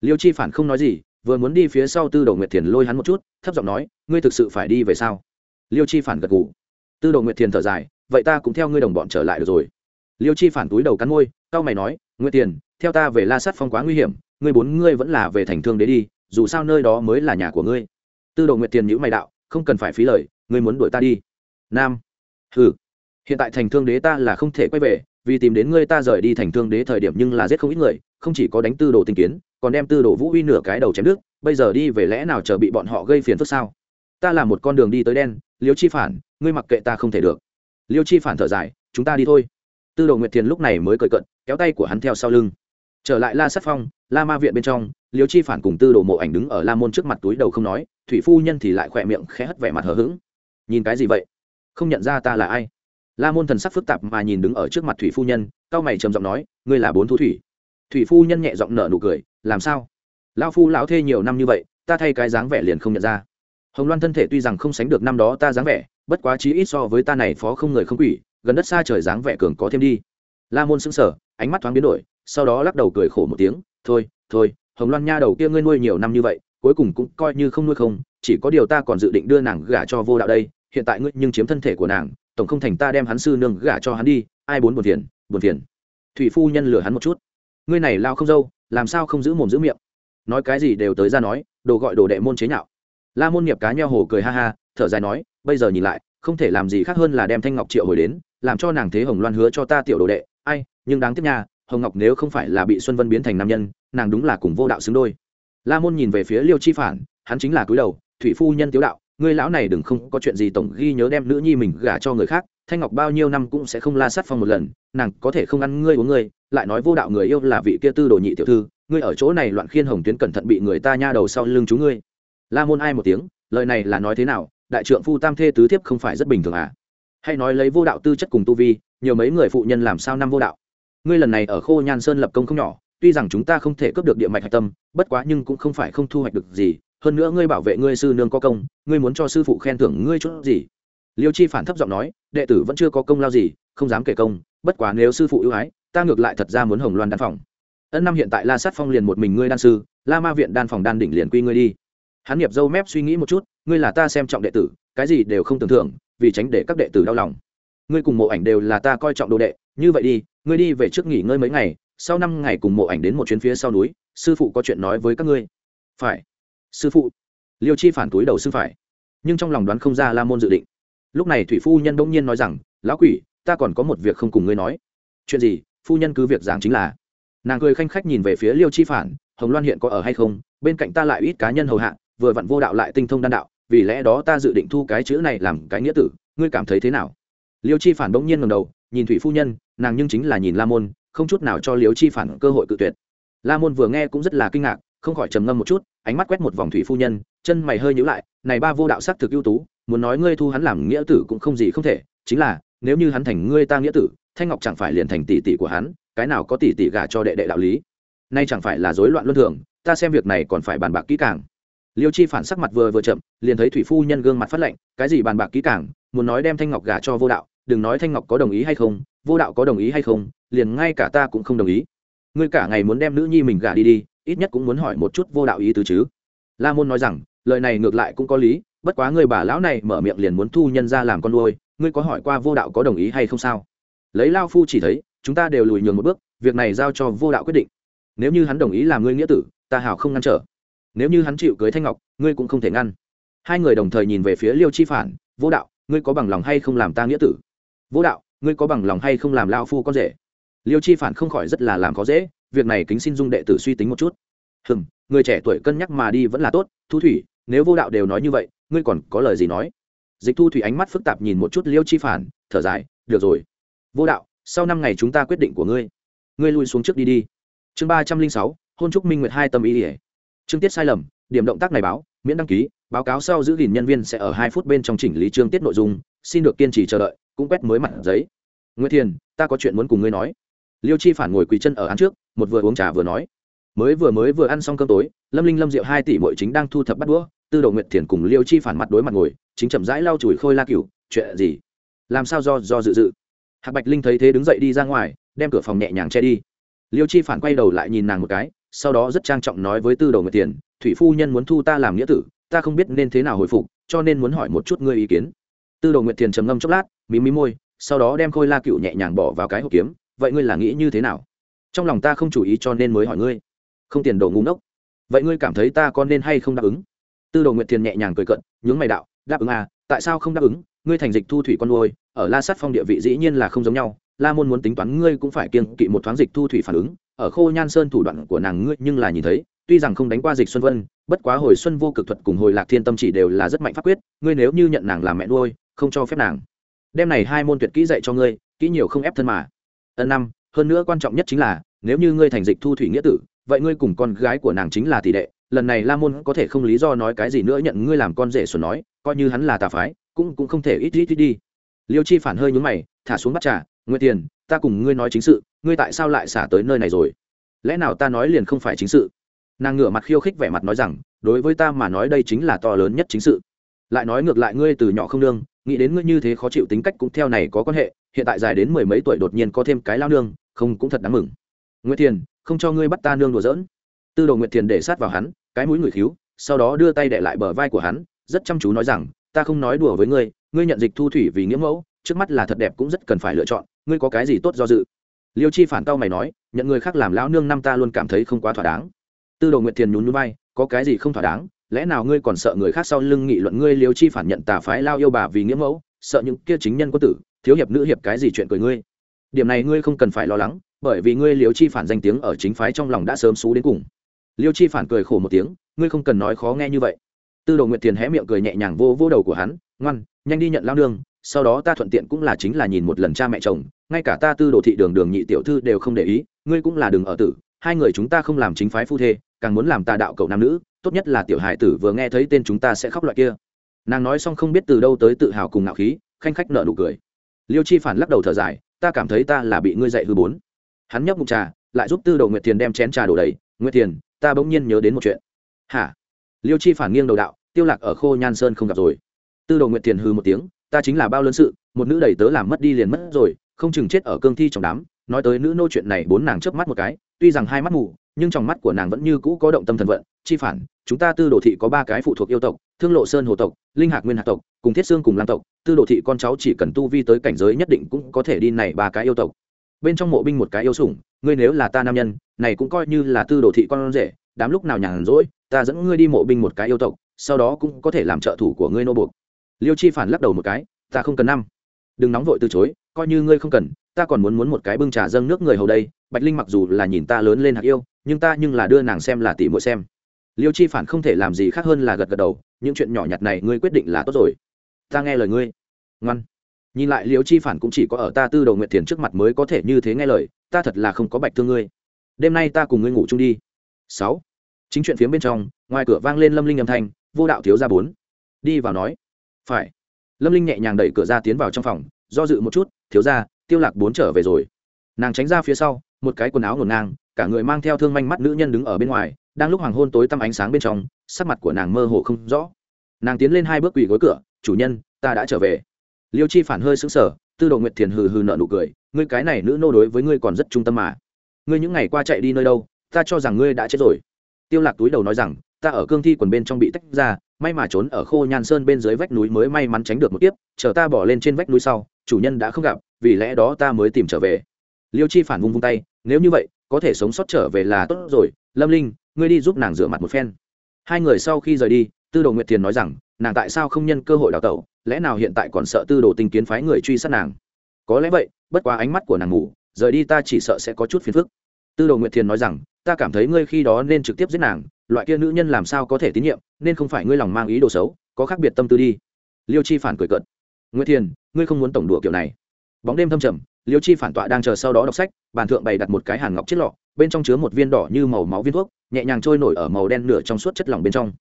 Liêu chi phản không nói gì vừa muốn đi phía sau tư đồ nguyệt thiền lôi hắn một chút, thấp giọng nói, ngươi thực sự phải đi về sao? Liêu chi phản gật gù. Tư đồ nguyệt thiền thở dài, vậy ta cũng theo ngươi đồng bọn trở lại được rồi. Liêu chi phản túi đầu cắn môi cao mày nói, nguyệt tiền theo ta về la sắt phong quá nguy hiểm, ngươi bốn ngươi vẫn là về thành thương đế đi, dù sao nơi đó mới là nhà của ngươi. Tư đồ nguyệt Thiền nhữ mày đạo, không cần phải phí lời, ngươi muốn đuổi ta đi. Nam. Ừ hiện tại thành thương đế ta là không thể quay về vì tìm đến ngươi ta rời đi thành thương đế thời điểm nhưng là giết không ít người, không chỉ có đánh tư đồ tinh kiến, còn đem tư đồ vũ uy nửa cái đầu chém đứt, bây giờ đi về lẽ nào chờ bị bọn họ gây phiền phức sao? Ta là một con đường đi tới đen, liêu chi phản, ngươi mặc kệ ta không thể được. Liêu chi phản thở dài, chúng ta đi thôi. Tư đồ nguyệt thiền lúc này mới cởi cận kéo tay của hắn theo sau lưng. Trở lại la sắt phong, la ma viện bên trong, liêu chi phản cùng tư đồ mộ ảnh đứng ở la môn trước mặt túi đầu không nói, thủy phu nhân thì lại khỏe miệng khẽ hất vẻ mặt hờ hững. Nhìn cái gì vậy? Không nhận ra ta là ai? La môn thần sắc phức tạp mà nhìn đứng ở trước mặt thủy phu nhân, cao mày trầm giọng nói, ngươi là bốn thu thủy. Thủy phu nhân nhẹ giọng nở nụ cười, làm sao? Lao phu lão thê nhiều năm như vậy, ta thay cái dáng vẻ liền không nhận ra. Hồng loan thân thể tuy rằng không sánh được năm đó ta dáng vẻ, bất quá chí ít so với ta này phó không người không quỷ, gần đất xa trời dáng vẻ cường có thêm đi. La môn sững sờ, ánh mắt thoáng biến đổi, sau đó lắc đầu cười khổ một tiếng, thôi thôi, hồng loan nha đầu kia ngươi nuôi nhiều năm như vậy, cuối cùng cũng coi như không nuôi không, chỉ có điều ta còn dự định đưa nàng gả cho vô đạo đây hiện tại ngươi nhưng chiếm thân thể của nàng, tổng không thành ta đem hắn sư nương gả cho hắn đi, ai muốn buồn phiền buồn phiền. Thủy phu nhân lừa hắn một chút. Ngươi này lao không dâu, làm sao không giữ mồm giữ miệng? Nói cái gì đều tới ra nói, đồ gọi đồ đệ môn chế nhạo. La môn nghiệp cá nheo hồ cười ha ha, thở dài nói, bây giờ nhìn lại, không thể làm gì khác hơn là đem thanh ngọc triệu hồi đến, làm cho nàng thế hồng loan hứa cho ta tiểu đồ đệ. Ai, nhưng đáng tiếc nha, hồng ngọc nếu không phải là bị xuân vân biến thành nam nhân, nàng đúng là cùng vô đạo xứng đôi. La môn nhìn về phía liêu chi phản, hắn chính là cúi đầu, thủy phu nhân tiếu đạo ngươi lão này đừng không có chuyện gì, tổng ghi nhớ đem nữ nhi mình gả cho người khác, thanh ngọc bao nhiêu năm cũng sẽ không la sát phong một lần, nàng có thể không ăn ngươi uống ngươi, lại nói vô đạo người yêu là vị kia tư đồ nhị tiểu thư, ngươi ở chỗ này loạn khiên hồng tuyến cẩn thận bị người ta nha đầu sau lưng chú ngươi. La môn ai một tiếng, lời này là nói thế nào, đại trượng phu tam thê tứ thiếp không phải rất bình thường à? Hay nói lấy vô đạo tư chất cùng tu vi, nhiều mấy người phụ nhân làm sao năm vô đạo? Ngươi lần này ở khô nhan sơn lập công không nhỏ, tuy rằng chúng ta không thể cướp được địa mạch hạch tâm, bất quá nhưng cũng không phải không thu hoạch được gì hơn nữa ngươi bảo vệ ngươi sư nương có công, ngươi muốn cho sư phụ khen thưởng ngươi chút gì? Liêu chi phản thấp giọng nói, đệ tử vẫn chưa có công lao gì, không dám kể công, bất quá nếu sư phụ ưu ái, ta ngược lại thật ra muốn hồng loan đan phòng. Ân năm hiện tại la sát phong liền một mình ngươi đan sư, la ma viện đan phòng đan đỉnh liền quy ngươi đi. Hắn nghiệp dâu mép suy nghĩ một chút, ngươi là ta xem trọng đệ tử, cái gì đều không tưởng thưởng, vì tránh để các đệ tử đau lòng. Ngươi cùng mộ ảnh đều là ta coi trọng đồ đệ, như vậy đi, ngươi đi về trước nghỉ ngơi mấy ngày, sau năm ngày cùng mộ ảnh đến một chuyến phía sau núi, sư phụ có chuyện nói với các ngươi. Phải sư phụ, liêu chi phản túi đầu sư phải, nhưng trong lòng đoán không ra la môn dự định. Lúc này thủy phu nhân đông nhiên nói rằng, lão quỷ, ta còn có một việc không cùng ngươi nói. Chuyện gì? Phu nhân cứ việc giảng chính là. Nàng cười khanh khách nhìn về phía liêu chi phản, hồng loan hiện có ở hay không? Bên cạnh ta lại ít cá nhân hầu hạ, vừa vặn vô đạo lại tinh thông đan đạo, vì lẽ đó ta dự định thu cái chữ này làm cái nghĩa tử, ngươi cảm thấy thế nào? Liêu chi phản bỗng nhiên ngầm đầu, nhìn thủy phu nhân, nàng nhưng chính là nhìn la môn, không chút nào cho liêu chi phản cơ hội cự tuyệt. La môn vừa nghe cũng rất là kinh ngạc không khỏi trầm ngâm một chút, ánh mắt quét một vòng thủy phu nhân, chân mày hơi nhíu lại, này ba vô đạo sắc thực ưu tú, muốn nói ngươi thu hắn làm nghĩa tử cũng không gì không thể, chính là, nếu như hắn thành ngươi ta nghĩa tử, thanh ngọc chẳng phải liền thành tỷ tỷ của hắn, cái nào có tỷ tỷ gả cho đệ đệ đạo lý? Nay chẳng phải là rối loạn luân thường, ta xem việc này còn phải bàn bạc kỹ càng. Liêu chi phản sắc mặt vừa vừa chậm, liền thấy thủy phu nhân gương mặt phát lệnh cái gì bàn bạc kỹ càng, muốn nói đem thanh ngọc gả cho vô đạo, đừng nói thanh ngọc có đồng ý hay không, vô đạo có đồng ý hay không, liền ngay cả ta cũng không đồng ý ngươi cả ngày muốn đem nữ nhi mình gả đi đi, ít nhất cũng muốn hỏi một chút vô đạo ý tứ chứ. La môn nói rằng, lời này ngược lại cũng có lý, bất quá người bà lão này mở miệng liền muốn thu nhân ra làm con nuôi, ngươi có hỏi qua vô đạo có đồng ý hay không sao? Lấy lao phu chỉ thấy, chúng ta đều lùi nhường một bước, việc này giao cho vô đạo quyết định. Nếu như hắn đồng ý làm ngươi nghĩa tử, ta hảo không ngăn trở. Nếu như hắn chịu cưới thanh ngọc, ngươi cũng không thể ngăn. Hai người đồng thời nhìn về phía liêu chi phản, vô đạo, ngươi có bằng lòng hay không làm ta nghĩa tử? Vô đạo, ngươi có bằng lòng hay không làm lao phu con rể? Liêu chi phản không khỏi rất là làm khó dễ, việc này kính xin dung đệ tử suy tính một chút. Hừm, người trẻ tuổi cân nhắc mà đi vẫn là tốt, thu thủy, nếu vô đạo đều nói như vậy, ngươi còn có lời gì nói? Dịch thu thủy ánh mắt phức tạp nhìn một chút liêu chi phản, thở dài, được rồi. Vô đạo, sau năm ngày chúng ta quyết định của ngươi. Ngươi lui xuống trước đi đi. Chương ba trăm linh sáu, hôn trúc minh nguyệt hai tâm ý ỉa. Chương tiết sai lầm, điểm động tác này báo, miễn đăng ký, báo cáo sau giữ gìn nhân viên sẽ ở hai phút bên trong chỉnh lý chương tiết nội dung, xin được kiên trì chờ đợi, cũng quét mới mặt giấy. Nguyễn thiền, ta có chuyện muốn cùng ngươi nói liêu chi phản ngồi quỳ chân ở án trước, một vừa uống trà vừa nói. Mới vừa mới vừa ăn xong cơm tối, lâm linh lâm diệu hai tỷ mội chính đang thu thập bắt đũa, tư đồ nguyệt thiền cùng liêu chi phản mặt đối mặt ngồi, chính chậm rãi lau chùi khôi la cửu, chuyện gì? Làm sao do do dự dự? Hạc bạch linh thấy thế đứng dậy đi ra ngoài, đem cửa phòng nhẹ nhàng che đi. Liêu chi phản quay đầu lại nhìn nàng một cái, sau đó rất trang trọng nói với tư đồ nguyệt thiền, thủy phu nhân muốn thu ta làm nghĩa tử, ta không biết nên thế nào hồi phục, cho nên muốn hỏi một chút ngươi ý kiến. Tư đồ nguyệt thiền trầm ngâm chốc lát, mí mí môi, sau đó đem khôi la cựu nhẹ nhàng bỏ vào cái hộp kiếm vậy ngươi là nghĩ như thế nào? Trong lòng ta không chủ ý cho nên mới hỏi ngươi. Không tiền đồ ngu ngốc. Vậy ngươi cảm thấy ta có nên hay không đáp ứng? Tư đồ nguyệt thiền nhẹ nhàng cười cận nhướng mày đạo, đáp ứng à tại sao không đáp ứng? Ngươi thành dịch thu thủy con nuôi, ở la sát phong địa vị dĩ nhiên là không giống nhau. La môn muốn tính toán ngươi cũng phải kiên kỵ một thoáng dịch thu thủy phản ứng. Ở khô nhan sơn thủ đoạn của nàng ngươi nhưng là nhìn thấy, tuy rằng không đánh qua dịch xuân vân, bất quá hồi xuân vô cực thuật cùng hồi lạc thiên tâm chỉ đều là rất mạnh pháp quyết, ngươi nếu như nhận nàng làm mẹ nuôi, không cho phép nàng. Đem này hai môn tuyệt kỹ dạy cho ngươi, kỹ nhiều không ép thân mà ân năm, hơn nữa quan trọng nhất chính là, nếu như ngươi thành dịch thu thủy nghĩa tử, vậy ngươi cùng con gái của nàng chính là tỷ đệ. Lần này la môn có thể không lý do nói cái gì nữa nhận ngươi làm con rể xuân nói, coi như hắn là tà phái, cũng cũng không thể ít ít ít đi. Liêu chi phản hơi nhúng mày, thả xuống bắt trà nguyện tiền, ta cùng ngươi nói chính sự, ngươi tại sao lại xả tới nơi này rồi? Lẽ nào ta nói liền không phải chính sự? Nàng ngửa mặt khiêu khích vẻ mặt nói rằng, đối với ta mà nói đây chính là to lớn nhất chính sự. Lại nói ngược lại ngươi từ nhỏ không đương nghĩ đến ngươi như thế khó chịu tính cách cũng theo này có quan hệ, hiện tại dài đến mười mấy tuổi đột nhiên có thêm cái lao nương, không, cũng thật đáng mừng. Nguyệt thiền, không cho ngươi bắt ta nương đùa giỡn. Tư đồ nguyệt thiền để sát vào hắn, cái mũi người khiếu sau đó đưa tay đệ lại bờ vai của hắn, rất chăm chú nói rằng, ta không nói đùa với ngươi ngươi nhận dịch thu thủy vì nghĩa mẫu, trước mắt là thật đẹp cũng rất cần phải lựa chọn, ngươi có cái gì tốt do dự? Liêu chi phản tao mày nói, nhận người khác làm lão nương năm ta luôn cảm thấy không quá thỏa đáng. Tư đồ nguyệt thiền nhún núi bay có cái gì không thỏa đáng? Lẽ nào ngươi còn sợ người khác sau lưng nghị luận ngươi liêu chi phản nhận tà phái lao yêu bà vì nghĩa mẫu, sợ những kia chính nhân có tử, thiếu hiệp nữ hiệp cái gì chuyện cười ngươi? Điểm này ngươi không cần phải lo lắng, bởi vì ngươi liêu chi phản danh tiếng ở chính phái trong lòng đã sớm xú đến cùng. Liêu chi phản cười khổ một tiếng, ngươi không cần nói khó nghe như vậy. Tư đồ nguyệt tiền hé miệng cười nhẹ nhàng vô vô đầu của hắn, ngoan, nhanh đi nhận lao nương, sau đó ta thuận tiện cũng là chính là nhìn một lần cha mẹ chồng, ngay cả ta tư đồ thị đường đường nhị tiểu thư đều không để ý, ngươi cũng là đường ở tử, hai người chúng ta không làm chính phái phu thê càng muốn làm ta đạo cậu nam nữ, tốt nhất là tiểu hải tử vừa nghe thấy tên chúng ta sẽ khóc loại kia. Nàng nói xong không biết từ đâu tới tự hào cùng ngạo khí, khanh khách nợ nụ cười. Liêu chi phản lắc đầu thở dài, ta cảm thấy ta là bị ngươi dạy hư bốn. Hắn nhấp mục trà, lại giúp tư đầu nguyệt thiền đem chén trà đổ đầy. Nguyệt thiền ta bỗng nhiên nhớ đến một chuyện. Hả? Liêu chi phản nghiêng đầu đạo, tiêu lạc ở khô nhan sơn không gặp rồi. Tư đầu nguyệt thiền hư một tiếng, ta chính là bao lớn sự, một nữ đầy tớ làm mất đi liền mất rồi, không chừng chết ở cương thi trong đám nói tới nữ nô chuyện này, bốn nàng chớp mắt một cái, tuy rằng hai mắt mù, nhưng trong mắt của nàng vẫn như cũ có động tâm thần vận. Chi phản, chúng ta tư đồ thị có ba cái phụ thuộc yêu tộc, thương lộ sơn hồ tộc, linh hạc nguyên hạc tộc, cùng thiết xương cùng lam tộc. Tư đồ thị con cháu chỉ cần tu vi tới cảnh giới nhất định cũng có thể đi này ba cái yêu tộc. Bên trong mộ binh một cái yêu sủng, ngươi nếu là ta nam nhân, này cũng coi như là tư đồ thị con rể, đám lúc nào nhàn rỗi, ta dẫn ngươi đi mộ binh một cái yêu tộc, sau đó cũng có thể làm trợ thủ của ngươi nô buộc. Liêu chi phản lắc đầu một cái, ta không cần năm. Đừng nóng vội từ chối, coi như ngươi không cần ta còn muốn muốn một cái bưng trà dâng nước người hầu đây, bạch linh mặc dù là nhìn ta lớn lên hạt yêu, nhưng ta nhưng là đưa nàng xem là tỷ muội xem. Liêu chi phản không thể làm gì khác hơn là gật gật đầu, những chuyện nhỏ nhặt này ngươi quyết định là tốt rồi. Ta nghe lời ngươi. Ngoan. Nhìn lại liêu chi phản cũng chỉ có ở ta tư đầu nguyện thiền trước mặt mới có thể như thế nghe lời, ta thật là không có bạch thương ngươi. Đêm nay ta cùng ngươi ngủ chung đi. Sáu. Chính chuyện phía bên trong, ngoài cửa vang lên lâm linh âm thanh, vô đạo thiếu ra bốn. Đi vào nói. Phải. Lâm linh nhẹ nhàng đẩy cửa ra tiến vào trong phòng, do dự một chút, thiếu ra tiêu lạc bốn trở về rồi. Nàng tránh ra phía sau, một cái quần áo ngổn ngang, cả người mang theo thương manh mắt nữ nhân đứng ở bên ngoài, đang lúc hoàng hôn tối tăm ánh sáng bên trong, sắc mặt của nàng mơ hồ không rõ. Nàng tiến lên hai bước quỳ gối cửa, chủ nhân, ta đã trở về. Liêu chi phản hơi sững sờ, tư đồ nguyệt thiền hừ hừ nợ nụ cười, ngươi cái này nữ nô đối với ngươi còn rất trung tâm mà. Ngươi những ngày qua chạy đi nơi đâu, ta cho rằng ngươi đã chết rồi. Tiêu lạc túi đầu nói rằng, ta ở cương thi quần bên trong bị tách ra, may mà trốn ở khô nhan sơn bên dưới vách núi mới may mắn tránh được một kiếp, chờ ta bỏ lên trên vách núi sau, chủ nhân đã không gặp vì lẽ đó ta mới tìm trở về. Liêu chi phản vung vung tay, nếu như vậy, có thể sống sót trở về là tốt rồi. Lâm linh, ngươi đi giúp nàng rửa mặt một phen. Hai người sau khi rời đi, tư đồ nguyệt thiền nói rằng, nàng tại sao không nhân cơ hội đào tẩu, lẽ nào hiện tại còn sợ tư đồ tinh kiến phái người truy sát nàng? Có lẽ vậy, bất quá ánh mắt của nàng ngủ, rời đi ta chỉ sợ sẽ có chút phiền phức. Tư đồ nguyệt thiền nói rằng, ta cảm thấy ngươi khi đó nên trực tiếp giết nàng, loại kia nữ nhân làm sao có thể tín nhiệm, nên không phải ngươi lòng mang ý đồ xấu, có khác biệt tâm tư đi. Liêu chi phản cười cợt. Nguyệt thiền, ngươi không muốn tổng đùa kiểu này bóng đêm thâm trầm, liêu chi phản tọa đang chờ sau đó đọc sách, bàn thượng bày đặt một cái hàn ngọc chiếc lọ, bên trong chứa một viên đỏ như màu máu viên thuốc, nhẹ nhàng trôi nổi ở màu đen nửa trong suốt chất lỏng bên trong.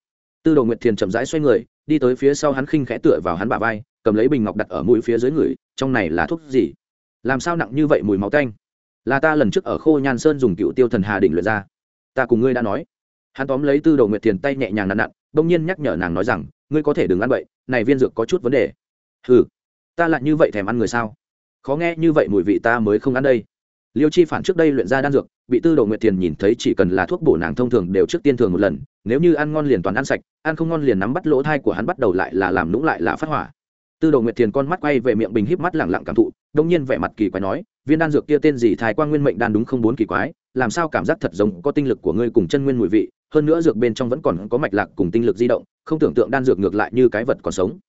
Tư đồ nguyệt thiền chậm rãi xoay người, đi tới phía sau hắn khinh khẽ tựa vào hắn bả vai, cầm lấy bình ngọc đặt ở mũi phía dưới người, trong này là thuốc gì? Làm sao nặng như vậy mùi máu tanh? Là ta lần trước ở khô nhan sơn dùng cựu tiêu thần hà đỉnh luyện ra. Ta cùng ngươi đã nói. Hắn tóm lấy tư đồ nguyệt thiền tay nhẹ nhàng nặn nặn bỗng nhiên nhắc nhở nàng nói rằng, ngươi có thể đừng ăn vậy này viên dược có chút vấn đề. Ừ ta lại như vậy thèm ăn người sao? Khó nghe như vậy mùi vị ta mới không ăn đây. Liêu chi phản trước đây luyện ra đan dược, bị tư đồ nguyệt thiền nhìn thấy chỉ cần là thuốc bổ nàng thông thường đều trước tiên thường một lần, nếu như ăn ngon liền toàn ăn sạch, ăn không ngon liền nắm bắt lỗ thai của hắn bắt đầu lại là làm nũng lại là phát hỏa. Tư đồ nguyệt thiền con mắt quay về miệng bình híp mắt lẳng lặng cảm thụ, đông nhiên vẻ mặt kỳ quái nói, viên đan dược kia tên gì thái quang nguyên mệnh đan đúng không bốn kỳ quái, làm sao cảm giác thật giống có tinh lực của ngươi cùng chân nguyên mùi vị, hơn nữa dược bên trong vẫn còn có mạch lạc cùng tinh lực di động, không tưởng tượng đan dược ngược lại như cái vật còn sống.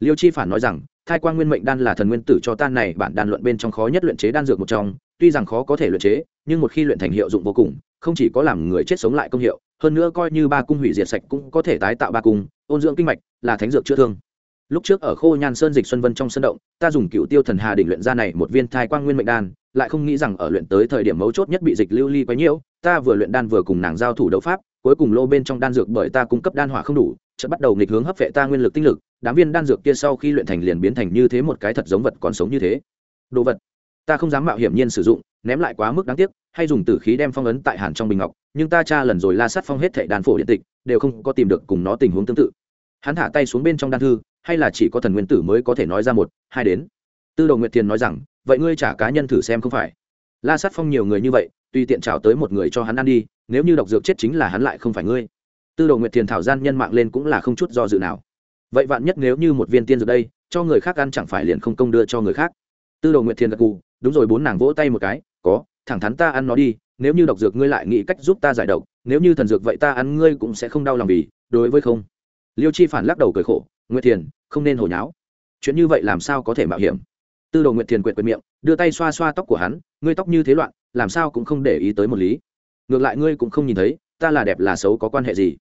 Liêu chi phản nói rằng thai quang nguyên mệnh đan là thần nguyên tử cho tan này, bản đan luận bên trong khó nhất luyện chế đan dược một trong, tuy rằng khó có thể luyện chế, nhưng một khi luyện thành hiệu dụng vô cùng, không chỉ có làm người chết sống lại công hiệu, hơn nữa coi như ba cung hủy diệt sạch cũng có thể tái tạo ba cung, ôn dưỡng kinh mạch là thánh dược chữa thương. Lúc trước ở khô nhan sơn dịch xuân vân trong sân động, ta dùng cựu tiêu thần hà đỉnh luyện ra này một viên thai quang nguyên mệnh đan, lại không nghĩ rằng ở luyện tới thời điểm mấu chốt nhất bị dịch lưu ly quấy nhiễu, ta vừa luyện đan vừa cùng nàng giao thủ đấu pháp, cuối cùng lô bên trong đan dược bởi ta cung cấp đan hỏa không đủ chợt bắt đầu nghịch hướng hấp vệ ta nguyên lực tinh lực, đám viên đan dược kia sau khi luyện thành liền biến thành như thế một cái thật giống vật còn sống như thế. Đồ vật, ta không dám mạo hiểm nhiên sử dụng, ném lại quá mức đáng tiếc, hay dùng tử khí đem phong ấn tại hàn trong bình ngọc, nhưng ta tra lần rồi la sát phong hết thệ đàn phổ điện tịch, đều không có tìm được cùng nó tình huống tương tự. Hắn thả tay xuống bên trong đan thư, hay là chỉ có thần nguyên tử mới có thể nói ra một, hai đến. Tư đồ nguyệt thiền nói rằng, vậy ngươi trả cá nhân thử xem không phải. La sát phong nhiều người như vậy, tùy tiện trào tới một người cho hắn ăn đi, nếu như độc dược chết chính là hắn lại không phải ngươi tư đồ nguyệt thiền thảo gian nhân mạng lên cũng là không chút do dự nào. Vậy vạn nhất nếu như một viên tiên dược đây, cho người khác ăn chẳng phải liền không công đưa cho người khác? Tư đồ nguyệt thiền gật gù, đúng rồi, bốn nàng vỗ tay một cái, có, thẳng thắn ta ăn nó đi, nếu như độc dược ngươi lại nghĩ cách giúp ta giải độc, nếu như thần dược vậy ta ăn ngươi cũng sẽ không đau lòng vì, đối với không? Liêu chi phản lắc đầu cười khổ, nguyệt thiền, không nên hồi nháo. Chuyện như vậy làm sao có thể mạo hiểm? Tư đồ nguyệt thiền quyệt quyệt miệng, đưa tay xoa xoa tóc của hắn, ngươi tóc như thế loạn, làm sao cũng không để ý tới một lý. Ngược lại ngươi cũng không nhìn thấy, ta là đẹp là xấu có quan hệ gì?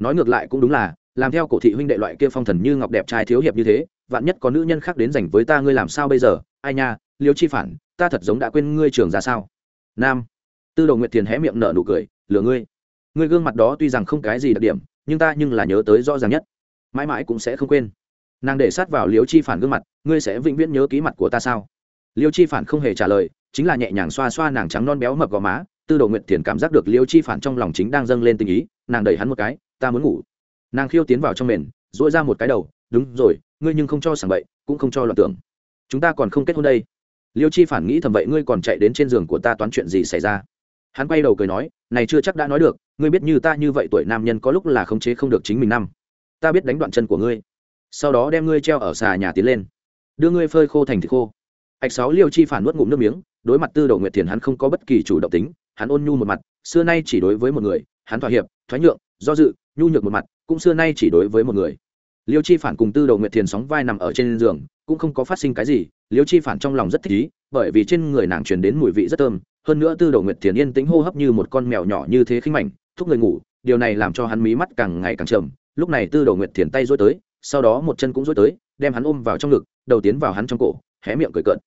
Nói ngược lại cũng đúng là, làm theo cổ thị huynh đệ loại kia phong thần như ngọc đẹp trai thiếu hiệp như thế, vạn nhất có nữ nhân khác đến dành với ta ngươi làm sao bây giờ? Ai nha, liêu chi phản, ta thật giống đã quên ngươi trường ra sao? Nam. Tư đồ nguyệt thiền hé miệng nở nụ cười, lừa ngươi. Ngươi gương mặt đó tuy rằng không cái gì đặc điểm, nhưng ta nhưng là nhớ tới rõ ràng nhất. Mãi mãi cũng sẽ không quên. Nàng để sát vào liêu chi phản gương mặt, ngươi sẽ vĩnh viễn nhớ ký mặt của ta sao? Liêu chi phản không hề trả lời, chính là nhẹ nhàng xoa xoa nàng trắng non béo mập gò má. Tư đồ nguyệt thiền cảm giác được liêu chi phản trong lòng chính đang dâng lên tình ý, nàng đẩy hắn một cái ta muốn ngủ. Nàng khiêu tiến vào trong mền dỗi ra một cái đầu, đúng rồi, ngươi nhưng không cho sảng bậy, cũng không cho loạn tưởng. Chúng ta còn không kết hôn đây. Liêu chi phản nghĩ thầm, vậy ngươi còn chạy đến trên giường của ta toán chuyện gì xảy ra? Hắn quay đầu cười nói, này chưa chắc đã nói được, ngươi biết như ta như vậy tuổi nam nhân có lúc là khống chế không được chính mình năm. Ta biết đánh đoạn chân của ngươi. Sau đó đem ngươi treo ở xà nhà tiến lên. Đưa ngươi phơi khô thành thịt khô. Ạch sáu liêu chi phản nuốt ngụm nước miếng, đối mặt tư đầu nguyệt thiền hắn không có bất kỳ chủ động tính, hắn ôn nhu một mặt, xưa nay chỉ đối với một người, hắn thỏa hiệp, thoái nhượng, do dự nhu nhược một mặt, cũng xưa nay chỉ đối với một người. Liêu chi phản cùng tư đầu nguyệt thiền sóng vai nằm ở trên giường, cũng không có phát sinh cái gì, liêu chi phản trong lòng rất thích ý, bởi vì trên người nàng truyền đến mùi vị rất thơm, hơn nữa tư đầu nguyệt thiền yên tĩnh hô hấp như một con mèo nhỏ như thế khinh mảnh, thúc người ngủ, điều này làm cho hắn mí mắt càng ngày càng trầm. Lúc này tư đầu nguyệt thiền tay dối tới, sau đó một chân cũng dối tới, đem hắn ôm vào trong ngực, đầu tiến vào hắn trong cổ, hé miệng cười cợt.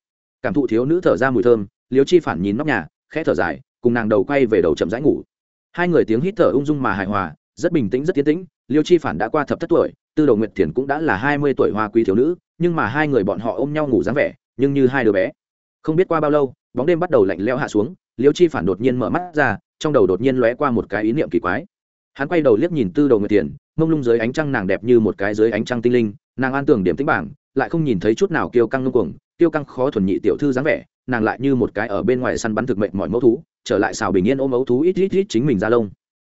Cảm thụ thiếu nữ thở ra mùi thơm, liêu chi phản nhìn nóc nhà, khẽ thở dài, cùng nàng đầu quay về đầu chậm rãi ngủ. Hai người tiếng hít thở ung dung mà hài hòa rất bình tĩnh, rất tiến tĩnh. Liêu chi phản đã qua thập thất tuổi, tư đầu nguyệt thiền cũng đã là hai mươi tuổi hoa quý thiếu nữ, nhưng mà hai người bọn họ ôm nhau ngủ dáng vẻ, nhưng như hai đứa bé. Không biết qua bao lâu, bóng đêm bắt đầu lạnh leo hạ xuống, liêu chi phản đột nhiên mở mắt ra, trong đầu đột nhiên lóe qua một cái ý niệm kỳ quái. Hắn quay đầu liếc nhìn tư đầu nguyệt thiền, mông lung dưới ánh trăng nàng đẹp như một cái dưới ánh trăng tinh linh, nàng an tưởng điểm tính bảng, lại không nhìn thấy chút nào kiêu căng ngông cuồng, kiêu căng khó thuần nhị tiểu thư dáng vẻ, nàng lại như một cái ở bên ngoài săn bắn thực mệnh mọi mẫu thú, trở lại xào bình yên ôm ấu thú ít ít ít chính mình ra lông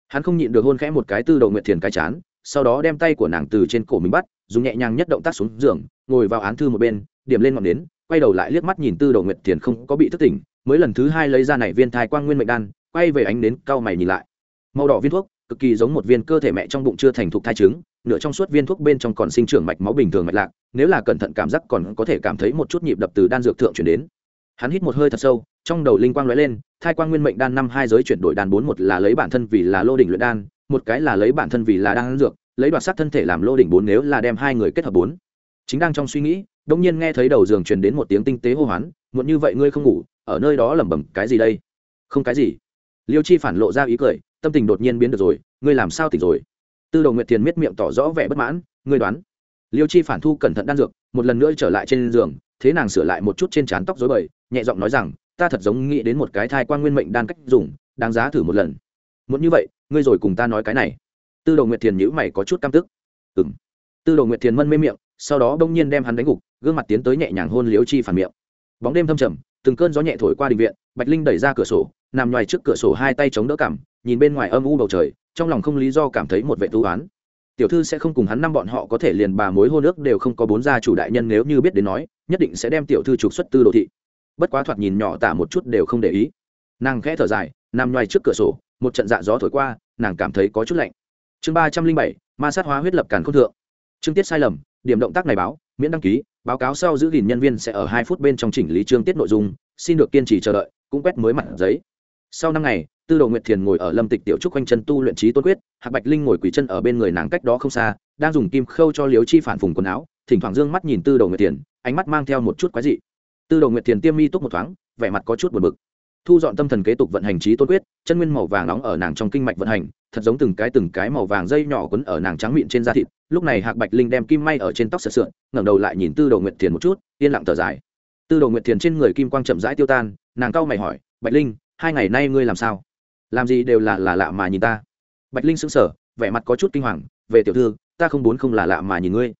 hắn không nhịn được hôn khẽ một cái tư đầu nguyệt thiền cái chán, sau đó đem tay của nàng từ trên cổ mình bắt, dùng nhẹ nhàng nhất động tác xuống giường, ngồi vào án thư một bên, điểm lên ngọn nến, quay đầu lại liếc mắt nhìn tư đầu nguyệt thiền không có bị thức tỉnh, mới lần thứ hai lấy ra này viên thai quang nguyên mệnh đan, quay về ánh nến, cau mày nhìn lại. Màu đỏ viên thuốc, cực kỳ giống một viên cơ thể mẹ trong bụng chưa thành thục thai trứng, nửa trong suốt viên thuốc bên trong còn sinh trưởng mạch máu bình thường mạch lạc, nếu là cẩn thận cảm giác còn có thể cảm thấy một chút nhịp đập từ đan dược thượng chuyển đến hắn hít một hơi thật sâu, trong đầu linh quang lóe lên, thai quang nguyên mệnh đan năm hai giới chuyển đổi đan bốn một là lấy bản thân vì là lô đỉnh luyện đan, một cái là lấy bản thân vì là đan dược, lấy đoạt sắc thân thể làm lô đỉnh bốn nếu là đem hai người kết hợp bốn. Chính đang trong suy nghĩ đông nhiên nghe thấy đầu giường truyền đến một tiếng tinh tế hô hoán, muộn như vậy ngươi không ngủ, ở nơi đó lẩm bẩm cái gì đây? Không cái gì. Liêu chi phản lộ ra ý cười, tâm tình đột nhiên biến được rồi, ngươi làm sao tỉnh rồi? Tư đồ nguyệt thiền miết miệng tỏ rõ vẻ bất mãn, ngươi đoán. Liêu chi phản thu cẩn thận đan dược, một lần nữa trở lại trên giường, thế nàng sửa lại một chút trên trán tóc dối bời nhẹ giọng nói rằng, ta thật giống nghĩ đến một cái thai quan nguyên mệnh đan cách dùng, đáng giá thử một lần. Muốn như vậy, ngươi rồi cùng ta nói cái này. Tư đồ nguyệt thiền nhữ mày có chút căm tức. Ừ m tư đồ nguyệt thiền mân mê miệng, sau đó đông nhiên đem hắn đánh gục, gương mặt tiến tới nhẹ nhàng hôn liếu chi phản miệng. Bóng đêm thâm trầm, từng cơn gió nhẹ thổi qua đình viện, bạch linh đẩy ra cửa sổ, nằm ngoài trước cửa sổ hai tay chống đỡ cảm nhìn bên ngoài âm u bầu trời, trong lòng không lý do cảm thấy một vệ tu oán. Tiểu thư sẽ không cùng hắn năm bọn họ có thể liền bà mối hôn nước đều không có bốn gia chủ đại nhân nếu như biết đến nói, nhất định sẽ đem tiểu thư trục xuất tư đồ thị bất quá thoạt nhìn nhỏ tả một chút đều không để ý. Nàng khẽ thở dài, nằm ngoài trước cửa sổ, một trận dạ gió thổi qua, nàng cảm thấy có chút lạnh. Chương ba trăm linh bảy, ma sát hóa huyết lập càn không thượng. Chương tiết sai lầm, điểm động tác này báo, miễn đăng ký, báo cáo sau giữ gìn nhân viên sẽ ở hai phút bên trong chỉnh lý chương tiết nội dung, xin được kiên trì chờ đợi, cũng quét mới mặt giấy. Sau năm ngày, tư đồ nguyệt thiền ngồi ở lâm tịch tiểu trúc quanh chân tu luyện trí tôn quyết, hạc bạch linh ngồi quỳ chân ở bên người nàng cách đó không xa, đang dùng kim khâu cho liếu chi phản phùng quần áo, thỉnh thoảng d ư ơ n g mắt nhìn tư đồ nguyệt thiền, ánh mắt mang theo một chút quái dị tư đồ nguyệt thiền tiêm mi túc một thoáng, vẻ mặt có chút buồn bực. Thu dọn tâm thần kế tục vận hành trí tôn quyết, chân nguyên màu vàng nóng ở nàng trong kinh mạch vận hành, thật giống từng cái từng cái màu vàng dây nhỏ quấn ở nàng trắng miệng trên da thịt. Lúc này hạc bạch linh đem kim may ở trên tóc sợ sượn, ngẩng đầu lại nhìn tư đồ nguyệt thiền một chút, yên lặng thở dài. Tư đồ nguyệt thiền trên người kim quang chậm rãi tiêu tan, nàng cau mày hỏi, bạch linh, hai ngày nay ngươi làm sao? Làm gì đều là là lạ mà nhìn ta. Bạch linh sững sờ, vẻ mặt có chút kinh hoàng, về tiểu thư, ta không muốn không là lạ mà nhìn ngươi.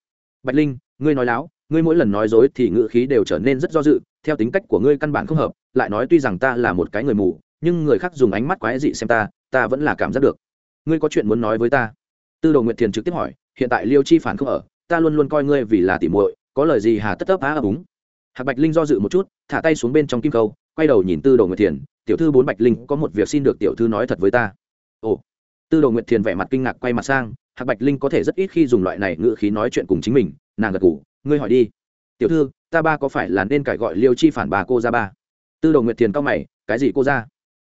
Bạch linh, ngươi nói láo ngươi mỗi lần nói dối thì ngữ khí đều trở nên rất do dự, theo tính cách của ngươi căn bản không hợp, lại nói tuy rằng ta là một cái người mù, nhưng người khác dùng ánh mắt quái dị xem ta ta vẫn là cảm giác được. Ngươi có chuyện muốn nói với ta? Tư đồ nguyệt thiền trực tiếp hỏi, hiện tại liêu chi phản không ở, ta luôn luôn coi ngươi vì là tỉ muội, có lời gì hà tất tấp á ấp úng. Hạc bạch linh do dự một chút, thả tay xuống bên trong kim câu, quay đầu nhìn tư đồ nguyệt thiền, tiểu thư bốn bạch linh, có một việc xin được tiểu thư nói thật với ta. Ồ. Tư đồ nguyệt thiền vẻ mặt kinh ngạc quay mặt sang, hạc bạch linh có thể rất ít khi dùng loại này ngữ khí nói chuyện cùng chính mình, nàng gật gù ngươi hỏi đi. Tiểu thư, ta ba có phải là nên cải gọi liêu chi phản bà cô ra ba? Tư đồ nguyệt thiền cao mày, cái gì cô ra?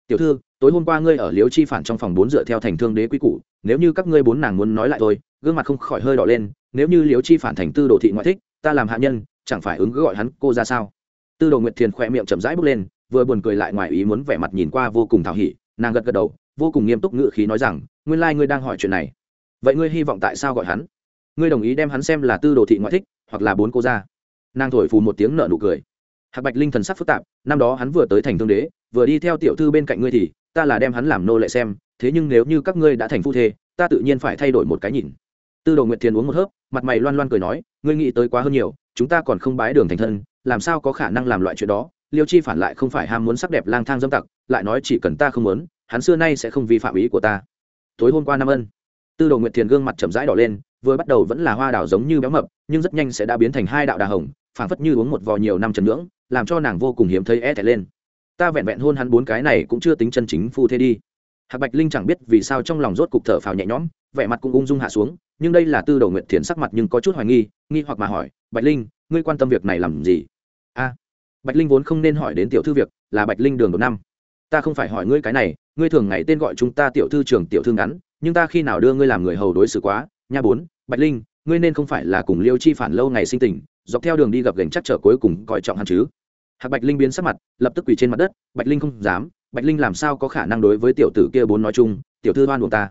Tiểu thư, tối hôm qua ngươi ở liêu chi phản trong phòng bốn dựa theo thành thương đế quý củ, nếu như các ngươi bốn nàng muốn nói lại thôi, gương mặt không khỏi hơi đỏ lên, nếu như liêu chi phản thành tư đồ thị ngoại thích, ta làm hạ nhân, chẳng phải ứng gọi hắn cô ra sao? Tư đồ nguyệt thiền khỏe miệng chậm rãi bước lên, vừa buồn cười lại ngoài ý muốn vẻ mặt nhìn qua vô cùng thảo hỉ, nàng gật gật đầu, vô cùng nghiêm túc ngự khí nói rằng, nguyên lai、like、ngươi đang hỏi chuyện này. Vậy ngươi hy vọng tại sao gọi hắn? Ngươi đồng ý đem hắn xem là tư đồ thị ngoại thích hoặc là bốn cô gia nàng thổi phù một tiếng nợ nụ cười. Hạc bạch linh thần sắc phức tạp, năm đó hắn vừa tới thành thương đế, vừa đi theo tiểu thư bên cạnh ngươi thì, ta là đem hắn làm nô lệ xem, thế nhưng nếu như các ngươi đã thành phu thê, ta tự nhiên phải thay đổi một cái nhìn. Tư đồ nguyệt thiền uống một hớp, mặt mày loan loan cười nói, ngươi nghĩ tới quá hơn nhiều, chúng ta còn không bái đường thành thân, làm sao có khả năng làm loại chuyện đó? Liêu chi phản lại không phải ham muốn sắc đẹp lang thang dâm tặc, lại nói chỉ cần ta không muốn, hắn xưa nay sẽ không vi phạm ý của ta. Tối hôm qua năm ân tư đồ nguyệt thiền gương mặt chậm rãi đỏ lên, vừa bắt đầu vẫn là hoa đào giống như béo mập, nhưng rất nhanh sẽ đã biến thành hai đạo đà hồng, phảng phất như uống một vò nhiều năm trần ngưỡng, làm cho nàng vô cùng hiếm thấy e thẹn lên. Ta vẹn vẹn hôn hắn bốn cái này cũng chưa tính chân chính phu thế đi. Hạc bạch linh chẳng biết vì sao trong lòng rốt cục thở phào nhẹ nhõm, vẻ mặt cũng ung dung hạ xuống, nhưng đây là tư đầu nguyện thiền sắc mặt nhưng có chút hoài nghi nghi hoặc mà hỏi, bạch linh, ngươi quan tâm việc này làm gì? A. Bạch linh vốn không nên hỏi đến tiểu thư việc, là bạch linh đường một năm. Ta không phải hỏi ngươi cái này, ngươi thường ngày tên gọi chúng ta tiểu thư trường tiểu thư ngắn nhưng ta khi nào đưa ngươi làm người hầu đối xử quá, nha bốn, bạch linh, ngươi nên không phải là cùng liêu chi phản lâu ngày sinh tình, dọc theo đường đi gặp gành chắc trở cuối cùng coi trọng hắn chứ. Hạc bạch linh biến sắc mặt, lập tức quỳ trên mặt đất, bạch linh không dám, bạch linh làm sao có khả năng đối với tiểu tử kia bốn nói chung, tiểu thư hoan của ta.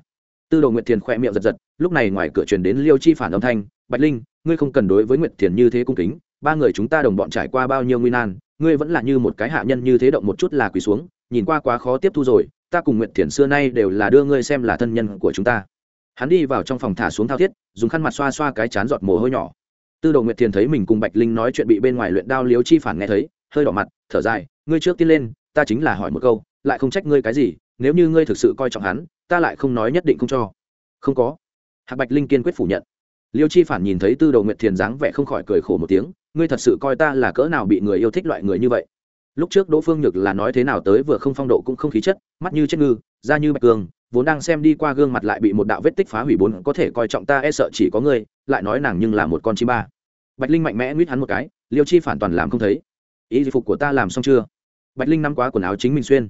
Tư đồ nguyệt thiền khỏe miệng giật giật, lúc này ngoài cửa truyền đến liêu chi phản âm thanh, bạch linh, ngươi không cần đối với nguyệt thiền như thế cung kính, ba người chúng ta đồng bọn trải qua bao nhiêu nguy nan, ngươi vẫn là như một cái hạ nhân như thế động một chút là quỳ xuống, nhìn qua quá khó tiếp thu rồi ta cùng nguyệt thiền xưa nay đều là đưa ngươi xem là thân nhân của chúng ta. Hắn đi vào trong phòng thả xuống thao thiết, dùng khăn mặt xoa xoa cái chán giọt mồ hôi nhỏ. Tư đồ nguyệt thiền thấy mình cùng bạch linh nói chuyện bị bên ngoài luyện đao liếu chi phản nghe thấy, hơi đỏ mặt, thở dài, ngươi trước tiên lên, ta chính là hỏi một câu, lại không trách ngươi cái gì, nếu như ngươi thực sự coi trọng hắn, ta lại không nói nhất định không cho. Không có. Hạc bạch linh kiên quyết phủ nhận. Liêu chi phản nhìn thấy tư đồ nguyệt thiền dáng vẻ không khỏi cười khổ một tiếng, ngươi thật sự coi ta là cỡ nào bị người yêu thích loại người như vậy? Lúc trước đỗ phương nhược là nói thế nào tới vừa không phong độ cũng không khí chất, mắt như chết ngư, da như bạch cường, vốn đang xem đi qua gương mặt lại bị một đạo vết tích phá hủy bốn, có thể coi trọng ta e sợ chỉ có ngươi, lại nói nàng nhưng là một con chim ba. Bạch linh mạnh mẽ nguyết hắn một cái, liêu chi phản toàn làm không thấy. Ý phục của ta làm xong chưa? Bạch linh nắm quá quần áo chính mình xuyên.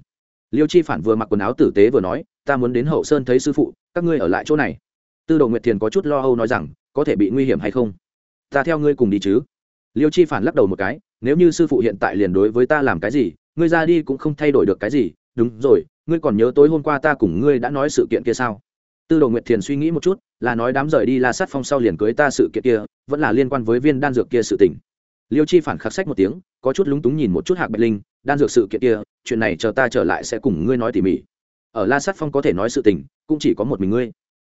Liêu chi phản vừa mặc quần áo tử tế vừa nói, ta muốn đến hậu sơn thấy sư phụ, các ngươi ở lại chỗ này. Tư đồ nguyệt thiền có chút lo âu nói rằng, có thể bị nguy hiểm hay không? Ta theo ngươi cùng đi chứ liêu chi phản lắc đầu một cái, nếu như sư phụ hiện tại liền đối với ta làm cái gì, ngươi ra đi cũng không thay đổi được cái gì, đúng rồi, ngươi còn nhớ tối hôm qua ta cùng ngươi đã nói sự kiện kia sao? Tư đồ nguyệt thiền suy nghĩ một chút, là nói đám rời đi la sát phong sau liền cưới ta sự kiện kia, vẫn là liên quan với viên đan dược kia sự tình. Liêu chi phản khắc sách một tiếng, có chút lúng túng nhìn một chút hạc bạch linh, đan dược sự kiện kia, chuyện này chờ ta trở lại sẽ cùng ngươi nói tỉ mỉ. Ở la sát phong có thể nói sự tình, cũng chỉ có một mình ngươi.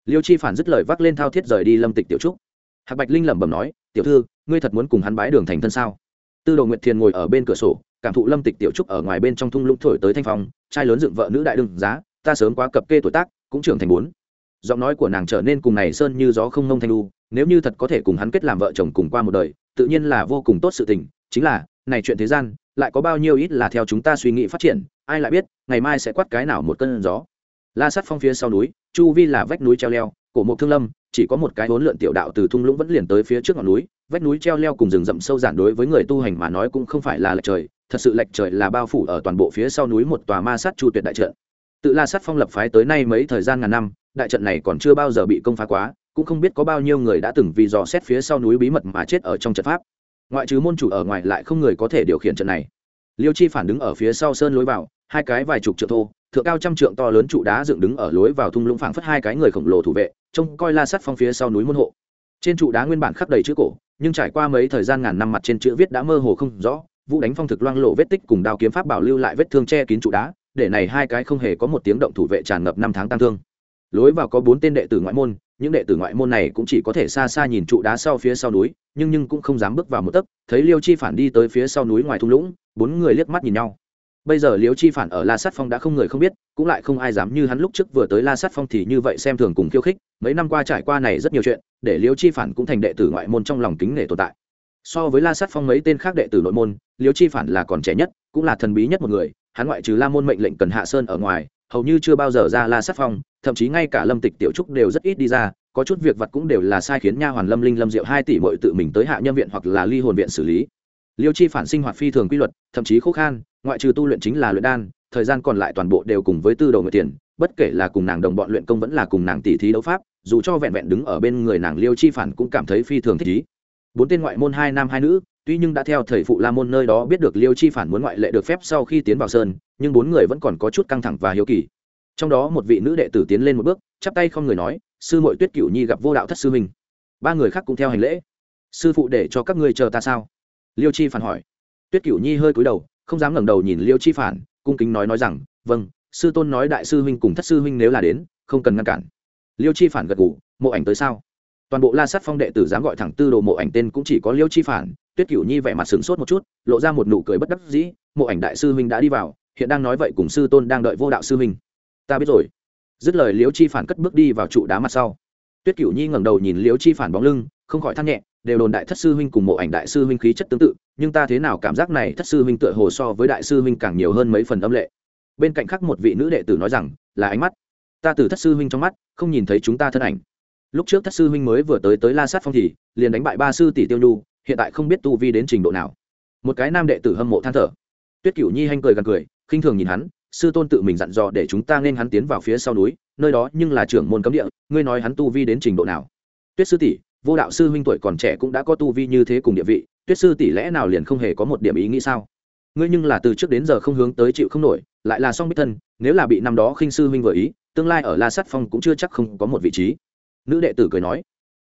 Liêu chi phản dứt lời vác lên thao thiết rời đi lâm tịch tiểu trúc. Hạc bạch linh lẩm bẩm nói tiểu thư, ngươi thật muốn cùng hắn bái đường thành thân sao? Tư đồ nguyệt thiền ngồi ở bên cửa sổ, cảm thụ lâm tịch tiểu trúc ở ngoài bên trong thung lũng thổi tới thanh phong, trai lớn dựng vợ nữ đại đương giá, ta sớm quá cập kê tuổi tác, cũng trưởng thành bốn. Giọng nói của nàng trở nên cùng này sơn như gió không ngông thanh lu nếu như thật có thể cùng hắn kết làm vợ chồng cùng qua một đời, tự nhiên là vô cùng tốt sự tình, chính là, này chuyện thế gian, lại có bao nhiêu ít là theo chúng ta suy nghĩ phát triển, ai lại biết, ngày mai sẽ quát cái nào một cơn gió. La sắt phong phía sau núi, chu vi là vách núi treo leo cổ mộc thương lâm, chỉ có một cái hỗn lượn tiểu đạo từ thung lũng vẫn liền tới phía trước ngọn núi, vách núi treo leo cùng rừng rậm sâu giản đối với người tu hành mà nói cũng không phải là lệch trời, thật sự lệch trời là bao phủ ở toàn bộ phía sau núi một tòa ma sát chu tuyệt đại trận. Tự la sát phong lập phái tới nay mấy thời gian ngàn năm, đại trận này còn chưa bao giờ bị công phá quá, cũng không biết có bao nhiêu người đã từng vì dò xét phía sau núi bí mật mà chết ở trong trận pháp. Ngoại trừ môn chủ ở ngoài lại không người có thể điều khiển trận này. Liêu chi phản đứng ở phía sau sơn lối vào, hai cái vài chục trượng thô thượng cao trăm trượng to lớn trụ đá dựng đứng ở lối vào thung lũng phảng phất hai cái người khổng lồ thủ vệ, trông coi la sắt phong phía sau núi môn hộ. Trên trụ đá nguyên bản khắc đầy chữ cổ, nhưng trải qua mấy thời gian ngàn năm mặt trên chữ viết đã mơ hồ không rõ, vũ đánh phong thực loang lộ vết tích cùng đao kiếm pháp bảo lưu lại vết thương che kín trụ đá, để này hai cái không hề có một tiếng động thủ vệ tràn ngập năm tháng tăng thương. Lối vào có bốn tên đệ tử ngoại môn, những đệ tử ngoại môn này cũng chỉ có thể xa xa nhìn trụ đá sau phía sau núi, nhưng nhưng cũng không dám bước vào một tấc, thấy liêu chi phản đi tới phía sau núi ngoài thung lũng, bốn người liếc mắt nhìn nhau bây giờ Liễu chi phản ở la sát phong đã không người không biết, cũng lại không ai dám như hắn lúc trước vừa tới la sát phong thì như vậy xem thường cùng khiêu khích. Mấy năm qua trải qua này rất nhiều chuyện, để Liễu chi phản cũng thành đệ tử ngoại môn trong lòng kính nể tồn tại. So với la sát phong mấy tên khác đệ tử nội môn, Liễu chi phản là còn trẻ nhất, cũng là thần bí nhất một người. Hắn ngoại trừ la môn mệnh lệnh cần hạ sơn ở ngoài, hầu như chưa bao giờ ra la sát phong, thậm chí ngay cả lâm tịch tiểu trúc đều rất ít đi ra. Có chút việc vật cũng đều là sai khiến nha hoàn lâm linh lâm diệu hai tỷ mội tự mình tới hạ nhân viện hoặc là ly hồn viện xử lý. Liêu chi phản sinh hoạt phi thường quy luật, thậm chí khô khan ngoại trừ tu luyện chính là luyện đan, thời gian còn lại toàn bộ đều cùng với tư đầu người tiền, bất kể là cùng nàng đồng bọn luyện công vẫn là cùng nàng tỷ thí đấu pháp, dù cho vẹn vẹn đứng ở bên người nàng liêu chi phản cũng cảm thấy phi thường thích ý. Bốn tên ngoại môn hai nam hai nữ, tuy nhưng đã theo thầy phụ la môn nơi đó biết được liêu chi phản muốn ngoại lệ được phép sau khi tiến vào sơn, nhưng bốn người vẫn còn có chút căng thẳng và hiếu kỳ. Trong đó một vị nữ đệ tử tiến lên một bước, chắp tay không người nói, sư mội tuyết cửu nhi gặp vô đạo thất sư huynh. Ba người khác cũng theo hành lễ. Sư phụ để cho các ngươi chờ ta sao? Liêu chi phản hỏi. Tuyết cửu nhi hơi cúi đầu không dám ngẩng đầu nhìn liêu chi phản, cung kính nói nói rằng vâng sư tôn nói đại sư huynh cùng thất sư huynh nếu là đến, không cần ngăn cản. Liêu chi phản gật ngủ mộ ảnh tới sao? Toàn bộ la sát phong đệ tử dám gọi thẳng tư đồ mộ ảnh tên cũng chỉ có liêu chi phản, tuyết cửu nhi vẻ mặt sửng sốt một chút, lộ ra một nụ cười bất đắc dĩ, mộ ảnh đại sư huynh đã đi vào, hiện đang nói vậy cùng sư tôn đang đợi vô đạo sư huynh. Ta biết rồi. Dứt lời liêu chi phản cất bước đi vào trụ đá mặt sau. Tuyết cửu nhi ngẩng đầu nhìn liêu chi phản bóng lưng không khỏi than nhẹ, đều đồn đại thất sư huynh cùng mộ ảnh đại sư huynh khí chất tương tự, nhưng ta thế nào cảm giác này thất sư huynh tựa hồ so với đại sư huynh càng nhiều hơn mấy phần âm lệ. Bên cạnh khác một vị nữ đệ tử nói rằng, là ánh mắt. Ta từ thất sư huynh trong mắt, không nhìn thấy chúng ta thân ảnh. Lúc trước thất sư huynh mới vừa tới tới la sát phong thì, liền đánh bại ba sư tỷ tiêu nhu, hiện tại không biết tu vi đến trình độ nào. Một cái nam đệ tử hâm mộ than thở. Tuyết cửu nhi hanh cười gần cười, khinh thường nhìn hắn, sư tôn tự mình dặn dò để chúng ta nên hắn tiến vào phía sau núi, nơi đó nhưng là trưởng môn cấm địa, ngươi nói hắn tu vi đến trình độ nào? Tuyết sư tỷ vô đạo sư huynh tuổi còn trẻ cũng đã có tu vi như thế cùng địa vị, tuyết sư tỷ lẽ nào liền không hề có một điểm ý nghĩ sao? Ngươi nhưng là từ trước đến giờ không hướng tới chịu không nổi, lại là song bích thân, nếu là bị năm đó khinh sư huynh vừa ý, tương lai ở la sắt phong cũng chưa chắc không có một vị trí. Nữ đệ tử cười nói.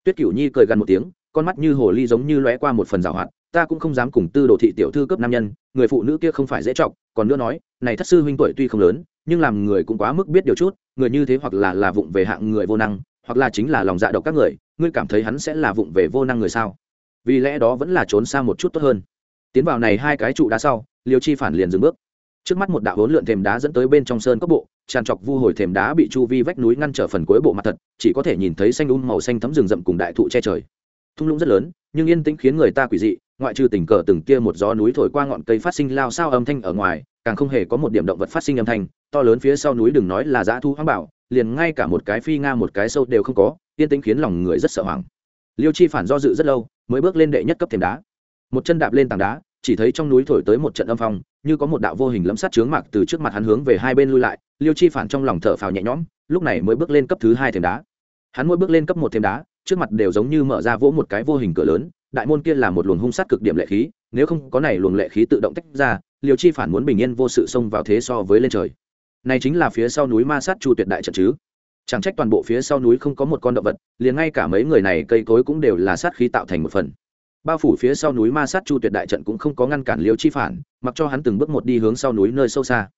Tuyết cửu nhi cười gần một tiếng, con mắt như hồ ly giống như lóe qua một phần rào hoạt, ta cũng không dám cùng tư đồ thị tiểu thư cấp nam nhân, người phụ nữ kia không phải dễ trọng còn nữa nói, này thất sư huynh tuổi tuy không lớn, nhưng làm người cũng quá mức biết điều chút, người như thế hoặc là là vụng về hạng người vô năng hoặc là chính là lòng dạ độc các người, ngươi cảm thấy hắn sẽ là vụng về vô năng người sao? Vì lẽ đó vẫn là trốn xa một chút tốt hơn. Tiến vào này hai cái trụ đá sau, liêu chi phản liền dừng bước. Trước mắt một đạo hỗn lượn thềm đá dẫn tới bên trong sơn cốc bộ, tràn trọc vu hồi thềm đá bị chu vi vách núi ngăn trở phần cuối bộ mặt thật, chỉ có thể nhìn thấy xanh um màu xanh thấm rừng rậm cùng đại thụ che trời. Thung lũng rất lớn, nhưng yên tĩnh khiến người ta quỷ dị, ngoại trừ tình cờ từng kia một gió núi thổi qua ngọn cây phát sinh lao sao âm thanh ở ngoài, càng không hề có một điểm động vật phát sinh âm thanh, to lớn phía sau núi đừng nói là dã thu hoang bảo liền ngay cả một cái phi nga một cái sâu đều không có, yên tĩnh khiến lòng người rất sợ hoảng. Liêu chi phản do dự rất lâu, mới bước lên đệ nhất cấp thềm đá. Một chân đạp lên tảng đá, chỉ thấy trong núi thổi tới một trận âm phong, như có một đạo vô hình lấm sát chướng mạc từ trước mặt hắn hướng về hai bên lui lại, liêu chi phản trong lòng thở phào nhẹ nhõm, lúc này mới bước lên cấp thứ hai thềm đá. Hắn mỗi bước lên cấp một thềm đá, trước mặt đều giống như mở ra vỗ một cái vô hình cửa lớn, đại môn kia là một luồng hung sát cực điểm lệ khí, nếu không có này luồng lệ khí tự động tách ra, liêu chi phản muốn bình yên vô sự xông vào thế so với lên trời này chính là phía sau núi ma sát chu tuyệt đại trận chứ. Chẳng trách toàn bộ phía sau núi không có một con động vật, liền ngay cả mấy người này cây cối cũng đều là sát khí tạo thành một phần. Bao phủ phía sau núi ma sát chu tuyệt đại trận cũng không có ngăn cản liêu chi phản, mặc cho hắn từng bước một đi hướng sau núi nơi sâu xa.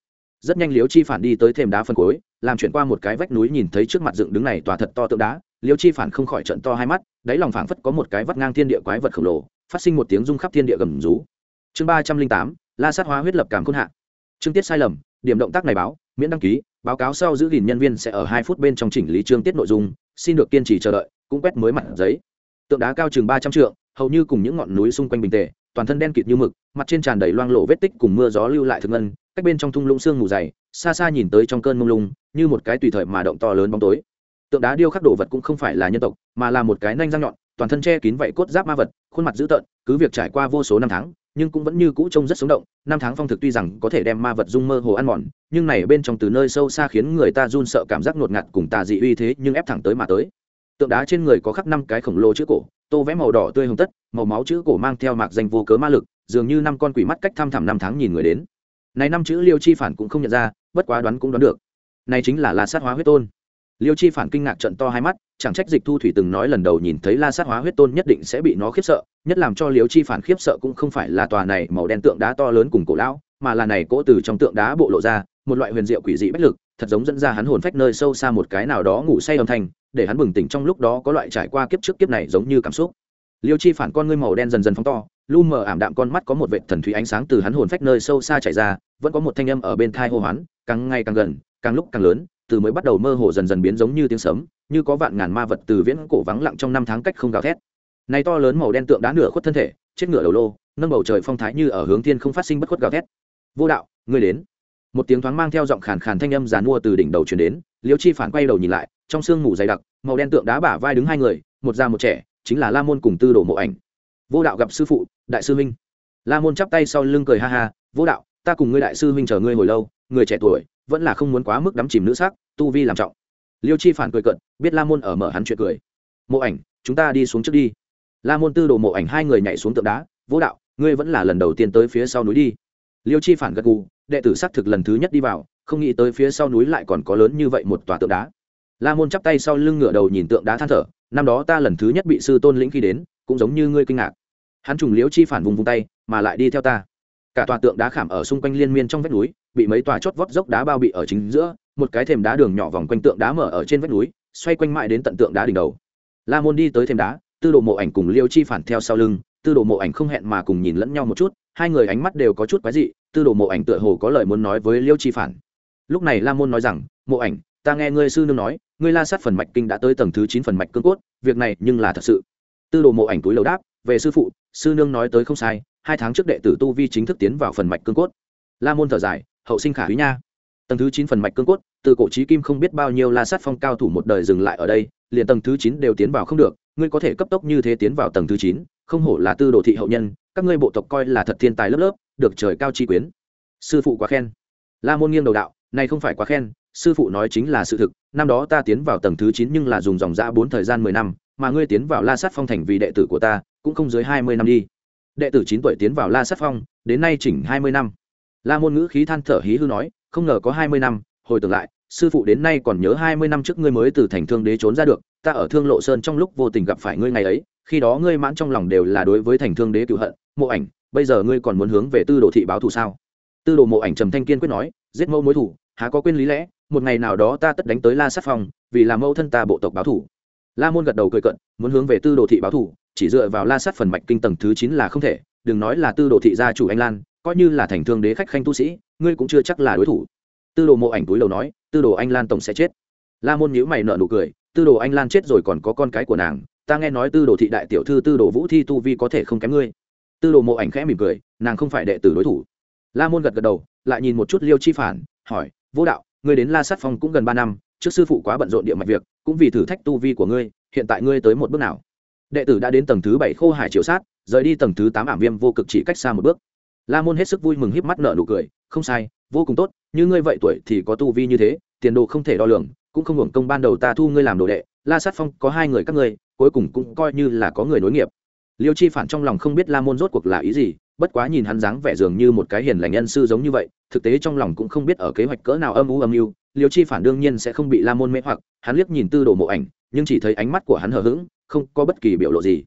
Rất nhanh liêu chi phản đi tới thềm đá phân cối làm chuyển qua một cái vách núi nhìn thấy trước mặt dựng đứng này tòa thật to tượng đá. Liêu chi phản không khỏi trận to hai mắt, đáy lòng phảng phất có một cái vắt ngang thiên địa quái vật khổng lồ, phát sinh một tiếng rung khắp thiên địa gầm rú. Chương ba trăm linh tám, la sát hóa huyết lập cảm khôn hạ. Chương tiết sai lầm, điểm động tác này báo miễn đăng ký, báo cáo sau giữ gìn nhân viên sẽ ở hai phút bên trong chỉnh lý chương tiết nội dung, xin được kiên trì chờ đợi, cũng quét mới mặt giấy. Tượng đá cao chừng ba trăm trượng, hầu như cùng những ngọn núi xung quanh bình tề, toàn thân đen kịt như mực, mặt trên tràn đầy loang lộ vết tích cùng mưa gió lưu lại thực ngân, cách bên trong thung lũng sương mù dày, xa xa nhìn tới trong cơn mông lung, như một cái tùy thời mà động to lớn bóng tối. Tượng đá điêu khắc đồ vật cũng không phải là nhân tộc, mà là một cái nanh răng nhọn, toàn thân che kín vậy cốt giáp ma vật, khuôn mặt dữ tợn, cứ việc trải qua vô số năm tháng nhưng cũng vẫn như cũ trông rất sống động. Năm tháng phong thực tuy rằng có thể đem ma vật dung mơ hồ ăn mòn, nhưng này bên trong từ nơi sâu xa khiến người ta run sợ cảm giác ngột ngạt cùng tà dị uy thế nhưng ép thẳng tới mà tới. Tượng đá trên người có khắc năm cái khổng lồ chữ cổ, tô vẽ màu đỏ tươi hồng tất, màu máu chữ cổ mang theo mạc danh vô cớ ma lực, dường như năm con quỷ mắt cách thăm thẳm năm tháng nhìn người đến. Này năm chữ liêu chi phản cũng không nhận ra, bất quá đoán cũng đoán được. Này chính là la sát hóa huyết tôn liêu chi phản kinh ngạc trận to hai mắt, chẳng trách dịch thu thủy từng nói lần đầu nhìn thấy la sát hóa huyết tôn nhất định sẽ bị nó khiếp sợ, nhất làm cho liêu chi phản khiếp sợ cũng không phải là tòa này màu đen tượng đá to lớn cùng cổ lão, mà là này cỗ từ trong tượng đá bộ lộ ra, một loại huyền diệu quỷ dị bách lực, thật giống dẫn ra hắn hồn phách nơi sâu xa một cái nào đó ngủ say âm thanh, để hắn bừng tỉnh trong lúc đó có loại trải qua kiếp trước kiếp này giống như cảm xúc. Liêu chi phản con ngươi màu đen dần dần phóng to, lu mờ ảm đạm con mắt có một vệt thần thủy ánh sáng từ hắn hồn phách nơi sâu xa chảy ra, vẫn có một thanh âm ở bên thai hô hoán, càng ngày càng gần, càng lúc càng lớn từ mới bắt đầu mơ hồ dần dần biến giống như tiếng sấm, như có vạn ngàn ma vật từ viễn cổ vắng lặng trong năm tháng cách không gào thét. Này to lớn màu đen tượng đá nửa khuất thân thể, chết ngựa đầu lô, nâng bầu trời phong thái như ở hướng thiên không phát sinh bất khuất gào thét. Vô đạo, ngươi đến. Một tiếng thoáng mang theo giọng khàn khàn thanh âm giàn mua từ đỉnh đầu truyền đến, liêu chi phản quay đầu nhìn lại, trong sương mù dày đặc, màu đen tượng đá bả vai đứng hai người, một già một trẻ, chính là la môn cùng tư đồ mộ ảnh. Vô đạo gặp sư phụ, đại sư huynh. La môn chắp tay sau lưng cười ha ha, vô đạo, ta cùng ngươi đại sư huynh chờ ngươi hồi lâu người trẻ tuổi vẫn là không muốn quá mức đắm chìm nữ sắc, tu vi làm trọng. Liêu chi phản cười cận biết la môn ở mở hắn chuyện cười. Mộ ảnh, chúng ta đi xuống trước đi. La môn tư đồ mộ ảnh hai người nhảy xuống tượng đá, vô đạo, ngươi vẫn là lần đầu tiên tới phía sau núi đi. Liêu chi phản gật gù, đệ tử xác thực lần thứ nhất đi vào, không nghĩ tới phía sau núi lại còn có lớn như vậy một tòa tượng đá. La môn chắp tay sau lưng ngửa đầu nhìn tượng đá than thở, năm đó ta lần thứ nhất bị sư tôn lĩnh khi đến, cũng giống như ngươi kinh ngạc. Hắn trùng liễu chi phản vùng vùng tay, mà lại đi theo ta. Cả tòa tượng đá khảm ở xung quanh liên miên trong vách núi bị mấy tòa chót vót dốc đá bao bị ở chính giữa, một cái thềm đá đường nhỏ vòng quanh tượng đá mở ở trên vách núi, xoay quanh mãi đến tận tượng đá đỉnh đầu. La môn đi tới thềm đá, tư đồ mộ ảnh cùng liêu chi phản theo sau lưng, tư đồ mộ ảnh không hẹn mà cùng nhìn lẫn nhau một chút, hai người ánh mắt đều có chút quái dị, tư đồ mộ ảnh tựa hồ có lời muốn nói với liêu chi phản. Lúc này la môn nói rằng, mộ ảnh, ta nghe ngươi sư nương nói, ngươi la sát phần mạch kinh đã tới tầng thứ chín phần mạch cương cốt, việc này nhưng là thật sự. Tư đồ mộ ảnh túi lầu đáp, về sư phụ, sư nương nói tới không sai, hai tháng trước đệ tử tu vi chính thức tiến vào phần mạch cương cốt. La môn thở dài hậu sinh khả húy nha. Tầng thứ chín phần mạch cương cốt, từ cổ trí kim không biết bao nhiêu la sát phong cao thủ một đời dừng lại ở đây, liền tầng thứ chín đều tiến vào không được, ngươi có thể cấp tốc như thế tiến vào tầng thứ chín, không hổ là tư đồ thị hậu nhân, các ngươi bộ tộc coi là thật thiên tài lớp lớp, được trời cao chi quyến. Sư phụ quá khen. La môn nghiêng đầu đạo, này không phải quá khen, sư phụ nói chính là sự thực, năm đó ta tiến vào tầng thứ chín nhưng là dùng dòng dã bốn thời gian mười năm, mà ngươi tiến vào la sát phong thành vì đệ tử của ta, cũng không dưới hai mươi năm đi. Đệ tử chín tuổi tiến vào la sát phong, đến nay chỉnh hai mươi năm la môn ngữ khí than thở hí hư nói, không ngờ có hai mươi năm, hồi tưởng lại, sư phụ đến nay còn nhớ hai mươi năm trước ngươi mới từ thành thương đế trốn ra được, ta ở thương lộ sơn trong lúc vô tình gặp phải ngươi ngày ấy, khi đó ngươi mãn trong lòng đều là đối với thành thương đế cựu hận, mộ ảnh, bây giờ ngươi còn muốn hướng về tư đồ thị báo thù sao? Tư đồ mộ ảnh trầm thanh kiên quyết nói, giết mẫu mối thủ há có quên lý lẽ, một ngày nào đó ta tất đánh tới la sát phong, vì làm mẫu thân ta bộ tộc báo thủ la môn gật đầu cười cận, muốn hướng về tư đồ thị báo thủ chỉ dựa vào la sát phần mạch kinh tầng thứ chín là không thể, đừng nói là tư đồ thị gia chủ anh lan coi như là thành thương đế khách khanh tu sĩ, ngươi cũng chưa chắc là đối thủ. Tư đồ mộ ảnh túi đầu nói, tư đồ anh lan tổng sẽ chết. La môn nhíu mày nợ nụ cười, tư đồ anh lan chết rồi còn có con cái của nàng, ta nghe nói tư đồ thị đại tiểu thư tư đồ vũ thi tu vi có thể không kém ngươi. Tư đồ mộ ảnh khẽ mỉm cười, nàng không phải đệ tử đối thủ. La môn gật gật đầu, lại nhìn một chút liêu chi phản, hỏi, vô đạo, ngươi đến la sát phong cũng gần ba năm, trước sư phụ quá bận rộn địa mạch việc, cũng vì thử thách tu vi của ngươi, hiện tại ngươi tới một bước nào? Đệ tử đã đến tầng thứ bảy khô hải triều sát, rời đi tầng thứ tám ảm viêm vô cực chỉ cách xa một bước la môn hết sức vui mừng híp mắt nở nụ cười, không sai, vô cùng tốt, như ngươi vậy tuổi thì có tu vi như thế, tiền đồ không thể đo lường, cũng không hưởng công ban đầu ta thu ngươi làm đồ đệ, la sát phong, có hai người các ngươi, cuối cùng cũng coi như là có người nối nghiệp. Liêu chi phản trong lòng không biết la môn rốt cuộc là ý gì, bất quá nhìn hắn dáng vẻ dường như một cái hiền lành nhân sư giống như vậy, thực tế trong lòng cũng không biết ở kế hoạch cỡ nào âm u âm mưu liêu chi phản đương nhiên sẽ không bị la môn mê hoặc, hắn liếc nhìn tư đồ mộ ảnh, nhưng chỉ thấy ánh mắt của hắn hờ hững, không có bất kỳ biểu lộ gì.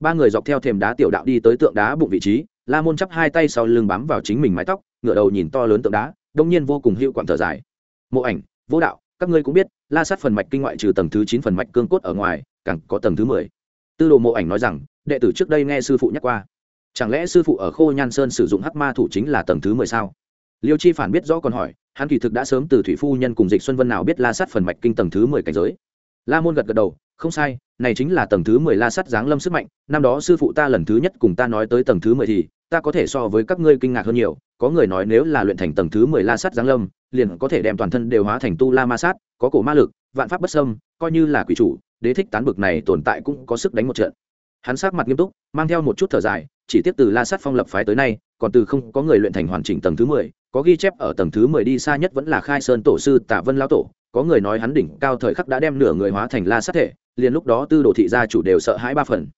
Ba người dọc theo thềm đá tiểu đạo đi tới tượng đá bụng vị trí la môn chắp hai tay sau lưng bám vào chính mình mái tóc, ngửa đầu nhìn to lớn tượng đá, đông nhiên vô cùng hữu quặn thở dài. Mộ ảnh, vô đạo, các ngươi cũng biết, la sát phần mạch kinh ngoại trừ tầng thứ chín phần mạch cương cốt ở ngoài, càng có tầng thứ mười. Tư đồ mộ ảnh nói rằng, đệ tử trước đây nghe sư phụ nhắc qua. Chẳng lẽ sư phụ ở khô nhan sơn sử dụng hắc ma thủ chính là tầng thứ mười sao? Liêu chi phản biết rõ còn hỏi, hắn kỳ thực đã sớm từ thủy phu nhân cùng dịch xuân vân nào biết la sát phần mạch kinh tầng thứ mười cảnh giới. La môn gật gật đầu, không sai, này chính là tầng thứ mười la sát giáng lâm sức mạnh, năm đó sư phụ ta lần thứ nhất cùng ta nói tới tầng thứ mười thì ta có thể so với các ngươi kinh ngạc hơn nhiều, có người nói nếu là luyện thành tầng thứ mười la sát giáng lâm, liền có thể đem toàn thân đều hóa thành tu la ma sát, có cổ ma lực, vạn pháp bất sâm coi như là quỷ chủ, đế thích tán bực này tồn tại cũng có sức đánh một trận. Hắn sát mặt nghiêm túc, mang theo một chút thở dài, chỉ tiếp từ la sát phong lập phái tới nay, còn từ không có người luyện thành hoàn chỉnh tầng thứ mười, có ghi chép ở tầng thứ mười đi xa nhất vẫn là khai sơn tổ sư tạ vân lão tổ, có người nói hắn đỉnh cao thời khắc đã đem nửa người hóa thành la sát thể, liền lúc đó tư đồ thị gia chủ đều sợ hãi ba phần.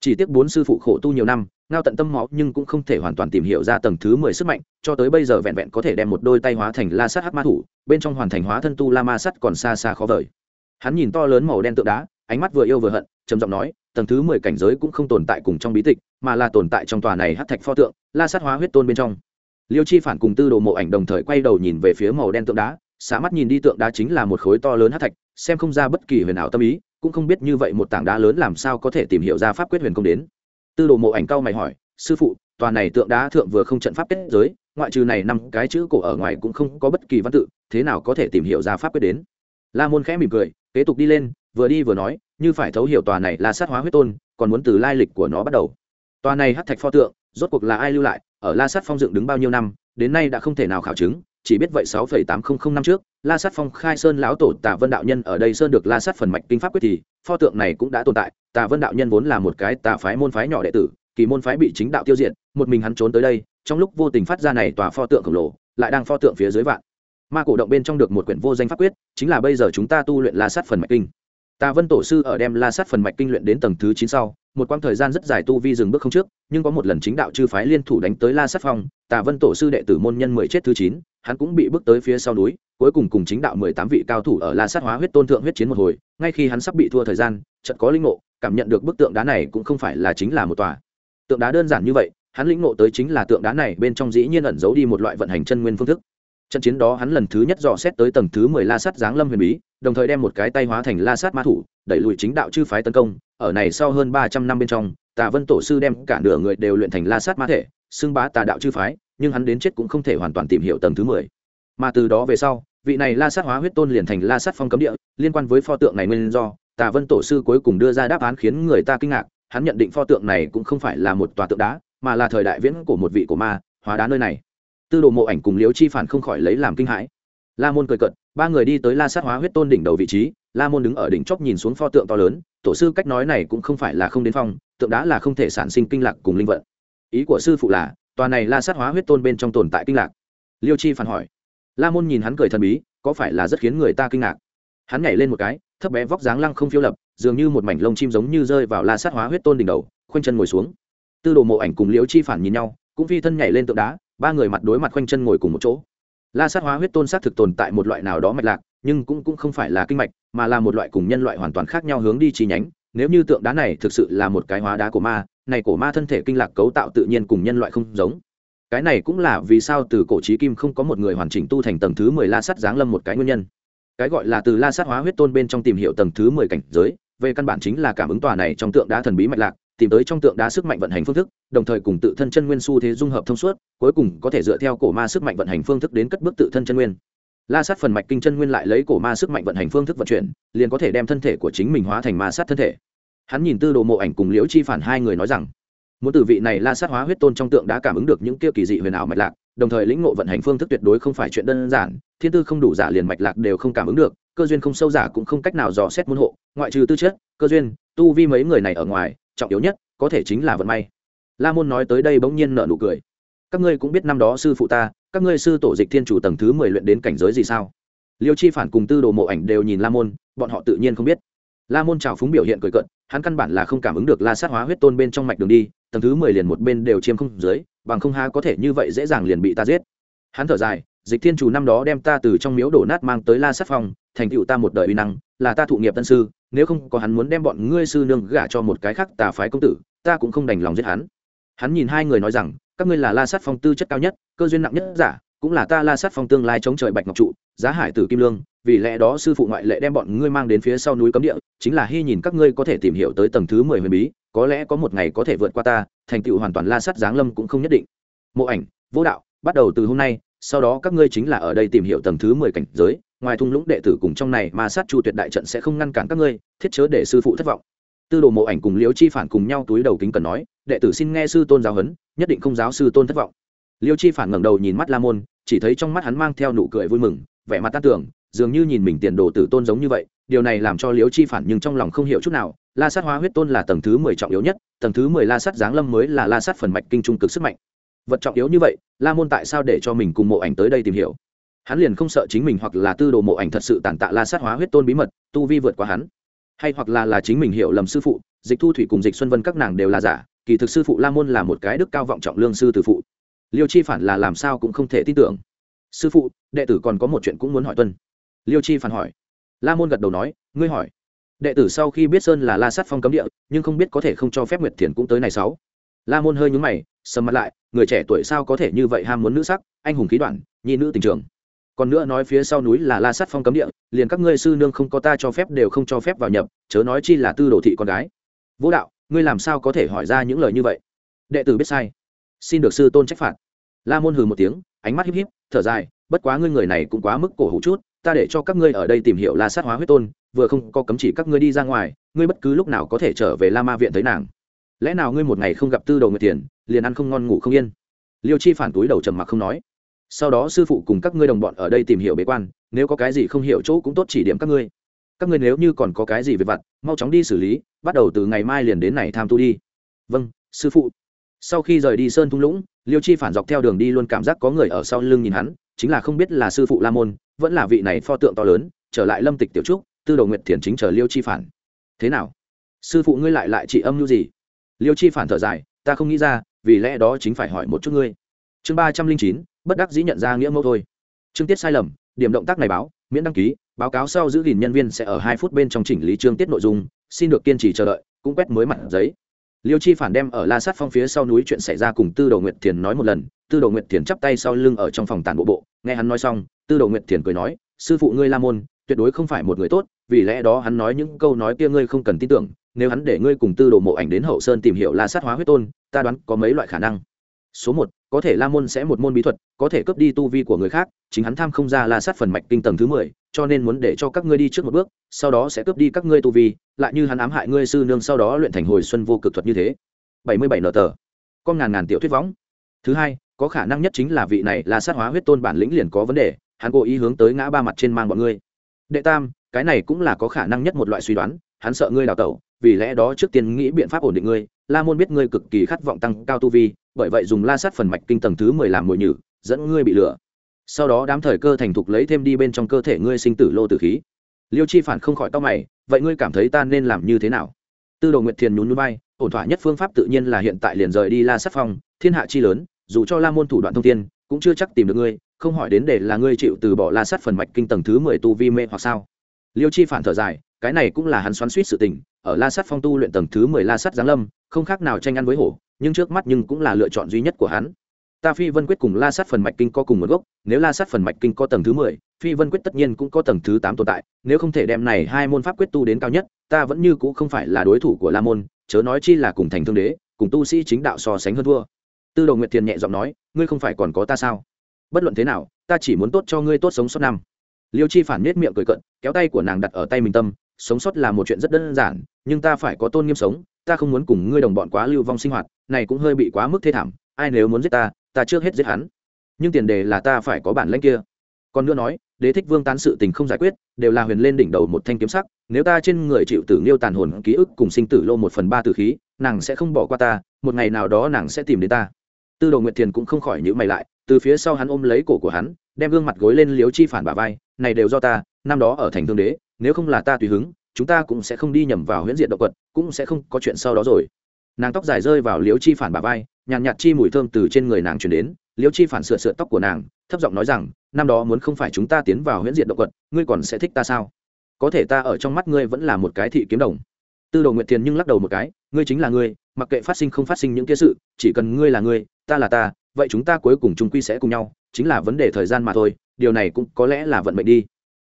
Chỉ tiếc bốn sư phụ khổ tu nhiều năm ngao tận tâm máu nhưng cũng không thể hoàn toàn tìm hiểu ra tầng thứ mười sức mạnh, cho tới bây giờ vẹn vẹn có thể đem một đôi tay hóa thành la sát hắc ma thủ, bên trong hoàn thành hóa thân tu la ma sắt còn xa xa khó vời. Hắn nhìn to lớn màu đen tượng đá, ánh mắt vừa yêu vừa hận, trầm giọng nói, tầng thứ mười cảnh giới cũng không tồn tại cùng trong bí tịch, mà là tồn tại trong tòa này hát thạch pho tượng, la sát hóa huyết tôn bên trong. Liêu chi phản cùng tư đồ mộ ảnh đồng thời quay đầu nhìn về phía màu đen tượng đá, xả mắt nhìn đi tượng đá chính là một khối to lớn hát thạch, xem không ra bất kỳ huyền ảo tâm ý, cũng không biết như vậy một tảng đá lớn làm sao có thể tìm hiểu ra pháp quyết huyền công đến tư đồ mộ ảnh cao mày hỏi, sư phụ, tòa này tượng đá thượng vừa không trận pháp kết giới, ngoại trừ này năm cái chữ cổ ở ngoài cũng không có bất kỳ văn tự, thế nào có thể tìm hiểu ra pháp quyết đến? La môn khẽ mỉm cười, kế tục đi lên, vừa đi vừa nói, như phải thấu hiểu tòa này là sát hóa huyết tôn, còn muốn từ lai lịch của nó bắt đầu. Tòa này hát thạch pho tượng, rốt cuộc là ai lưu lại, ở la sát phong dựng đứng bao nhiêu năm, đến nay đã không thể nào khảo chứng chỉ biết vậy sáu phẩy tám không không năm trước, la sát phong khai sơn lão tổ Tà vân đạo nhân ở đây sơn được la sát phần mạch kinh pháp quyết thì, pho tượng này cũng đã tồn tại, Tà vân đạo nhân vốn là một cái tà phái môn phái nhỏ đệ tử, kỳ môn phái bị chính đạo tiêu diệt, một mình hắn trốn tới đây, trong lúc vô tình phát ra này tòa pho tượng khổng lồ, lại đang pho tượng phía dưới vạn. Ma cổ động bên trong được một quyển vô danh pháp quyết, chính là bây giờ chúng ta tu luyện la sát phần mạch kinh. Tà vân tổ sư ở đem la sát phần mạch kinh luyện đến tầng thứ chín sau, một quãng thời gian rất dài tu vi dừng bước không trước, nhưng có một lần chính đạo chư phái liên thủ đánh tới la sát phong tà vân tổ sư đệ tử môn nhân mười chết thứ chín, hắn cũng bị bước tới phía sau núi, cuối cùng cùng chính đạo mười tám vị cao thủ ở la sát hóa huyết tôn thượng huyết chiến một hồi, ngay khi hắn sắp bị thua thời gian, chợt có linh ngộ, cảm nhận được bức tượng đá này cũng không phải là chính là một tòa. Tượng đá đơn giản như vậy, hắn lĩnh ngộ tới chính là tượng đá này, bên trong dĩ nhiên ẩn giấu đi một loại vận hành chân nguyên phương thức. Trận chiến đó hắn lần thứ nhất dò xét tới tầng thứ mười la sát giáng lâm huyền bí, đồng thời đem một cái tay hóa thành la sát ma thủ, đẩy lùi chính đạo chư phái tấn công, ở này sau hơn ba trăm năm bên trong, tà vân tổ sư đem cả nửa người đều luyện thành la sát ma thể xưng bá tà đạo chư phái, nhưng hắn đến chết cũng không thể hoàn toàn tìm hiểu tầng thứ mười. Mà từ đó về sau, vị này la sát hóa huyết tôn liền thành la sát phong cấm địa, liên quan với pho tượng này nguyên do, tà vân tổ sư cuối cùng đưa ra đáp án khiến người ta kinh ngạc, hắn nhận định pho tượng này cũng không phải là một tòa tượng đá, mà là thời đại viễn của một vị của ma, hóa đá nơi này. Tư đồ mộ ảnh cùng liễu chi phản không khỏi lấy làm kinh hãi. La môn cười cận ba người đi tới la sát hóa huyết tôn đỉnh đầu vị trí, la môn đứng ở đỉnh chóp nhìn xuống pho tượng to lớn, tổ sư cách nói này cũng không phải là không đến phong, tượng đá là không thể sản sinh kinh lạc cùng linh vận ý của sư phụ là, tòa này la sát hóa huyết tôn bên trong tồn tại kinh lạc liêu chi phản hỏi. La môn nhìn hắn cười thần bí, có phải là rất khiến người ta kinh ngạc? Hắn nhảy lên một cái, thấp bé vóc dáng lăng không phiêu lập, dường như một mảnh lông chim giống như rơi vào la sát hóa huyết tôn đỉnh đầu, khoanh chân ngồi xuống. Tư đồ mộ ảnh cùng liễu chi phản nhìn nhau, cũng phi thân nhảy lên tượng đá, ba người mặt đối mặt khoanh chân ngồi cùng một chỗ. La sát hóa huyết tôn sát thực tồn tại một loại nào đó mạch lạc, nhưng cũng cũng không phải là kinh mạch, mà là một loại cùng nhân loại hoàn toàn khác nhau hướng đi chi nhánh. Nếu như tượng đá này thực sự là một cái hóa đá của ma này cổ ma thân thể kinh lạc cấu tạo tự nhiên cùng nhân loại không giống. Cái này cũng là vì sao từ cổ trí kim không có một người hoàn chỉnh tu thành tầng thứ mười la sát giáng lâm một cái nguyên nhân. Cái gọi là từ la sát hóa huyết tôn bên trong tìm hiểu tầng thứ mười cảnh giới, về căn bản chính là cảm ứng tòa này trong tượng đá thần bí mạch lạc, tìm tới trong tượng đá sức mạnh vận hành phương thức, đồng thời cùng tự thân chân nguyên xu thế dung hợp thông suốt, cuối cùng có thể dựa theo cổ ma sức mạnh vận hành phương thức đến cất bước tự thân chân nguyên. La sát phần mạch kinh chân nguyên lại lấy cổ ma sức mạnh vận hành phương thức vận chuyển, liền có thể đem thân thể của chính mình hóa thành ma sát thân thể hắn nhìn tư đồ mộ ảnh cùng liễu chi phản hai người nói rằng, muốn từ vị này la sát hóa huyết tôn trong tượng đã cảm ứng được những kia kỳ dị huyền ảo mạch lạc, đồng thời lĩnh ngộ vận hành phương thức tuyệt đối không phải chuyện đơn giản, thiên tư không đủ giả liền mạch lạc đều không cảm ứng được, cơ duyên không sâu giả cũng không cách nào dò xét môn hộ, ngoại trừ tư chất, cơ duyên, tu vi mấy người này ở ngoài, trọng yếu nhất có thể chính là vận may. La môn nói tới đây bỗng nhiên nở nụ cười. Các ngươi cũng biết năm đó sư phụ ta, các ngươi sư tổ dịch thiên chủ tầng thứ mười luyện đến cảnh giới gì sao? Liêu chi phản cùng tư đồ mộ ảnh đều nhìn la môn, bọn họ tự nhiên không biết. La môn trào phúng biểu hiện cười cận hắn căn bản là không cảm ứng được la sát hóa huyết tôn bên trong mạch đường đi, tầng thứ mười liền một bên đều chiêm không dưới, bằng không ha có thể như vậy dễ dàng liền bị ta giết. Hắn thở dài, dịch thiên chủ năm đó đem ta từ trong miếu đổ nát mang tới la sát phòng thành tựu ta một đời uy năng, là ta thụ nghiệp tân sư, nếu không có hắn muốn đem bọn ngươi sư nương gả cho một cái khác tà phái công tử, ta cũng không đành lòng giết hắn. Hắn nhìn hai người nói rằng, các ngươi là la sát phong tư chất cao nhất, cơ duyên nặng nhất giả, cũng là ta la sát phong tương lai chống trời bạch ngọc trụ, giá hải tử kim lương, vì lẽ đó sư phụ ngoại lệ đem bọn ngươi mang đến phía sau núi cấm địa chính là hy nhìn các ngươi có thể tìm hiểu tới tầng thứ mười huyền bí, có lẽ có một ngày có thể vượt qua ta, thành tựu hoàn toàn la sát giáng lâm cũng không nhất định. Mộ ảnh, vô đạo, bắt đầu từ hôm nay, sau đó các ngươi chính là ở đây tìm hiểu tầng thứ mười cảnh giới, ngoài thung lũng đệ tử cùng trong này mà sát chu tuyệt đại trận sẽ không ngăn cản các ngươi, thiết chớ để sư phụ thất vọng. Tư đồ mộ ảnh cùng liễu chi phản cùng nhau túi đầu kính cần nói, đệ tử xin nghe sư tôn giáo huấn, nhất định không giáo sư tôn thất vọng. Liêu chi phản ngẩng đầu nhìn mắt la môn, chỉ thấy trong mắt hắn mang theo nụ cười vui mừng, vẻ mặt tan tưởng, dường như nhìn mình tiền đồ tử tôn giống như vậy điều này làm cho liễu chi phản nhưng trong lòng không hiểu chút nào, la sát hóa huyết tôn là tầng thứ mười trọng yếu nhất, tầng thứ mười la sát giáng lâm mới là la sát phần mạch kinh trung cực sức mạnh. Vật trọng yếu như vậy, la môn tại sao để cho mình cùng mộ ảnh tới đây tìm hiểu? Hắn liền không sợ chính mình hoặc là tư đồ mộ ảnh thật sự tàn tạ la sát hóa huyết tôn bí mật, tu vi vượt qua hắn. Hay hoặc là là chính mình hiểu lầm sư phụ, dịch thu thủy cùng dịch xuân vân các nàng đều là giả, kỳ thực sư phụ la môn là một cái đức cao vọng trọng lương sư từ phụ. Liêu chi phản là làm sao cũng không thể tin tưởng. Sư phụ, đệ tử còn có một chuyện cũng muốn hỏi tuân. Liêu chi phản hỏi la môn gật đầu nói, ngươi hỏi. Đệ tử sau khi biết sơn là la sát phong cấm địa, nhưng không biết có thể không cho phép nguyệt thiền cũng tới này sáu. La môn hơi nhúng mày, sầm mặt lại, người trẻ tuổi sao có thể như vậy ham muốn nữ sắc, anh hùng khí đoạn, nhi nữ tình trường. Còn nữa nói phía sau núi là la sát phong cấm địa, liền các ngươi sư nương không có ta cho phép đều không cho phép vào nhập, chớ nói chi là tư đồ thị con gái. Vũ đạo, ngươi làm sao có thể hỏi ra những lời như vậy? Đệ tử biết sai. Xin được sư tôn trách phạt. La môn hừ một tiếng, ánh mắt híp híp, thở dài, bất quá ngươi người này cũng quá mức cổ hủ chút ta để cho các ngươi ở đây tìm hiểu la sát hóa huyết tôn, vừa không có cấm chỉ các ngươi đi ra ngoài, ngươi bất cứ lúc nào có thể trở về la ma viện thấy nàng. Lẽ nào ngươi một ngày không gặp tư đầu người tiền liền ăn không ngon ngủ không yên? Liêu chi phản túi đầu trầm mặc không nói. Sau đó sư phụ cùng các ngươi đồng bọn ở đây tìm hiểu bế quan, nếu có cái gì không hiểu chỗ cũng tốt chỉ điểm các ngươi. Các ngươi nếu như còn có cái gì về vặt, mau chóng đi xử lý, bắt đầu từ ngày mai liền đến này tham tu đi. Vâng sư phụ. Sau khi rời đi sơn thung lũng, liêu chi phản dọc theo đường đi luôn cảm giác có người ở sau lưng nhìn hắn chính là không biết là sư phụ la môn, vẫn là vị này pho tượng to lớn, trở lại lâm tịch tiểu trúc, tư đồ nguyệt thiền chính chờ liêu chi phản. Thế nào? Sư phụ ngươi lại lại chỉ âm như gì? Liêu chi phản thở dài, ta không nghĩ ra, vì lẽ đó chính phải hỏi một chút ngươi. Chương ba trăm linh chín, bất đắc dĩ nhận ra nghĩa mẫu thôi. Chương tiết sai lầm, điểm động tác này báo, miễn đăng ký, báo cáo sau giữ gìn nhân viên sẽ ở hai phút bên trong chỉnh lý chương tiết nội dung, xin được kiên trì chờ đợi, cũng quét mới mặt giấy. Liêu chi phản đem ở la sát phong phía sau núi chuyện xảy ra cùng tư đồ nguyệt thiền nói một lần tư đồ nguyệt thiền chắp tay sau lưng ở trong phòng tàn bộ bộ, nghe hắn nói xong, tư đồ nguyệt thiền cười nói, sư phụ ngươi la môn, tuyệt đối không phải một người tốt, vì lẽ đó hắn nói những câu nói kia ngươi không cần tin tưởng, nếu hắn để ngươi cùng tư đồ mộ ảnh đến hậu sơn tìm hiểu la sát hóa huyết tôn, ta đoán có mấy loại khả năng. Số một, có thể la môn sẽ một môn bí thuật, có thể cướp đi tu vi của người khác, chính hắn tham không ra la sát phần mạch kinh tầng thứ mười, cho nên muốn để cho các ngươi đi trước một bước, sau đó sẽ cướp đi các ngươi tu vi, lại như hắn ám hại ngươi sư nương sau đó luyện thành hồi xuân vô cực thuật như thế. Bảy mươi bảy nở tờ. Con ngàn ngàn tiểu thuyết võng. Thứ hai có khả năng nhất chính là vị này là sát hóa huyết tôn bản lĩnh liền có vấn đề, hắn cố ý hướng tới ngã ba mặt trên mang bọn ngươi. Đệ tam, cái này cũng là có khả năng nhất một loại suy đoán, hắn sợ ngươi đào tẩu, vì lẽ đó trước tiên nghĩ biện pháp ổn định ngươi. La môn biết ngươi cực kỳ khát vọng tăng cao tu vi, bởi vậy dùng la sát phần mạch kinh tầng thứ mười làm mồi nhử, dẫn ngươi bị lừa. Sau đó đám thời cơ thành thục lấy thêm đi bên trong cơ thể ngươi sinh tử lô tử khí. Liêu chi phản không khỏi tóc mày, vậy ngươi cảm thấy ta nên làm như thế nào? Tư đồ nguyệt thiền nhún núi bay ổn thỏa nhất phương pháp tự nhiên là hiện tại liền rời đi la sát phong, thiên hạ chi lớn dù cho la môn thủ đoạn thông tiên cũng chưa chắc tìm được ngươi, không hỏi đến để là ngươi chịu từ bỏ la sát phần mạch kinh tầng thứ mười tu vi mê hoặc sao? Liêu chi phản thở dài, cái này cũng là hắn xoắn suýt sự tình, ở la sát phong tu luyện tầng thứ mười la sát giáng lâm, không khác nào tranh ăn với hổ, nhưng trước mắt nhưng cũng là lựa chọn duy nhất của hắn. Ta phi vân quyết cùng la sát phần mạch kinh có cùng một gốc, nếu la sát phần mạch kinh có tầng thứ mười, phi vân quyết tất nhiên cũng có tầng thứ tám tồn tại, nếu không thể đem này hai môn pháp quyết tu đến cao nhất, ta vẫn như cũ không phải là đối thủ của la môn, chớ nói chi là cùng thành thương đế, cùng tu sĩ chính đạo so sánh hơn thua tư đồ nguyệt thiền nhẹ giọng nói, ngươi không phải còn có ta sao? Bất luận thế nào, ta chỉ muốn tốt cho ngươi tốt sống sót năm. Liêu chi phản nết miệng cười cận kéo tay của nàng đặt ở tay mình tâm, sống sót là một chuyện rất đơn giản, nhưng ta phải có tôn nghiêm sống, ta không muốn cùng ngươi đồng bọn quá lưu vong sinh hoạt, này cũng hơi bị quá mức thê thảm, ai nếu muốn giết ta ta trước hết giết hắn. Nhưng tiền đề là ta phải có bản lãnh kia. Còn nữa nói, đế thích vương tán sự tình không giải quyết, đều là huyền lên đỉnh đầu một thanh kiếm sắc, nếu ta trên người chịu tử liêu tàn hồn ký ức cùng sinh tử lô một phần ba tử khí, nàng sẽ không bỏ qua ta, một ngày nào đó nàng sẽ tìm đến ta tư đồ nguyệt thiền cũng không khỏi nhữ mày lại, từ phía sau hắn ôm lấy cổ của hắn, đem gương mặt gối lên liếu chi phản bà vai, này đều do ta, năm đó ở thành thương đế, nếu không là ta tùy hứng, chúng ta cũng sẽ không đi nhầm vào huyễn diện động quật, cũng sẽ không có chuyện sau đó rồi. Nàng tóc dài rơi vào liếu chi phản bà vai, nhàn nhạt chi mùi thơm từ trên người nàng chuyển đến. Liếu chi phản sửa sửa tóc của nàng, thấp giọng nói rằng, năm đó muốn không phải chúng ta tiến vào huyễn diện động quật, ngươi còn sẽ thích ta sao? Có thể ta ở trong mắt ngươi vẫn là một cái thị kiếm đồng. Tư đồ nguyệt thiền nhưng lắc đầu một cái, ngươi chính là ngươi, mặc kệ phát sinh không phát sinh những kia sự, chỉ cần ngươi là ngươi ta là ta, vậy chúng ta cuối cùng chung quy sẽ cùng nhau, chính là vấn đề thời gian mà thôi, điều này cũng có lẽ là vận mệnh đi.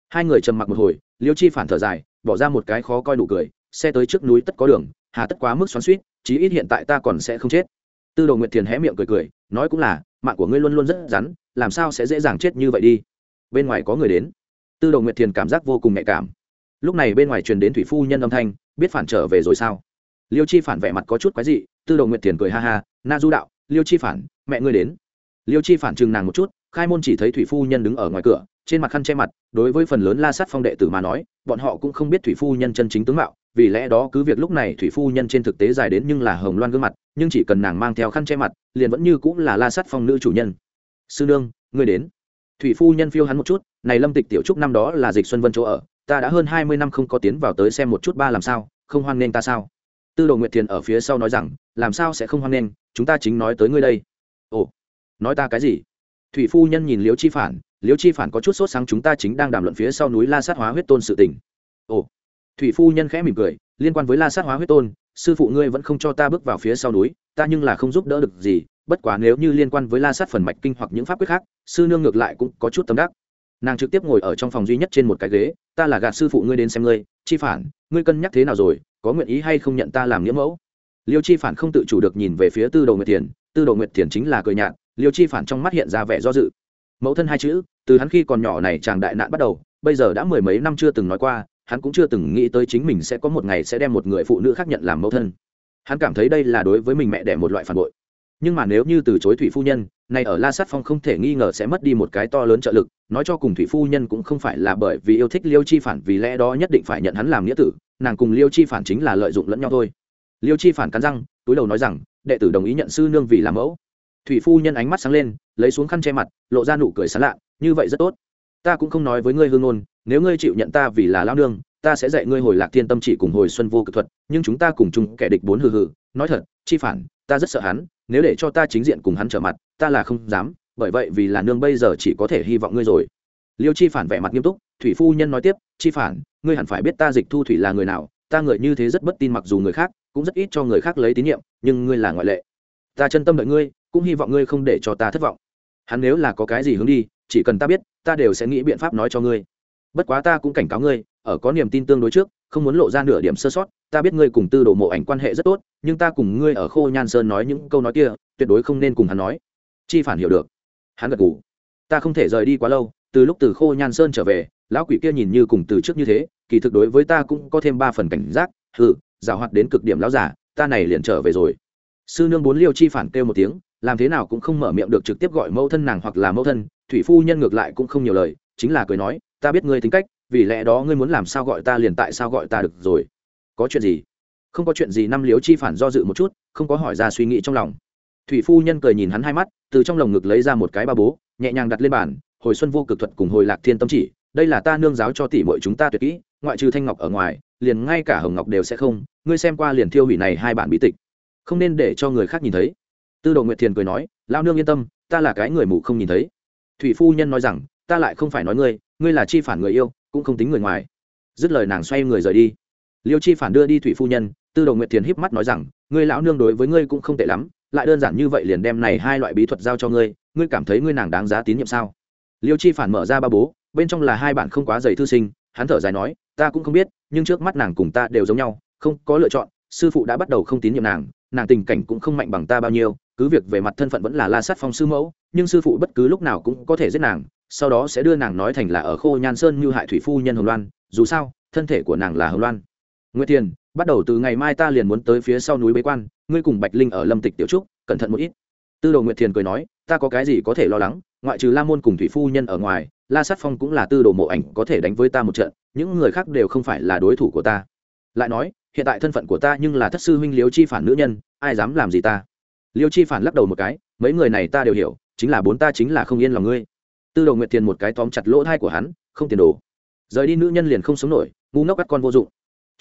Hai người trầm mặc một hồi, liêu chi phản thở dài, bỏ ra một cái khó coi nụ cười, xe tới trước núi tất có đường, hà tất quá mức xoắn suýt chí ít hiện tại ta còn sẽ không chết. Tư đồ nguyệt thiền hé miệng cười cười, nói cũng là, mạng của ngươi luôn luôn rất rắn, làm sao sẽ dễ dàng chết như vậy đi? Bên ngoài có người đến. Tư đồ nguyệt thiền cảm giác vô cùng nhạy cảm. Lúc này bên ngoài truyền đến thủy phu nhân âm thanh, biết phản trở về rồi sao? Liêu chi phản vẻ mặt có chút quái dị, tư đồ nguyệt thiền cười ha ha, na du đạo liêu chi phản, mẹ ngươi đến. Liêu chi phản chừng nàng một chút, khai môn chỉ thấy thủy phu nhân đứng ở ngoài cửa, trên mặt khăn che mặt, đối với phần lớn la sát phong đệ tử mà nói, bọn họ cũng không biết thủy phu nhân chân chính tướng mạo, vì lẽ đó cứ việc lúc này thủy phu nhân trên thực tế dài đến nhưng là hồng loan gương mặt, nhưng chỉ cần nàng mang theo khăn che mặt, liền vẫn như cũng là la sát phong nữ chủ nhân. Sư nương, ngươi đến. Thủy phu nhân phiêu hắn một chút, này lâm tịch tiểu trúc năm đó là dịch xuân vân chỗ ở, ta đã hơn hai mươi năm không có tiến vào tới xem một chút ba làm sao, không hoan nghênh ta sao? Tư đồ nguyệt thiền ở phía sau nói rằng, làm sao sẽ không hoan nghênh? Chúng ta chính nói tới ngươi đây. Ồ, nói ta cái gì? Thủy phu nhân nhìn liễu chi phản, liễu chi phản có chút sốt sáng, chúng ta chính đang đàm luận phía sau núi la sát hóa huyết tôn sự tình. Ồ. Thủy phu nhân khẽ mỉm cười, liên quan với la sát hóa huyết tôn, sư phụ ngươi vẫn không cho ta bước vào phía sau núi, ta nhưng là không giúp đỡ được gì, bất quá nếu như liên quan với la sát phần mạch kinh hoặc những pháp quyết khác, sư nương ngược lại cũng có chút tâm đắc nàng trực tiếp ngồi ở trong phòng duy nhất trên một cái ghế, ta là gạt sư phụ ngươi đến xem ngươi, chi phản, ngươi cân nhắc thế nào rồi, có nguyện ý hay không nhận ta làm nghĩa mẫu? Liêu chi phản không tự chủ được nhìn về phía tư đồ nguyệt thiền, tư đồ nguyệt thiền chính là cười nhạt, liêu chi phản trong mắt hiện ra vẻ do dự. Mẫu thân hai chữ, từ hắn khi còn nhỏ này chàng đại nạn bắt đầu, bây giờ đã mười mấy năm chưa từng nói qua, hắn cũng chưa từng nghĩ tới chính mình sẽ có một ngày sẽ đem một người phụ nữ khác nhận làm mẫu thân. Hắn cảm thấy đây là đối với mình mẹ đẻ một loại phản bội. Nhưng mà nếu như từ chối thủy phu nhân này ở la sát phong không thể nghi ngờ sẽ mất đi một cái to lớn trợ lực, nói cho cùng thủy phu nhân cũng không phải là bởi vì yêu thích liêu chi phản, vì lẽ đó nhất định phải nhận hắn làm nghĩa tử, nàng cùng liêu chi phản chính là lợi dụng lẫn nhau thôi. Liêu chi phản cắn răng, túi đầu nói rằng, đệ tử đồng ý nhận sư nương vì làm mẫu. Thủy phu nhân ánh mắt sáng lên, lấy xuống khăn che mặt, lộ ra nụ cười sảng lạ, như vậy rất tốt. Ta cũng không nói với ngươi hương ngôn, nếu ngươi chịu nhận ta vì là lão nương, ta sẽ dạy ngươi hồi lạc thiên tâm chỉ cùng hồi xuân vô cực thuật, nhưng chúng ta cùng chung kẻ địch bốn hừ hừ. Nói thật, chi phản, ta rất sợ hắn, nếu để cho ta chính diện cùng hắn trở mặt ta là không dám, bởi vậy vì là nương bây giờ chỉ có thể hy vọng ngươi rồi. Liêu chi phản vẻ mặt nghiêm túc, thủy phu nhân nói tiếp, chi phản, ngươi hẳn phải biết ta dịch thu thủy là người nào, ta người như thế rất bất tin mặc dù người khác cũng rất ít cho người khác lấy tín nhiệm, nhưng ngươi là ngoại lệ. Ta chân tâm đợi ngươi, cũng hy vọng ngươi không để cho ta thất vọng. Hắn nếu là có cái gì hướng đi, chỉ cần ta biết, ta đều sẽ nghĩ biện pháp nói cho ngươi. Bất quá ta cũng cảnh cáo ngươi, ở có niềm tin tương đối trước, không muốn lộ ra nửa điểm sơ sót, ta biết ngươi cùng tư đồ mộ ảnh quan hệ rất tốt, nhưng ta cùng ngươi ở khô nhan sơn nói những câu nói kia, tuyệt đối không nên cùng hắn nói chi phản hiểu được. Hắn gật g ủ ta không thể rời đi quá lâu, từ lúc từ khô nhan sơn trở về, lão quỷ kia nhìn như cùng từ trước như thế, kỳ thực đối với ta cũng có thêm ba phần cảnh giác. Ừ giảo hoạt đến cực điểm lão giả ta này liền trở về rồi. Sư nương bốn liêu chi phản kêu một tiếng, làm thế nào cũng không mở miệng được trực tiếp gọi mẫu thân nàng hoặc là mẫu thân, thủy phu nhân ngược lại cũng không nhiều lời, chính là cười nói, ta biết ngươi tính cách, vì lẽ đó ngươi muốn làm sao gọi ta liền tại sao gọi ta được rồi. Có chuyện gì? Không có chuyện gì, năm liếu chi phản do dự một chút, không có hỏi ra suy nghĩ trong lòng thủy phu nhân cười nhìn hắn hai mắt, từ trong lồng ngực lấy ra một cái ba bố, nhẹ nhàng đặt lên bàn, hồi xuân vô cực thuật cùng hồi lạc thiên tâm chỉ, đây là ta nương giáo cho tỷ muội chúng ta tuyệt kỹ, ngoại trừ thanh ngọc ở ngoài, liền ngay cả hồng ngọc đều sẽ không, ngươi xem qua liền thiêu hủy này hai bản bí tịch, không nên để cho người khác nhìn thấy. Tư đồ nguyệt thiền cười nói lao nương yên tâm, ta là cái người mù không nhìn thấy. Thủy phu nhân nói rằng, ta lại không phải nói ngươi ngươi là chi phản người yêu, cũng không tính người ngoài. Dứt lời nàng xoay người rời đi. Liêu chi phản đưa đi thủy phu nhân, tư đồ nguyệt thiền híp mắt nói rằng, ngươi lão nương đối với ngươi cũng không tệ lắm lại đơn giản như vậy liền đem này hai loại bí thuật giao cho ngươi ngươi cảm thấy ngươi nàng đáng giá tín nhiệm sao? Liêu chi phản mở ra ba bố, bên trong là hai bản không quá dày thư sinh, hắn thở dài nói, ta cũng không biết, nhưng trước mắt nàng cùng ta đều giống nhau, không có lựa chọn, sư phụ đã bắt đầu không tín nhiệm nàng nàng tình cảnh cũng không mạnh bằng ta bao nhiêu, cứ việc về mặt thân phận vẫn là la sát phong sư mẫu, nhưng sư phụ bất cứ lúc nào cũng có thể giết nàng, sau đó sẽ đưa nàng nói thành là ở khô nhan sơn như hại thủy phu nhân hồng loan, dù sao, thân thể của nàng là hồng loan. Nguyễn tiền bắt đầu từ ngày mai ta liền muốn tới phía sau núi bế quan, ngươi cùng bạch linh ở lâm tịch tiểu trúc, cẩn thận một ít. Tư đồ nguyệt thiền cười nói, ta có cái gì có thể lo lắng, ngoại trừ la môn cùng thủy phu nhân ở ngoài, la sát phong cũng là tư đồ mộ ảnh, có thể đánh với ta một trận, những người khác đều không phải là đối thủ của ta. Lại nói, hiện tại thân phận của ta nhưng là thất sư huynh Liêu chi phản nữ nhân, ai dám làm gì ta? Liêu chi phản lắc đầu một cái, mấy người này ta đều hiểu, chính là bốn ta chính là không yên lòng ngươi. Tư đồ nguyệt Thiền một cái tóm chặt lỗ thai của hắn, không tiền đồ. Rời đi nữ nhân liền không sống nổi, ngu ngốc các con vô dụng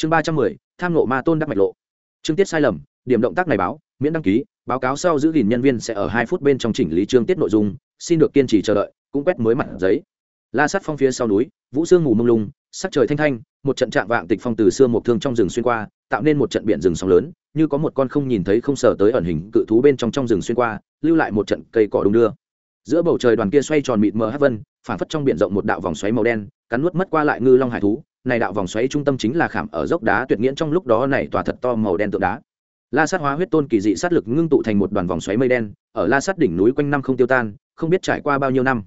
chương ba trăm mười, tham lộ ma tôn đắc mạch lộ. Chương tiết sai lầm, điểm động tác này báo, miễn đăng ký, báo cáo sau giữ gìn nhân viên sẽ ở hai phút bên trong chỉnh lý chương tiết nội dung, xin được kiên trì chờ đợi, cũng quét mới mặt giấy. La sắt phong phía sau núi, vũ sương ngủ mông lung, sắc trời thanh thanh, một trận trạng vạng tịch phong từ xưa một thương trong rừng xuyên qua, tạo nên một trận biển rừng sóng lớn, như có một con không nhìn thấy không sở tới ẩn hình cự thú bên trong trong rừng xuyên qua, lưu lại một trận cây cỏ đung đưa. Giữa bầu trời đoàn kia xoay tròn mịt mờ hát vân phản phất trong biển rộng một đạo vòng xoáy màu đen, cắn nuốt mất qua lại ngư long hải thú này đạo vòng xoáy trung tâm chính là khảm ở dốc đá tuyệt nghiễn trong lúc đó này tỏa thật to màu đen tượng đá. La sát hóa huyết tôn kỳ dị sát lực ngưng tụ thành một đoàn vòng xoáy mây đen, ở la sát đỉnh núi quanh năm không tiêu tan, không biết trải qua bao nhiêu năm.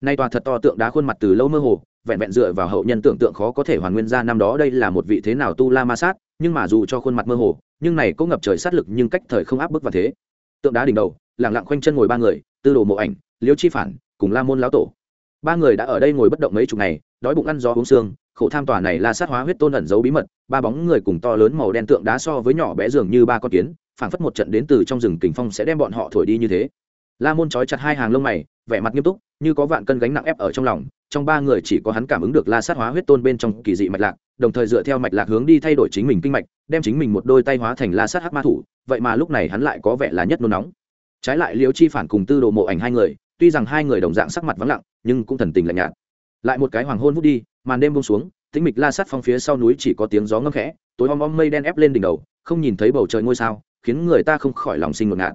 Nay tòa thật to tượng đá khuôn mặt từ lâu mơ hồ, vẹn vẹn dựa vào hậu nhân tưởng tượng khó có thể hoàn nguyên ra năm đó đây là một vị thế nào tu la ma sát, nhưng mà dù cho khuôn mặt mơ hồ, nhưng này có ngập trời sát lực nhưng cách thời không áp bức vào thế. Tượng đá đỉnh đầu lẳng lặng khoanh chân ngồi ba người, tư đồ mộ ảnh, liêu chi phản, cùng la môn lão tổ. Ba người đã ở đây ngồi bất động mấy chục ngày, đói bụng ăn gió uống xương khổ tham tòa này là sát hóa huyết tôn ẩn giấu bí mật, ba bóng người cùng to lớn màu đen tượng đá so với nhỏ bé dường như ba con kiến, phảng phất một trận đến từ trong rừng kình phong sẽ đem bọn họ thổi đi như thế. La môn trói chặt hai hàng lông mày, vẻ mặt nghiêm túc, như có vạn cân gánh nặng ép ở trong lòng, trong ba người chỉ có hắn cảm ứng được la sát hóa huyết tôn bên trong kỳ dị mạch lạc, đồng thời dựa theo mạch lạc hướng đi thay đổi chính mình kinh mạch, đem chính mình một đôi tay hóa thành la sát hắc ma thủ, vậy mà lúc này hắn lại có vẻ là nhất nôn nóng. Trái lại liễu chi phản cùng tư đồ mộ ảnh hai người, tuy rằng hai người đồng dạng sắc mặt vắng lặng, nhưng cũng thần tình lạnh nhạt. Lại một cái hoàng hôn vút đi màn đêm buông xuống, tĩnh mịch la sát phong phía sau núi chỉ có tiếng gió ngâm khẽ, tối om om mây đen ép lên đỉnh đầu, không nhìn thấy bầu trời ngôi sao, khiến người ta không khỏi lòng sinh ngột ngạt.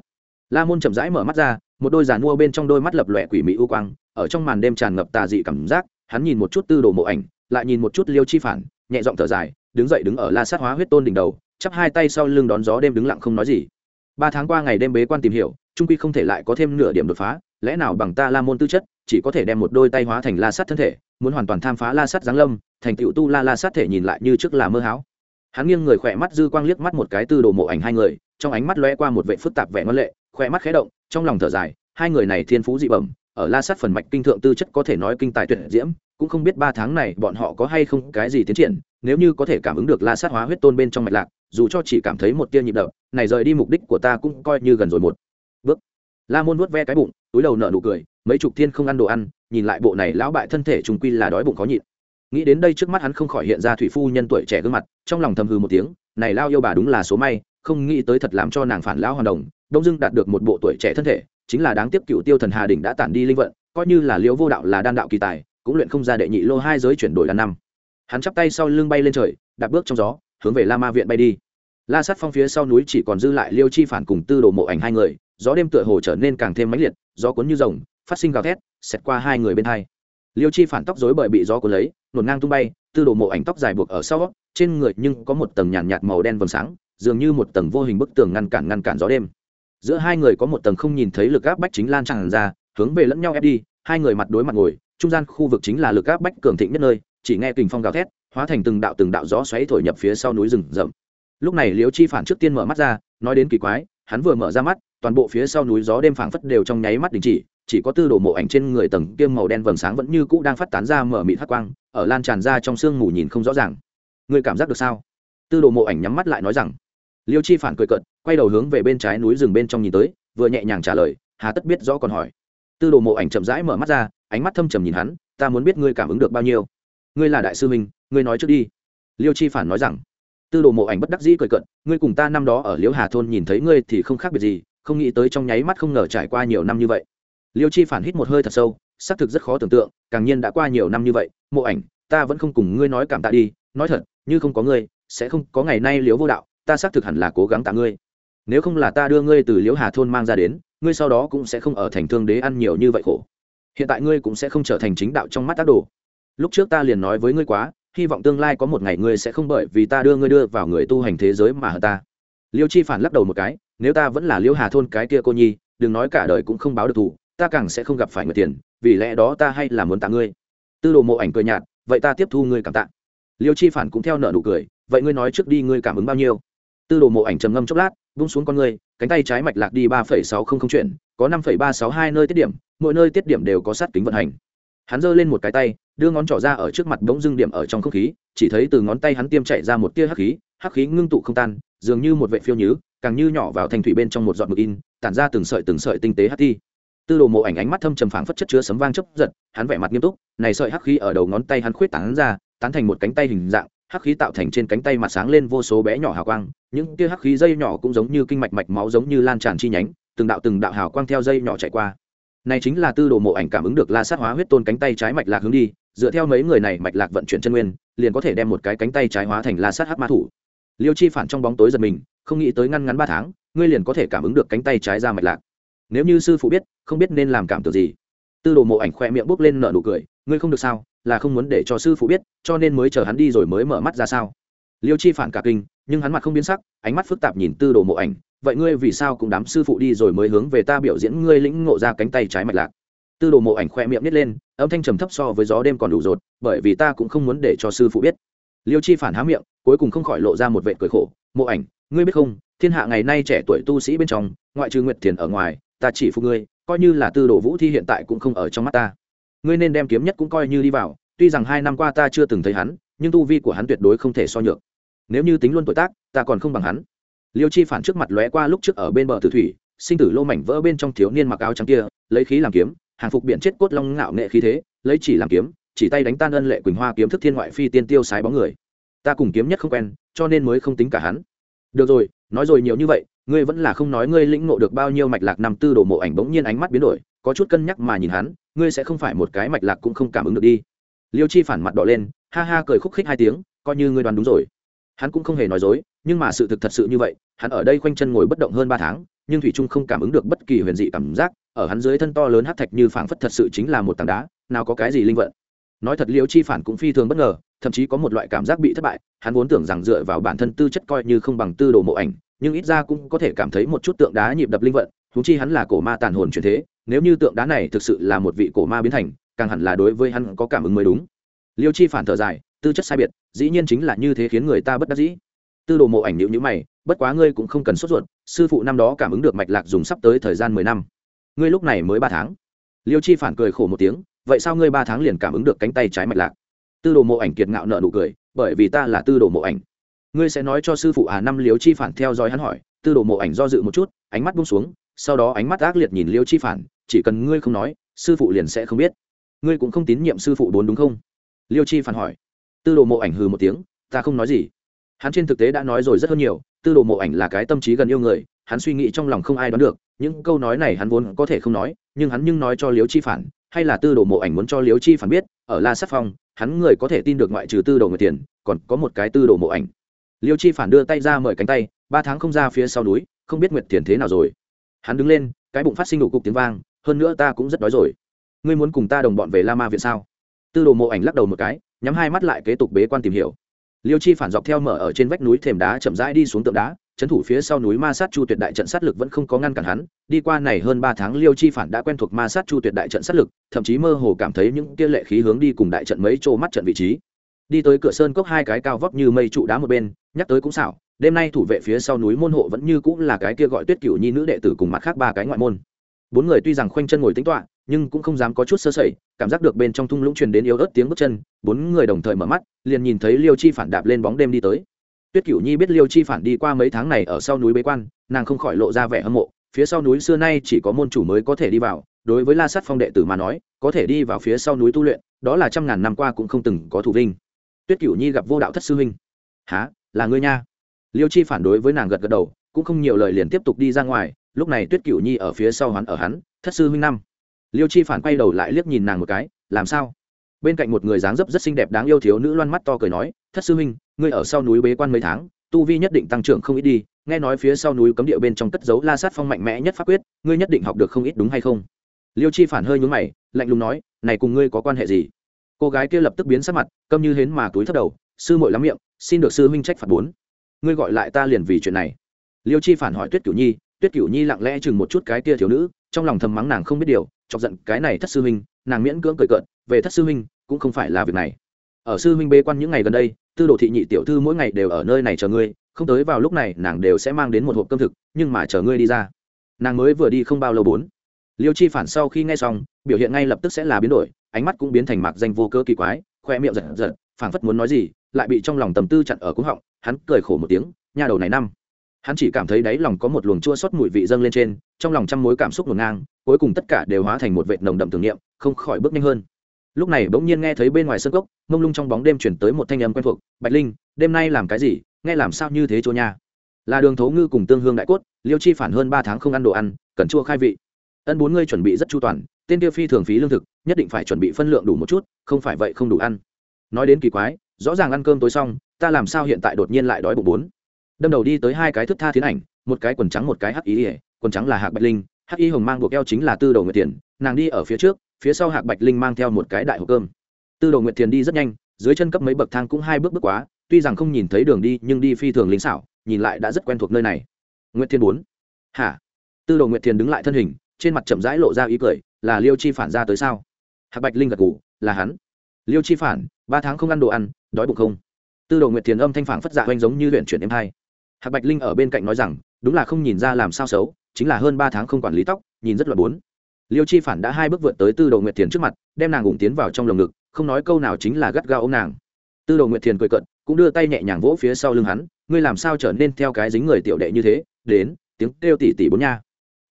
La môn chậm rãi mở mắt ra, một đôi giàn mua bên trong đôi mắt lập lòe quỷ mỹ u quang, ở trong màn đêm tràn ngập tà dị cảm giác, hắn nhìn một chút tư đồ mộ ảnh, lại nhìn một chút liêu chi phản, nhẹ giọng thở dài, đứng dậy đứng ở la sát hóa huyết tôn đỉnh đầu, chắp hai tay sau lưng đón gió đêm đứng lặng không nói gì. Ba tháng qua ngày đêm bế quan tìm hiểu, trung quy không thể lại có thêm nửa điểm đột phá, lẽ nào bằng ta la môn tư chất, chỉ có thể đem một đôi tay hóa thành la sát thân thể muốn hoàn toàn tham phá la sát giáng lâm, thành tựu tu la la sát thể nhìn lại như trước là mơ hão. Hắn nghiêng người khỏe mắt dư quang liếc mắt một cái tư đồ mộ ảnh hai người, trong ánh mắt lóe qua một vệ phức tạp vẻ ngân lệ, khỏe mắt khẽ động, trong lòng thở dài, hai người này thiên phú dị bẩm, ở la sát phần mạch kinh thượng tư chất có thể nói kinh tài tuyệt diễm, cũng không biết ba tháng này bọn họ có hay không cái gì tiến triển, nếu như có thể cảm ứng được la sát hóa huyết tôn bên trong mạch lạc, dù cho chỉ cảm thấy một tia nhịp đập, này rời đi mục đích của ta cũng coi như gần rồi một bước. La môn nuốt ve cái bụng, túi đầu nở nụ cười, mấy chục thiên không ăn đồ ăn nhìn lại bộ này lão bại thân thể trùng quy là đói bụng khó nhịn. Nghĩ đến đây trước mắt hắn không khỏi hiện ra thủy phu nhân tuổi trẻ gương mặt, trong lòng thầm hư một tiếng, này lao yêu bà đúng là số may, không nghĩ tới thật làm cho nàng phản lão hoàn đồng, đông dưng đạt được một bộ tuổi trẻ thân thể, chính là đáng tiếc cựu tiêu thần hà đỉnh đã tản đi linh vận, coi như là liễu vô đạo là đan đạo kỳ tài, cũng luyện không ra đệ nhị lô hai giới chuyển đổi đàn năm. Hắn chắp tay sau lưng bay lên trời, đạp bước trong gió, hướng về la ma viện bay đi. La sát phong phía sau núi chỉ còn dư lại liêu chi phản cùng tư đồ mộ ảnh hai người, gió đêm tựa hồ trở nên càng thêm mãnh liệt, gió cuốn như rồng, phát sinh gào thét xẹt qua hai người bên hai. Liêu chi phản tóc rối bởi bị gió cuốn lấy, nổn ngang tung bay, tư đồ mộ ảnh tóc dài buộc ở sau, trên người nhưng có một tầng nhàn nhạt màu đen vầng sáng, dường như một tầng vô hình bức tường ngăn cản ngăn cản gió đêm. Giữa hai người có một tầng không nhìn thấy lực áp bách chính lan tràn ra, hướng về lẫn nhau ép đi, hai người mặt đối mặt ngồi, trung gian khu vực chính là lực áp bách cường thịnh nhất nơi, chỉ nghe kình phong gào thét, hóa thành từng đạo từng đạo gió xoáy thổi nhập phía sau núi rừng rậm. Lúc này Liêu chi phản trước tiên mở mắt ra, nói đến kỳ quái, hắn vừa mở ra mắt, toàn bộ phía sau núi gió đêm phảng phất đều trong nháy mắt đình chỉ chỉ có tư đồ mộ ảnh trên người tầng kiêm màu đen vầng sáng vẫn như cũ đang phát tán ra mở mịt hắc quang, ở lan tràn ra trong sương mù nhìn không rõ ràng. Người cảm giác được sao? Tư đồ mộ ảnh nhắm mắt lại nói rằng. Liêu chi phản cười cận quay đầu hướng về bên trái núi rừng bên trong nhìn tới, vừa nhẹ nhàng trả lời, hà tất biết rõ còn hỏi. Tư đồ mộ ảnh chậm rãi mở mắt ra, ánh mắt thâm trầm nhìn hắn, ta muốn biết ngươi cảm ứng được bao nhiêu. Ngươi là đại sư minh ngươi nói trước đi. Liêu chi phản nói rằng. Tư đồ mộ ảnh bất đắc dĩ cười cận ngươi cùng ta năm đó ở liễu hà thôn nhìn thấy ngươi thì không khác biệt gì, không nghĩ tới trong nháy mắt không ngờ trải qua nhiều năm như vậy liêu chi phản hít một hơi thật sâu, xác thực rất khó tưởng tượng, càng nhiên đã qua nhiều năm như vậy, mộ ảnh, ta vẫn không cùng ngươi nói cảm tạ đi, nói thật, như không có ngươi, sẽ không có ngày nay liếu vô đạo, ta xác thực hẳn là cố gắng tạ ngươi. Nếu không là ta đưa ngươi từ liễu hà thôn mang ra đến, ngươi sau đó cũng sẽ không ở thành thương đế ăn nhiều như vậy khổ. Hiện tại ngươi cũng sẽ không trở thành chính đạo trong mắt tác đồ. Lúc trước ta liền nói với ngươi quá, hy vọng tương lai có một ngày ngươi sẽ không bởi vì ta đưa ngươi đưa vào người tu hành thế giới mà hờ ta. Liêu chi phản lắc đầu một cái, nếu ta vẫn là liễu hà thôn cái kia cô nhi, đừng nói cả đời cũng không báo được thù ta càng sẽ không gặp phải người tiền, vì lẽ đó ta hay là muốn tạ ngươi. Tư đồ mộ ảnh cười nhạt, vậy ta tiếp thu ngươi cảm tạ. Liêu chi phản cũng theo nợ nụ cười, vậy ngươi nói trước đi ngươi cảm ứng bao nhiêu? Tư đồ mộ ảnh trầm ngâm chốc lát bung xuống con ngươi, cánh tay trái mạch lạc đi ba phẩy sáu không không chuyển, có năm phẩy ba sáu hai nơi tiết điểm, mỗi nơi tiết điểm đều có sát kính vận hành. Hắn giơ lên một cái tay, đưa ngón trỏ ra ở trước mặt bỗng dưng điểm ở trong không khí, chỉ thấy từ ngón tay hắn tiêm chạy ra một tia hắc khí hắc khí ngưng tụ không tan, dường như một vệ phiêu nhứ, càng như nhỏ vào thành thủy bên trong một giọt mực in, tản ra từng sợi từng sợi tinh tế hắc thi tư đồ mộ ảnh ánh mắt thâm trầm phảng phất chất chứa sấm vang chấp giật, hắn vẻ mặt nghiêm túc, này sợi hắc khí ở đầu ngón tay hắn khuyết tán ra, tán thành một cánh tay hình dạng, hắc khí tạo thành trên cánh tay mặt sáng lên vô số bé nhỏ hào quang, những kia hắc khí dây nhỏ cũng giống như kinh mạch mạch máu giống như lan tràn chi nhánh, từng đạo từng đạo hào quang theo dây nhỏ chạy qua. Này chính là tư đồ mộ ảnh cảm ứng được la sát hóa huyết tôn cánh tay trái mạch lạc hướng đi, dựa theo mấy người này mạch lạc vận chuyển chân nguyên, liền có thể đem một cái cánh tay trái hóa thành la sát hắc ma thủ. Liêu chi phản trong bóng tối giật mình, không nghĩ tới ngăn ngắn ba tháng, ngươi liền có thể cảm ứng được cánh tay trái ra mạch lạc. Nếu như sư phụ biết không biết nên làm cảm tưởng gì. Tư đồ mộ ảnh khoe miệng bốc lên nở nụ cười, ngươi không được sao, là không muốn để cho sư phụ biết, cho nên mới chờ hắn đi rồi mới mở mắt ra sao. Liêu chi phản cả kinh, nhưng hắn mặt không biến sắc, ánh mắt phức tạp nhìn tư đồ mộ ảnh, vậy ngươi vì sao cũng đám sư phụ đi rồi mới hướng về ta biểu diễn ngươi lĩnh ngộ ra cánh tay trái mạch lạc. Tư đồ mộ ảnh khoe miệng nít lên, âm thanh trầm thấp so với gió đêm còn đủ rột, bởi vì ta cũng không muốn để cho sư phụ biết. Liêu chi phản há miệng, cuối cùng không khỏi lộ ra một vệ cười khổ, mộ ảnh, ngươi biết không, thiên hạ ngày nay trẻ tuổi tu sĩ bên trong, ngoại trừ nguyệt thiền ở ngoài, ta chỉ phụ ngươi coi như là tư đồ vũ thi hiện tại cũng không ở trong mắt ta. Ngươi nên đem kiếm nhất cũng coi như đi vào, tuy rằng hai năm qua ta chưa từng thấy hắn, nhưng tu vi của hắn tuyệt đối không thể so nhược. Nếu như tính luôn tuổi tác, ta còn không bằng hắn. Liêu chi phản trước mặt lóe qua lúc trước ở bên bờ tử thủy, sinh tử lô mảnh vỡ bên trong thiếu niên mặc áo trắng kia, lấy khí làm kiếm, hàng phục biện chết cốt long ngạo nghệ khí thế, lấy chỉ làm kiếm, chỉ tay đánh tan ân lệ quỳnh hoa kiếm thức thiên ngoại phi tiên tiêu sái bóng người. Ta cùng kiếm nhất không quen, cho nên mới không tính cả hắn được rồi, nói rồi nhiều như vậy, ngươi vẫn là không nói ngươi lĩnh ngộ được bao nhiêu mạch lạc năm tư đồ mộ ảnh bỗng nhiên ánh mắt biến đổi, có chút cân nhắc mà nhìn hắn, ngươi sẽ không phải một cái mạch lạc cũng không cảm ứng được đi. Liêu chi phản mặt đỏ lên, ha ha cười khúc khích hai tiếng, coi như ngươi đoán đúng rồi. Hắn cũng không hề nói dối, nhưng mà sự thực thật sự như vậy, hắn ở đây khoanh chân ngồi bất động hơn ba tháng, nhưng thủy trung không cảm ứng được bất kỳ huyền dị cảm giác, ở hắn dưới thân to lớn hát thạch như phảng phất thật sự chính là một tảng đá, nào có cái gì linh vận. Nói thật liêu chi phản cũng phi thường bất ngờ thậm chí có một loại cảm giác bị thất bại, hắn vốn tưởng rằng dựa vào bản thân tư chất coi như không bằng tư đồ mộ ảnh, nhưng ít ra cũng có thể cảm thấy một chút tượng đá nhịp đập linh vận thú chi hắn là cổ ma tàn hồn truyền thế, nếu như tượng đá này thực sự là một vị cổ ma biến thành, càng hẳn là đối với hắn có cảm ứng mới đúng. Liêu chi phản thở dài, tư chất sai biệt, dĩ nhiên chính là như thế khiến người ta bất đắc dĩ. Tư đồ mộ ảnh nhịu nhữ mày, bất quá ngươi cũng không cần sốt ruột, sư phụ năm đó cảm ứng được mạch lạc dùng sắp tới thời gian mười năm. Ngươi lúc này mới ba tháng. Liêu chi phản cười khổ một tiếng, vậy sao ngươi ba tháng liền cảm ứng được cánh tay trái mạch lạc? Tư đồ mộ ảnh kiệt ngạo nợ nụ cười, bởi vì ta là tư đồ mộ ảnh. Ngươi sẽ nói cho sư phụ à năm liêu chi phản theo dõi hắn hỏi. Tư đồ mộ ảnh do dự một chút, ánh mắt bung xuống, sau đó ánh mắt ác liệt nhìn liêu chi phản, chỉ cần ngươi không nói, sư phụ liền sẽ không biết. Ngươi cũng không tín nhiệm sư phụ bốn đúng không? Liêu chi phản hỏi. Tư đồ mộ ảnh hừ một tiếng, ta không nói gì. Hắn trên thực tế đã nói rồi rất hơn nhiều, tư đồ mộ ảnh là cái tâm trí gần yêu người, hắn suy nghĩ trong lòng không ai đoán được, những câu nói này hắn vốn có thể không nói, nhưng hắn nhưng nói cho Liêu chi phản, hay là tư đồ mộ ảnh muốn cho Liêu chi phản biết ở la Sát phong, hắn người có thể tin được ngoại trừ tư đồ người tiền, còn có một cái tư đồ mộ ảnh. Liêu chi phản đưa tay ra mời cánh tay, ba tháng không ra phía sau núi, không biết nguyệt tiền thế nào rồi. Hắn đứng lên, cái bụng phát sinh đủ cục tiếng vang, hơn nữa ta cũng rất đói rồi. Ngươi muốn cùng ta đồng bọn về la ma viện sao? Tư đồ mộ ảnh lắc đầu một cái, nhắm hai mắt lại kế tục bế quan tìm hiểu. Liêu chi phản dọc theo mở ở trên vách núi thềm đá chậm rãi đi xuống tượng đá trấn thủ phía sau núi ma sát chu tuyệt đại trận sát lực vẫn không có ngăn cản hắn, đi qua này hơn ba tháng liêu chi phản đã quen thuộc ma sát chu tuyệt đại trận sát lực, thậm chí mơ hồ cảm thấy những kia lệ khí hướng đi cùng đại trận mấy chỗ mắt trận vị trí. Đi tới cửa sơn cốc hai cái cao vóc như mây trụ đá một bên, nhắc tới cũng xảo, đêm nay thủ vệ phía sau núi môn hộ vẫn như cũng là cái kia gọi tuyết cựu nhi nữ đệ tử cùng mặt khác ba cái ngoại môn. Bốn người tuy rằng khoanh chân ngồi tính toạ nhưng cũng không dám có chút sơ sẩy, cảm giác được bên trong thung lũng truyền đến yếu ớt tiếng bước chân, bốn người đồng thời mở mắt, liền nhìn thấy liêu chi phản đạp lên bóng đêm đi tới tuyết cửu nhi biết liêu chi phản đi qua mấy tháng này ở sau núi bế quan, nàng không khỏi lộ ra vẻ hâm mộ. Phía sau núi xưa nay chỉ có môn chủ mới có thể đi vào, đối với la sát phong đệ tử mà nói, có thể đi vào phía sau núi tu luyện, đó là trăm ngàn năm qua cũng không từng có thủ vinh. Tuyết cửu nhi gặp vô đạo thất sư huynh. Há là ngươi nha? Liêu chi phản đối với nàng gật gật đầu, cũng không nhiều lời liền tiếp tục đi ra ngoài. Lúc này tuyết cửu nhi ở phía sau hắn ở hắn, thất sư huynh năm. Liêu chi phản quay đầu lại liếc nhìn nàng một cái, làm sao? Bên cạnh một người dáng dấp rất xinh đẹp đáng yêu thiếu nữ loan mắt to cười nói, thất sư huynh ngươi ở sau núi bế quan mấy tháng, tu vi nhất định tăng trưởng không ít đi, nghe nói phía sau núi cấm địa bên trong cất dấu la sát phong mạnh mẽ nhất pháp quyết, ngươi nhất định học được không ít đúng hay không? Liêu chi phản hơi nhún mày, lạnh lùng nói, này cùng ngươi có quan hệ gì? Cô gái kia lập tức biến sắc mặt, câm như hến mà túi thấp đầu, sư muội lắm miệng, xin được sư huynh trách phạt bốn. Ngươi gọi lại ta liền vì chuyện này. Liêu chi phản hỏi tuyết cửu nhi, tuyết cửu nhi lặng lẽ chừng một chút cái kia thiếu nữ, trong lòng thầm mắng nàng không biết điều, chọc giận cái này thất sư huynh, nàng miễn cưỡng cười cợt, về thất sư huynh, cũng không phải là việc này. Ở sư huynh bê quan những ngày gần đây tư đồ thị nhị tiểu thư mỗi ngày đều ở nơi này chờ ngươi, không tới vào lúc này nàng đều sẽ mang đến một hộp cơm thực, nhưng mà chờ ngươi đi ra. Nàng mới vừa đi không bao lâu bốn. Liêu chi phản sau khi nghe xong, biểu hiện ngay lập tức sẽ là biến đổi, ánh mắt cũng biến thành mạc danh vô cơ kỳ quái, khoe miệng giật giật, phảng phất muốn nói gì, lại bị trong lòng tầm tư chặn ở cúng họng, hắn cười khổ một tiếng nhà đầu này năm. Hắn chỉ cảm thấy đáy lòng có một luồng chua xót mùi vị dâng lên trên, trong lòng trăm mối cảm xúc ngổn ngang, cuối cùng tất cả đều hóa thành một vệt nồng đậm tưởng niệm, không khỏi bước nhanh hơn lúc này bỗng nhiên nghe thấy bên ngoài sân cốc, mông lung trong bóng đêm chuyển tới một thanh âm quen thuộc, bạch linh, đêm nay làm cái gì? Nghe làm sao như thế chỗ nha? Là đường thố ngư cùng tương hương đại cốt, liêu chi phản hơn ba tháng không ăn đồ ăn, cần chua khai vị. Ân bốn ngươi chuẩn bị rất chu toàn, tên tiêu phi thường phí lương thực, nhất định phải chuẩn bị phân lượng đủ một chút, không phải vậy không đủ ăn. Nói đến kỳ quái, rõ ràng ăn cơm tối xong, ta làm sao hiện tại đột nhiên lại đói bụng bốn? Đâm đầu đi tới hai cái thức tha thiến ảnh, một cái quần trắng một cái hắc ý ỉa quần trắng là hạc bạch linh, hắc y hồng mang buộc eo chính là tư đầu người tiền, nàng đi ở phía trước phía sau hạc bạch linh mang theo một cái đại hộp cơm. Tư đồ nguyệt thiền đi rất nhanh, dưới chân cấp mấy bậc thang cũng hai bước bước quá, tuy rằng không nhìn thấy đường đi, nhưng đi phi thường linh xảo, nhìn lại đã rất quen thuộc nơi này. Nguyệt thiên bốn. Hả? Tư đồ nguyệt thiền đứng lại thân hình, trên mặt chậm rãi lộ ra ý cười, là liêu chi phản ra tới sao? Hạc bạch linh gật ngủ là hắn. Liêu chi phản, ba tháng không ăn đồ ăn, đói bụng không? Tư đồ nguyệt thiền âm thanh phản phất dạ oanh giống như luyện chuyển em hai. Hạc bạch linh ở bên cạnh nói rằng, đúng là không nhìn ra làm sao xấu, chính là hơn ba tháng không quản lý tóc, nhìn rất là bốn liêu chi phản đã hai bước vượt tới tư đồ nguyệt thiền trước mặt, đem nàng ủng tiến vào trong lồng ngực, không nói câu nào chính là gắt gao ô m nàng. Tư đồ nguyệt thiền cười cận cũng đưa tay nhẹ nhàng vỗ phía sau lưng hắn, ngươi làm sao trở nên theo cái dính người tiểu đệ như thế? Đến, tiếng kêu tỉ tỉ bốn nha.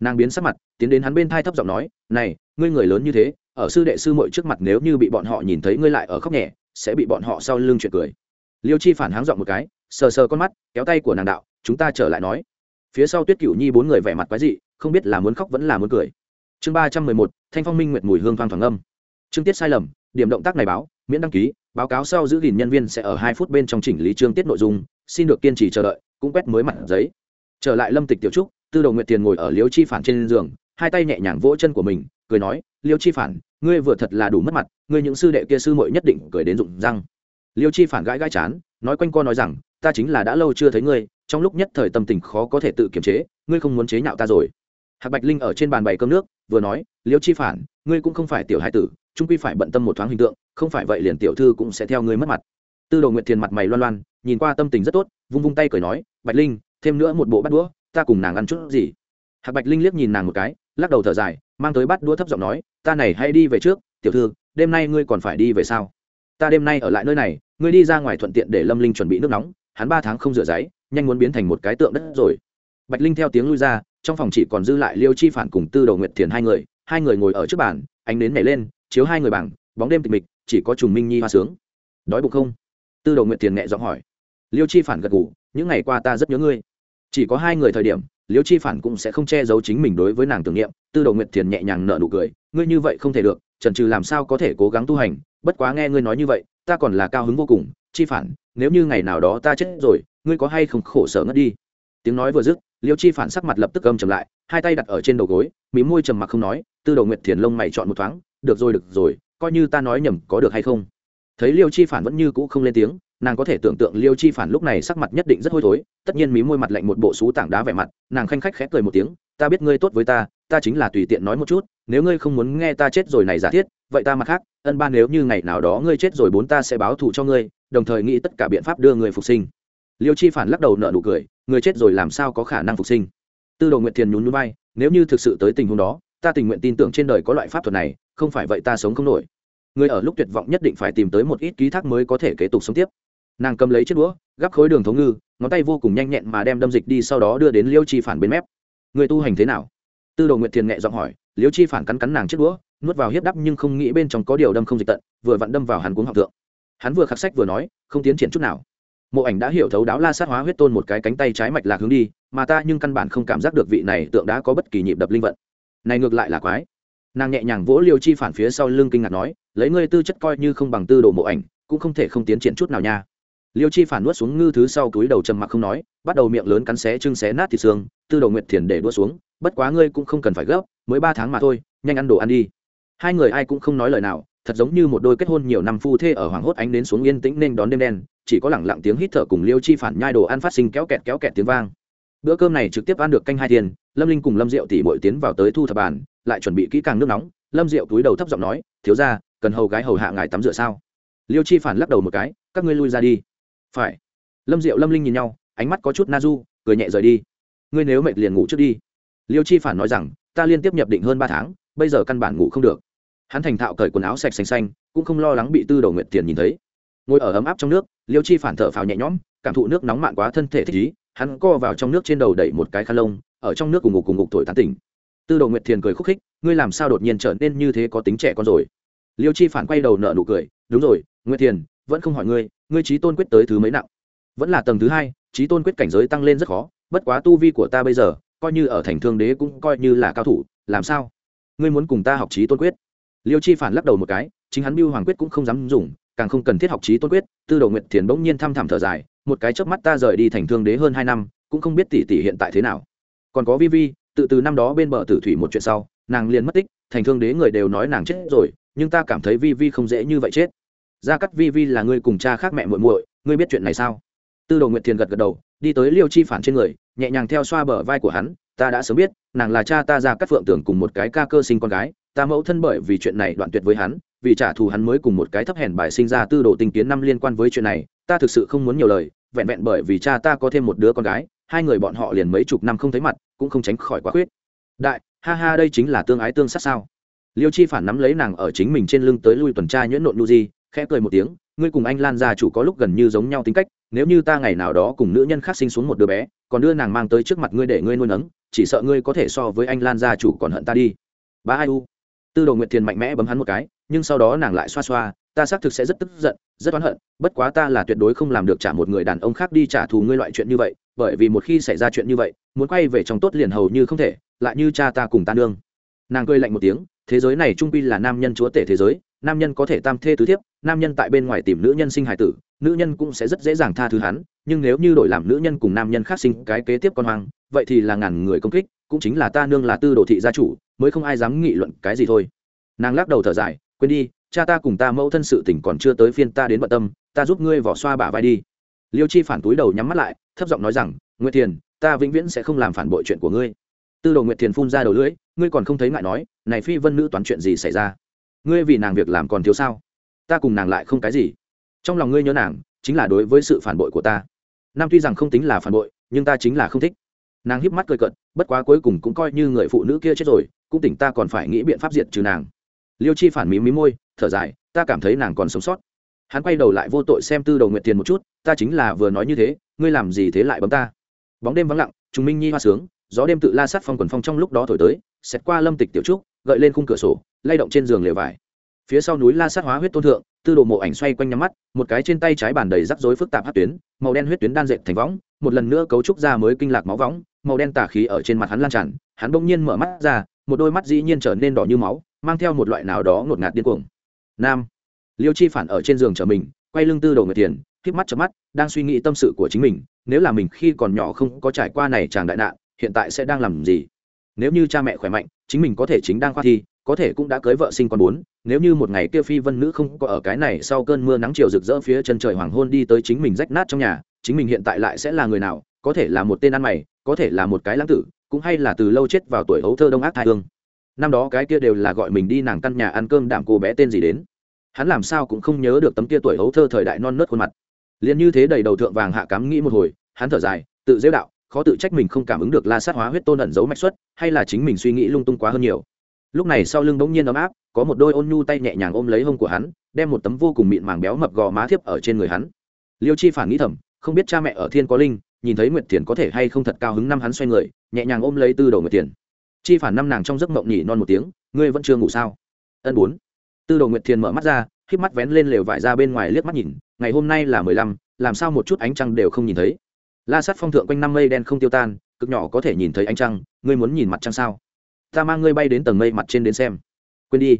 Nàng biến sắc mặt, tiến đến hắn bên thai thấp giọng nói, này, ngươi người lớn như thế, ở sư đệ sư muội trước mặt nếu như bị bọn họ nhìn thấy ngươi lại ở khóc nhẹ, sẽ bị bọn họ sau lưng chuyện cười. Liêu chi phản háng giọng một cái, sờ sờ con mắt, kéo tay của nàng đạo, chúng ta trở lại nói. Phía sau tuyết cửu nhi bốn người vẻ mặt quái dị, không biết là muốn khóc vẫn là muốn cười chương ba trăm mười một, thanh phong minh nguyệt mùi hương thoang thoảng âm chương tiết sai lầm, điểm động tác này báo, miễn đăng ký, báo cáo sau giữ gìn nhân viên sẽ ở hai phút bên trong chỉnh lý chương tiết nội dung, xin được kiên trì chờ đợi, cũng quét mới mặt giấy. Trở lại lâm tịch tiểu trúc, tư Đầu nguyệt tiền ngồi ở liêu chi phản trên giường, hai tay nhẹ nhàng vỗ chân của mình, cười nói, liêu chi phản, ngươi vừa thật là đủ mất mặt, ngươi những sư đệ kia sư muội nhất định cười đến rụng răng. Liêu chi phản gãi gãi chán, nói quanh co nói rằng, ta chính là đã lâu chưa thấy ngươi, trong lúc nhất thời tâm tình khó có thể tự kiềm chế, ngươi không muốn chế nhạo ta rồi hạc bạch linh ở trên bàn bày cơm nước, vừa nói, liêu chi phản, ngươi cũng không phải tiểu hải tử trung quy phải bận tâm một thoáng hình tượng, không phải vậy liền tiểu thư cũng sẽ theo ngươi mất mặt. Tư đồ nguyệt thiền mặt mày loan loan, nhìn qua tâm tình rất tốt, vung vung tay cười nói, bạch linh, thêm nữa một bộ bát đũa, ta cùng nàng ăn chút gì? Hạc bạch linh liếc nhìn nàng một cái, lắc đầu thở dài, mang tới bát đũa thấp giọng nói, ta này hay đi về trước, tiểu thư, đêm nay ngươi còn phải đi về sao? Ta đêm nay ở lại nơi này, ngươi đi ra ngoài thuận tiện để lâm linh chuẩn bị nước nóng, hắn ba tháng không rửa giấy, nhanh muốn biến thành một cái tượng đất rồi. Bạch linh theo tiếng lui ra trong phòng chỉ còn dư lại liêu chi phản cùng tư đầu nguyệt thiền hai người hai người ngồi ở trước bàn, ánh nến nhảy lên, chiếu hai người bảng, bóng đêm tịch mịch, chỉ có trùng minh nhi hoa sướng. Đói bụng không? Tư đầu nguyệt thiền nhẹ giọng hỏi. Liêu chi phản gật ngủ những ngày qua ta rất nhớ ngươi. Chỉ có hai người thời điểm, liêu chi phản cũng sẽ không che giấu chính mình đối với nàng tưởng niệm, tư đầu nguyệt thiền nhẹ nhàng nở nụ cười. Ngươi như vậy không thể được trần trừ làm sao có thể cố gắng tu hành, bất quá nghe ngươi nói như vậy, ta còn là cao hứng vô cùng. Chi phản, nếu như ngày nào đó ta chết rồi, ngươi có hay không khổ sở ngất đi? Tiếng nói vừa dứt liêu chi phản sắc mặt lập tức âm trầm lại, hai tay đặt ở trên đầu gối, mí môi trầm mặc không nói, tư đầu nguyệt thiền lông mày chọn một thoáng, được rồi được rồi, coi như ta nói nhầm có được hay không? Thấy liêu chi phản vẫn như cũ không lên tiếng, nàng có thể tưởng tượng liêu chi phản lúc này sắc mặt nhất định rất hôi thối, tất nhiên mí môi mặt lạnh một bộ xú tảng đá vẻ mặt, nàng khanh khách khẽ cười một tiếng, ta biết ngươi tốt với ta ta chính là tùy tiện nói một chút, nếu ngươi không muốn nghe ta chết rồi này giả thiết, vậy ta mặt khác, ân ban nếu như ngày nào đó ngươi chết rồi bốn ta sẽ báo thù cho ngươi, đồng thời nghĩ tất cả biện pháp đưa người phục sinh liêu chi phản lắc đầu nợ nụ cười, người chết rồi làm sao có khả năng phục sinh? Tư đồ nguyện thiền nhún núi bay nếu như thực sự tới tình huống đó, ta tình nguyện tin tưởng trên đời có loại pháp thuật này, không phải vậy ta sống không nổi. Người ở lúc tuyệt vọng nhất định phải tìm tới một ít ký thác mới có thể kế tục sống tiếp. Nàng cầm lấy chiếc đũa, gắp khối đường thống ngư, ngón tay vô cùng nhanh nhẹn mà đem đâm dịch đi sau đó đưa đến liêu chi phản bên mép. Người tu hành thế nào? Tư đồ nguyện thiền nhẹ giọng hỏi, liêu chi phản cắn cắn nàng chiếc đũa, nuốt vào hiếp đắp nhưng không nghĩ bên trong có điều đâm không dịch tận, vừa vặn đâm vào hắn cuống học thượng. Hắn vừa khắc sách vừa nói, không tiến triển chút nào mộ ảnh đã hiểu thấu đáo la sát hóa huyết tôn một cái cánh tay trái mạch lạc hướng đi, mà ta nhưng căn bản không cảm giác được vị này tượng đã có bất kỳ nhịp đập linh vận. Này ngược lại là quái. Nàng nhẹ nhàng vỗ liêu chi phản phía sau lưng kinh ngạc nói, lấy ngươi tư chất coi như không bằng tư đồ mộ ảnh, cũng không thể không tiến triển chút nào nha. Liêu chi phản nuốt xuống ngư thứ sau túi đầu trầm mặc không nói, bắt đầu miệng lớn cắn xé chưng xé nát thịt xương, tư đồ nguyệt thiền để đua xuống, bất quá ngươi cũng không cần phải gấp, mới ba tháng mà thôi, nhanh ăn đồ ăn đi. Hai người ai cũng không nói lời nào thật giống như một đôi kết hôn nhiều năm phu thê ở hoàng hốt ánh đến xuống yên tĩnh nên đón đêm đen, chỉ có lẳng lặng tiếng hít thở cùng liêu chi phản nhai đồ ăn phát sinh kéo kẹt kéo kẹt tiếng vang. Bữa cơm này trực tiếp ăn được canh hai tiền, lâm linh cùng lâm diệu tỉ bội tiến vào tới thu thập bàn, lại chuẩn bị kỹ càng nước nóng. Lâm diệu túi đầu thấp giọng nói, thiếu ra cần hầu gái hầu hạ ngài tắm rửa sao? Liêu chi phản lắc đầu một cái, các ngươi lui ra đi. Phải. Lâm diệu, lâm linh nhìn nhau, ánh mắt có chút na du, cười nhẹ rời đi. Ngươi nếu mệt liền ngủ trước đi. Liêu chi phản nói rằng, ta liên tiếp nhập định hơn ba tháng, bây giờ căn bản ngủ không được hắn thành thạo cởi quần áo sạch xanh xanh, cũng không lo lắng bị tư đầu nguyện tiền nhìn thấy. Ngồi ở ấm áp trong nước, liêu chi phản thở phào nhẹ nhõm, cảm thụ nước nóng mạn quá thân thể thích ý, hắn co vào trong nước trên đầu đẩy một cái khăn lông, ở trong nước cùng ngục cùng ngục thổi tán tỉnh. Tư đồ nguyệt thiền cười khúc khích, ngươi làm sao đột nhiên trở nên như thế có tính trẻ con rồi? Liêu chi phản quay đầu nợ nụ cười, đúng rồi, nguyệt thiền, vẫn không hỏi ngươi ngươi trí tôn quyết tới thứ mấy nặng? Vẫn là tầng thứ hai, trí tôn quyết cảnh giới tăng lên rất khó, bất quá tu vi của ta bây giờ, coi như ở thành thương đế cũng coi như là cao thủ, làm sao? Ngươi muốn cùng ta học trí tôn quyết? Liêu chi phản lắc đầu một cái, chính hắn biêu hoàng quyết cũng không dám dùng, càng không cần thiết học trí tôn quyết, tư đồ nguyệt thiền bỗng nhiên thăm thẳm thở dài, một cái chớp mắt ta rời đi thành thương đế hơn hai năm, cũng không biết tỷ tỷ hiện tại thế nào. Còn có vi vi, tự từ năm đó bên bờ tử thủy một chuyện sau, nàng liền mất tích, thành thương đế người đều nói nàng chết rồi, nhưng ta cảm thấy vi vi không dễ như vậy chết. Gia cắt vi vi là người cùng cha khác mẹ muội muội, ngươi biết chuyện này sao? Tư đồ nguyệt thiền gật gật đầu, đi tới liêu chi phản trên người, nhẹ nhàng theo xoa bờ vai của hắn, ta đã sớm biết, nàng là cha ta ra cắt phượng tưởng cùng một cái ca cơ sinh con gái ta mẫu thân bởi vì chuyện này đoạn tuyệt với hắn, vì trả thù hắn mới cùng một cái thấp hèn bài sinh ra tư đồ tình kiến năm liên quan với chuyện này, ta thực sự không muốn nhiều lời, vẹn vẹn bởi vì cha ta có thêm một đứa con gái, hai người bọn họ liền mấy chục năm không thấy mặt, cũng không tránh khỏi quá khuyết đại, ha ha, đây chính là tương ái tương sát sao? Liêu chi phản nắm lấy nàng ở chính mình trên lưng tới lui tuần tra nhuyễn nộn nu di, khẽ cười một tiếng, ngươi cùng anh lan gia chủ có lúc gần như giống nhau tính cách, nếu như ta ngày nào đó cùng nữ nhân khác sinh xuống một đứa bé, còn đưa nàng mang tới trước mặt ngươi để ngươi nuôi nấng, chỉ sợ ngươi có thể so với anh lan gia chủ còn hận ta đi. Ba ai u? Tư đồ nguyệt thiền mạnh mẽ bấm hắn một cái, nhưng sau đó nàng lại xoa xoa, ta xác thực sẽ rất tức giận, rất oán hận, bất quá ta là tuyệt đối không làm được trả một người đàn ông khác đi trả thù ngươi loại chuyện như vậy, bởi vì một khi xảy ra chuyện như vậy, muốn quay về trong tốt liền hầu như không thể, lại như cha ta cùng ta nương. Nàng cười lạnh một tiếng, thế giới này trung pi là nam nhân chúa tể thế giới, nam nhân có thể tam thê tứ thiếp, nam nhân tại bên ngoài tìm nữ nhân sinh hài tử, nữ nhân cũng sẽ rất dễ dàng tha thứ hắn, nhưng nếu như đổi làm nữ nhân cùng nam nhân khác sinh cái kế tiếp con hoang, vậy thì là ngàn người công kích, cũng chính là ta nương là tư đồ thị gia chủ mới không ai dám nghị luận cái gì thôi. Nàng lắc đầu thở dài, quên đi, cha ta cùng ta mẫu thân sự tỉnh còn chưa tới phiên ta đến bận tâm, ta giúp ngươi vỏ xoa bả vai đi. Liêu chi phản túi đầu nhắm mắt lại, thấp giọng nói rằng, nguyệt thiền, ta vĩnh viễn sẽ không làm phản bội chuyện của ngươi. Tư đồ nguyệt thiền phun ra đầu lưỡi, ngươi còn không thấy ngại nói, này phi vân nữ toán chuyện gì xảy ra? Ngươi vì nàng việc làm còn thiếu sao? Ta cùng nàng lại không cái gì. Trong lòng ngươi nhớ nàng, chính là đối với sự phản bội của ta. Nam tuy rằng không tính là phản bội, nhưng ta chính là không thích. Nàng híp mắt cười cận bất quá cuối cùng cũng coi như người phụ nữ kia chết rồi cũng tỉnh ta còn phải nghĩ biện pháp diệt trừ nàng. Liêu chi phản mí mí môi, thở dài, ta cảm thấy nàng còn sống sót. Hắn quay đầu lại vô tội xem tư đầu nguyện tiền một chút, ta chính là vừa nói như thế, ngươi làm gì thế lại bấm ta? Bóng đêm vắng lặng chúng minh nhi hoa sướng, gió đêm tự la sát phong quần phong trong lúc đó thổi tới xét qua lâm tịch tiểu trúc, gợi lên khung cửa sổ, lay động trên giường lều vải. Phía sau núi la sát hóa huyết tôn thượng, tư đồ mộ ảnh xoay quanh nhắm mắt, một cái trên tay trái bàn đầy rắc rối phức tạp hát tuyến, màu đen huyết tuyến đan dệt thành võng, một lần nữa cấu trúc ra mới kinh lạc máu võng, màu đen tà khí ở trên mặt hắn lan tràn, hắn bỗng nhiên mở mắt ra một đôi mắt dĩ nhiên trở nên đỏ như máu, mang theo một loại nào đó ngột ngạt điên cuồng. Nam, liêu chi phản ở trên giường chờ mình, quay lưng tư đầu người tiền, híp mắt chớp mắt, đang suy nghĩ tâm sự của chính mình, nếu là mình khi còn nhỏ không có trải qua này chàng đại nạn, hiện tại sẽ đang làm gì? Nếu như cha mẹ khỏe mạnh, chính mình có thể chính đang khoa thi, có thể cũng đã cưới vợ sinh con bốn, nếu như một ngày kia phi vân nữ không có ở cái này sau cơn mưa nắng chiều rực rỡ phía chân trời hoàng hôn đi tới chính mình rách nát trong nhà, chính mình hiện tại lại sẽ là người nào, có thể là một tên ăn mày có thể là một cái lãng tử, cũng hay là từ lâu chết vào tuổi ấu thơ đông ác thai hương. Năm đó cái kia đều là gọi mình đi nàng căn nhà ăn cơm đảm cô bé tên gì đến. Hắn làm sao cũng không nhớ được tấm kia tuổi ấu thơ thời đại non nớt khuôn mặt. Liền như thế đầy đầu thượng vàng hạ cám nghĩ một hồi, hắn thở dài, tự dễ đạo, khó tự trách mình không cảm ứng được la sát hóa huyết tôn ẩn giấu mạch xuất, hay là chính mình suy nghĩ lung tung quá hơn nhiều. Lúc này sau lưng bỗng nhiên ấm áp, có một đôi ôn nhu tay nhẹ nhàng ôm lấy hông của hắn, đem một tấm vô cùng mịn màng béo mập gò má thiếp ở trên người hắn. Liêu chi phản nghĩ thầm, không biết cha mẹ ở thiên có linh nhìn thấy nguyệt thiền có thể hay không thật cao hứng năm hắn xoay người, nhẹ nhàng ôm lấy tư đồ nguyệt thiền. Chi phản năm nàng trong giấc mộng nhỉ non một tiếng, ngươi vẫn chưa ngủ sao? Ân bốn. Tư đồ nguyệt thiền mở mắt ra híp mắt vén lên lều vải ra bên ngoài liếc mắt nhìn, ngày hôm nay là mười lăm, làm sao một chút ánh trăng đều không nhìn thấy? La sát phong thượng quanh năm mây đen không tiêu tan, cực nhỏ có thể nhìn thấy ánh trăng, ngươi muốn nhìn mặt trăng sao? Ta mang ngươi bay đến tầng mây mặt trên đến xem. Quên đi.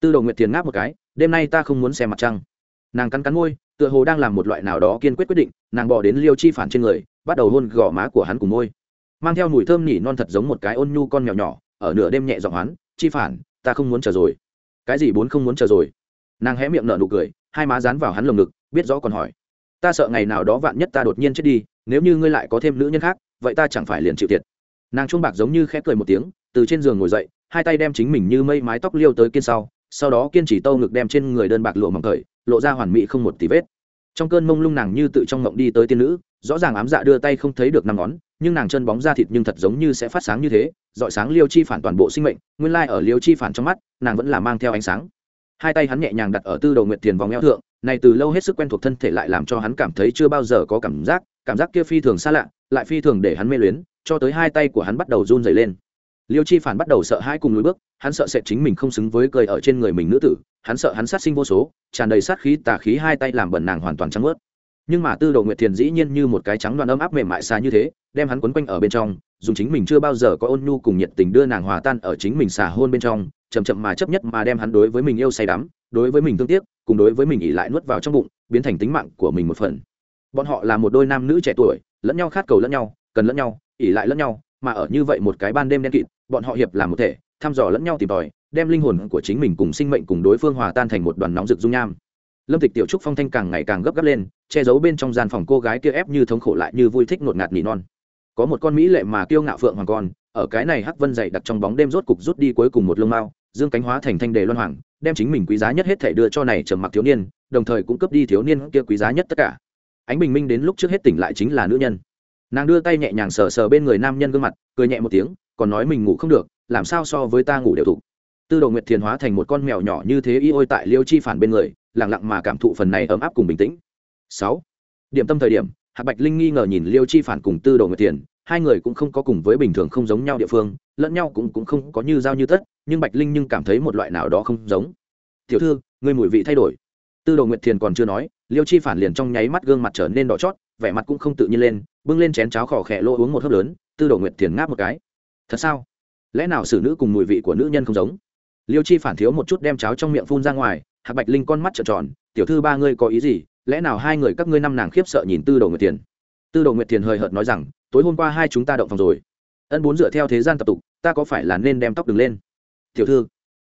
Tư đồ nguyệt thiền ngáp một cái, đêm nay ta không muốn xem mặt trăng. Nàng cắn cắn môi, tựa hồ đang làm một loại nào đó kiên quyết quyết định, nàng bỏ đến liêu chi phản trên người bắt đầu hôn gò má của hắn cùng môi. Mang theo mùi thơm nỉ non thật giống một cái ôn nhu con mèo nhỏ, ở nửa đêm nhẹ giọng hắn, chi phản, ta không muốn chờ rồi. Cái gì bốn không muốn chờ rồi? Nàng hé miệng nở nụ cười, hai má dán vào hắn lồng ngực, biết rõ còn hỏi. Ta sợ ngày nào đó vạn nhất ta đột nhiên chết đi, nếu như ngươi lại có thêm nữ nhân khác, vậy ta chẳng phải liền chịu thiệt. Nàng chuông bạc giống như khẽ cười một tiếng, từ trên giường ngồi dậy, hai tay đem chính mình như mây mái tóc liêu tới kiên sau sau đó kiên chỉ tâu ngực đem trên người đơn bạc lụa mỏng thời lộ ra hoàn mỹ không một tí vết. Trong cơn mông lung nàng như tự trong mộng đi tới tiên nữ rõ ràng ám dạ đưa tay không thấy được năm ngón, nhưng nàng chân bóng da thịt nhưng thật giống như sẽ phát sáng như thế, dọi sáng liêu chi phản toàn bộ sinh mệnh, nguyên lai ở liêu chi phản trong mắt, nàng vẫn là mang theo ánh sáng. Hai tay hắn nhẹ nhàng đặt ở tư đầu nguyện tiền vòng eo thượng, này từ lâu hết sức quen thuộc thân thể lại làm cho hắn cảm thấy chưa bao giờ có cảm giác cảm giác kia phi thường xa lạ, lại phi thường để hắn mê luyến, cho tới hai tay của hắn bắt đầu run dày lên. Liêu chi phản bắt đầu sợ hãi cùng lùi bước, hắn sợ sẽ chính mình không xứng với cười ở trên người mình nữ tử, hắn sợ hắn sát sinh vô số, tràn đầy sát khí tà khí hai tay làm bẩn nàng hoàn toàn trắng ướt nhưng mà tư đồ nguyệt thiền dĩ nhiên như một cái trắng đoàn ấm áp mềm mại xa như thế, đem hắn quấn quanh ở bên trong, dùng chính mình chưa bao giờ có ôn nhu cùng nhiệt tình đưa nàng hòa tan ở chính mình xả hôn bên trong, chậm chậm mà chấp nhất mà đem hắn đối với mình yêu say đắm, đối với mình thương tiếc, cùng đối với mình ỉ lại nuốt vào trong bụng, biến thành tính mạng của mình một phần. Bọn họ là một đôi nam nữ trẻ tuổi, lẫn nhau khát cầu lẫn nhau, cần lẫn nhau ỉ lại lẫn nhau, mà ở như vậy một cái ban đêm đen kịt, bọn họ hiệp làm một thể, thăm dò lẫn nhau tìm tòi, đem linh hồn của chính mình cùng sinh mệnh cùng đối phương hòa tan thành một đoàn nóng rực dung nham lâm tịch tiểu trúc phong thanh càng ngày càng gấp gáp lên, che giấu bên trong gian phòng cô gái kia ép như thống khổ lại như vui thích ngột ngạt nỉ non. Có một con mỹ lệ mà kiêu ngạo phượng hoàng con, ở cái này hắc vân dày đặt trong bóng đêm rốt cục rút đi cuối cùng một lông mao, dương cánh hóa thành thanh đề loan hoàng, đem chính mình quý giá nhất hết thể đưa cho này trầm mặc thiếu niên, đồng thời cũng cướp đi thiếu niên kia quý giá nhất tất cả. Ánh bình minh đến lúc trước hết tỉnh lại chính là nữ nhân. Nàng đưa tay nhẹ nhàng sờ sờ bên người nam nhân gương mặt, cười nhẹ một tiếng, còn nói mình ngủ không được, làm sao so với ta ngủ đều thục tư đồ nguyệt thiền hóa thành một con mèo nhỏ như thế y ôi tại liêu chi phản bên người lẳng lặng mà cảm thụ phần này ấm áp cùng bình tĩnh. Sáu. Điểm tâm thời điểm, hạc bạch linh nghi ngờ nhìn liêu chi phản cùng tư đồ nguyệt thiền, hai người cũng không có cùng với bình thường không giống nhau địa phương, lẫn nhau cũng cũng không có như giao như tất, nhưng bạch linh nhưng cảm thấy một loại nào đó không giống. Tiểu thư, người mùi vị thay đổi. Tư đồ nguyệt thiền còn chưa nói, liêu chi phản liền trong nháy mắt gương mặt trở nên đỏ chót, vẻ mặt cũng không tự nhiên lên, bưng lên chén cháo khỏ khẽ lỗ uống một hớp lớn, tư đồ nguyệt thiền ngáp một cái. Thật sao? Lẽ nào xử nữ cùng mùi vị của nữ nhân không giống? Liêu chi phản thiếu một chút đem cháo trong miệng phun ra ngoài, hạc bạch linh con mắt trợn tròn, tiểu thư ba ngươi có ý gì? Lẽ nào hai người các ngươi năm nàng khiếp sợ nhìn tư đồ nguyệt thiền? Tư đồ nguyệt thiền hời hợt nói rằng, tối hôm qua hai chúng ta động phòng rồi. Ân bốn dựa theo thế gian tập tục, ta có phải là nên đem tóc đừng lên? Tiểu thư,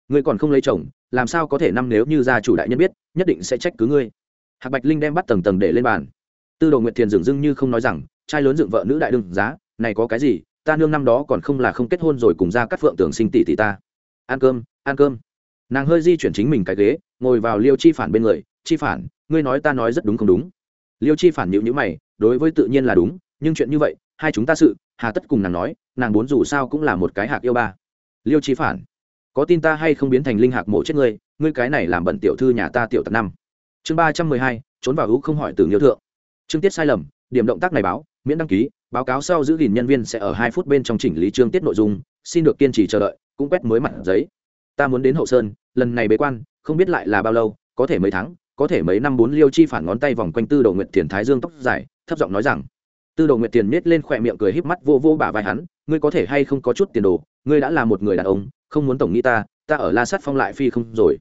ngươi còn không lấy chồng, làm sao có thể năm nếu như gia chủ đại nhân biết, nhất định sẽ trách cứ ngươi. Hạc bạch linh đem bắt tầng tầng để lên bàn. Tư đồ nguyệt thiền dường dưng như không nói rằng, trai lớn dựng vợ nữ đại đương giá, này có cái gì? Ta nương năm đó còn không là không kết hôn rồi cùng ra cắt phượng tưởng sinh tỷ tỷ ta. Ăn cơm ăn cơm. Nàng hơi di chuyển chính mình cái ghế, ngồi vào liêu chi phản bên người. Chi phản, ngươi nói ta nói rất đúng không đúng? Liêu chi phản nhịu nhữ mày, đối với tự nhiên là đúng, nhưng chuyện như vậy, hai chúng ta sự, hà tất cùng nàng nói, nàng muốn dù sao cũng là một cái hạc yêu ba. Liêu chi phản, có tin ta hay không biến thành linh hạc mổ chết ngươi ngươi cái này làm bận tiểu thư nhà ta tiểu tật năm. Chương ba trăm mười hai, trốn vào hữu không hỏi từ nghiêu thượng. Chương tiết sai lầm, điểm động tác này báo, miễn đăng ký, báo cáo sau giữ gìn nhân viên sẽ ở hai phút bên trong chỉnh lý chương tiết nội dung, xin được kiên trì chờ đợi, cũng quét mới mặt giấy ta muốn đến hậu sơn, lần này bế quan, không biết lại là bao lâu, có thể mấy tháng, có thể mấy năm bốn liêu chi phản ngón tay vòng quanh tư đồ nguyệt thiền thái dương tóc dài, thấp giọng nói rằng, tư đồ nguyệt thiền miết lên khỏe miệng cười híp mắt vô vô bả vai hắn, ngươi có thể hay không có chút tiền đồ, ngươi đã là một người đàn ông, không muốn tổng nghĩ ta ta ở la sát phong lại phi không rồi.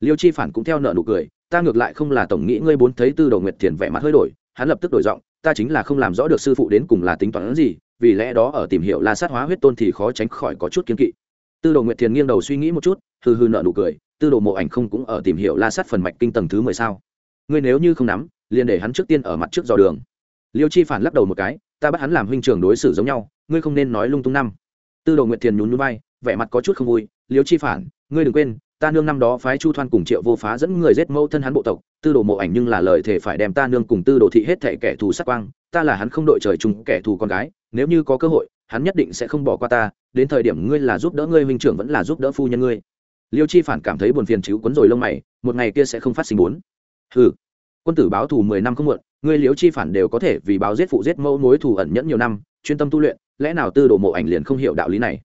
Liêu chi phản cũng theo nợ nụ cười, ta ngược lại không là tổng nghĩ ngươi bốn thấy tư đồ nguyệt thiền vẻ mặt hơi đổi, hắn lập tức đổi giọng, ta chính là không làm rõ được sư phụ đến cùng là tính toán gì, vì lẽ đó ở tìm hiểu la sát hóa huyết tôn thì khó tránh khỏi có chút kiên kỵ tư đồ nguyệt thiền nghiêng đầu suy nghĩ một chút hư hư nợ nụ cười, tư đồ mộ ảnh không cũng ở tìm hiểu la sát phần mạch kinh tầng thứ mười sao? Ngươi nếu như không nắm, liền để hắn trước tiên ở mặt trước dò đường. Liêu chi phản lắc đầu một cái, ta bắt hắn làm huynh trưởng đối xử giống nhau, ngươi không nên nói lung tung năm. Tư đồ nguyệt thiền nhún núi bay vẻ mặt có chút không vui, liêu chi phản, ngươi đừng quên, ta nương năm đó phái chu thoan cùng triệu vô phá dẫn người giết mẫu thân hắn bộ tộc, tư đồ mộ ảnh nhưng là lời thể phải đem ta nương cùng tư đồ thị hết thệ kẻ thù sát quang, ta là hắn không đội trời chung kẻ thù con gái, nếu như có cơ hội hắn nhất định sẽ không bỏ qua ta, đến thời điểm ngươi là giúp đỡ ngươi huynh trưởng vẫn là giúp đỡ phu nhân ngươi. Liêu chi phản cảm thấy buồn phiền chữ quấn rồi lông mày, một ngày kia sẽ không phát sinh bốn. Ừ quân tử báo thù mười năm không muộn, ngươi liêu chi phản đều có thể vì báo giết phụ giết mẫu mối thù ẩn nhẫn nhiều năm, chuyên tâm tu luyện, lẽ nào tư đồ mộ ảnh liền không hiểu đạo lý này?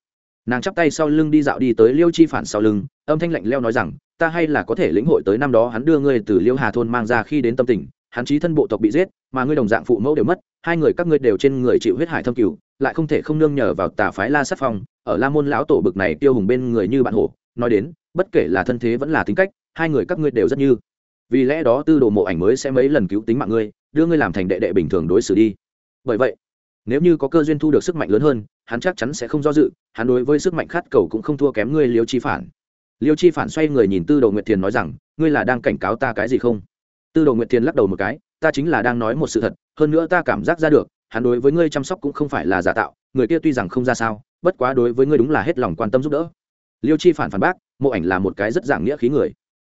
Nàng chắp tay sau lưng đi dạo đi tới liêu chi phản sau lưng, âm thanh lạnh leo nói rằng, ta hay là có thể lĩnh hội tới năm đó hắn đưa ngươi từ liêu hà thôn mang ra khi đến tâm tình, hắn chí thân bộ tộc bị giết, mà ngươi đồng dạng phụ mẫu đều mất hai người các ngươi đều trên người chịu huyết hải thâm cửu, lại không thể không nương nhờ vào tà phái la sát phong, ở la môn lão tổ bực này tiêu hùng bên người như bạn hổ, nói đến, bất kể là thân thế vẫn là tính cách, hai người các ngươi đều rất như. Vì lẽ đó tư đồ mộ ảnh mới sẽ mấy lần cứu tính mạng ngươi, đưa ngươi làm thành đệ đệ bình thường đối xử đi. Bởi vậy, nếu như có cơ duyên thu được sức mạnh lớn hơn, hắn chắc chắn sẽ không do dự, hắn đối với sức mạnh khát cầu cũng không thua kém ngươi liêu chi phản. Liêu chi phản xoay người nhìn tư đồ nguyệt thiền nói rằng, ngươi là đang cảnh cáo ta cái gì không? Tư đồ nguyệt thiền lắc đầu một cái ta chính là đang nói một sự thật, hơn nữa ta cảm giác ra được, hắn đối với ngươi chăm sóc cũng không phải là giả tạo, người kia tuy rằng không ra sao, bất quá đối với ngươi đúng là hết lòng quan tâm giúp đỡ. Liêu chi phản phản bác, mộ ảnh là một cái rất giảng nghĩa khí người.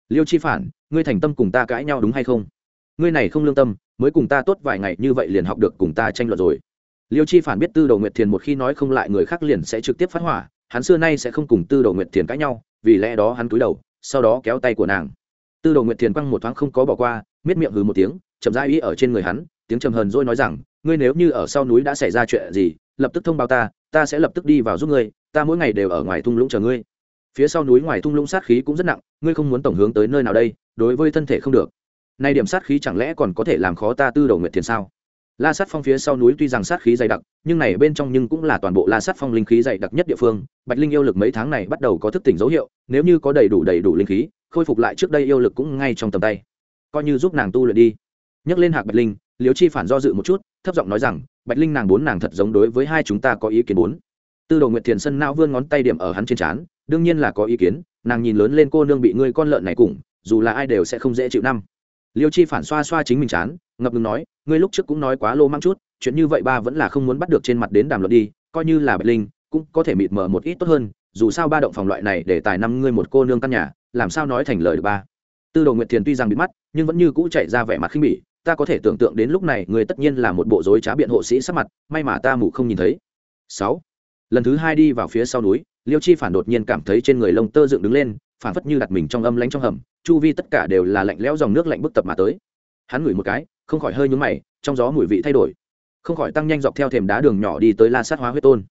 Liêu chi phản, ngươi thành tâm cùng ta cãi nhau đúng hay không? Ngươi này không lương tâm, mới cùng ta tốt vài ngày như vậy liền học được cùng ta tranh luận rồi. Liêu chi phản biết tư Đầu nguyệt thiền một khi nói không lại người khác liền sẽ trực tiếp phát hỏa, hắn xưa nay sẽ không cùng tư Đầu nguyệt thiền cãi nhau, vì lẽ đó hắn cúi đầu, sau đó kéo tay của nàng. Tư Đầu nguyệt thiền quăng một thoáng không có bỏ qua, miết miệng hừ một tiếng chậm rãi ý ở trên người hắn, tiếng trầm hờn rồi nói rằng, ngươi nếu như ở sau núi đã xảy ra chuyện gì, lập tức thông báo ta ta sẽ lập tức đi vào giúp ngươi, ta mỗi ngày đều ở ngoài thung lũng chờ ngươi. Phía sau núi ngoài thung lũng sát khí cũng rất nặng, ngươi không muốn tổng hướng tới nơi nào đây, đối với thân thể không được. Nay điểm sát khí chẳng lẽ còn có thể làm khó ta tư đầu nguyệt thiền sao? La sát phong phía sau núi tuy rằng sát khí dày đặc, nhưng này bên trong nhưng cũng là toàn bộ la sát phong linh khí dày đặc nhất địa phương. Bạch linh yêu lực mấy tháng này bắt đầu có thức tỉnh dấu hiệu, nếu như có đầy đủ đầy đủ linh khí, khôi phục lại trước đây yêu lực cũng ngay trong tầm tay. Coi như giúp nàng tu luyện đi nhấc lên hạc bạch linh liễu chi phản do dự một chút, thấp giọng nói rằng, bạch linh nàng bốn nàng thật giống đối với hai chúng ta có ý kiến bốn. Tư đồ nguyệt thiền sân não vươn ngón tay điểm ở hắn trên trán, đương nhiên là có ý kiến, nàng nhìn lớn lên cô nương bị ngươi con lợn này cùng, dù là ai đều sẽ không dễ chịu năm. Liêu chi phản xoa xoa chính mình chán ngập ngừng nói, ngươi lúc trước cũng nói quá lô mang chút, chuyện như vậy ba vẫn là không muốn bắt được trên mặt đến đàm luận đi, coi như là bạch linh, cũng có thể mịt mờ một ít tốt hơn, dù sao ba động phòng loại này để tài năm ngươi một cô nương căn nhà, làm sao nói thành lời được ba? Tư đồ nguyệt thiền tuy rằng bị mắt, nhưng vẫn như cũ chạy ra vẻ mặt khinh bỉ ta có thể tưởng tượng đến lúc này người tất nhiên là một bộ dối trá biện hộ sĩ sắc mặt, may mà ta mù không nhìn thấy. Sáu. Lần thứ hai đi vào phía sau núi, liêu chi phản đột nhiên cảm thấy trên người lông tơ dựng đứng lên, phản phất như đặt mình trong âm lánh trong hầm, chu vi tất cả đều là lạnh lẽo dòng nước lạnh bức tập mà tới. Hắn ngửi một cái, không khỏi hơi nhúng mày, trong gió mùi vị thay đổi. Không khỏi tăng nhanh dọc theo thềm đá đường nhỏ đi tới la sát hóa huyết tôn.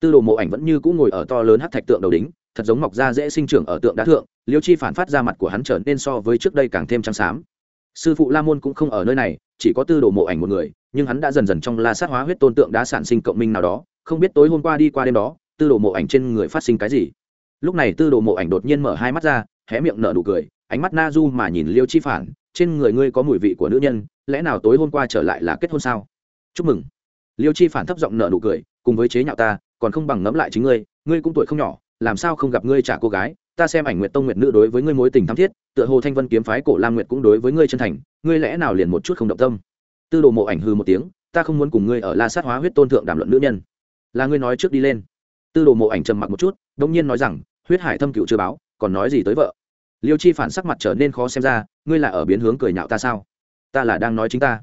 Tư đồ mộ ảnh vẫn như cũng ngồi ở to lớn hát thạch tượng đầu đính, thật giống mọc ra dễ sinh trưởng ở tượng đá thượng, liêu chi phản phát ra mặt của hắn trở nên so với trước đây càng thêm trắng xám sư phụ la môn cũng không ở nơi này, chỉ có tư đồ mộ ảnh một người, nhưng hắn đã dần dần trong la sát hóa huyết tôn tượng đã sản sinh cộng minh nào đó, không biết tối hôm qua đi qua đêm đó, tư đồ mộ ảnh trên người phát sinh cái gì. Lúc này tư đồ mộ ảnh đột nhiên mở hai mắt ra, hé miệng nở nụ cười, ánh mắt na du mà nhìn liêu chi phản, trên người ngươi có mùi vị của nữ nhân, lẽ nào tối hôm qua trở lại là kết hôn sao? Chúc mừng. Liêu chi phản thấp giọng nở nụ cười, cùng với chế nhạo ta, còn không bằng ngẫm lại chính ngươi ngươi cũng tuổi không nhỏ, làm sao không gặp ngươi trả cô gái? Ta xem ảnh nguyệt tông nguyệt nữ đối với ngươi mối tình thắm thiết, tựa hồ thanh vân kiếm phái cổ lam nguyệt cũng đối với ngươi chân thành, ngươi lẽ nào liền một chút không động tâm? Tư đồ mộ ảnh hư một tiếng, ta không muốn cùng ngươi ở la sát hóa huyết tôn thượng đàm luận nữ nhân. Là ngươi nói trước đi lên. Tư đồ mộ ảnh trầm mặc một chút, đông nhiên nói rằng, huyết hải thâm cựu chưa báo, còn nói gì tới vợ? Liêu chi phản sắc mặt trở nên khó xem ra, ngươi là ở biến hướng cười nhạo ta sao? Ta là đang nói chính ta.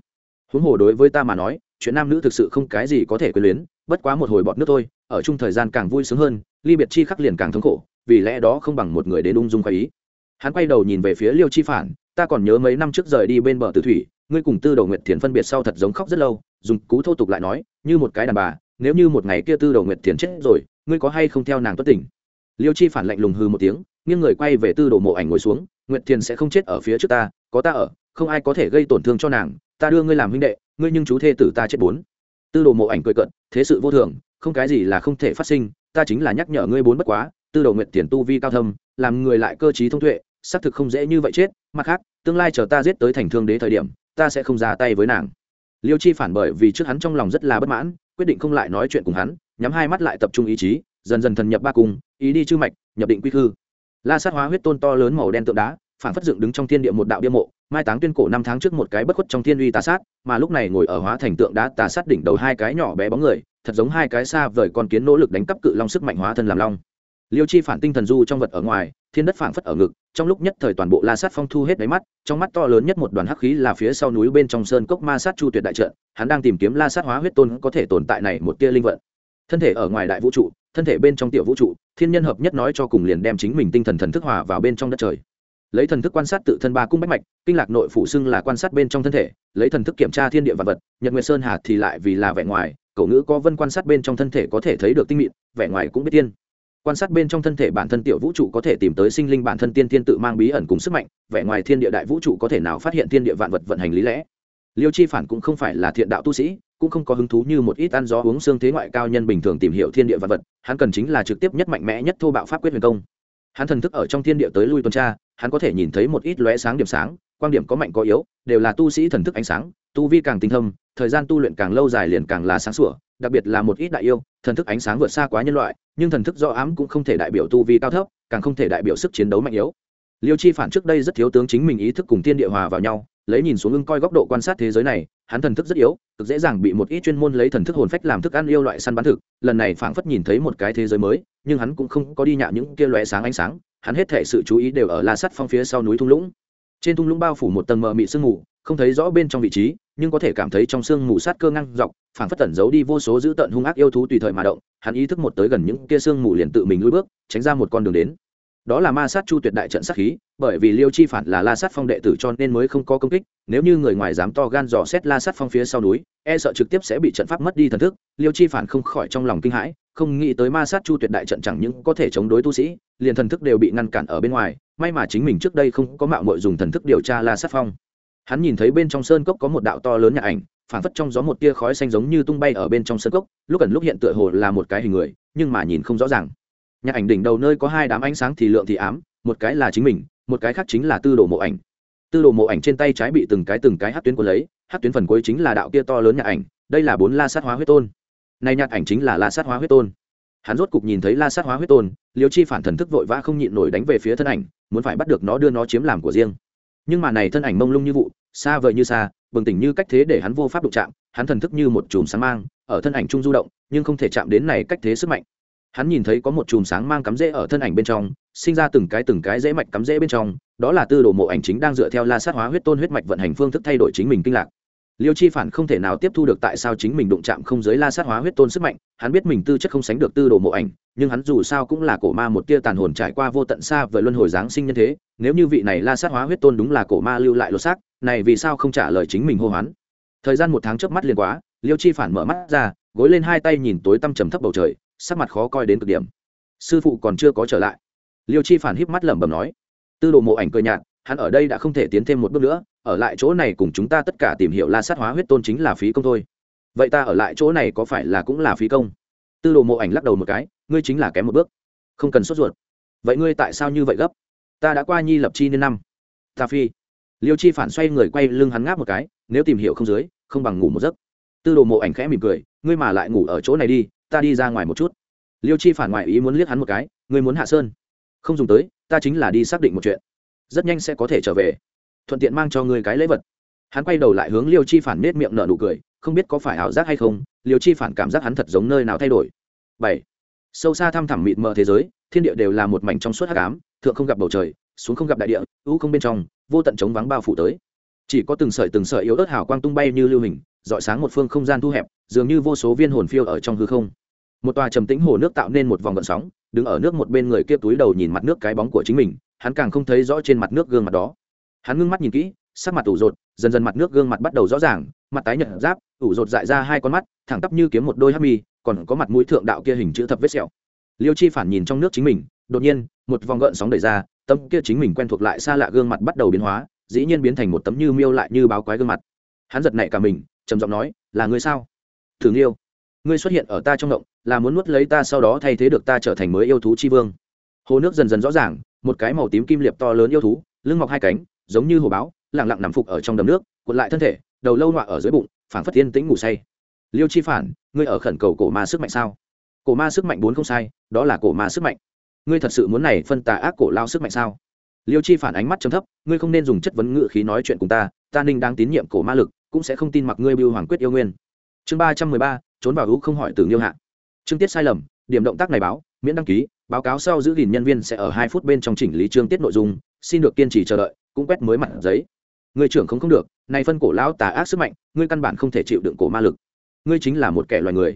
Huống hồ đối với ta mà nói, chuyện nam nữ thực sự không cái gì có thể quyền luyến, bất quá một hồi bọt nước thôi, ở chung thời gian càng vui sướng hơn ly biệt chi khắc liền càng thống khổ, vì lẽ đó không bằng một người đến ung dung khoái ý. Hắn quay đầu nhìn về phía liêu chi phản, ta còn nhớ mấy năm trước rời đi bên bờ tử thủy, ngươi cùng tư đầu nguyệt thiền phân biệt sau thật giống khóc rất lâu, dùng cú thô tục lại nói, như một cái đàn bà, nếu như một ngày kia tư đầu nguyệt thiền chết rồi, ngươi có hay không theo nàng tuất tỉnh liêu chi phản lạnh lùng hư một tiếng, nghiêng người quay về tư đồ mộ ảnh ngồi xuống, nguyệt thiền sẽ không chết ở phía trước ta, có ta ở, không ai có thể gây tổn thương cho nàng, ta đưa ngươi làm huynh đệ, ngươi nhưng chú thê tử ta chết bốn. Tư đồ mộ ảnh cười cận thế sự vô thường, không cái gì là không thể phát sinh ta chính là nhắc nhở ngươi bốn bất quá, tư đầu nguyện tiền tu vi cao thâm, làm người lại cơ trí thông tuệ, xác thực không dễ như vậy chết, mặt khác, tương lai chờ ta giết tới thành thương đế thời điểm, ta sẽ không ra tay với nàng. Liêu chi phản bởi vì trước hắn trong lòng rất là bất mãn, quyết định không lại nói chuyện cùng hắn, nhắm hai mắt lại tập trung ý chí, dần dần thần nhập ba cung, ý đi chư mạch, nhập định quy khư. La sát hóa huyết tôn to lớn màu đen tượng đá phản phất dựng đứng trong thiên địa một đạo bia mộ mai táng tuyên cổ năm tháng trước một cái bất khuất trong thiên uy tà sát, mà lúc này ngồi ở hóa thành tượng đã tà sát đỉnh đầu hai cái nhỏ bé bóng người, thật giống hai cái xa vời con kiến nỗ lực đánh cắp cự long sức mạnh hóa thân làm long. Liêu chi phản tinh thần du trong vật ở ngoài, thiên đất phảng phất ở ngực, trong lúc nhất thời toàn bộ la sát phong thu hết đáy mắt, trong mắt to lớn nhất một đoàn hắc khí là phía sau núi bên trong sơn cốc ma sát chu tuyệt đại trận, hắn đang tìm kiếm la sát hóa huyết tôn có thể tồn tại này một tia linh vận. Thân thể ở ngoài đại vũ trụ, thân thể bên trong tiểu vũ trụ, thiên nhân hợp nhất nói cho cùng liền đem chính mình tinh thần thần thức hòa vào bên trong đất trời lấy thần thức quan sát tự thân ba cung bách mạch, kinh lạc nội phụ xưng là quan sát bên trong thân thể, lấy thần thức kiểm tra thiên địa vật vật, nhật nguyệt sơn hà thì lại vì là vẻ ngoài, cậu ngữ có vân quan sát bên trong thân thể có thể thấy được tinh mịn, vẻ ngoài cũng biết tiên. Quan sát bên trong thân thể bản thân tiểu vũ trụ có thể tìm tới sinh linh bản thân tiên tiên tự mang bí ẩn cùng sức mạnh, vẻ ngoài thiên địa đại vũ trụ có thể nào phát hiện thiên địa vạn vật vận hành lý lẽ. Liêu chi phản cũng không phải là thiện đạo tu sĩ, cũng không có hứng thú như một ít ăn gió uống xương thế ngoại cao nhân bình thường tìm hiểu thiên địa vạn vật, hắn cần chính là trực tiếp nhất mạnh mẽ nhất thô bạo pháp quyết huyền công. Hắn thần thức ở trong thiên địa tới lui tuần tra hắn có thể nhìn thấy một ít lóe sáng điểm sáng quan điểm có mạnh có yếu, đều là tu sĩ thần thức ánh sáng, tu vi càng tinh thâm, thời gian tu luyện càng lâu dài liền càng là sáng sủa, đặc biệt là một ít đại yêu, thần thức ánh sáng vượt xa quá nhân loại, nhưng thần thức do ám cũng không thể đại biểu tu vi cao thấp, càng không thể đại biểu sức chiến đấu mạnh yếu. Liêu chi phản trước đây rất thiếu tướng chính mình ý thức cùng thiên địa hòa vào nhau, lấy nhìn xuống ưng coi góc độ quan sát thế giới này, hắn thần thức rất yếu, cực dễ dàng bị một ít chuyên môn lấy thần thức hồn phách làm thức ăn yêu loại săn bắn thực, lần này phảng phất nhìn thấy một cái thế giới mới, nhưng hắn cũng không có đi nhạ những kia lóe sáng ánh sáng hắn hết thể sự chú ý đều ở la sắt phong phía sau núi thung lũng. Trên thung lũng bao phủ một tầng mờ mị sương mù, không thấy rõ bên trong vị trí, nhưng có thể cảm thấy trong sương mù sát cơ ngăn dọc, phảng phất tẩn giấu đi vô số dữ tận hung ác yêu thú tùy thời mà động, hắn ý thức một tới gần những kia sương mù liền tự mình lùi bước, tránh ra một con đường đến đó là ma sát chu tuyệt đại trận sát khí, bởi vì liêu chi phản là la sát phong đệ tử cho nên mới không có công kích, nếu như người ngoài dám to gan dò xét la sát phong phía sau núi e sợ trực tiếp sẽ bị trận pháp mất đi thần thức, liêu chi phản không khỏi trong lòng kinh hãi, không nghĩ tới ma sát chu tuyệt đại trận chẳng những có thể chống đối tu sĩ, liền thần thức đều bị ngăn cản ở bên ngoài, may mà chính mình trước đây không có mạo mội dùng thần thức điều tra la sát phong. Hắn nhìn thấy bên trong sơn cốc có một đạo to lớn nhà ảnh phản phất trong gió một tia khói xanh giống như tung bay ở bên trong sơn cốc, lúc ẩn lúc hiện tựa hồ là một cái hình người, nhưng mà nhìn không rõ ràng nhạc ảnh đỉnh đầu nơi có hai đám ánh sáng thì lượng thì ám, một cái là chính mình, một cái khác chính là tư đồ mộ ảnh. Tư đồ mộ ảnh trên tay trái bị từng cái từng cái hát tuyến của lấy, hát tuyến phần cuối chính là đạo kia to lớn nhà ảnh, đây là bốn la sát hóa huyết tôn. Này nhạc ảnh chính là la sát hóa huyết tôn. Hắn rốt cục nhìn thấy la sát hóa huyết tôn, liêu chi phản thần thức vội vã không nhịn nổi đánh về phía thân ảnh, muốn phải bắt được nó đưa nó chiếm làm của riêng. Nhưng mà này thân ảnh mông lung như vụ, xa vời như xa, bừng tỉnh như cách thế để hắn vô pháp đụng chạm, hắn thần thức như một chùm sáng mang, ở thân ảnh trung du động, nhưng không thể chạm đến này cách thế sức mạnh hắn nhìn thấy có một chùm sáng mang cắm rễ ở thân ảnh bên trong, sinh ra từng cái từng cái rễ mạch cắm rễ bên trong, đó là tư đồ mộ ảnh chính đang dựa theo la sát hóa huyết tôn huyết mạch vận hành phương thức thay đổi chính mình kinh lạc. Liêu chi phản không thể nào tiếp thu được tại sao chính mình đụng chạm không giới la sát hóa huyết tôn sức mạnh, hắn biết mình tư chất không sánh được tư đồ mộ ảnh, nhưng hắn dù sao cũng là cổ ma một tia tàn hồn trải qua vô tận xa với luân hồi giáng sinh nhân thế, nếu như vị này la sát hóa huyết tôn đúng là cổ ma lưu lại lột xác, này vì sao không trả lời chính mình hô hoán? Thời gian một tháng trước mắt liền quá, liêu chi phản mở mắt ra, gối lên hai tay nhìn tối tăm trầm thấp bầu trời sắc mặt khó coi đến cực điểm. Sư phụ còn chưa có trở lại. Liêu chi phản híp mắt lẩm bẩm nói, tư đồ mộ ảnh cơ nhạt, hắn ở đây đã không thể tiến thêm một bước nữa, ở lại chỗ này cùng chúng ta tất cả tìm hiểu la sát hóa huyết tôn chính là phí công thôi. Vậy ta ở lại chỗ này có phải là cũng là phí công? Tư đồ mộ ảnh lắc đầu một cái, ngươi chính là kém một bước. Không cần sốt ruột. Vậy ngươi tại sao như vậy gấp? Ta đã qua nhi lập chi nên năm. Ta phi. Liêu chi phản xoay người quay lưng hắn ngáp một cái, nếu tìm hiểu không dưới, không bằng ngủ một giấc. Tư đồ mộ ảnh khẽ mỉm cười, ngươi mà lại ngủ ở chỗ này đi ta đi ra ngoài một chút. Liêu chi phản ngoại ý muốn liếc hắn một cái, ngươi muốn hạ sơn. Không dùng tới, ta chính là đi xác định một chuyện. Rất nhanh sẽ có thể trở về. Thuận tiện mang cho ngươi cái lễ vật. Hắn quay đầu lại hướng liêu chi phản nết miệng nở nụ cười, không biết có phải ảo giác hay không, liêu chi phản cảm giác hắn thật giống nơi nào thay đổi. Bảy. Sâu xa thăm thẳm mịt mờ thế giới, thiên địa đều là một mảnh trong suốt hắc ám, thượng không gặp bầu trời, xuống không gặp đại địa ưu không bên trong, vô tận trống vắng bao phủ tới chỉ có từng sợi từng sợi yếu ớt hào quang tung bay như lưu hình dọi sáng một phương không gian thu hẹp, dường như vô số viên hồn phiêu ở trong hư không. Một tòa trầm tĩnh hồ nước tạo nên một vòng gợn sóng, đứng ở nước một bên người kia túi đầu nhìn mặt nước cái bóng của chính mình, hắn càng không thấy rõ trên mặt nước gương mặt đó. Hắn ngưng mắt nhìn kỹ, sắc mặt ủ rột, dần dần mặt nước gương mặt bắt đầu rõ ràng, mặt tái nhợt giáp ủ rột dại ra hai con mắt, thẳng tắp như kiếm một đôi hắc mi, còn có mặt mũi thượng đạo kia hình chữ thập vết sẹo. Liêu chi phản nhìn trong nước chính mình, đột nhiên, một vòng gợn sóng đẩy ra, tâm kia chính mình quen thuộc lại xa lạ gương mặt bắt đầu biến hóa dĩ nhiên biến thành một tấm như miêu lại như báo quái gương mặt. Hắn giật nảy cả mình, trầm giọng nói, là ngươi sao? Thường yêu ngươi xuất hiện ở ta trong động, là muốn nuốt lấy ta sau đó thay thế được ta trở thành mới yêu thú chi vương. Hồ nước dần dần rõ ràng, một cái màu tím kim liệp to lớn yêu thú, lưng mọc hai cánh, giống như hồ báo lẳng lặng nằm phục ở trong đầm nước, cuộn lại thân thể, đầu lâu nọa ở dưới bụng, phảng phất tiên tĩnh ngủ say. Liêu chi phản, ngươi ở khẩn cầu cổ ma sức mạnh sao? Cổ ma sức mạnh bốn không sai, đó là cổ ma sức mạnh. Ngươi thật sự muốn này phân tà ác cổ lao sức mạnh sao? Liêu chi phản ánh mắt chấm thấp, ngươi không nên dùng chất vấn ngự khí nói chuyện cùng ta ta ninh đang tín nhiệm cổ ma lực, cũng sẽ không tin mặc ngươi bưu hoàng quyết yêu nguyên. Chương ba trăm mười ba, trốn vào hữu không hỏi từ nghiêu hạ. Chương tiết sai lầm, điểm động tác này báo, miễn đăng ký, báo cáo sau giữ gìn nhân viên sẽ ở hai phút bên trong chỉnh lý chương tiết nội dung, xin được kiên trì chờ đợi, cũng quét mới mặt giấy. Người trưởng không không được, này phân cổ lão tà ác sức mạnh, ngươi căn bản không thể chịu đựng cổ ma lực. Ngươi chính là một kẻ loài người.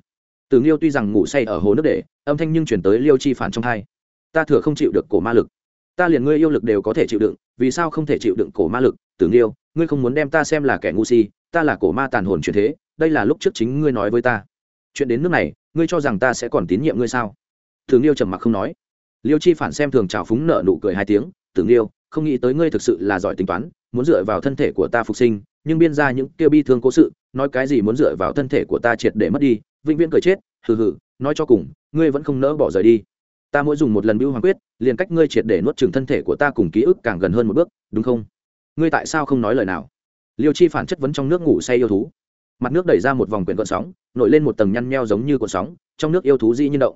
Từ nghiêu tuy rằng ngủ say ở hồ nước để, âm thanh nhưng chuyển tới liêu chi phản trong hai. Ta thừa không chịu được cổ ma lực ta liền ngươi yêu lực đều có thể chịu đựng, vì sao không thể chịu đựng cổ ma lực, tử nghiêu, ngươi không muốn đem ta xem là kẻ ngu si, ta là cổ ma tàn hồn truyền thế, đây là lúc trước chính ngươi nói với ta. Chuyện đến nước này, ngươi cho rằng ta sẽ còn tín nhiệm ngươi sao? Tử nghiêu trầm mặc không nói. Liêu chi phản xem thường trào phúng nợ nụ cười hai tiếng, tử nghiêu, không nghĩ tới ngươi thực sự là giỏi tính toán, muốn dựa vào thân thể của ta phục sinh, nhưng biên ra những kêu bi thương cố sự, nói cái gì muốn dựa vào thân thể của ta triệt để mất đi, vĩnh viễn cười chết, hừ hừ, nói cho cùng, ngươi vẫn không nỡ bỏ rời đi ta mỗi dùng một lần bưu hoàng quyết, liền cách ngươi triệt để nuốt trừng thân thể của ta cùng ký ức càng gần hơn một bước, đúng không? Ngươi tại sao không nói lời nào? Liêu chi phản chất vấn trong nước ngủ say yêu thú. Mặt nước đẩy ra một vòng quyển gợn sóng, nổi lên một tầng nhăn nheo giống như cuộn sóng, trong nước yêu thú di nhiên động.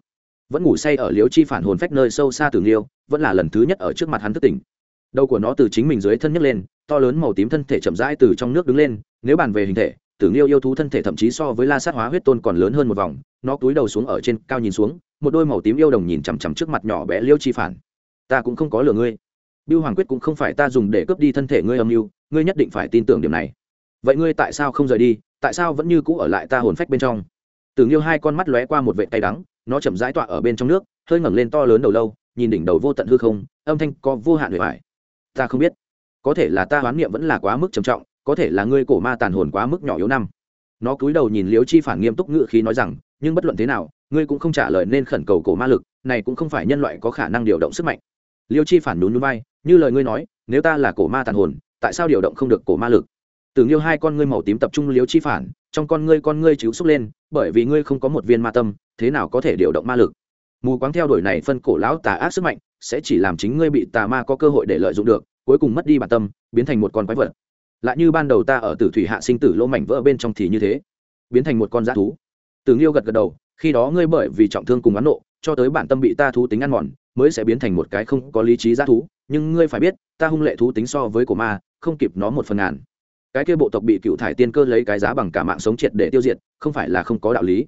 Vẫn ngủ say ở liêu chi phản hồn phách nơi sâu xa từ liêu, vẫn là lần thứ nhất ở trước mặt hắn thức tỉnh. Đầu của nó từ chính mình dưới thân nhấc lên, to lớn màu tím thân thể chậm rãi từ trong nước đứng lên, nếu bàn về hình thể tử nghiêu yêu thú thân thể thậm chí so với la sát hóa huyết tôn còn lớn hơn một vòng, nó cúi đầu xuống ở trên cao nhìn xuống, một đôi màu tím yêu đồng nhìn chằm chằm trước mặt nhỏ bé liêu chi phản. Ta cũng không có lừa ngươi. Biêu hoàng quyết cũng không phải ta dùng để cướp đi thân thể ngươi âm mưu, ngươi nhất định phải tin tưởng điểm này. Vậy ngươi tại sao không rời đi? Tại sao vẫn như cũ ở lại ta hồn phách bên trong? Tử nghiêu hai con mắt lóe qua một vệ tay đắng, nó chậm rãi tọa ở bên trong nước, hơi ngẩng lên to lớn đầu lâu, nhìn đỉnh đầu vô tận hư không, âm thanh có vô hạn bề bài ta không biết. Có thể là ta hoán niệm vẫn là quá mức trầm trọng có thể là ngươi cổ ma tàn hồn quá mức nhỏ yếu năm. Nó cúi đầu nhìn liễu chi phản nghiêm túc ngự khí nói rằng, nhưng bất luận thế nào, ngươi cũng không trả lời nên khẩn cầu cổ ma lực, này cũng không phải nhân loại có khả năng điều động sức mạnh. Liêu chi phản nhún núi bay như lời ngươi nói, nếu ta là cổ ma tàn hồn, tại sao điều động không được cổ ma lực? Tưởng yêu hai con ngươi màu tím tập trung liếu chi phản, trong con ngươi con ngươi chiếu xúc lên, bởi vì ngươi không có một viên ma tâm, thế nào có thể điều động ma lực? Mù quáng theo đuổi này phân cổ lão tà ác sức mạnh, sẽ chỉ làm chính ngươi bị tà ma có cơ hội để lợi dụng được, cuối cùng mất đi bản tâm, biến thành một con quái vật lại như ban đầu ta ở tử thủy hạ sinh tử lỗ mảnh vỡ bên trong thì như thế, biến thành một con dã thú. Tưởng nghiêu gật gật đầu, khi đó ngươi bởi vì trọng thương cùng oán nộ, cho tới bản tâm bị ta thú tính ăn mòn, mới sẽ biến thành một cái không có lý trí g thú. Nhưng ngươi phải biết, ta hung lệ thú tính so với của ma, không kịp nó một phần ngàn. Cái kia bộ tộc bị cựu thải tiên cơ lấy cái giá bằng cả mạng sống triệt để tiêu diệt, không phải là không có đạo lý.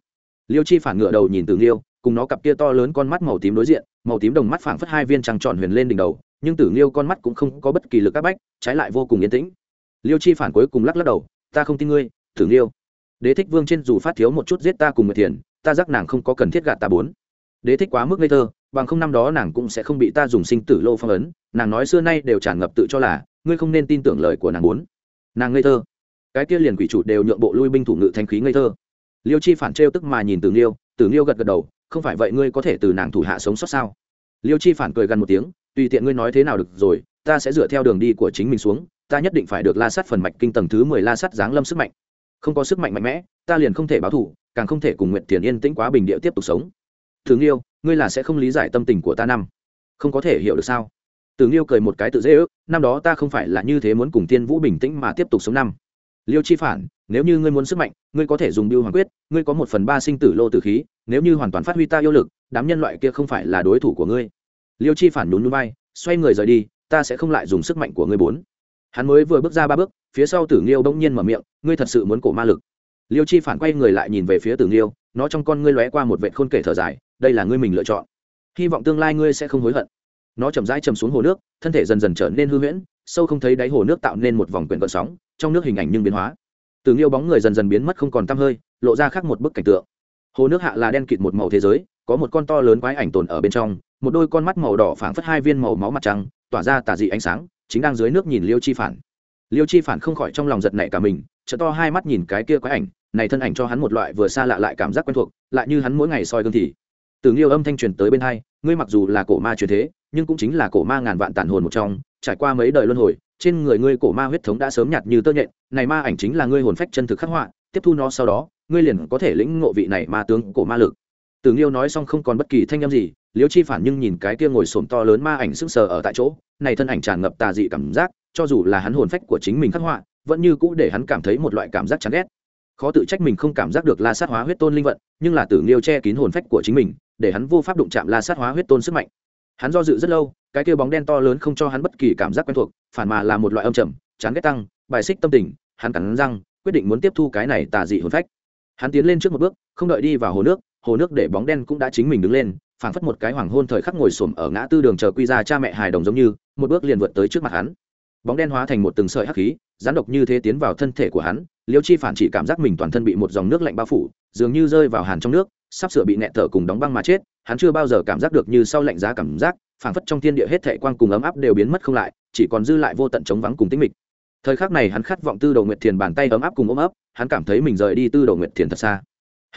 Liêu chi phản ngựa đầu nhìn từ liêu cùng nó cặp kia to lớn con mắt màu tím đối diện, màu tím đồng mắt phảng phất hai viên trăng tròn huyền lên đỉnh đầu, nhưng tử liêu con mắt cũng không có bất kỳ lực áp bách, trái lại vô cùng yên tĩnh liêu chi phản cuối cùng lắc lắc đầu ta không tin ngươi tử liêu đế thích vương trên dù phát thiếu một chút giết ta cùng người thiền, ta giác nàng không có cần thiết gạt ta bốn. Đế thích quá mức ngây thơ bằng không năm đó nàng cũng sẽ không bị ta dùng sinh tử lô phong ấn nàng nói xưa nay đều tràn ngập tự cho là ngươi không nên tin tưởng lời của nàng bốn. Nàng ngây thơ. Cái kia liền quỷ chủ đều nhượng bộ lui binh thủ ngự thanh khí ngây thơ. Liêu chi phản trêu tức mà nhìn tử liêu tử liêu gật gật đầu không phải vậy ngươi có thể từ nàng thủ hạ sống sót sao? Liêu chi phản cười gần một tiếng tùy tiện ngươi nói thế nào được rồi ta sẽ dựa theo đường đi của chính mình xuống ta nhất định phải được la sát phần mạch kinh tầng thứ mười la sát giáng lâm sức mạnh. Không có sức mạnh mạnh mẽ, ta liền không thể báo thủ càng không thể cùng nguyện tiền yên tĩnh quá bình địa tiếp tục sống. Thường yêu, ngươi là sẽ không lý giải tâm tình của ta năm. Không có thể hiểu được sao? Tưởng yêu cười một cái tự dễ ước, năm đó ta không phải là như thế muốn cùng tiên vũ bình tĩnh mà tiếp tục sống năm. Liêu chi phản, nếu như ngươi muốn sức mạnh, ngươi có thể dùng biêu hoàng quyết, ngươi có một phần ba sinh tử lô tử khí, nếu như hoàn toàn phát huy ta yêu lực, đám nhân loại kia không phải là đối thủ của ngươi. Liêu chi phản nhún núi bay xoay người rời đi, ta sẽ không lại dùng sức mạnh của ngươi bốn hắn mới vừa bước ra ba bước, phía sau tử nghiêu bỗng nhiên mở miệng, ngươi thật sự muốn cổ ma lực? Liêu chi phản quay người lại nhìn về phía tử nghiêu, nó trong con ngươi lóe qua một vệ khôn kể thở dài, đây là ngươi mình lựa chọn. Hy vọng tương lai ngươi sẽ không hối hận. Nó chậm rãi chầm xuống hồ nước, thân thể dần dần trở nên hư huyễn, sâu không thấy đáy hồ nước tạo nên một vòng quyển vận sóng, trong nước hình ảnh nhưng biến hóa. Từ nghiêu bóng người dần dần biến mất không còn tăm hơi, lộ ra khác một bức cảnh tượng. Hồ nước hạ là đen kịt một màu thế giới, có một con to lớn quái ảnh tồn ở bên trong, một đôi con mắt màu đỏ phảng phất hai viên màu máu mặt trăng, tỏa ra tà dị ánh sáng chính đang dưới nước nhìn liêu chi phản. Liêu chi phản không khỏi trong lòng giật nảy cả mình chợ to hai mắt nhìn cái kia quái ảnh, này thân ảnh cho hắn một loại vừa xa lạ lại cảm giác quen thuộc, lại như hắn mỗi ngày soi gương thì. Từ nghiêu âm thanh truyền tới bên hai, ngươi mặc dù là cổ ma truyền thế, nhưng cũng chính là cổ ma ngàn vạn tàn hồn một trong, trải qua mấy đời luân hồi, trên người ngươi cổ ma huyết thống đã sớm nhạt như tơ nhện, này ma ảnh chính là ngươi hồn phách chân thực khắc họa, tiếp thu nó sau đó, ngươi liền có thể lĩnh ngộ vị này ma tướng cổ ma lực. Tử nghiêu nói xong không còn bất kỳ thanh âm gì Liễu chi phản nhưng nhìn cái kia ngồi xổm to lớn ma ảnh sững sờ ở tại chỗ, này thân ảnh tràn ngập tà dị cảm giác, cho dù là hắn hồn phách của chính mình khắc họa, vẫn như cũ để hắn cảm thấy một loại cảm giác chán ghét. Khó tự trách mình không cảm giác được la sát hóa huyết tôn linh vận, nhưng là tử nghiêu che kín hồn phách của chính mình, để hắn vô pháp đụng chạm la sát hóa huyết tôn sức mạnh. Hắn do dự rất lâu, cái kia bóng đen to lớn không cho hắn bất kỳ cảm giác quen thuộc, phản mà là một loại âm trầm, chán ghét tăng, bài xích tâm tình, hắn cắn răng, quyết định muốn tiếp thu cái này tà dị hồn phách. Hắn tiến lên trước một bước, không đợi đi vào hồ nước hồ nước để bóng đen cũng đã chính mình đứng lên, phảng phất một cái hoàng hôn thời khắc ngồi xổm ở ngã tư đường chờ quy ra cha mẹ hài đồng giống như, một bước liền vượt tới trước mặt hắn. Bóng đen hóa thành một từng sợi hắc khí, rắn độc như thế tiến vào thân thể của hắn, liêu chi phản chỉ cảm giác mình toàn thân bị một dòng nước lạnh bao phủ, dường như rơi vào hàn trong nước, sắp sửa bị nẹt thở cùng đóng băng mà chết, hắn chưa bao giờ cảm giác được như sau lạnh giá cảm giác, phảng phất trong thiên địa hết thệ quang cùng ấm áp đều biến mất không lại, chỉ còn dư lại vô tận chống vắng cùng tĩnh mịch. Thời khắc này hắn khát vọng tư đầu nguyệt thiền bàn tay ấm áp cùng ôm ấp, hắn cảm thấy mình rời đi tư đầu nguyệt thiền thật xa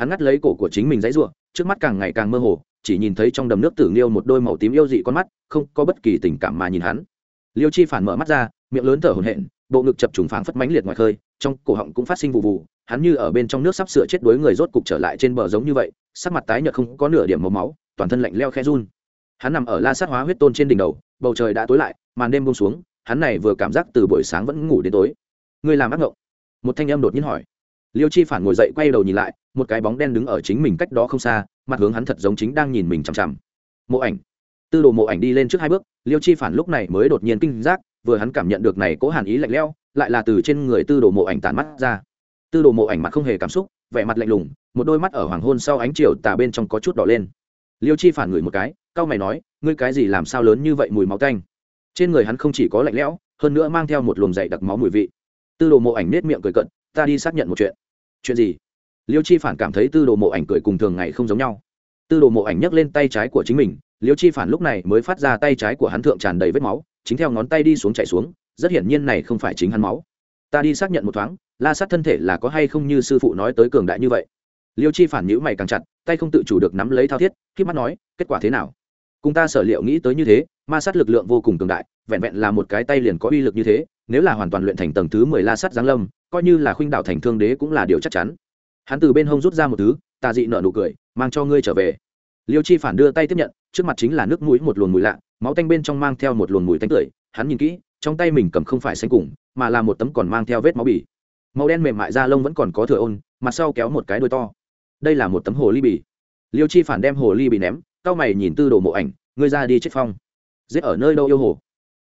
hắn ngắt lấy cổ của chính mình dãy ruộng trước mắt càng ngày càng mơ hồ, chỉ nhìn thấy trong đầm nước tử nghiêu một đôi màu tím yêu dị con mắt, không có bất kỳ tình cảm mà nhìn hắn. Liêu chi phản mở mắt ra, miệng lớn thở hổn hển, bộ ngực chập trùng phảng phất mãnh liệt ngoài khơi, trong cổ họng cũng phát sinh vụ vụ, hắn như ở bên trong nước sắp sửa chết đuối người rốt cục trở lại trên bờ giống như vậy, sắc mặt tái nhợt không có nửa điểm màu máu, toàn thân lạnh leo khe run. Hắn nằm ở la sát hóa huyết tôn trên đỉnh đầu, bầu trời đã tối lại, màn đêm buông xuống, hắn này vừa cảm giác từ buổi sáng vẫn ngủ đến tối. Người làm ác ngộng? Một thanh âm đột nhiên hỏi liêu chi phản ngồi dậy quay đầu nhìn lại, một cái bóng đen đứng ở chính mình cách đó không xa, mặt hướng hắn thật giống chính đang nhìn mình chằm chằm. Mộ ảnh. Tư đồ mộ ảnh đi lên trước hai bước, liêu chi phản lúc này mới đột nhiên kinh giác, vừa hắn cảm nhận được này cố hàn ý lạnh lẽo, lại là từ trên người tư đồ mộ ảnh tàn mắt ra. Tư đồ mộ ảnh mặt không hề cảm xúc, vẻ mặt lạnh lùng, một đôi mắt ở hoàng hôn sau ánh chiều tà bên trong có chút đỏ lên. Liêu chi phản ngửi một cái, cau mày nói, ngươi cái gì làm sao lớn như vậy mùi máu tanh? Trên người hắn không chỉ có lạnh lẽo, hơn nữa mang theo một luồng dày đặc máu mùi vị. Tư đồ mộ ảnh nết miệng cười cận ta đi xác nhận một chuyện. Chuyện gì? Liêu chi phản cảm thấy tư đồ mộ ảnh cười cùng thường ngày không giống nhau. Tư đồ mộ ảnh nhấc lên tay trái của chính mình, liêu chi phản lúc này mới phát ra tay trái của hắn thượng tràn đầy vết máu, chính theo ngón tay đi xuống chạy xuống, rất hiển nhiên này không phải chính hắn máu. Ta đi xác nhận một thoáng, la sát thân thể là có hay không như sư phụ nói tới cường đại như vậy? Liêu chi phản nhữ mày càng chặt, tay không tự chủ được nắm lấy thao thiết khi mắt nói, kết quả thế nào? Cùng ta sở liệu nghĩ tới như thế, ma sát lực lượng vô cùng cường đại, vẹn vẹn là một cái tay liền có uy lực như thế, nếu là hoàn toàn luyện thành tầng thứ mười la sát giáng lâm coi như là khuynh đạo thành thương đế cũng là điều chắc chắn. Hắn từ bên hông rút ra một thứ, tà dị nợ nụ cười, mang cho ngươi trở về. Liêu chi phản đưa tay tiếp nhận, trước mặt chính là nước mũi một luồn mùi lạ, máu tanh bên trong mang theo một luồn mùi tanh tưởi. Hắn nhìn kỹ, trong tay mình cầm không phải xanh cùng, mà là một tấm còn mang theo vết máu bỉ màu đen mềm mại da lông vẫn còn có thừa ôn, mặt sau kéo một cái đuôi to. Đây là một tấm hồ ly bỉ liêu chi phản đem hồ ly bị ném cao mày nhìn tư đồ mộ ảnh, ngươi ra đi chết phong. Giết ở nơi đâu yêu hồ?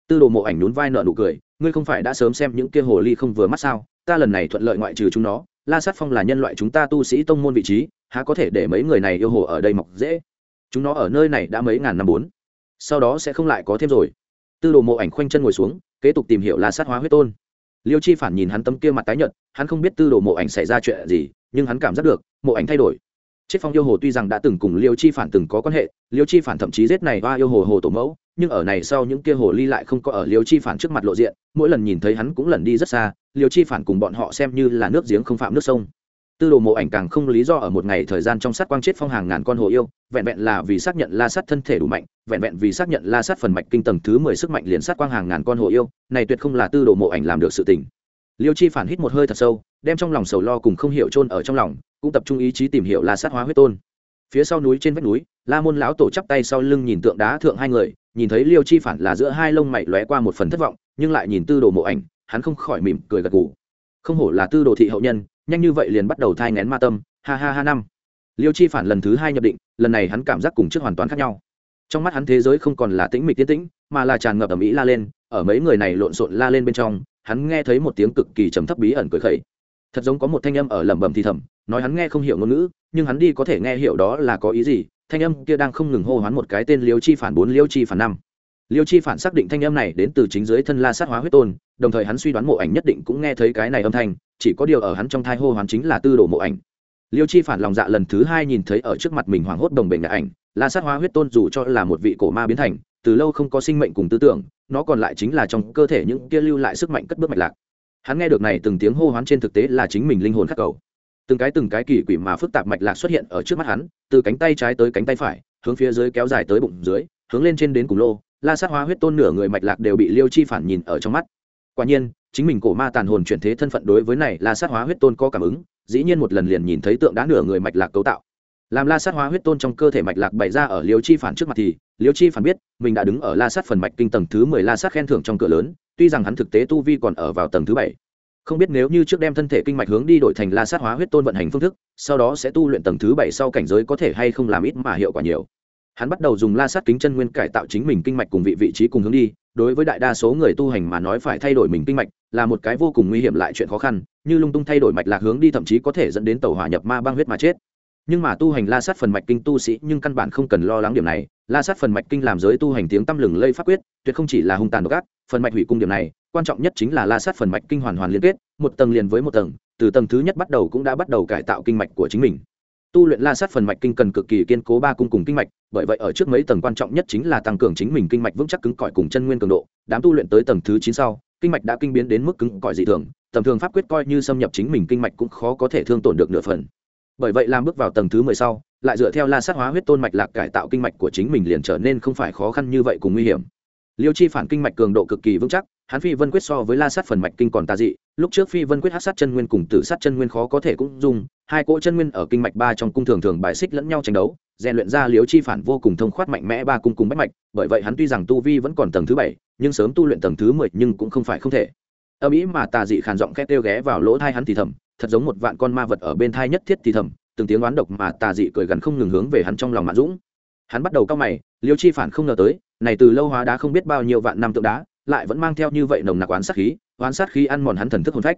Tư đồ mộ ảnh nhún vai nợ nụ cười, ngươi không phải đã sớm xem những kia hồ ly không vừa mắt sao? Ta lần này thuận lợi ngoại trừ chúng nó, la sát phong là nhân loại chúng ta tu sĩ tông môn vị trí, há có thể để mấy người này yêu hồ ở đây mọc dễ? Chúng nó ở nơi này đã mấy ngàn năm bốn. Sau đó sẽ không lại có thêm rồi. Tư đồ mộ ảnh khoanh chân ngồi xuống, kế tục tìm hiểu la sát hóa huyết tôn. Liêu chi phản nhìn hắn tấm kia mặt tái nhợt, hắn không biết tư đồ mộ ảnh xảy ra chuyện gì, nhưng hắn cảm giác được, mộ ảnh thay đổi. Chết phong yêu hồ tuy rằng đã từng cùng liêu chi phản từng có quan hệ, liêu chi phản thậm chí giết này hoa yêu hồ hồ tổ mẫu, nhưng ở này sau những kia hồ ly lại không có ở liêu chi phản trước mặt lộ diện, mỗi lần nhìn thấy hắn cũng lần đi rất xa liêu chi phản cùng bọn họ xem như là nước giếng không phạm nước sông. Tư đồ mộ ảnh càng không lý do ở một ngày thời gian trong sát quang chết phong hàng ngàn con hồ yêu, vẹn vẹn là vì xác nhận la sát thân thể đủ mạnh, vẹn vẹn vì xác nhận la sát phần mạch kinh tầng thứ mười sức mạnh liền sát quang hàng ngàn con hồ yêu, này tuyệt không là tư đồ mộ ảnh làm được sự tình. Liêu chi phản hít một hơi thật sâu, đem trong lòng sầu lo cùng không hiểu chôn ở trong lòng, cũng tập trung ý chí tìm hiểu la sát hóa huyết tôn. Phía sau núi trên vách núi, la môn lão tổ chắp tay sau lưng nhìn tượng đá thượng hai người, nhìn thấy liêu chi phản là giữa hai lông mày lóe qua một phần thất vọng, nhưng lại nhìn tư đồ mộ ảnh hắn không khỏi mỉm cười gật gù. Không hổ là tư đồ thị hậu nhân, nhanh như vậy liền bắt đầu thai ngén ma tâm, ha ha ha năm. Liêu chi phản lần thứ hai nhập định, lần này hắn cảm giác cùng trước hoàn toàn khác nhau. Trong mắt hắn thế giới không còn là tĩnh mịch tiến tĩnh, mà là tràn ngập ở mỹ la lên, ở mấy người này lộn xộn la lên bên trong, hắn nghe thấy một tiếng cực kỳ trầm thấp bí ẩn cười khẩy. Thật giống có một thanh âm ở lẩm bẩm thì thầm, nói hắn nghe không hiểu ngôn ngữ, nhưng hắn đi có thể nghe hiểu đó là có ý gì, thanh âm kia đang không ngừng hô hoán một cái tên liêu chi phản bốn, liêu chi phản năm liêu chi phản xác định thanh âm này đến từ chính dưới thân la sát hóa huyết tôn, đồng thời hắn suy đoán mộ ảnh nhất định cũng nghe thấy cái này âm thanh, chỉ có điều ở hắn trong thai hô hoán chính là tư đồ mộ ảnh. Liêu chi phản lòng dạ lần thứ hai nhìn thấy ở trước mặt mình hoảng hốt đồng bệnh đại ảnh, la sát hóa huyết tôn dù cho là một vị cổ ma biến thành, từ lâu không có sinh mệnh cùng tư tưởng, nó còn lại chính là trong cơ thể những kia lưu lại sức mạnh cất bước mạch lạc. Hắn nghe được này từng tiếng hô hoán trên thực tế là chính mình linh hồn khắc cầu. Từng cái từng cái kỳ quỷ mà phức tạp mạch lạc xuất hiện ở trước mắt hắn, từ cánh tay trái tới cánh tay phải, hướng phía dưới kéo dài tới bụng dưới, hướng lên trên đến cùng lô la sát hóa huyết tôn nửa người mạch lạc đều bị liêu chi phản nhìn ở trong mắt. Quả nhiên, chính mình cổ ma tàn hồn chuyển thế thân phận đối với này la sát hóa huyết tôn có cảm ứng, dĩ nhiên một lần liền nhìn thấy tượng đá nửa người mạch lạc cấu tạo. Làm la sát hóa huyết tôn trong cơ thể mạch lạc bày ra ở liêu chi phản trước mặt thì, liêu chi phản biết, mình đã đứng ở la sát phần mạch kinh tầng thứ mười la sát khen thưởng trong cửa lớn, tuy rằng hắn thực tế tu vi còn ở vào tầng thứ bảy. Không biết nếu như trước đem thân thể kinh mạch hướng đi đổi thành la sát hóa huyết tôn vận hành phương thức, sau đó sẽ tu luyện tầng thứ bảy sau cảnh giới có thể hay không làm ít mà hiệu quả nhiều hắn bắt đầu dùng la sát kính chân nguyên cải tạo chính mình kinh mạch cùng vị vị trí cùng hướng đi, đối với đại đa số người tu hành mà nói phải thay đổi mình kinh mạch là một cái vô cùng nguy hiểm lại chuyện khó khăn, như lung tung thay đổi mạch lạc hướng đi thậm chí có thể dẫn đến tàu hỏa nhập ma băng huyết mà chết. Nhưng mà tu hành la sát phần mạch kinh tu sĩ nhưng căn bản không cần lo lắng điểm này, la sát phần mạch kinh làm giới tu hành tiếng tăm lừng lây pháp quyết, tuyệt không chỉ là hung tàn độc ác, phần mạch hủy cung điểm này, quan trọng nhất chính là la sát phần mạch kinh hoàn hoàn liên kết, một tầng liền với một tầng, từ tầng thứ nhất bắt đầu cũng đã bắt đầu cải tạo kinh mạch của chính mình tu luyện la sát phần mạch kinh cần cực kỳ kiên cố ba cung cùng kinh mạch, bởi vậy ở trước mấy tầng quan trọng nhất chính là tăng cường chính mình kinh mạch vững chắc cứng cỏi cùng chân nguyên cường độ. Đám tu luyện tới tầng thứ chín sau, kinh mạch đã kinh biến đến mức cứng cỏi dị thường, tầm thường pháp quyết coi như xâm nhập chính mình kinh mạch cũng khó có thể thương tổn được nửa phần. Bởi vậy làm bước vào tầng thứ mười sau, lại dựa theo la sát hóa huyết tôn mạch lạc cải tạo kinh mạch của chính mình liền trở nên không phải khó khăn như vậy cùng nguy hiểm liêu chi phản kinh mạch cường độ cực kỳ vững chắc, hắn phi vân quyết so với la sát phần mạch kinh còn tà dị, lúc trước phi vân quyết hát sát chân nguyên cùng tử sát chân nguyên khó có thể cũng dùng, hai cỗ chân nguyên ở kinh mạch ba trong cung thường thường bài xích lẫn nhau tranh đấu, rèn luyện ra liêu chi phản vô cùng thông khoát mạnh mẽ ba cung cùng bách mạch, bởi vậy hắn tuy rằng tu vi vẫn còn tầng thứ bảy, nhưng sớm tu luyện tầng thứ mười nhưng cũng không phải không thể. Âm ý mà tà dị khàn giọng khét kêu ghé vào lỗ thai hắn thì thầm, thật giống một vạn con ma vật ở bên thai nhất thiết thì thầm, từng tiếng oán độc mà tà dị cười gần không ngừng hướng về hắn trong lòng mạn dũng hắn bắt đầu cao mày, liêu chi phản không ngờ tới, này từ lâu hóa đá không biết bao nhiêu vạn năm tượng đá, lại vẫn mang theo như vậy nồng nặc oán sát khí, oán sát khí ăn mòn hắn thần thức hồn phách.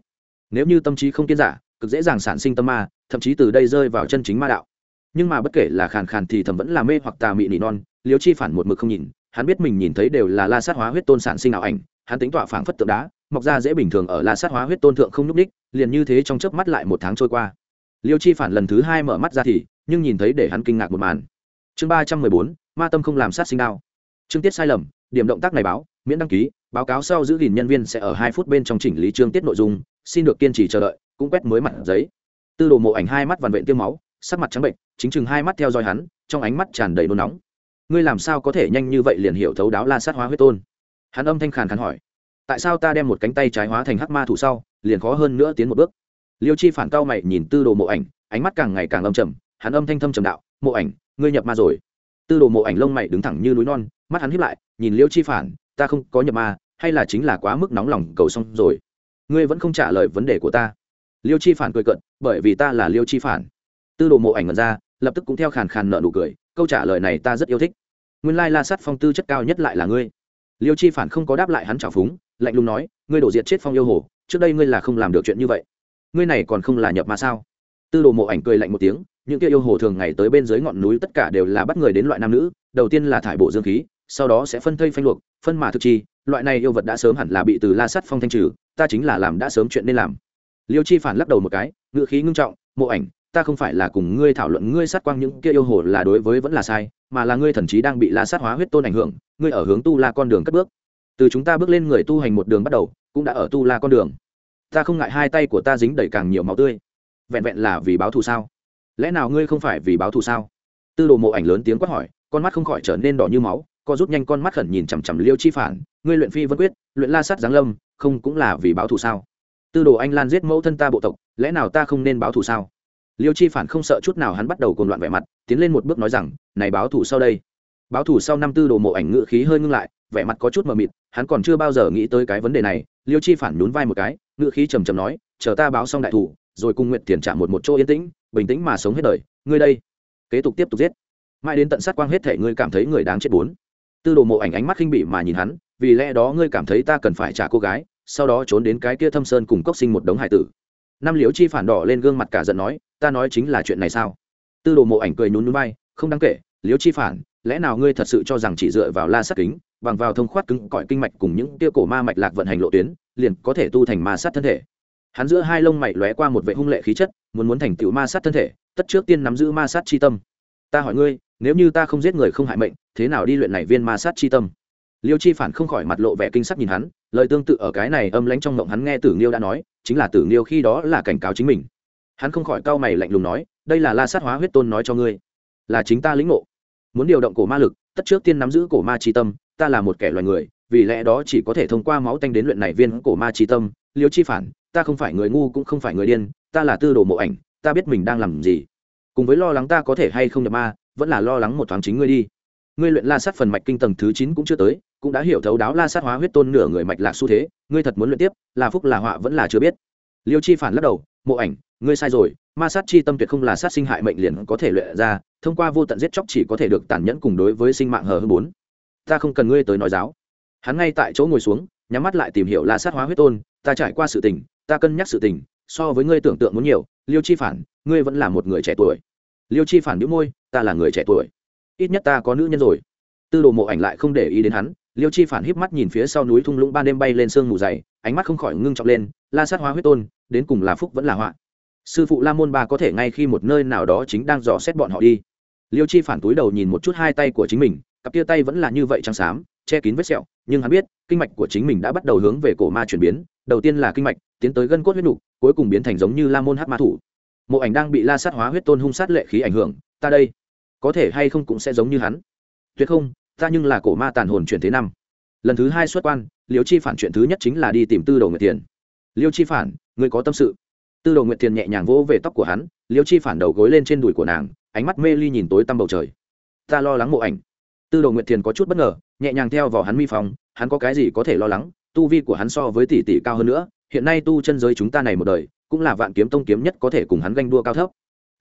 Nếu như tâm trí không kiên giả, cực dễ dàng sản sinh tâm ma, thậm chí từ đây rơi vào chân chính ma đạo. Nhưng mà bất kể là khàn khàn thì thầm vẫn là mê hoặc tà mị nỉ non, liêu chi phản một mực không nhìn, hắn biết mình nhìn thấy đều là la sát hóa huyết tôn sản sinh ảo ảnh, hắn tính tọa phảng phất tượng đá, mọc ra dễ bình thường ở la sát hóa huyết tôn thượng không nhúc ních liền như thế trong chớp mắt lại một tháng trôi qua. Liêu chi phản lần thứ hai mở mắt ra thì, nhưng nhìn thấy để hắn kinh ngạc một màn chương ba trăm mười bốn, ma tâm không làm sát sinh đao. Chương tiết sai lầm, điểm động tác này báo, miễn đăng ký, báo cáo sau giữ gìn nhân viên sẽ ở hai phút bên trong chỉnh lý chương tiết nội dung, xin được kiên trì chờ đợi, cũng quét mới mặt giấy. Tư đồ mộ ảnh hai mắt vằn vện tiêm máu, sắc mặt trắng bệnh, chính chừng hai mắt theo dõi hắn, trong ánh mắt tràn đầy nôn nóng. Ngươi làm sao có thể nhanh như vậy liền hiểu thấu đáo la sát hóa huyết tôn? Hắn âm thanh khàn khàn hỏi. Tại sao ta đem một cánh tay trái hóa thành hắc ma thủ sau, liền khó hơn nữa tiến một bước? Liêu chi phản cao mày nhìn tư đồ mộ ảnh, ánh mắt càng ngày càng âm trầm, hắn âm thanh thâm trầm đạo, mộ ảnh ngươi nhập ma rồi. Tư đồ mộ ảnh lông mày đứng thẳng như núi non, mắt hắn hiếp lại, nhìn liêu chi phản, ta không có nhập ma, hay là chính là quá mức nóng lòng cầu xong rồi. Ngươi vẫn không trả lời vấn đề của ta. Liêu chi phản cười cận bởi vì ta là liêu chi phản. Tư đồ mộ ảnh ngẩn ra, lập tức cũng theo khàn khàn nợ nụ cười, câu trả lời này ta rất yêu thích. Nguyên lai la sát phong tư chất cao nhất lại là ngươi. Liêu chi phản không có đáp lại hắn trào phúng, lạnh lùng nói, ngươi đổ diệt chết phong yêu hồ, trước đây ngươi là không làm được chuyện như vậy. Ngươi này còn không là nhập ma sao? Tư đồ mộ ảnh cười lạnh một tiếng những kia yêu hồ thường ngày tới bên dưới ngọn núi tất cả đều là bắt người đến loại nam nữ, đầu tiên là thải bộ dương khí, sau đó sẽ phân thây phanh luộc, phân mà thực chi, loại này yêu vật đã sớm hẳn là bị từ la sắt phong thanh trừ, ta chính là làm đã sớm chuyện nên làm. Liêu chi phản lắc đầu một cái ngựa khí ngưng trọng, mộ ảnh, ta không phải là cùng ngươi thảo luận ngươi sát quang những kia yêu hồ là đối với vẫn là sai, mà là ngươi thần trí đang bị la sát hóa huyết tôn ảnh hưởng, ngươi ở hướng tu la con đường cất bước. Từ chúng ta bước lên người tu hành một đường bắt đầu, cũng đã ở tu la con đường. Ta không ngại hai tay của ta dính đầy càng nhiều máu tươi. Vẹn vẹn là vì báo thù sao? Lẽ nào ngươi không phải vì báo thù sao? Tư đồ mộ ảnh lớn tiếng quát hỏi, con mắt không khỏi trở nên đỏ như máu, co rút nhanh con mắt khẩn nhìn chằm chằm liêu chi phản, ngươi luyện phi vân quyết, luyện la sát giáng lâm, không cũng là vì báo thù sao? Tư đồ anh lan giết mẫu thân ta bộ tộc, lẽ nào ta không nên báo thù sao? Liêu chi phản không sợ chút nào hắn bắt đầu cồn loạn vẻ mặt, tiến lên một bước nói rằng, này báo thù sau đây. Báo thù sau năm tư đồ mộ ảnh ngự khí hơi ngưng lại, vẻ mặt có chút mờ mịt, hắn còn chưa bao giờ nghĩ tới cái vấn đề này, liêu chi phản nhún vai một cái, ngự khí trầm trầm nói, chờ ta báo xong đại thủ rồi cùng nguyện tiền trả một một chỗ yên tĩnh, bình tĩnh mà sống hết đời. Ngươi đây. Kế tục tiếp tục giết. Mãi đến tận sát quang hết thể ngươi cảm thấy người đáng chết bốn. Tư đồ mộ ảnh ánh mắt khinh bỉ mà nhìn hắn, vì lẽ đó ngươi cảm thấy ta cần phải trả cô gái, sau đó trốn đến cái kia thâm sơn cùng cốc sinh một đống hải tử. Nam liễu chi phản đỏ lên gương mặt cả giận nói, ta nói chính là chuyện này sao? Tư đồ mộ ảnh cười nhún núi bay không đáng kể, liễu chi phản, lẽ nào ngươi thật sự cho rằng chỉ dựa vào la sát kính, bằng vào thông khoát cứng cõi kinh mạch cùng những tia cổ ma mạch lạc vận hành lộ tuyến, liền có thể tu thành ma sát thân thể? Hắn giữa hai lông mày lóe qua một vệ hung lệ khí chất, muốn muốn thành tựu ma sát thân thể, tất trước tiên nắm giữ ma sát chi tâm. Ta hỏi ngươi, nếu như ta không giết người không hại mệnh, thế nào đi luyện này viên ma sát chi tâm? Liêu chi phản không khỏi mặt lộ vẻ kinh sắc nhìn hắn, lời tương tự ở cái này âm lãnh trong mộng hắn nghe tử nghiêu đã nói, chính là tử nghiêu khi đó là cảnh cáo chính mình. Hắn không khỏi cau mày lạnh lùng nói, đây là la sát hóa huyết tôn nói cho ngươi, là chính ta lĩnh ngộ. Muốn điều động cổ ma lực, tất trước tiên nắm giữ cổ ma chi tâm, ta là một kẻ loài người, vì lẽ đó chỉ có thể thông qua máu tanh đến luyện này viên cổ ma chi tâm. Liêu chi phản ta không phải người ngu cũng không phải người điên, ta là tư đồ mộ ảnh, ta biết mình đang làm gì. Cùng với lo lắng ta có thể hay không nhập ma, vẫn là lo lắng một thoáng chính ngươi đi. Ngươi luyện la sát phần mạch kinh tầng thứ chín cũng chưa tới, cũng đã hiểu thấu đáo la sát hóa huyết tôn nửa người mạch lạc xu thế, ngươi thật muốn luyện tiếp, là phúc là họa vẫn là chưa biết. Liêu chi phản lắc đầu, mộ ảnh, ngươi sai rồi, ma sát chi tâm tuyệt không là sát sinh hại mệnh liền có thể luyện ra, thông qua vô tận giết chóc chỉ có thể được tàn nhẫn cùng đối với sinh mạng hờ hơn bốn. Ta không cần ngươi tới nói giáo. Hắn ngay tại chỗ ngồi xuống, nhắm mắt lại tìm hiểu la sát hóa huyết tôn, ta trải qua sự tình ta cân nhắc sự tình, so với ngươi tưởng tượng muốn nhiều, liêu chi phản, ngươi vẫn là một người trẻ tuổi. Liêu chi phản đĩu môi, ta là người trẻ tuổi. Ít nhất ta có nữ nhân rồi. Tư đồ mộ ảnh lại không để ý đến hắn, liêu chi phản híp mắt nhìn phía sau núi thung lũng ban đêm bay lên sương mù dày, ánh mắt không khỏi ngưng trọng lên, la sát hóa huyết tôn, đến cùng là phúc vẫn là họa. Sư phụ la môn ba có thể ngay khi một nơi nào đó chính đang dò xét bọn họ đi. Liêu chi phản túi đầu nhìn một chút hai tay của chính mình, cặp tia tay vẫn là như vậy trắng xám, che kín vết sẹo, nhưng hắn biết, kinh mạch của chính mình đã bắt đầu hướng về cổ ma chuyển biến, đầu tiên là kinh mạch tiến tới gân cốt huyết nục, cuối cùng biến thành giống như la môn hát ma thủ. Mộ ảnh đang bị la sát hóa huyết tôn hung sát lệ khí ảnh hưởng, ta đây, có thể hay không cũng sẽ giống như hắn? Tuyệt không, ta nhưng là cổ ma tàn hồn chuyển thế năm. Lần thứ hai xuất quan, liêu chi phản chuyện thứ nhất chính là đi tìm tư đồ nguyệt tiền. Liêu chi phản người có tâm sự? Tư đồ nguyệt tiền nhẹ nhàng vỗ về tóc của hắn, liêu chi phản đầu gối lên trên đùi của nàng, ánh mắt mê ly nhìn tối tăm bầu trời. Ta lo lắng mộ ảnh. Tư đồ nguyệt tiền có chút bất ngờ, nhẹ nhàng theo vào hắn mi phòng, hắn có cái gì có thể lo lắng, tu vi của hắn so với tỷ tỷ cao hơn nữa hiện nay tu chân giới chúng ta này một đời, cũng là vạn kiếm tông kiếm nhất có thể cùng hắn ganh đua cao thấp.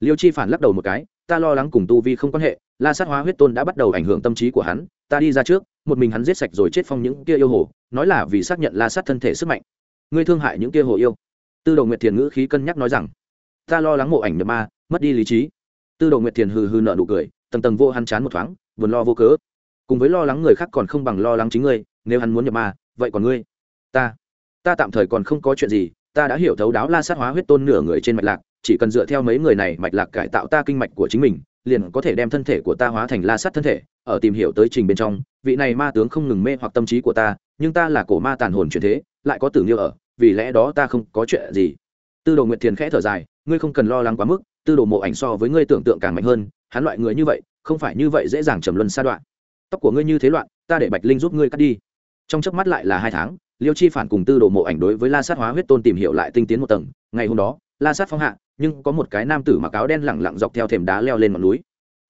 Liêu chi phản lắc đầu một cái, ta lo lắng cùng tu vi không quan hệ, la sát hóa huyết tôn đã bắt đầu ảnh hưởng tâm trí của hắn, ta đi ra trước, một mình hắn giết sạch rồi chết phong những kia yêu hồ, nói là vì xác nhận la sát thân thể sức mạnh. Ngươi thương hại những kia hồ yêu. Tư đồ nguyệt thiền ngữ khí cân nhắc nói rằng, ta lo lắng mộ ảnh nhập ma, mất đi lý trí. Tư đồ nguyệt thiền hừ hừ nợ nụ cười, tầng tầng vô hắn chán một thoáng, buồn lo vô cớ. Cùng với lo lắng người khác còn không bằng lo lắng chính ngươi, nếu hắn muốn nhập ma, vậy còn ngươi, ta ta tạm thời còn không có chuyện gì, ta đã hiểu thấu đáo la sát hóa huyết tôn nửa người trên mạch lạc, chỉ cần dựa theo mấy người này mạch lạc cải tạo ta kinh mạch của chính mình, liền có thể đem thân thể của ta hóa thành la sát thân thể, ở tìm hiểu tới trình bên trong, vị này ma tướng không ngừng mê hoặc tâm trí của ta, nhưng ta là cổ ma tàn hồn chuyển thế, lại có tử nghiêu ở, vì lẽ đó ta không có chuyện gì. Tư đồ nguyệt thiền khẽ thở dài, ngươi không cần lo lắng quá mức, tư đồ mộ ảnh so với ngươi tưởng tượng càng mạnh hơn, hắn loại người như vậy, không phải như vậy dễ dàng trầm luân sa đoạn. Tóc của ngươi như thế loạn, ta để bạch linh giúp ngươi cắt đi. Trong chớp mắt lại là hai tháng liêu chi phản cùng tư đồ mộ ảnh đối với la sát hóa huyết tôn tìm hiểu lại tinh tiến một tầng. Ngày hôm đó, la sát phong hạ, nhưng có một cái nam tử mặc áo đen lẳng lặng dọc theo thềm đá leo lên ngọn núi.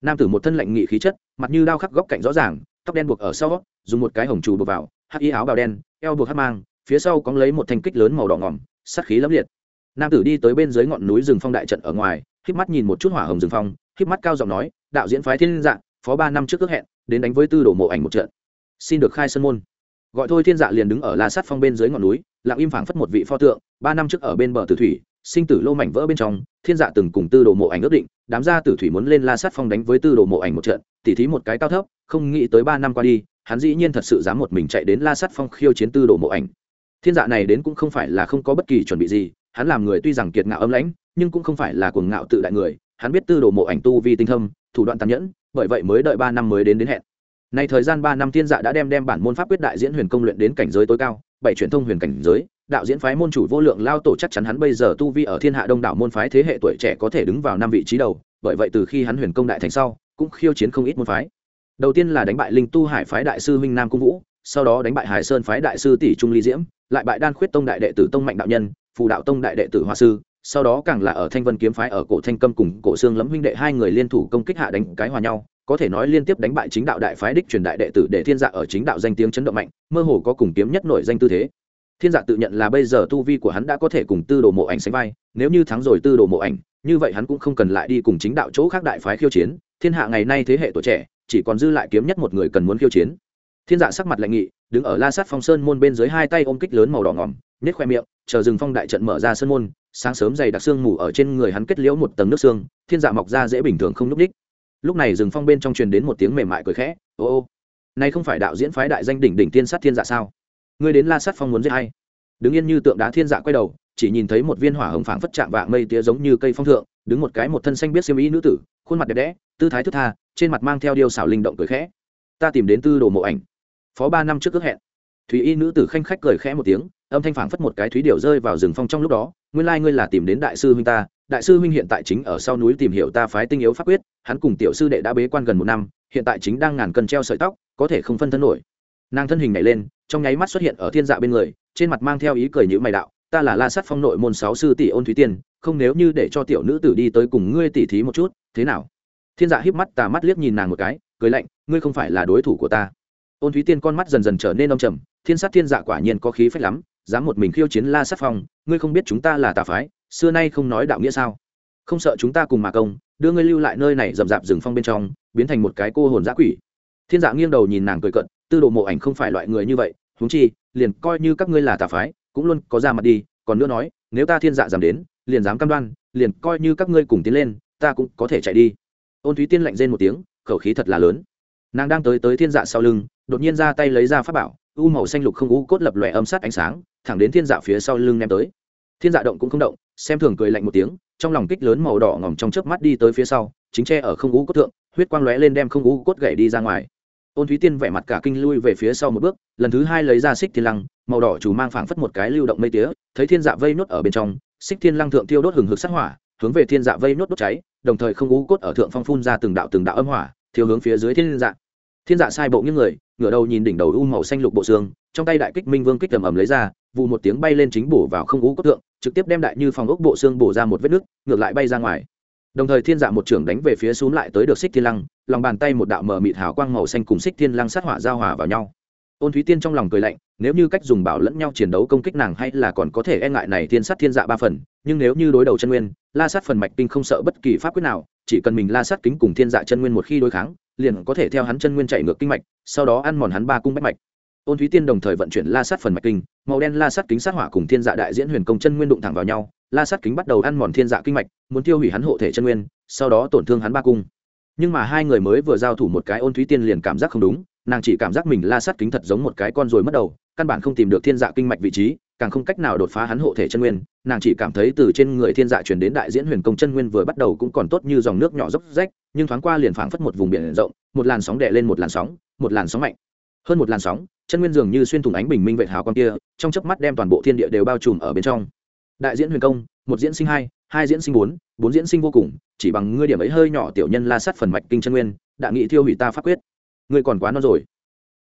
Nam tử một thân lạnh nghị khí chất, mặt như đao khắc góc cạnh rõ ràng, tóc đen buộc ở sau, dùng một cái hồng trù buộc vào, hắc y áo bào đen, eo buộc hắc mang, phía sau có lấy một thanh kích lớn màu đỏ ngỏm sát khí lẫm liệt. Nam tử đi tới bên dưới ngọn núi rừng phong đại trận ở ngoài, híp mắt nhìn một chút hỏa hồng rừng phong, híp mắt cao giọng nói, đạo diễn phái thiên dạng phó ba năm trước ước hẹn, đến đánh với tư đồ mộ ảnh một trận. Xin được khai sân môn gọi thôi thiên dạ liền đứng ở la sắt phong bên dưới ngọn núi, lặng im phảng phất một vị pho tượng, ba năm trước ở bên bờ tử thủy, sinh tử lô mảnh vỡ bên trong, thiên dạ từng cùng tư đồ mộ ảnh ước định, đám gia tử thủy muốn lên la sắt phong đánh với tư đồ mộ ảnh một trận, tỉ thí một cái cao thấp, không nghĩ tới ba năm qua đi, hắn dĩ nhiên thật sự dám một mình chạy đến la sắt phong khiêu chiến tư đồ mộ ảnh. Thiên dạ này đến cũng không phải là không có bất kỳ chuẩn bị gì, hắn làm người tuy rằng kiệt ngạo ấm lãnh, nhưng cũng không phải là cuồng ngạo tự đại người, hắn biết tư đồ mộ ảnh tu vi tinh thâm, thủ đoạn tàn nhẫn, bởi vậy mới đợi ba năm mới đến đến hẹn. Nay thời gian ba năm thiên dạ đã đem đem bản môn pháp quyết đại diễn huyền công luyện đến cảnh giới tối cao, bảy truyền thông huyền cảnh giới, đạo diễn phái môn chủ vô lượng lao tổ chắc chắn hắn bây giờ tu vi ở thiên hạ đông đảo môn phái thế hệ tuổi trẻ có thể đứng vào năm vị trí đầu, bởi vậy từ khi hắn huyền công đại thành sau, cũng khiêu chiến không ít môn phái. Đầu tiên là đánh bại Linh Tu Hải phái đại sư minh Nam Cung Vũ, sau đó đánh bại Hải Sơn phái đại sư tỷ Trung Ly Diễm, lại bại Đan Khuyết tông đại đệ tử Tông Mạnh đạo nhân, Phù đạo tông đại đệ tử Hoa sư, sau đó càng là ở Thanh Vân kiếm phái ở cổ Thanh Câm cùng cổ Xương Lẫm huynh đệ hai người liên thủ công kích hạ đánh cái hòa nhau, có thể nói liên tiếp đánh bại chính đạo đại phái đích truyền đại đệ tử để thiên dạ ở chính đạo danh tiếng chấn động mạnh, mơ hồ có cùng kiếm nhất nổi danh tư thế. Thiên dạ tự nhận là bây giờ tu vi của hắn đã có thể cùng tư đồ mộ ảnh sánh vai, nếu như thắng rồi tư đồ mộ ảnh, như vậy hắn cũng không cần lại đi cùng chính đạo chỗ khác đại phái khiêu chiến, thiên hạ ngày nay thế hệ tuổi trẻ, chỉ còn dư lại kiếm nhất một người cần muốn khiêu chiến. Thiên dạ sắc mặt lạnh nghị, đứng ở la sát phong sơn môn bên dưới hai tay ôm kích lớn màu đỏ ngòm nết khoe miệng, chờ rừng phong đại trận mở ra sơn môn, sáng sớm dày đặc xương mù ở trên người hắn kết liễu một tầng nước xương thiên dạ mọc ra dễ bình thường không n ú c ních lúc này rừng phong bên trong truyền đến một tiếng mềm mại cười khẽ, ô ô nay không phải đạo diễn phái đại danh đỉnh đỉnh tiên sát thiên dạ sao? Ngươi đến la sát phong muốn giết hay đứng yên như tượng đá thiên dạ quay đầu, chỉ nhìn thấy một viên hỏa hồng phảng phất chạm vạng mây tía giống như cây phong thượng, đứng một cái một thân xanh biết xiêm mỹ nữ tử, khuôn mặt đẹp đẽ, tư thái thức tha, trên mặt mang theo điêu xảo linh động cười khẽ. Ta tìm đến tư đồ mộ ảnh. Phó ba năm trước ước hẹn. Thúy y nữ tử khanh khách cười khẽ một tiếng, âm thanh phảng phất một cái thúy điều rơi vào rừng phong trong lúc đó, nguyên lai ngươi là tìm đến đại sư huynh ta, đại sư huynh hiện tại chính ở sau núi tìm hiểu ta phái tinh yếu pháp quyết hắn cùng tiểu sư đệ đã bế quan gần một năm, hiện tại chính đang ngàn cân treo sợi tóc, có thể không phân thân nổi. Nàng thân hình nhảy lên, trong nháy mắt xuất hiện ở thiên dạ bên người, trên mặt mang theo ý cười nhữ mày đạo, ta là la sắt phong nội môn sáu sư tỷ ôn thúy tiên, không nếu như để cho tiểu nữ tử đi tới cùng ngươi tỉ thí một chút, thế nào? Thiên dạ híp mắt, tà mắt liếc nhìn nàng một cái, cười lạnh, ngươi không phải là đối thủ của ta. Ôn thúy tiên con mắt dần dần trở nên đông trầm, thiên sát thiên dạ quả nhiên có khí phách lắm, dám một mình khiêu chiến la sát phong, ngươi không biết chúng ta là tà phái, xưa nay không nói đạo nghĩa sao? Không sợ chúng ta cùng mà công đưa ngươi lưu lại nơi này rậm rạp rừng phong bên trong, biến thành một cái cô hồn giã quỷ. Thiên dạ nghiêng đầu nhìn nàng cười cận tư đồ mộ ảnh không phải loại người như vậy, huống chi, liền coi như các ngươi là tà phái, cũng luôn có ra mặt đi, còn nữa nói, nếu ta thiên dạ dám đến, liền dám cam đoan, liền coi như các ngươi cùng tiến lên, ta cũng có thể chạy đi. Ôn thúy tiên lạnh rên một tiếng, khẩu khí thật là lớn. Nàng đang tới tới thiên dạ sau lưng, đột nhiên ra tay lấy ra pháp bảo, u màu xanh lục không u cốt lập lòe âm sát ánh sáng, thẳng đến thiên dạ phía sau lưng ném tới. Thiên dạ động cũng không động, xem thường cười lạnh một tiếng trong lòng kích lớn màu đỏ ngỏm trong chớp mắt đi tới phía sau, chính tre ở không ú cốt thượng, huyết quang lóe lên đem không ú cốt gậy đi ra ngoài. Ôn thúy tiên vẻ mặt cả kinh lui về phía sau một bước, lần thứ hai lấy ra xích thiên lăng, màu đỏ chủ mang phảng phất một cái lưu động mây tía, thấy thiên dạ vây nốt ở bên trong, xích thiên lăng thượng tiêu đốt hừng hực sát hỏa, hướng về thiên dạ vây nốt đốt cháy, đồng thời không ú cốt ở thượng phong phun ra từng đạo từng đạo âm hỏa thiếu hướng phía dưới thiên dạ. Thiên dạ sai bộ những người, ngửa đầu nhìn đỉnh đầu u màu xanh lục bộ xương, trong tay đại kích minh vương kích tầm ầm lấy ra vụ một tiếng bay lên chính bổ vào không ú cốt thượng trực tiếp đem đại như phòng ốc bộ xương bổ ra một vết nứt ngược lại bay ra ngoài. Đồng thời thiên dạ một trưởng đánh về phía xuống lại tới được xích thiên lăng, lòng bàn tay một đạo mờ mịt hào quang màu xanh cùng xích thiên lăng sát hỏa giao hòa vào nhau. Ôn thúy tiên trong lòng cười lạnh, nếu như cách dùng bảo lẫn nhau chiến đấu công kích nàng hay là còn có thể e ngại này thiên sát thiên dạ ba phần, nhưng nếu như đối đầu chân nguyên, la sát phần mạch kinh không sợ bất kỳ pháp quyết nào, chỉ cần mình la sát kính cùng thiên dạ chân nguyên một khi đối kháng, liền có thể theo hắn chân nguyên chạy ngược kinh mạch, sau đó ăn mòn hắn ba cung bách mạch ôn thúy tiên đồng thời vận chuyển la sát phần mạch kinh, màu đen la sát kính sát hỏa cùng thiên dạ đại diễn huyền công chân nguyên đụng thẳng vào nhau. La sát kính bắt đầu ăn mòn thiên dạ kinh mạch, muốn tiêu hủy hắn hộ thể chân nguyên, sau đó tổn thương hắn ba cung. Nhưng mà hai người mới vừa giao thủ một cái, ôn thúy tiên liền cảm giác không đúng, nàng chỉ cảm giác mình la sát kính thật giống một cái con rồi mất đầu, căn bản không tìm được thiên dạ kinh mạch vị trí, càng không cách nào đột phá hắn hộ thể chân nguyên. Nàng chỉ cảm thấy từ trên người thiên dạ chuyển đến đại diễn huyền công chân nguyên vừa bắt đầu cũng còn tốt như dòng nước nhỏ dốc rách, nhưng thoáng qua liền phảng phất một vùng biển rộng, một làn sóng đè lên một làn sóng, một làn sóng mạnh hơn một làn sóng, chân nguyên dường như xuyên thủng ánh bình minh vệ hào con kia, trong chớp mắt đem toàn bộ thiên địa đều bao trùm ở bên trong. Đại diễn huyền công, một diễn sinh hai hai diễn sinh bốn bốn diễn sinh vô cùng, chỉ bằng ngươi điểm ấy hơi nhỏ tiểu nhân la sát phần mạch kinh chân nguyên, đã nghị thiêu hủy ta pháp quyết. Ngươi còn quá non rồi.